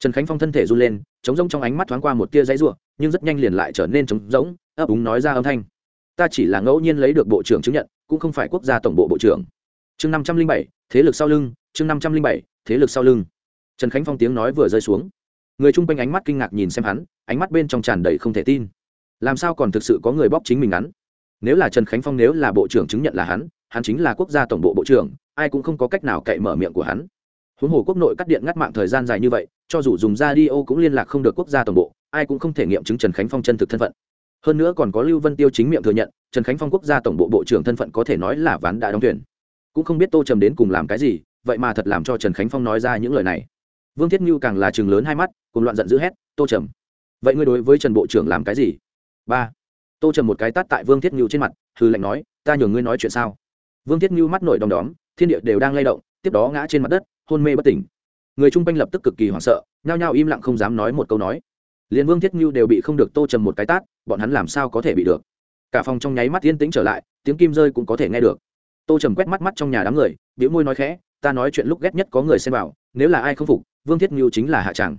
trần khánh phong thân thể run lên chống rông trong ánh mắt thoáng qua một tia dãy r u ộ n nhưng rất nhanh liền lại trở nên trống rỗng, ấp úng nói ra âm thanh ta chỉ là ngẫu nhiên lấy được bộ trưởng chứng nhận, cũng không phải quốc gia tổng bộ bộ trưởng. Chương năm trăm linh bảy, thế lực sau lưng, chương năm trăm linh bảy, thế lực sau lưng. Trần khánh phong tiếng nói vừa rơi xuống. Người chung quanh ánh mắt kinh ngạc nhìn xem hắn, ánh mắt bên trong tràn đầy không thể tin. Làm sao còn thực sự có người bóc chính mình ngắn nếu là trần khánh phong, nếu là bộ trưởng chứng nhận là hắn hắn chính là quốc gia tổng bộ bộ trưởng, ai cũng không có cách nào cậy mở miệng của hắn. Huống hồ quốc nội cắt điện ngắt mạng thời gian dài như vậy, cho dù dùng ra đi ô cũng liên lạc không được quốc gia tổng bộ, ai cũng không thể nghiệm chứng trần khánh phong chân thực thân phận hơn nữa còn có lưu vân tiêu chính miệng thừa nhận, trần khánh phong quốc gia tổng bộ bộ trưởng thân phận có thể nói là ván đã đóng tuyển cũng không biết tô trầm đến cùng làm cái gì, vậy mà thật làm cho trần khánh phong nói ra những lời này. Vương thiết như càng là chừng lớn hai mắt cùng loạn giận dữ hét, tô trầm, vậy ngươi đối với trần bộ trưởng làm cái gì? Ba. Tô trầm một cái tát tại vương thiết như trên mặt hư lệnh nói, ta nhường ngươi nói chuyện sao? Vương thiết như mắt nổi đom đóm, thiên địa đều đang lay động, tiếp đó ngã trên mặt đất, hôn mê bất tỉnh. Người chung quanh lập tức cực kỳ hoảng sợ, nhao nhao im lặng không dám nói một câu nói liền vương thiết nhu đều bị không được tô trầm một cái tát, bọn hắn làm sao có thể bị được? Cả phòng trong nháy mắt yên tĩnh trở lại, tiếng kim rơi cũng có thể nghe được. Tô trầm quét mắt mắt trong nhà đám người biểu môi nói khẽ, ta nói chuyện lúc ghét nhất có người xem vào, nếu là ai không phục, vương thiết nhu chính là hạ tràng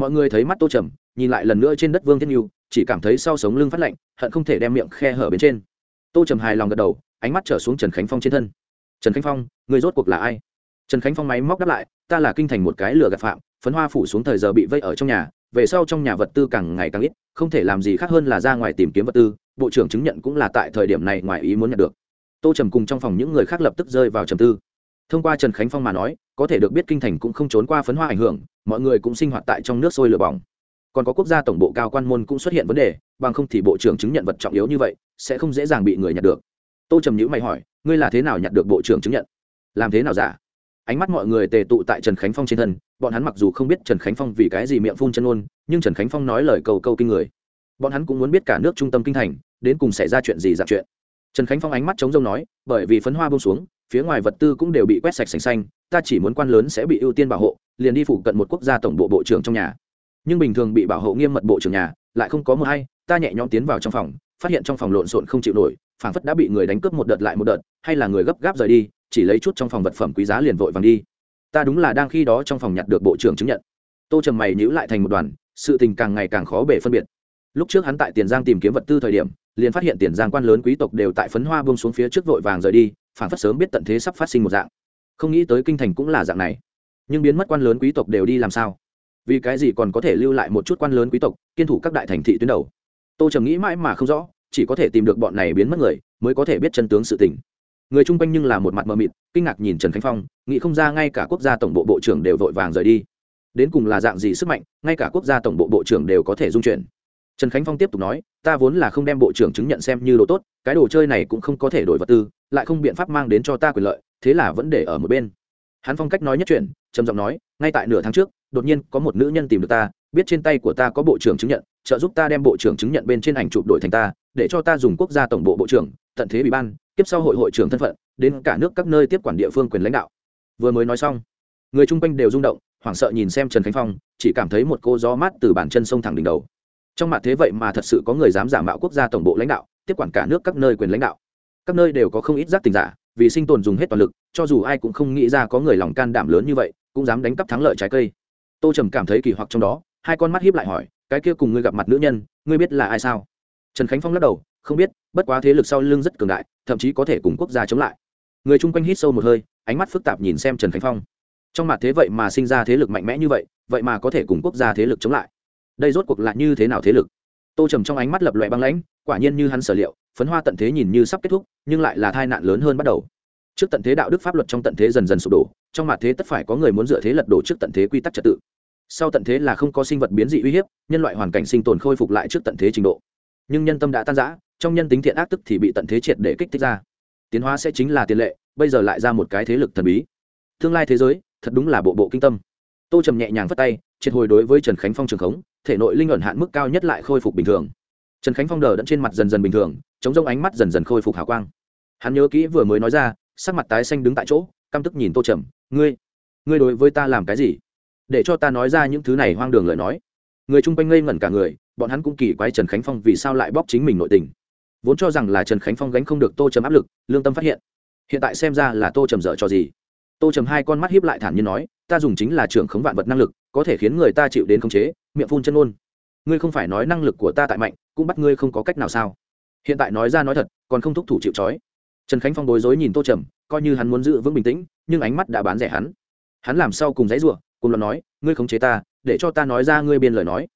mọi người thấy mắt tô trầm, nhìn lại lần nữa trên đất vương thiết nhu chỉ cảm thấy sau sống lưng phát lạnh, hận không thể đem miệng khe hở bên trên. Tô trầm hài lòng gật đầu, ánh mắt trở xuống trần khánh phong trên thân. Trần khánh phong, người rốt cuộc là ai? Trần khánh phong máy móc đáp lại, ta là kinh thành một cái lửa gạt phạm, phấn hoa phủ xuống thời giờ bị vây ở trong nhà về sau trong nhà vật tư càng ngày càng ít, không thể làm gì khác hơn là ra ngoài tìm kiếm vật tư, bộ trưởng chứng nhận cũng là tại thời điểm này ngoài ý muốn nhận được. Tô trầm cùng trong phòng những người khác lập tức rơi vào trầm tư. Thông qua trần khánh phong mà nói, có thể được biết kinh thành cũng không trốn qua phấn hoa ảnh hưởng, mọi người cũng sinh hoạt tại trong nước sôi lửa bỏng. Còn có quốc gia tổng bộ cao quan môn cũng xuất hiện vấn đề, bằng không thì bộ trưởng chứng nhận vật trọng yếu như vậy, sẽ không dễ dàng bị người nhặt được. Tô trầm nhữ mày hỏi, ngươi là thế nào nhặt được bộ trưởng chứng nhận? Làm thế nào giả? Ánh mắt mọi người tề tụ tại trần khánh phong trên thân, bọn hắn mặc dù không biết trần khánh phong vì cái gì miệng phun chân ôn nhưng trần khánh phong nói lời cầu câu kinh người. Bọn hắn cũng muốn biết cả nước trung tâm kinh thành, đến cùng xảy ra chuyện gì dạng chuyện. Trần khánh phong ánh mắt chống rông nói, bởi vì phấn hoa bông xuống, phía ngoài vật tư cũng đều bị quét sạch sành xanh, ta chỉ muốn quan lớn sẽ bị ưu tiên bảo hộ, liền đi phụ cận một quốc gia tổng bộ bộ trưởng trong nhà. Nhưng bình thường bị bảo hộ nghiêm mật bộ trưởng nhà, lại không có mưa hay, ta nhẹ nhõm tiến vào trong phòng, phát hiện trong phòng lộn xộn không chịu nổi, phảng phất đã bị người đánh cướp một đợt lại một đợt, hay là người gấp gáp rời đi chỉ lấy chút trong phòng vật phẩm quý giá liền vội vàng đi. Ta đúng là đang khi đó trong phòng nhặt được bộ trưởng chứng nhận. Tô trầm mày nhữ lại thành một đoàn, sự tình càng ngày càng khó bể phân biệt. Lúc trước hắn tại tiền giang tìm kiếm vật tư thời điểm, liền phát hiện tiền giang quan lớn quý tộc đều tại phấn hoa bông xuống phía trước vội vàng rời đi, phản phất sớm biết tận thế sắp phát sinh một dạng. Không nghĩ tới kinh thành cũng là dạng này. Nhưng biến mất quan lớn quý tộc đều đi làm sao? Vì cái gì còn có thể lưu lại một chút quan lớn quý tộc, kiên thủ các đại thành thị tuyến đầu? Tô trầm nghĩ mãi mà không rõ, chỉ có thể tìm được bọn này biến mất người, mới có thể biết chân tướng sự tình người chung quanh nhưng là một mặt mờ mịt, kinh ngạc nhìn trần khánh phong, nghĩ không ra ngay cả quốc gia tổng bộ bộ trưởng đều vội vàng rời đi. Đến cùng là dạng gì sức mạnh, ngay cả quốc gia tổng bộ bộ trưởng đều có thể dung chuyển. Trần khánh phong tiếp tục nói, ta vốn là không đem bộ trưởng chứng nhận xem như đồ tốt, cái đồ chơi này cũng không có thể đổi vật tư, lại không biện pháp mang đến cho ta quyền lợi, thế là vẫn để ở một bên. Hắn phong cách nói nhất chuyện, trầm giọng nói, ngay tại nửa tháng trước, đột nhiên có một nữ nhân tìm được ta, biết trên tay của ta có bộ trưởng chứng nhận, trợ giúp ta đem bộ trưởng chứng nhận bên trên ảnh chụp đổi thành ta để cho ta dùng quốc gia tổng bộ bộ trưởng, tận thế ủy ban, tiếp sau hội hội trưởng thân phận, đến cả nước các nơi tiếp quản địa phương quyền lãnh đạo. Vừa mới nói xong, người chung quanh đều rung động, hoảng sợ nhìn xem trần khánh phong, chỉ cảm thấy một cô gió mát từ bàn chân sông thẳng đỉnh đầu. Trong mặt thế vậy mà thật sự có người dám giả mạo quốc gia tổng bộ lãnh đạo, tiếp quản cả nước các nơi quyền lãnh đạo. Các nơi đều có không ít giác tình giả, vì sinh tồn dùng hết toàn lực, cho dù ai cũng không nghĩ ra có người lòng can đảm lớn như vậy, cũng dám đánh cắp thắng lợi trái cây. Tô trầm cảm thấy kỳ hoặc trong đó, hai con mắt hiếp lại hỏi, cái kia cùng ngươi gặp mặt nữ nhân, ngươi biết là ai sao? Trần khánh phong lắc đầu, không biết, bất quá thế lực sau lưng rất cường đại, thậm chí có thể cùng quốc gia chống lại. Người chung quanh hít sâu một hơi, ánh mắt phức tạp nhìn xem trần khánh phong. Trong mặt thế vậy mà sinh ra thế lực mạnh mẽ như vậy vậy mà có thể cùng quốc gia thế lực chống lại? Đây rốt cuộc là như thế nào thế lực? Tô trầm trong ánh mắt lập loại băng lãnh, quả nhiên như hắn sở liệu, phấn hoa tận thế nhìn như sắp kết thúc, nhưng lại là tai nạn lớn hơn bắt đầu. Trước tận thế đạo đức pháp luật trong tận thế dần dần sụp đổ, trong mặt thế tất phải có người muốn dựa thế lật đổ trước tận thế quy tắc trật tự. Sau tận thế là không có sinh vật biến dị uy hiếp, nhân loại hoàn cảnh sinh tồn khôi phục lại trước tận thế trình độ nhưng nhân tâm đã tan rã, trong nhân tính thiện ác tức thì bị tận thế triệt để kích thích ra. Tiến hóa sẽ chính là tiền lệ, bây giờ lại ra một cái thế lực thần bí. Tương lai thế giới, thật đúng là bộ bộ kinh tâm. Tô trầm nhẹ nhàng phất tay, triệt hồi đối với trần khánh phong trường khống, thể nội linh ẩn hạn mức cao nhất lại khôi phục bình thường. Trần khánh phong đờ đẫn trên mặt dần dần bình thường, chống rông ánh mắt dần dần khôi phục hào quang. Hắn nhớ kỹ vừa mới nói ra, sắc mặt tái xanh đứng tại chỗ, căm tức nhìn tô trầm, ngươi ngươi đối với ta làm cái gì? Để cho ta nói ra những thứ này hoang đường lời nói người chung quanh ngây ngẩn cả người, bọn hắn cũng kỳ quái trần khánh phong vì sao lại bóc chính mình nội tình. Vốn cho rằng là trần khánh phong gánh không được tô trầm áp lực, lương tâm phát hiện. Hiện tại xem ra là tô trầm dở cho gì. Tô trầm hai con mắt hiếp lại thản nhiên nói, ta dùng chính là trưởng khống vạn vật năng lực, có thể khiến người ta chịu đến khống chế, miệng phun chân ôn ngươi không phải nói năng lực của ta tại mạnh, cũng bắt ngươi không có cách nào sao? Hiện tại nói ra nói thật, còn không thúc thủ chịu trói. Trần khánh phong bối rối nhìn tô trầm, coi như hắn muốn giữ vững bình tĩnh, nhưng ánh mắt đã bán rẻ hắn. Hắn làm sao cùng dãy r u ộ cùng luận nói ngươi khống chế ta để cho ta nói ra ngươi biên lời nói.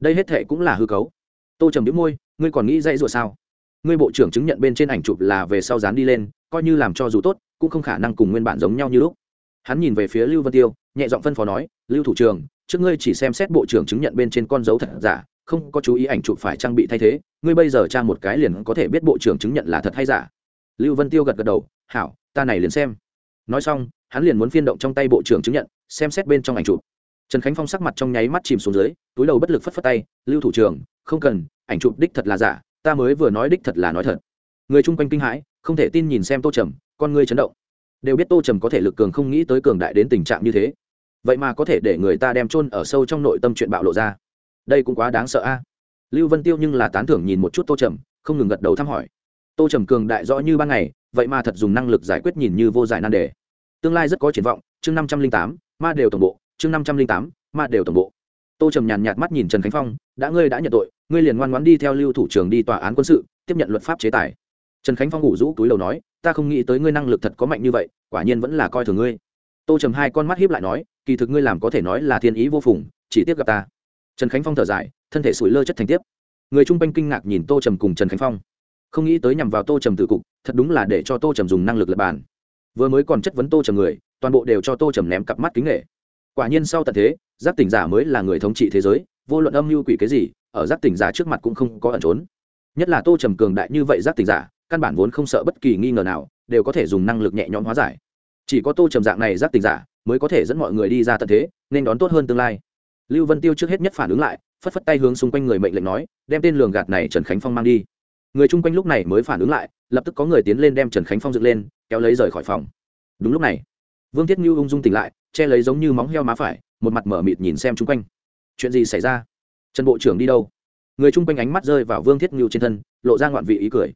Đây hết thệ cũng là hư cấu. Tô trầm đĩu môi ngươi còn nghĩ dãy rủa sao? Ngươi bộ trưởng chứng nhận bên trên ảnh chụp là về sau dán đi lên coi như làm cho dù tốt cũng không khả năng cùng nguyên bản giống nhau như lúc. Hắn nhìn về phía lưu vân tiêu nhẹ giọng phân phó nói lưu thủ trưởng, trước ngươi chỉ xem xét bộ trưởng chứng nhận bên trên con dấu thật giả không có chú ý ảnh chụp phải trang bị thay thế ngươi bây giờ tra một cái liền có thể biết bộ trưởng chứng nhận là thật hay giả. Lưu vân tiêu gật gật đầu hảo ta này liền xem. Nói xong hắn liền muốn phiên động trong tay bộ trưởng chứng nhận xem xét bên trong ảnh chụp. Trần khánh phong sắc mặt trong nháy mắt chìm xuống dưới, túi đầu bất lực phất phất tay, lưu thủ trưởng, không cần, ảnh chụp đích thật là giả, ta mới vừa nói đích thật là nói thật. Người chung quanh kinh hãi, không thể tin nhìn xem tô trầm, con ngươi chấn động. Đều biết tô trầm có thể lực cường không nghĩ tới cường đại đến tình trạng như thế. Vậy mà có thể để người ta đem chôn ở sâu trong nội tâm chuyện bạo lộ ra. Đây cũng quá đáng sợ a. Lưu vân tiêu nhưng là tán thưởng nhìn một chút tô trầm, không ngừng gật đầu thăm hỏi. Tô trầm cường đại rõ như ban ngày, vậy mà thật dùng năng lực giải quyết nhìn như vô giải nan đề. Tương lai rất có triển vọng, chương năm trăm linh tám ma đều tổng bộ, chương năm trăm linh tám, ma đều tổng bộ. Tô trầm nhàn nhạt mắt nhìn trần khánh phong, đã ngươi đã nhận tội, ngươi liền ngoan ngoãn đi theo lưu thủ trưởng đi tòa án quân sự, tiếp nhận luật pháp chế tài. Trần khánh phong ngủ rũ túi lầu nói, ta không nghĩ tới ngươi năng lực thật có mạnh như vậy, quả nhiên vẫn là coi thường ngươi. Tô trầm hai con mắt hiếp lại nói, kỳ thực ngươi làm có thể nói là thiên ý vô phùng, chỉ tiếp gặp ta. Trần khánh phong thở dài, thân thể sủi lơ chất thành tiếp. Người chung quanh kinh ngạc nhìn tô trầm cùng trần khánh phong. Không nghĩ tới nhằm vào tô trầm tự cục, thật đúng là để cho tô trầm dùng năng lực lập bàn. Vừa mới còn chất vấn tô trầm người toàn bộ đều cho tô trầm ném cặp mắt kính nghệ. Quả nhiên sau tận thế, giác tỉnh giả mới là người thống trị thế giới, vô luận âm mưu quỷ cái gì, ở giác tỉnh giả trước mặt cũng không có ẩn trốn. Nhất là tô trầm cường đại như vậy giác tỉnh giả, căn bản vốn không sợ bất kỳ nghi ngờ nào, đều có thể dùng năng lực nhẹ nhõm hóa giải. Chỉ có tô trầm dạng này giác tỉnh giả mới có thể dẫn mọi người đi ra tận thế, nên đón tốt hơn tương lai. Lưu vân tiêu trước hết nhất phản ứng lại, phất phất tay hướng xung quanh người mệnh lệnh nói, đem tên lường gạt này trần khánh phong mang đi. Người chung quanh lúc này mới phản ứng lại, lập tức có người tiến lên đem trần khánh phong dựng lên, kéo lấy rời khỏi phòng. Đúng lúc này vương thiết như ung dung tỉnh lại, che lấy giống như móng heo má phải, một mặt mở mịt nhìn xem chung quanh. Chuyện gì xảy ra? Trần bộ trưởng đi đâu? Người chung quanh ánh mắt rơi vào vương thiết như trên thân, lộ ra ngoạn vị ý cười.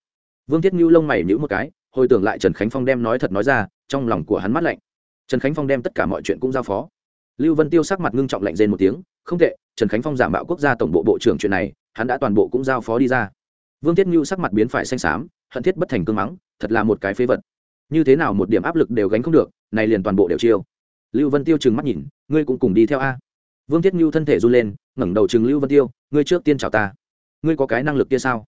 Vương thiết như lông mày nhữ một cái, hồi tưởng lại trần khánh phong đem nói thật nói ra, trong lòng của hắn mắt lạnh. Trần khánh phong đem tất cả mọi chuyện cũng giao phó. Lưu vân tiêu sắc mặt ngưng trọng lạnh rên một tiếng, không tệ, trần khánh phong giả mạo quốc gia tổng bộ bộ trưởng chuyện này, hắn đã toàn bộ cũng giao phó đi ra. Vương thiết như sắc mặt biến phải xanh xám, hận thiết bất thành cương mắng, thật là một cái phế vật. Như thế nào một điểm áp lực đều gánh không được này liền toàn bộ đều chiêu. Lưu vân tiêu trừng mắt nhìn ngươi cũng cùng đi theo a. Vương thiết Ngưu thân thể run lên ngẩng đầu chừng lưu vân tiêu ngươi trước tiên chào ta. Ngươi có cái năng lực kia sao?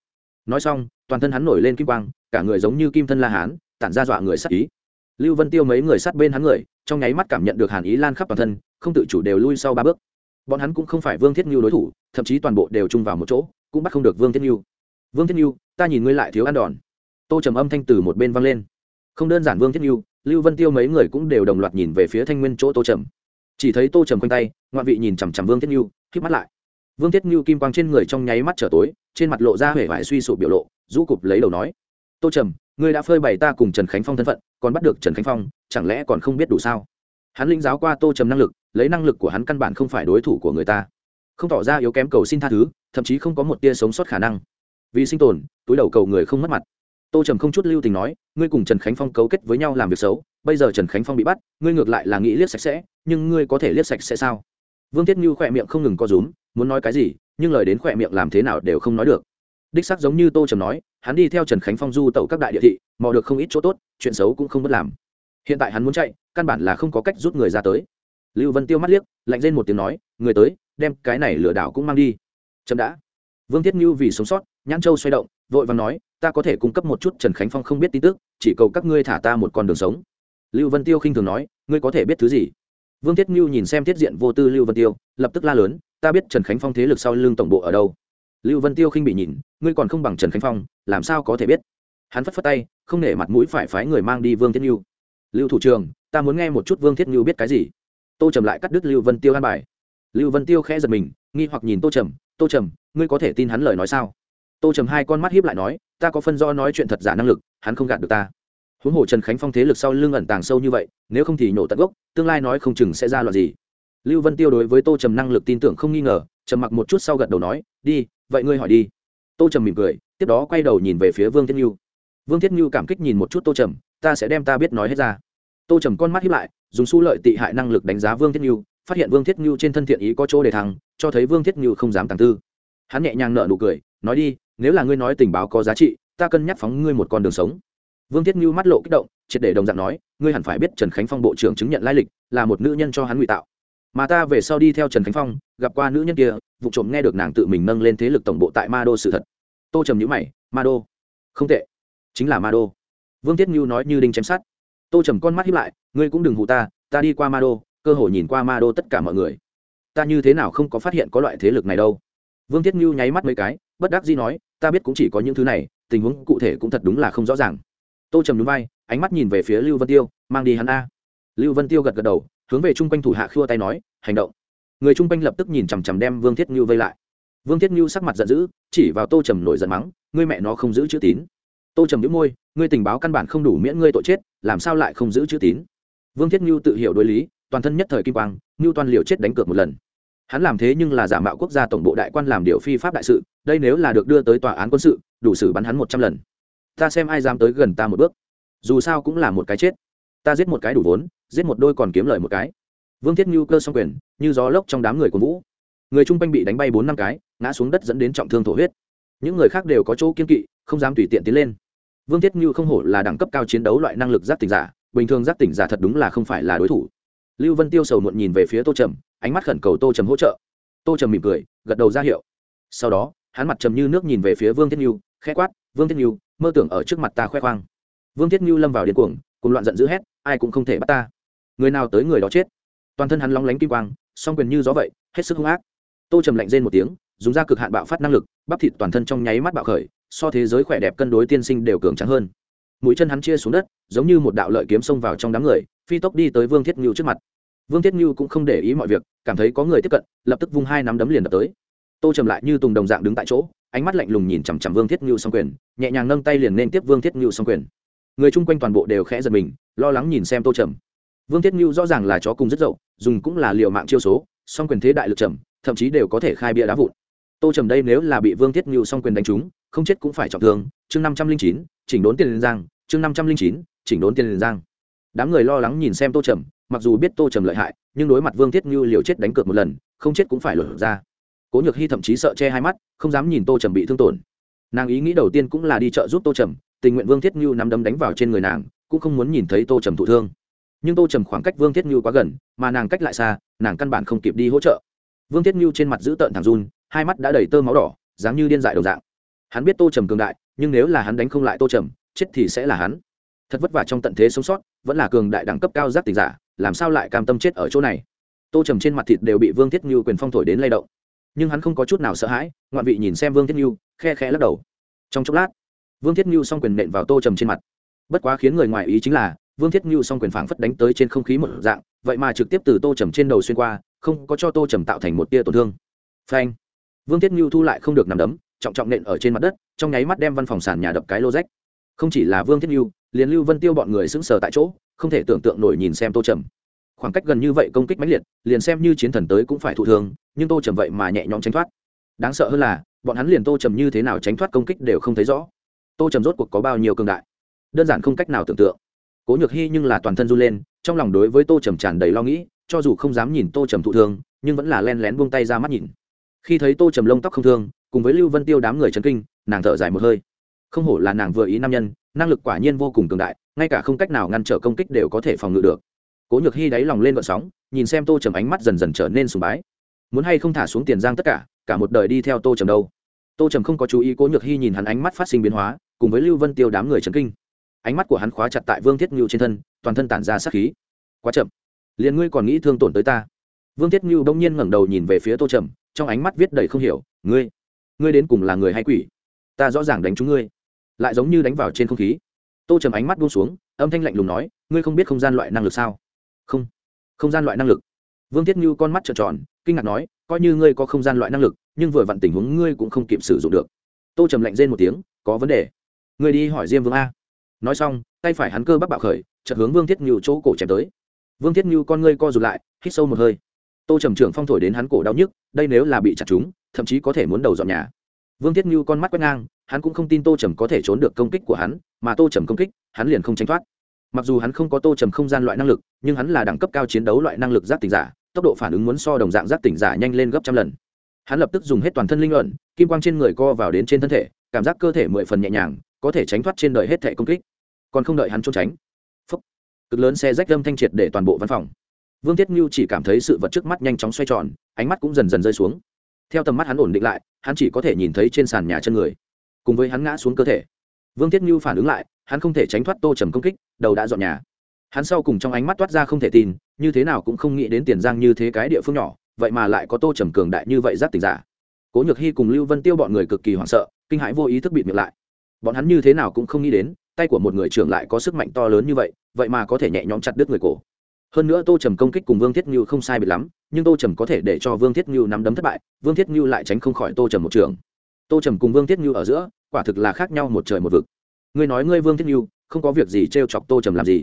Nói xong toàn thân hắn nổi lên kim quang cả người giống như kim thân la hán tản ra dọa người sát ý. Lưu vân tiêu mấy người sát bên hắn người trong nháy mắt cảm nhận được hàn ý lan khắp toàn thân không tự chủ đều lui sau ba bước. Bọn hắn cũng không phải vương thiết Ngưu đối thủ thậm chí toàn bộ đều chung vào một chỗ cũng bắt không được vương thiết Ngưu. vương thiết Ngưu, ta nhìn ngươi lại thiếu ăn đòn. Tô trầm âm thanh từ một bên vang lên. Không đơn giản vương thiết Ngưu lưu vân tiêu mấy người cũng đều đồng loạt nhìn về phía thanh nguyên chỗ tô trầm. Chỉ thấy tô trầm quanh tay, ngoạn vị nhìn chằm chằm vương thiết nhu k mắt lại. Vương thiết nhu kim quang trên người trong nháy mắt trở tối, trên mặt lộ ra hể vải suy sụp biểu lộ, rũ cụp lấy đầu nói. Tô trầm, ngươi đã phơi bày ta cùng trần khánh phong thân phận, còn bắt được trần khánh phong, chẳng lẽ còn không biết đủ sao? Hắn linh giáo qua tô trầm năng lực, lấy năng lực của hắn căn bản không phải đối thủ của người ta. Không tỏ ra yếu kém cầu xin tha thứ, thậm chí không có một tia sống sót khả năng. Vì sinh tồn, túi đầu cầu người không mất mặt tô trầm không chút lưu tình nói, ngươi cùng trần khánh phong cấu kết với nhau làm việc xấu, bây giờ trần khánh phong bị bắt, ngươi ngược lại là nghĩ liếc sạch sẽ, nhưng ngươi có thể liếc sạch sẽ sao? Vương thiết như khỏe miệng không ngừng co rúm, muốn nói cái gì, nhưng lời đến khỏe miệng làm thế nào đều không nói được. Đích xác giống như tô trầm nói, hắn đi theo trần khánh phong du tẩu các đại địa thị, mò được không ít chỗ tốt, chuyện xấu cũng không mất làm. Hiện tại hắn muốn chạy, căn bản là không có cách rút người ra tới. Lưu vân tiêu mắt liếc, lạnh lên một tiếng nói, người tới, đem cái này lừa đảo cũng mang đi. Chậm đã. Vương thiết như vì sống sót, nhãn châu xoay động, vội và nói ta có thể cung cấp một chút trần khánh phong không biết tin tức, chỉ cầu các ngươi thả ta một con đường sống. Lưu vân tiêu khinh thường nói, ngươi có thể biết thứ gì? Vương thiết ngưu nhìn xem thiết diện vô tư lưu vân tiêu, lập tức la lớn, ta biết trần khánh phong thế lực sau lưng tổng bộ ở đâu. Lưu vân tiêu khinh bị nhìn, ngươi còn không bằng trần khánh phong, làm sao có thể biết? Hắn phất phất tay, không nể mặt mũi phải phái người mang đi vương thiết ngưu. Lưu thủ trường ta muốn nghe một chút vương thiết ngưu biết cái gì? Tô trầm lại cắt đứt lưu vân tiêu an bài. Lưu vân tiêu khẽ giật mình, nghi hoặc nhìn tô trầm tô trầm, ngươi có thể tin hắn lời nói sao? Tô trầm hai con mắt hiếp lại nói ta có phân do nói chuyện thật giả năng lực, hắn không gạt được ta. Huống hồ trần khánh phong thế lực sau lưng ẩn tàng sâu như vậy, nếu không thì nhổ tận gốc, tương lai nói không chừng sẽ ra loạt gì. Lưu vân tiêu đối với tô trầm năng lực tin tưởng không nghi ngờ, trầm mặc một chút sau gật đầu nói, đi, vậy ngươi hỏi đi. Tô trầm mỉm cười, tiếp đó quay đầu nhìn về phía vương thiết như vương thiết như cảm kích nhìn một chút tô trầm, ta sẽ đem ta biết nói hết ra. Tô trầm con mắt hiếp lại, dùng su lợi tị hại năng lực đánh giá vương thiết như phát hiện vương thiết như trên thân thiện ý có chỗ để thắng cho thấy vương thiết như không dám tàng tư. Hắn nhẹ nhàng nợ nụ cười, nói đi nếu là ngươi nói tình báo có giá trị, ta cân nhắc phóng ngươi một con đường sống. Vương thiết như mắt lộ kích động, triệt để đồng dạng nói, ngươi hẳn phải biết trần khánh phong bộ trưởng chứng nhận lai lịch, là một nữ nhân cho hắn ngụy tạo. Mà ta về sau đi theo trần khánh phong, gặp qua nữ nhân kia, vụ trộm nghe được nàng tự mình nâng lên thế lực tổng bộ tại ma đô sự thật. Tô trầm nhữ mày, ma đô? Không tệ. Chính là ma đô. Vương thiết như nói như đinh chém sát tô trầm con mắt hiếp lại, ngươi cũng đừng hụ ta ta đi qua ma đô, cơ hội nhìn qua ma đô tất cả mọi người. Ta như thế nào không có phát hiện có loại thế lực này đâu? Vương thiết như nháy mắt mấy cái bất đắc dĩ nói, ta biết cũng chỉ có những thứ này, tình huống cụ thể cũng thật đúng là không rõ ràng. Tô trầm núi vai, ánh mắt nhìn về phía lưu vân tiêu, mang đi hắn a. Lưu vân tiêu gật gật đầu, hướng về chung quanh thủ hạ khua tay nói, hành động. Người chung quanh lập tức nhìn chằm chằm đem vương thiết như vây lại. Vương thiết như sắc mặt giận dữ, chỉ vào tô trầm nổi giận mắng, ngươi mẹ nó không giữ chữ tín. Tô trầm đĩu môi, ngươi tình báo căn bản không đủ miễn ngươi tội chết, làm sao lại không giữ chữ tín? Vương thiết như tự hiểu đối lý, toàn thân nhất thời kim quang như toàn liều chết đánh cược một lần hắn làm thế nhưng là giả mạo quốc gia tổng bộ đại quan làm điều phi pháp đại sự, đây nếu là được đưa tới tòa án quân sự, đủ xử bắn hắn một trăm lần. Ta xem ai dám tới gần ta một bước. Dù sao cũng là một cái chết. Ta giết một cái đủ vốn, giết một đôi còn kiếm lời một cái. Vương thiết nhu cơ song quyền, như gió lốc trong đám người của vũ. Người chung quanh bị đánh bay bốn năm cái, ngã xuống đất dẫn đến trọng thương thổ huyết. Những người khác đều có chỗ kiên kỵ, không dám tùy tiện tiến lên. Vương thiết nhu không hổ là đẳng cấp cao chiến đấu loại năng lực giác tỉnh giả, bình thường giác tỉnh giả thật đúng là không phải là đối thủ. Lưu vân tiêu sầu muộn nhìn về phía tô trầm ánh mắt khẩn cầu tô trầm hỗ trợ. Tô trầm mỉm cười, gật đầu ra hiệu. Sau đó, hắn mặt trầm như nước nhìn về phía vương thiết nhu, khẽ quát, vương thiết nhu, mơ tưởng ở trước mặt ta khoe khoang. Vương thiết nhu lâm vào điên cuồng, cùng loạn giận dữ hét, ai cũng không thể bắt ta. Người nào tới người đó chết. Toàn thân hắn lóng lánh kim quang, song quyền như gió vậy, hết sức hung ác. Tô trầm lạnh rên một tiếng, dùng ra cực hạn bạo phát năng lực, bắp thịt toàn thân trong nháy mắt bạo khởi, so thế giới khỏe đẹp cân đối tiên sinh đều cường trắng hơn. Mũi chân hắn chia xuống đất, giống như một đạo lợi kiếm xông vào trong đám người, phi tốc đi tới vương thiết nhu trước mặt vương thiết như cũng không để ý mọi việc, cảm thấy có người tiếp cận, lập tức vung hai nắm đấm liền đập tới. Tô trầm lại như tùng đồng dạng đứng tại chỗ, ánh mắt lạnh lùng nhìn chằm chằm vương thiết ngưu song quyền, nhẹ nhàng nâng tay liền nên tiếp vương thiết ngưu song quyền. Người chung quanh toàn bộ đều khẽ giật mình, lo lắng nhìn xem tô trầm. Vương thiết ngưu rõ ràng là chó cùng rất dậu, dùng cũng là liệu mạng chiêu số, song quyền thế đại lực trầm thậm chí đều có thể khai bia đá vụn. Tô trầm đây nếu là bị vương thiết ngưu song quyền đánh trúng, không chết cũng phải trọng thương. Chương năm trăm linh chín, chỉnh đốn tiền liên giang, chương năm trăm linh chín, chỉnh đốn tiền liên giang. Đám người lo lắng nhìn xem tô trầm mặc dù biết tô trầm lợi hại, nhưng đối mặt vương thiết ngưu liều chết đánh cược một lần, không chết cũng phải lột ra. Cố nhược hy thậm chí sợ che hai mắt, không dám nhìn tô trầm bị thương tổn. Nàng ý nghĩ đầu tiên cũng là đi chợ giúp tô trầm, tình nguyện vương thiết ngưu nắm đấm đánh vào trên người nàng, cũng không muốn nhìn thấy tô trầm thụ thương. Nhưng tô trầm khoảng cách vương thiết ngưu quá gần, mà nàng cách lại xa, nàng căn bản không kịp đi hỗ trợ. Vương thiết ngưu trên mặt giữ tợn thằng run, hai mắt đã đầy tơ máu đỏ, dáng như điên dại đầu dạng. Hắn biết tô trầm cường đại, nhưng nếu là hắn đánh không lại tô trầm, chết thì sẽ là hắn. Thật vất vả trong tận thế sống sót, vẫn là cường đại đẳng cấp cao giác tình giả làm sao lại cam tâm chết ở chỗ này? Tô trầm trên mặt thịt đều bị vương thiết như quyền phong thổi đến lay động. Nhưng hắn không có chút nào sợ hãi, ngoạn vị nhìn xem vương thiết như khe khe lắc đầu. Trong chốc lát, vương thiết như s o n g quyền nện vào tô trầm trên mặt. Bất quá khiến người ngoài ý chính là, vương thiết như s o n g quyền phảng phất đánh tới trên không khí một dạng, vậy mà trực tiếp từ tô trầm trên đầu xuyên qua, không có cho tô trầm tạo thành một tia tổn thương. Phanh! Vương thiết như thu lại không được nằm đấm, trọng trọng nện ở trên mặt đất, trong nháy mắt đem văn phòng sàn nhà đập cái lô rách. Không chỉ là vương thiết như liền lưu vân tiêu bọn người sững sờ tại chỗ, không thể tưởng tượng nổi nhìn xem tô trầm. Khoảng cách gần như vậy công kích mãnh liệt, liền xem như chiến thần tới cũng phải thụ thương, nhưng tô trầm vậy mà nhẹ nhõm tránh thoát. Đáng sợ hơn là, bọn hắn liền tô trầm như thế nào tránh thoát công kích đều không thấy rõ. Tô trầm rốt cuộc có bao nhiêu cường đại? Đơn giản không cách nào tưởng tượng. Cố nhược hy nhưng là toàn thân run lên, trong lòng đối với tô trầm tràn đầy lo nghĩ, cho dù không dám nhìn tô trầm thụ thương, nhưng vẫn là len lén buông tay ra mắt nhìn. Khi thấy tô trầm lông tóc không thương, cùng với lưu vân tiêu đám người chấn kinh, nàng thở dài một hơi. Không hổ là nàng vừa ý nam nhân năng lực quả nhiên vô cùng cường đại, ngay cả không cách nào ngăn trở công kích đều có thể phòng ngự được. Cố nhược hy đáy lòng lên vận sóng, nhìn xem tô trầm ánh mắt dần dần trở nên sùng bái. Muốn hay không thả xuống tiền giang tất cả cả một đời đi theo tô trầm đâu? Tô trầm không có chú ý cố nhược hy nhìn hắn ánh mắt phát sinh biến hóa, cùng với lưu vân tiêu đám người trấn kinh. Ánh mắt của hắn khóa chặt tại vương thiết ngưu trên thân, toàn thân tản ra sát khí. Quá chậm. Liền ngươi còn nghĩ thương tổn tới ta? Vương thiết ngưu đông nhiên ngẩng đầu nhìn về phía tô trầm, trong ánh mắt viết đầy không hiểu, ngươi ngươi đến cùng là người hay quỷ? Ta rõ ràng đánh trúng ngươi lại giống như đánh vào trên không khí. Tô trầm ánh mắt buông xuống, âm thanh lạnh lùng nói, ngươi không biết không gian loại năng lực sao? Không không gian loại năng lực. Vương thiết như con mắt trợn tròn, kinh ngạc nói, coi như ngươi có không gian loại năng lực, nhưng vừa vặn tình huống ngươi cũng không kịp sử dụng được. Tô trầm lạnh rên một tiếng, có vấn đề. Ngươi đi hỏi diêm vương a. Nói xong, tay phải hắn cơ bắc bạo khởi, chợt hướng vương thiết như chỗ cổ chém tới. Vương thiết như con ngươi co rụt lại, hít sâu một hơi. Tô trầm trưởng phong thổi đến hắn cổ đau nhức, đây nếu là bị chặt chúng, thậm chí có thể muốn đầu dọn nhà vương thiết như con mắt quét ngang, hắn cũng không tin tô trầm có thể trốn được công kích của hắn, mà tô trầm công kích, hắn liền không tránh thoát. Mặc dù hắn không có tô trầm không gian loại năng lực, nhưng hắn là đẳng cấp cao chiến đấu loại năng lực giác tỉnh giả, tốc độ phản ứng muốn so đồng dạng giác tỉnh giả nhanh lên gấp trăm lần. Hắn lập tức dùng hết toàn thân linh luận, kim quang trên người co vào đến trên thân thể, cảm giác cơ thể mười phần nhẹ nhàng, có thể tránh thoát trên đời hết thể công kích. Còn không đợi hắn trốn tránh phấp cực lớn xe rách lâm thanh triệt để toàn bộ văn phòng. Vương thiết ngưu chỉ cảm thấy sự vật trước mắt nhanh chóng xoay tròn, ánh mắt cũng dần dần rơi xuống theo tầm mắt hắn ổn định lại, hắn chỉ có thể nhìn thấy trên sàn nhà chân người. Cùng với hắn ngã xuống cơ thể. Vương thiết như phản ứng lại, hắn không thể tránh thoát tô trầm công kích, đầu đã dọn nhà. Hắn sau cùng trong ánh mắt toát ra không thể tin, như thế nào cũng không nghĩ đến tiền giang như thế cái địa phương nhỏ, vậy mà lại có tô trầm cường đại như vậy giáp tình giả. Cố nhược hy cùng lưu vân tiêu bọn người cực kỳ hoảng sợ, kinh hãi vô ý thức bịt miệng lại. Bọn hắn như thế nào cũng không nghĩ đến, tay của một người trưởng lại có sức mạnh to lớn như vậy vậy mà có thể nhẹ nhõm chặt đứt người cổ. Hơn nữa tô trầm công kích cùng vương thiết như không sai biệt lắm nhưng tô trầm có thể để cho vương thiết như nắm đấm thất bại, vương thiết như lại tránh không khỏi tô trầm một trường. Tô trầm cùng vương thiết như ở giữa, quả thực là khác nhau một trời một vực. Ngươi nói ngươi vương thiết như không có việc gì t r e o chọc tô trầm làm gì?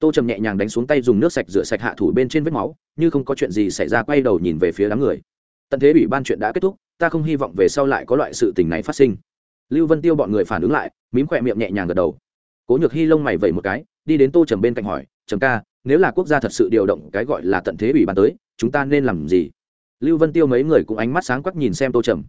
Tô trầm nhẹ nhàng đánh xuống tay dùng nước sạch rửa sạch hạ thủ bên trên vết máu, như không có chuyện gì xảy ra quay đầu nhìn về phía đám người. Tận thế ủy ban chuyện đã kết thúc, ta không hy vọng về sau lại có loại sự tình này phát sinh. Lưu vân tiêu bọn người phản ứng lại, mím khỏe miệng nhẹ nhàng gật đầu. Cố nhược hy lông mày vẩy một cái, đi đến tô trầm bên cạnh hỏi, trầm ca, nếu là quốc gia thật sự điều động cái gọi là tận thế ủy ban tới chúng ta nên làm gì? Lưu vân tiêu mấy người cũng ánh mắt sáng quắc nhìn xem tô trầm.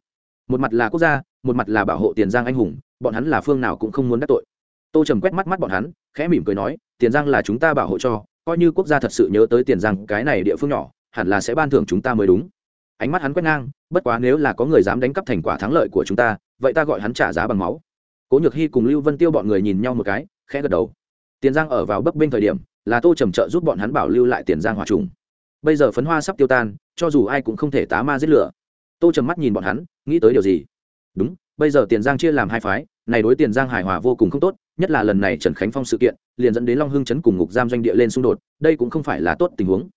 Một mặt là quốc gia, một mặt là bảo hộ tiền giang anh hùng, bọn hắn là phương nào cũng không muốn đắc tội. Tô trầm quét mắt mắt bọn hắn, khẽ mỉm cười nói, tiền giang là chúng ta bảo hộ cho, coi như quốc gia thật sự nhớ tới tiền giang, cái này địa phương nhỏ, hẳn là sẽ ban thưởng chúng ta mới đúng. Ánh mắt hắn quét ngang, bất quá nếu là có người dám đánh cắp thành quả thắng lợi của chúng ta, vậy ta gọi hắn trả giá bằng máu. Cố nhược hy cùng lưu vân tiêu bọn người nhìn nhau một cái, khẽ gật đầu. Tiền giang ở vào bấp bên thời điểm, là tô trầm trợ giúp bọn hắn bảo lưu lại tiền giang hòa trùng bây giờ phấn hoa sắp tiêu tan, cho dù ai cũng không thể tá ma giết lửa. Tô trầm mắt nhìn bọn hắn, nghĩ tới điều gì? Đúng, bây giờ tiền giang chia làm hai phái, này đối tiền giang hài hòa vô cùng không tốt, nhất là lần này trần khánh phong sự kiện, liền dẫn đến long hưng chấn cùng ngục giam doanh địa lên xung đột, đây cũng không phải là tốt tình huống.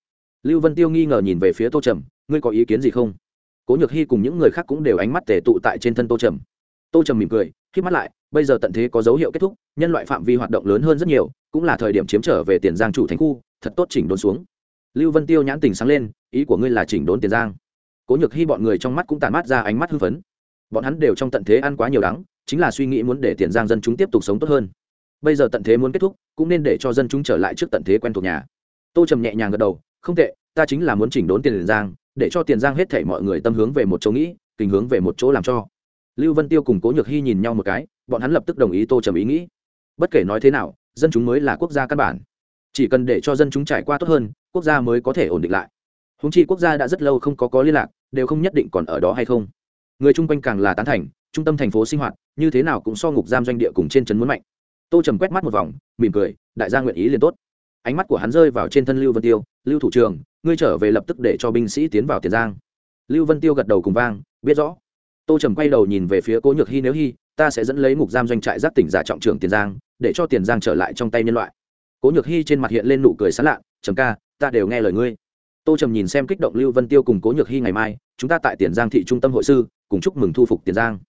Lưu vân tiêu nghi ngờ nhìn về phía tô trầm, ngươi có ý kiến gì không? Cố nhược hy cùng những người khác cũng đều ánh mắt tề tụ tại trên thân tô trầm. Tô trầm mỉm cười khi mắt lại, bây giờ tận thế có dấu hiệu kết thúc, nhân loại phạm vi hoạt động lớn hơn rất nhiều, cũng là thời điểm chiếm trở về tiền giang chủ thành khu, thật tốt chỉnh đốn xuống lưu vân tiêu nhãn tình sáng lên, ý của ngươi là chỉnh đốn tiền giang. Cố nhược hy bọn người trong mắt cũng tàn mát ra ánh mắt hưng phấn. Bọn hắn đều trong tận thế ăn quá nhiều đắng, chính là suy nghĩ muốn để tiền giang dân chúng tiếp tục sống tốt hơn. Bây giờ tận thế muốn kết thúc, cũng nên để cho dân chúng trở lại trước tận thế quen thuộc nhà. Tô trầm nhẹ nhàng gật đầu, không tệ, ta chính là muốn chỉnh đốn tiền giang, để cho tiền giang hết thảy mọi người tâm hướng về một chỗ nghĩ, tình hướng về một chỗ làm cho. Lưu vân tiêu cùng cố nhược hy nhìn nhau một cái, bọn hắn lập tức đồng ý tô trầm ý nghĩ. Bất kể nói thế nào, dân chúng mới là quốc gia căn bản chỉ cần để cho dân chúng trải qua tốt hơn, quốc gia mới có thể ổn định lại. Húng chi quốc gia đã rất lâu không có có liên lạc, đều không nhất định còn ở đó hay không. Người chung quanh càng là tán thành, trung tâm thành phố sinh hoạt, như thế nào cũng so ngục giam doanh địa cùng trên trấn muốn mạnh. Tô trầm quét mắt một vòng, mỉm cười, đại gia nguyện ý liền tốt. Ánh mắt của hắn rơi vào trên thân lưu vân tiêu, lưu thủ trường ngươi trở về lập tức để cho binh sĩ tiến vào tiền giang. Lưu vân tiêu gật đầu cùng vang, biết rõ. Tô trầm quay đầu nhìn về phía cố nhược hy nếu hy ta sẽ dẫn lấy ngục giam doanh trại giáp tỉnh giả trọng trưởng tiền giang, để cho tiền giang trở lại trong tay nhân loại cố nhược hy trên mặt hiện lên nụ cười sán lạ, trầm ca, ta đều nghe lời ngươi. Tô trầm nhìn xem kích động lưu vân tiêu cùng cố nhược hy ngày mai, chúng ta tại tiền giang thị trung tâm hội sư, cùng chúc mừng thu phục tiền giang.